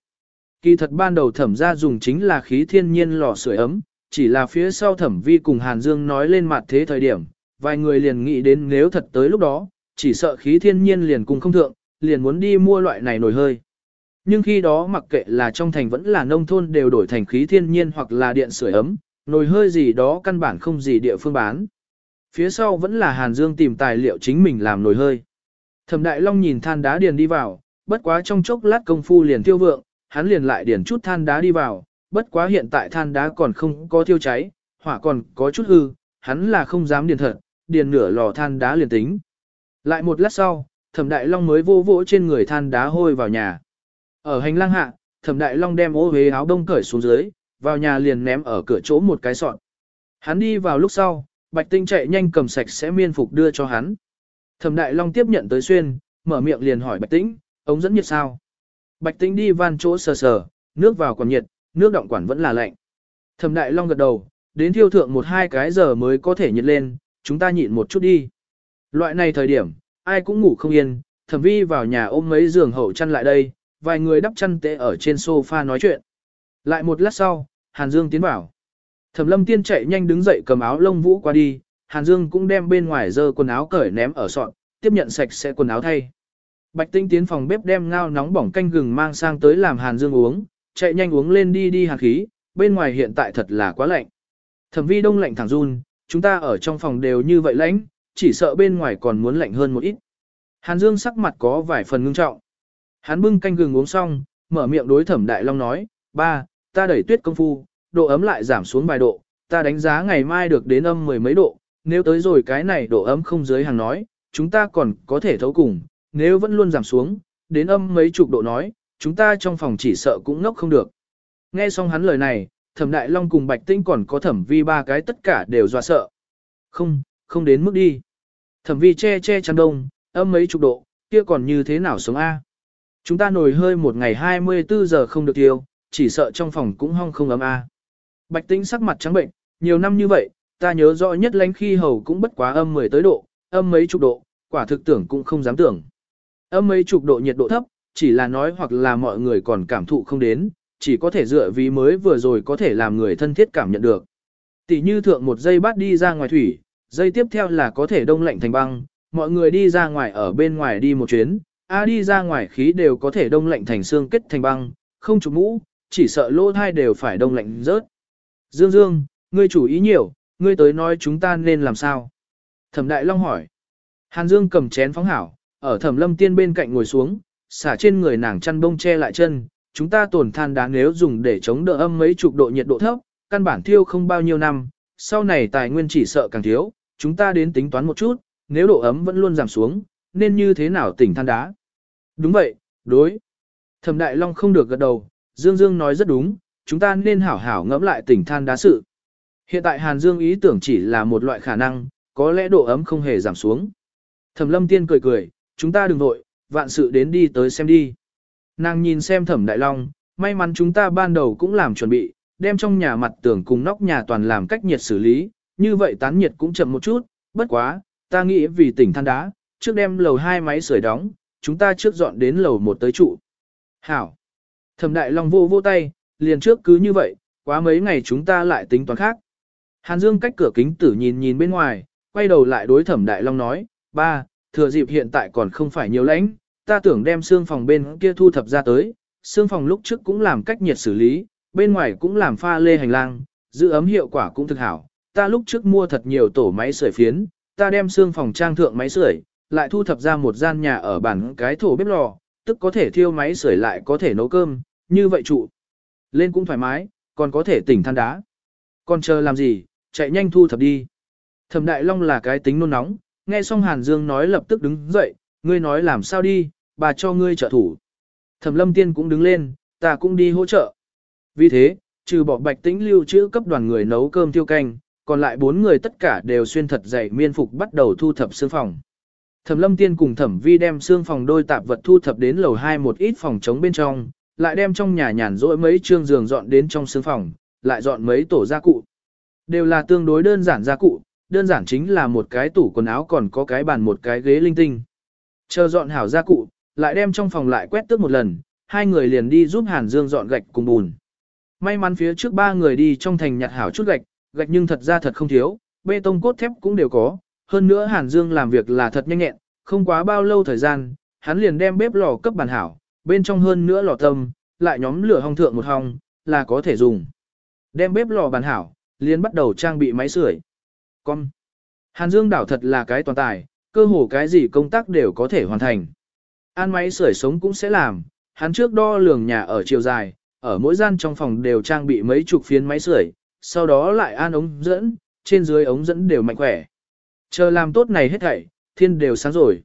Kỳ thật ban đầu thẩm ra dùng chính là khí thiên nhiên lò sưởi ấm, chỉ là phía sau thẩm vi cùng Hàn Dương nói lên mặt thế thời điểm, vài người liền nghĩ đến nếu thật tới lúc đó, chỉ sợ khí thiên nhiên liền cùng không thượng, liền muốn đi mua loại này nồi hơi. Nhưng khi đó mặc kệ là trong thành vẫn là nông thôn đều đổi thành khí thiên nhiên hoặc là điện sưởi ấm, nồi hơi gì đó căn bản không gì địa phương bán. Phía sau vẫn là Hàn Dương tìm tài liệu chính mình làm nồi hơi. Thẩm Đại Long nhìn than đá điền đi vào, bất quá trong chốc lát công phu liền tiêu vượng, hắn liền lại điền chút than đá đi vào, bất quá hiện tại than đá còn không có thiêu cháy, hỏa còn có chút hư, hắn là không dám điền thật, điền nửa lò than đá liền tính. Lại một lát sau, Thẩm Đại Long mới vô vỗ trên người than đá hôi vào nhà. Ở hành lang hạ, Thẩm Đại Long đem ô hế áo đông cởi xuống dưới, vào nhà liền ném ở cửa chỗ một cái sọt. Hắn đi vào lúc sau, Bạch Tinh chạy nhanh cầm sạch sẽ miên phục đưa cho hắn. Thẩm Đại Long tiếp nhận tới xuyên, mở miệng liền hỏi Bạch Tĩnh, ống dẫn nhiệt sao? Bạch Tĩnh đi van chỗ sờ sờ, nước vào còn nhiệt, nước động quản vẫn là lạnh. Thẩm Đại Long gật đầu, đến thiêu thượng một hai cái giờ mới có thể nhiệt lên, chúng ta nhịn một chút đi. Loại này thời điểm, ai cũng ngủ không yên, Thẩm Vi vào nhà ôm mấy giường hậu chăn lại đây, vài người đắp chăn tệ ở trên sofa nói chuyện. Lại một lát sau, Hàn Dương tiến vào. Thẩm Lâm Tiên chạy nhanh đứng dậy cầm áo lông vũ qua đi, Hàn Dương cũng đem bên ngoài dơ quần áo cởi ném ở sọt, tiếp nhận sạch sẽ quần áo thay. Bạch Tinh tiến phòng bếp đem ngao nóng bỏng canh gừng mang sang tới làm Hàn Dương uống, chạy nhanh uống lên đi đi hàn khí, bên ngoài hiện tại thật là quá lạnh. Thẩm Vi đông lạnh thẳng run, chúng ta ở trong phòng đều như vậy lạnh, chỉ sợ bên ngoài còn muốn lạnh hơn một ít. Hàn Dương sắc mặt có vài phần ngưng trọng. Hắn bưng canh gừng uống xong, mở miệng đối Thẩm Đại Long nói, ba, ta đẩy tuyết công phu, độ ấm lại giảm xuống vài độ, ta đánh giá ngày mai được đến âm mười mấy độ, nếu tới rồi cái này độ ấm không dưới hàng nói, chúng ta còn có thể thấu cùng, nếu vẫn luôn giảm xuống, đến âm mấy chục độ nói, chúng ta trong phòng chỉ sợ cũng ngốc không được. Nghe xong hắn lời này, thẩm đại long cùng bạch tinh còn có thẩm vi ba cái tất cả đều dọa sợ. Không, không đến mức đi. Thẩm vi che che chắn đông, âm mấy chục độ, kia còn như thế nào sống A. Chúng ta nổi hơi một ngày 24 giờ không được tiêu, chỉ sợ trong phòng cũng hong không ấm a. Bạch Tĩnh sắc mặt trắng bệnh, nhiều năm như vậy, ta nhớ rõ nhất lánh khi hầu cũng bất quá âm 10 tới độ, âm mấy chục độ, quả thực tưởng cũng không dám tưởng. Âm mấy chục độ nhiệt độ thấp, chỉ là nói hoặc là mọi người còn cảm thụ không đến, chỉ có thể dựa vì mới vừa rồi có thể làm người thân thiết cảm nhận được. Tỷ như thượng một giây bắt đi ra ngoài thủy, giây tiếp theo là có thể đông lạnh thành băng, mọi người đi ra ngoài ở bên ngoài đi một chuyến, a đi ra ngoài khí đều có thể đông lạnh thành xương kết thành băng, không chụp mũ, chỉ sợ lỗ thai đều phải đông lạnh rớt. Dương Dương, ngươi chủ ý nhiều, ngươi tới nói chúng ta nên làm sao? Thẩm Đại Long hỏi. Hàn Dương cầm chén phóng hảo, ở Thẩm Lâm Tiên bên cạnh ngồi xuống, xả trên người nàng chăn bông che lại chân, chúng ta tổn than đá nếu dùng để chống đỡ âm mấy chục độ nhiệt độ thấp, căn bản thiêu không bao nhiêu năm, sau này tài nguyên chỉ sợ càng thiếu, chúng ta đến tính toán một chút, nếu độ ấm vẫn luôn giảm xuống, nên như thế nào tỉnh than đá? Đúng vậy, đối. Thẩm Đại Long không được gật đầu, Dương Dương nói rất đúng, chúng ta nên hảo hảo ngẫm lại tỉnh than đá sự. Hiện tại Hàn Dương ý tưởng chỉ là một loại khả năng, có lẽ độ ấm không hề giảm xuống. Thẩm Lâm Tiên cười cười, chúng ta đừng vội, vạn sự đến đi tới xem đi. Nàng nhìn xem Thẩm Đại Long, may mắn chúng ta ban đầu cũng làm chuẩn bị, đem trong nhà mặt tường cùng nóc nhà toàn làm cách nhiệt xử lý, như vậy tán nhiệt cũng chậm một chút, bất quá, ta nghĩ vì tỉnh than đá, trước đem lầu hai máy sưởi đóng, chúng ta trước dọn đến lầu một tới trụ. Hảo. Thẩm Đại Long vô vô tay, liền trước cứ như vậy, quá mấy ngày chúng ta lại tính toán khác. Hàn Dương cách cửa kính tử nhìn nhìn bên ngoài, quay đầu lại đối Thẩm Đại Long nói, ba, thừa dịp hiện tại còn không phải nhiều lãnh, ta tưởng đem xương phòng bên kia thu thập ra tới, xương phòng lúc trước cũng làm cách nhiệt xử lý, bên ngoài cũng làm pha lê hành lang, giữ ấm hiệu quả cũng thực hảo. Ta lúc trước mua thật nhiều tổ máy sưởi phiến, ta đem xương phòng trang thượng máy sưởi, lại thu thập ra một gian nhà ở bản cái thổ bếp lò, tức có thể thiêu máy sưởi lại có thể nấu cơm, như vậy trụ. Lên cũng thoải mái, còn có thể tỉnh than đá. Còn chờ làm gì, chạy nhanh thu thập đi. Thẩm Đại Long là cái tính nôn nóng, nghe xong Hàn Dương nói lập tức đứng dậy, ngươi nói làm sao đi, bà cho ngươi trợ thủ. Thẩm Lâm Tiên cũng đứng lên, ta cũng đi hỗ trợ. Vì thế, trừ bỏ bạch tĩnh lưu trữ cấp đoàn người nấu cơm tiêu canh, còn lại bốn người tất cả đều xuyên thật dày miên phục bắt đầu thu thập xương phòng. Thẩm Lâm Tiên cùng Thẩm Vi đem xương phòng đôi tạp vật thu thập đến lầu 2 một ít phòng trống bên trong, lại đem trong nhà nhàn rỗi mấy trương giường dọn đến trong xương phòng, lại dọn mấy tổ gia cụ. Đều là tương đối đơn giản gia cụ, đơn giản chính là một cái tủ quần áo còn có cái bàn một cái ghế linh tinh. Chờ dọn hảo gia cụ, lại đem trong phòng lại quét tước một lần, hai người liền đi giúp Hàn Dương dọn gạch cùng bùn. May mắn phía trước ba người đi trong thành nhặt hảo chút gạch, gạch nhưng thật ra thật không thiếu, bê tông cốt thép cũng đều có. Hơn nữa Hàn Dương làm việc là thật nhanh nhẹn, không quá bao lâu thời gian, hắn liền đem bếp lò cấp bàn hảo, bên trong hơn nữa lò tâm, lại nhóm lửa hong thượng một hong, là có thể dùng. Đem bếp lò bàn hảo, liền bắt đầu trang bị máy sưởi. Con. Hàn Dương đảo thật là cái toàn tài, cơ hồ cái gì công tác đều có thể hoàn thành. An máy sưởi sống cũng sẽ làm, hắn trước đo lường nhà ở chiều dài, ở mỗi gian trong phòng đều trang bị mấy chục phiến máy sưởi, sau đó lại an ống dẫn, trên dưới ống dẫn đều mạnh khỏe. Chờ làm tốt này hết thảy, thiên đều sáng rồi.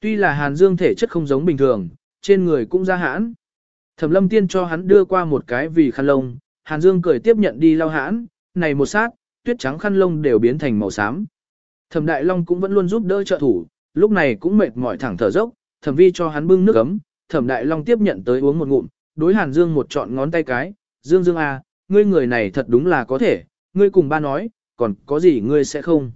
Tuy là Hàn Dương thể chất không giống bình thường, trên người cũng ra hãn. Thẩm lâm tiên cho hắn đưa qua một cái vì khăn lông, Hàn Dương cười tiếp nhận đi lau hãn, này một sát, tuyết trắng khăn lông đều biến thành màu xám. Thẩm Đại Long cũng vẫn luôn giúp đỡ trợ thủ, lúc này cũng mệt mỏi thẳng thở dốc, Thẩm Vi cho hắn bưng nước ấm, Thẩm Đại Long tiếp nhận tới uống một ngụm, đối Hàn Dương một trọn ngón tay cái, "Dương Dương à, ngươi người này thật đúng là có thể, ngươi cùng ba nói, còn có gì ngươi sẽ không?"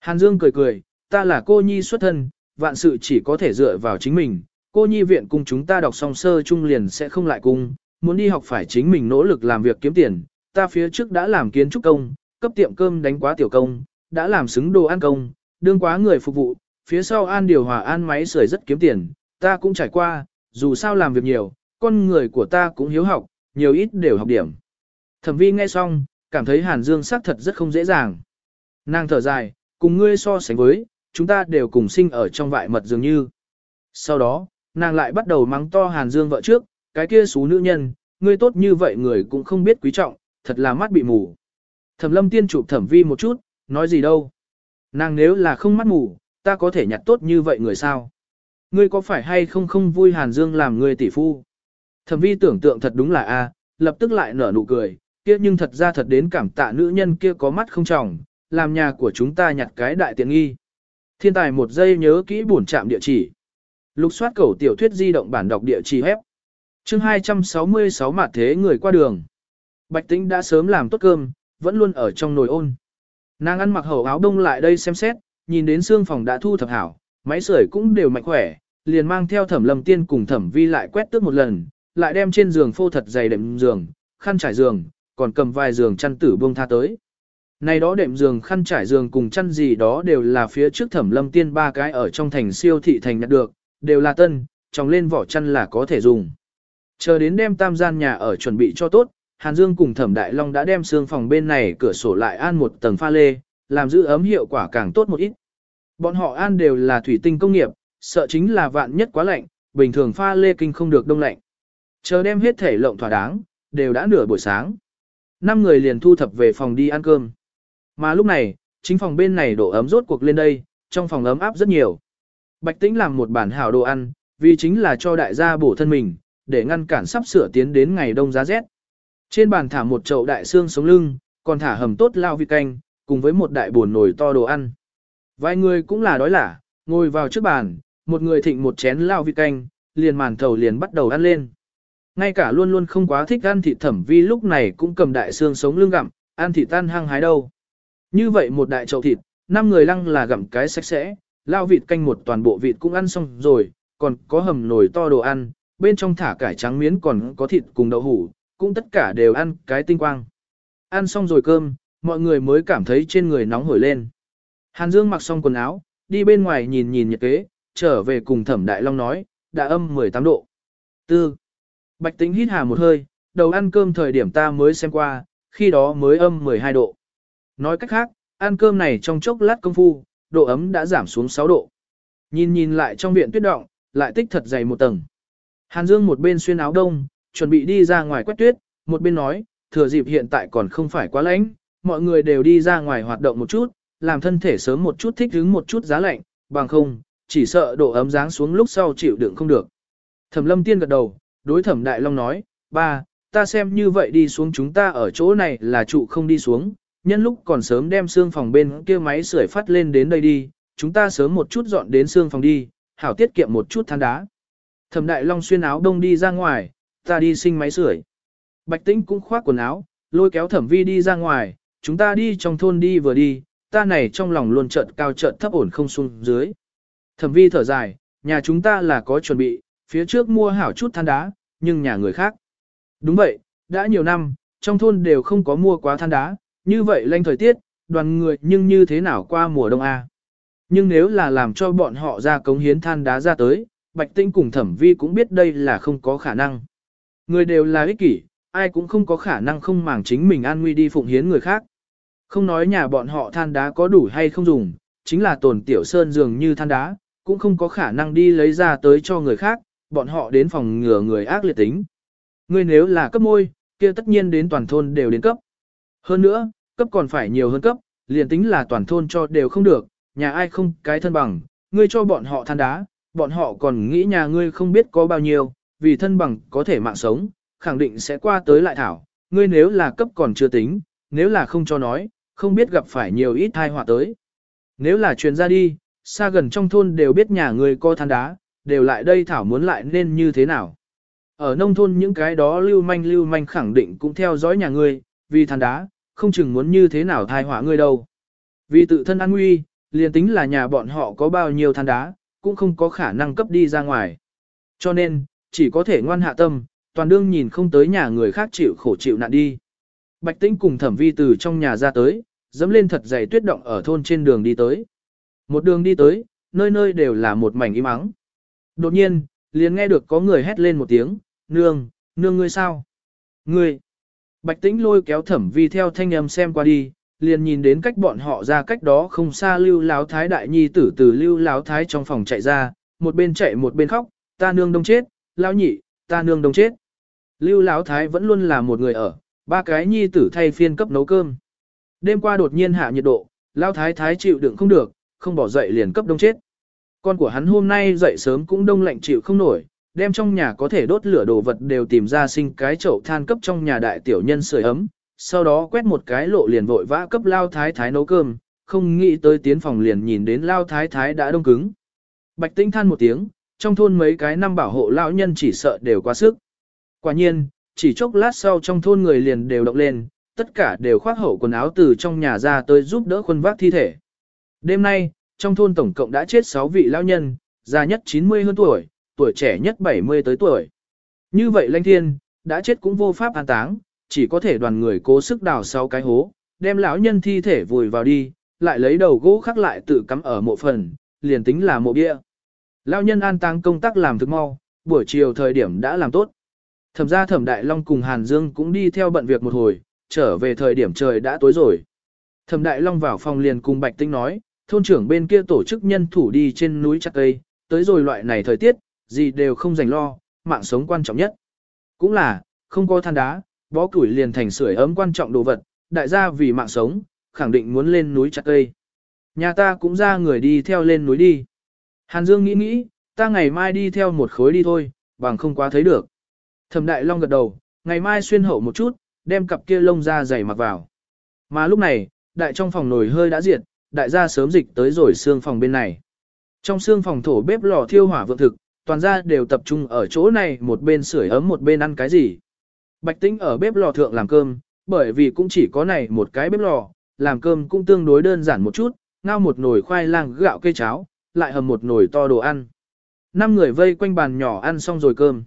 Hàn Dương cười cười, "Ta là cô nhi xuất thân, vạn sự chỉ có thể dựa vào chính mình, cô nhi viện cùng chúng ta đọc xong sơ trung liền sẽ không lại cung, muốn đi học phải chính mình nỗ lực làm việc kiếm tiền, ta phía trước đã làm kiến trúc công, cấp tiệm cơm đánh quá tiểu công, đã làm xứng đồ ăn công, đương quá người phục vụ, phía sau an điều hòa an máy sưởi rất kiếm tiền, ta cũng trải qua, dù sao làm việc nhiều, con người của ta cũng hiếu học, nhiều ít đều học điểm. Thẩm vi nghe xong, cảm thấy Hàn Dương xác thật rất không dễ dàng. Nàng thở dài, cùng ngươi so sánh với, chúng ta đều cùng sinh ở trong vại mật dường như. Sau đó, nàng lại bắt đầu mắng to Hàn Dương vợ trước, cái kia xú nữ nhân, ngươi tốt như vậy người cũng không biết quý trọng, thật là mắt bị mù. Thẩm lâm tiên chụp thẩm vi một chút, nói gì đâu. Nàng nếu là không mắt mù, ta có thể nhặt tốt như vậy người sao? Ngươi có phải hay không không vui Hàn Dương làm người tỷ phu? Thẩm vi tưởng tượng thật đúng là a, lập tức lại nở nụ cười, kia nhưng thật ra thật đến cảm tạ nữ nhân kia có mắt không trọng, làm nhà của chúng ta nhặt cái đại tiện nghi. Thiên tài một giây nhớ kỹ bổn trạm địa chỉ. Lục soát cầu tiểu thuyết di động bản đọc địa chỉ hép. Chương 266 mặt thế người qua đường. Bạch Tĩnh đã sớm làm tốt cơm, vẫn luôn ở trong nồi ôn. Nàng ăn mặc hậu áo đông lại đây xem xét, nhìn đến xương phòng đã thu thập hảo, máy sưởi cũng đều mạnh khỏe, liền mang theo thẩm lâm tiên cùng thẩm vi lại quét tước một lần, lại đem trên giường phô thật dày đệm giường, khăn trải giường, còn cầm vài giường chăn tử buông tha tới. Này đó đệm giường khăn trải giường cùng chăn gì đó đều là phía trước thẩm lâm tiên ba cái ở trong thành siêu thị thành nhặt được, đều là tân, trồng lên vỏ chăn là có thể dùng. Chờ đến đem tam gian nhà ở chuẩn bị cho tốt, Hàn Dương cùng Thẩm Đại Long đã đem xương phòng bên này cửa sổ lại an một tầng pha lê, làm giữ ấm hiệu quả càng tốt một ít. Bọn họ an đều là thủy tinh công nghiệp, sợ chính là vạn nhất quá lạnh, bình thường pha lê kinh không được đông lạnh. Chờ đem hết thể lộng thỏa đáng, đều đã nửa buổi sáng. Năm người liền thu thập về phòng đi ăn cơm. Mà lúc này, chính phòng bên này độ ấm rốt cuộc lên đây, trong phòng ấm áp rất nhiều. Bạch Tĩnh làm một bản hảo đồ ăn, vì chính là cho đại gia bổ thân mình, để ngăn cản sắp sửa tiến đến ngày đông giá rét. Trên bàn thả một chậu đại xương sống lưng, còn thả hầm tốt lao vịt canh, cùng với một đại bồn nồi to đồ ăn. Vài người cũng là đói lả, ngồi vào trước bàn, một người thịnh một chén lao vịt canh, liền màn thầu liền bắt đầu ăn lên. Ngay cả luôn luôn không quá thích ăn thịt thẩm vi lúc này cũng cầm đại xương sống lưng gặm, ăn thịt tan hăng hái đâu. Như vậy một đại chậu thịt, năm người lăng là gặm cái sạch sẽ, lao vịt canh một toàn bộ vịt cũng ăn xong rồi, còn có hầm nồi to đồ ăn, bên trong thả cải trắng miến còn có thịt cùng đậu hủ, cũng tất cả đều ăn cái tinh quang. Ăn xong rồi cơm, mọi người mới cảm thấy trên người nóng hổi lên. Hàn Dương mặc xong quần áo, đi bên ngoài nhìn nhìn nhiệt kế, trở về cùng Thẩm Đại Long nói, đã âm 18 độ. Tư. Bạch Tĩnh hít hà một hơi, đầu ăn cơm thời điểm ta mới xem qua, khi đó mới âm 12 độ. Nói cách khác, ăn cơm này trong chốc lát công phu, độ ấm đã giảm xuống 6 độ. Nhìn nhìn lại trong viện tuyết động, lại tích thật dày một tầng. Hàn Dương một bên xuyên áo đông, chuẩn bị đi ra ngoài quét tuyết, một bên nói, thừa dịp hiện tại còn không phải quá lạnh, mọi người đều đi ra ngoài hoạt động một chút, làm thân thể sớm một chút thích ứng một chút giá lạnh, bằng không, chỉ sợ độ ấm dáng xuống lúc sau chịu đựng không được. Thẩm lâm tiên gật đầu, đối thẩm đại long nói, ba, ta xem như vậy đi xuống chúng ta ở chỗ này là trụ không đi xuống, nhân lúc còn sớm đem xương phòng bên kia máy sưởi phát lên đến đây đi, chúng ta sớm một chút dọn đến xương phòng đi, hảo tiết kiệm một chút than đá. Thẩm đại long xuyên áo đông đi ra ngoài, ta đi sinh máy sưởi. Bạch tĩnh cũng khoác quần áo, lôi kéo thẩm vi đi ra ngoài, chúng ta đi trong thôn đi vừa đi, ta này trong lòng luôn chợt cao chợt thấp ổn không xuống dưới. Thẩm vi thở dài, nhà chúng ta là có chuẩn bị, phía trước mua hảo chút than đá, nhưng nhà người khác. Đúng vậy, đã nhiều năm, trong thôn đều không có mua quá than đá, như vậy lanh thời tiết, đoàn người nhưng như thế nào qua mùa đông A. Nhưng nếu là làm cho bọn họ ra cống hiến than đá ra tới, Bạch Tinh cùng Thẩm Vi cũng biết đây là không có khả năng. Người đều là ích kỷ, ai cũng không có khả năng không màng chính mình an nguy đi phụng hiến người khác. Không nói nhà bọn họ than đá có đủ hay không dùng, chính là tồn tiểu sơn dường như than đá, cũng không có khả năng đi lấy ra tới cho người khác, bọn họ đến phòng ngừa người ác liệt tính. Người nếu là cấp môi, kia tất nhiên đến toàn thôn đều đến cấp. Hơn nữa, cấp còn phải nhiều hơn cấp, liền tính là toàn thôn cho đều không được, nhà ai không cái thân bằng, ngươi cho bọn họ than đá, bọn họ còn nghĩ nhà ngươi không biết có bao nhiêu, vì thân bằng có thể mạng sống, khẳng định sẽ qua tới lại thảo, ngươi nếu là cấp còn chưa tính, nếu là không cho nói, không biết gặp phải nhiều ít thai họa tới. Nếu là truyền ra đi, xa gần trong thôn đều biết nhà ngươi có than đá, đều lại đây thảo muốn lại nên như thế nào. Ở nông thôn những cái đó lưu manh lưu manh khẳng định cũng theo dõi nhà ngươi, vì than đá, không chừng muốn như thế nào thai họa ngươi đâu. Vì tự thân an nguy, liền tính là nhà bọn họ có bao nhiêu than đá, cũng không có khả năng cấp đi ra ngoài. Cho nên, chỉ có thể ngoan hạ tâm, toàn đương nhìn không tới nhà người khác chịu khổ chịu nạn đi. Bạch Tĩnh cùng Thẩm Vi từ trong nhà ra tới, dẫm lên thật dày tuyết động ở thôn trên đường đi tới. Một đường đi tới, nơi nơi đều là một mảnh im ắng. Đột nhiên, liền nghe được có người hét lên một tiếng, nương, nương ngươi sao? Ngươi! Bạch Tĩnh lôi kéo Thẩm Vi theo thanh âm xem qua đi, liền nhìn đến cách bọn họ ra cách đó không xa lưu láo thái đại nhi tử từ lưu láo thái trong phòng chạy ra, một bên chạy một bên khóc, ta nương đông chết, lão nhị, ta nương đông chết. Lưu Lão thái vẫn luôn là một người ở, ba cái nhi tử thay phiên cấp nấu cơm. Đêm qua đột nhiên hạ nhiệt độ, lão thái thái chịu đựng không được, không bỏ dậy liền cấp đông chết. Con của hắn hôm nay dậy sớm cũng đông lạnh chịu không nổi, đem trong nhà có thể đốt lửa đồ vật đều tìm ra sinh cái chậu than cấp trong nhà đại tiểu nhân sưởi ấm, sau đó quét một cái lộ liền vội vã cấp lao thái thái nấu cơm, không nghĩ tới tiến phòng liền nhìn đến lao thái thái đã đông cứng. Bạch tinh than một tiếng, trong thôn mấy cái năm bảo hộ lão nhân chỉ sợ đều quá sức. Quả nhiên, chỉ chốc lát sau trong thôn người liền đều động lên, tất cả đều khoác hậu quần áo từ trong nhà ra tới giúp đỡ khuân vác thi thể. Đêm nay, trong thôn tổng cộng đã chết 6 vị lão nhân, già nhất 90 hơn tuổi, tuổi trẻ nhất 70 tới tuổi. Như vậy lãnh thiên, đã chết cũng vô pháp an táng, chỉ có thể đoàn người cố sức đào sau cái hố, đem lão nhân thi thể vùi vào đi, lại lấy đầu gỗ khắc lại tự cắm ở mộ phần, liền tính là mộ bia. Lão nhân an táng công tác làm thực mau, buổi chiều thời điểm đã làm tốt. Thẩm ra thẩm đại long cùng Hàn Dương cũng đi theo bận việc một hồi, trở về thời điểm trời đã tối rồi. Thẩm đại long vào phòng liền cùng Bạch Tinh nói, thôn trưởng bên kia tổ chức nhân thủ đi trên núi chặt cây, tới rồi loại này thời tiết, gì đều không dành lo, mạng sống quan trọng nhất. Cũng là, không có than đá, bó củi liền thành sưởi ấm quan trọng đồ vật, đại gia vì mạng sống, khẳng định muốn lên núi chặt cây. Nhà ta cũng ra người đi theo lên núi đi. Hàn Dương nghĩ nghĩ, ta ngày mai đi theo một khối đi thôi, bằng không quá thấy được. Thẩm Đại Long gật đầu, ngày mai xuyên hậu một chút, đem cặp kia lông ra dày mặc vào. Mà lúc này, đại trong phòng nồi hơi đã diệt, đại gia sớm dịch tới rồi xương phòng bên này. Trong xương phòng thổ bếp lò thiêu hỏa vượng thực, toàn gia đều tập trung ở chỗ này một bên sưởi ấm một bên ăn cái gì. Bạch Tĩnh ở bếp lò thượng làm cơm, bởi vì cũng chỉ có này một cái bếp lò, làm cơm cũng tương đối đơn giản một chút, ngao một nồi khoai lang gạo cây cháo, lại hầm một nồi to đồ ăn. Năm người vây quanh bàn nhỏ ăn xong rồi cơm.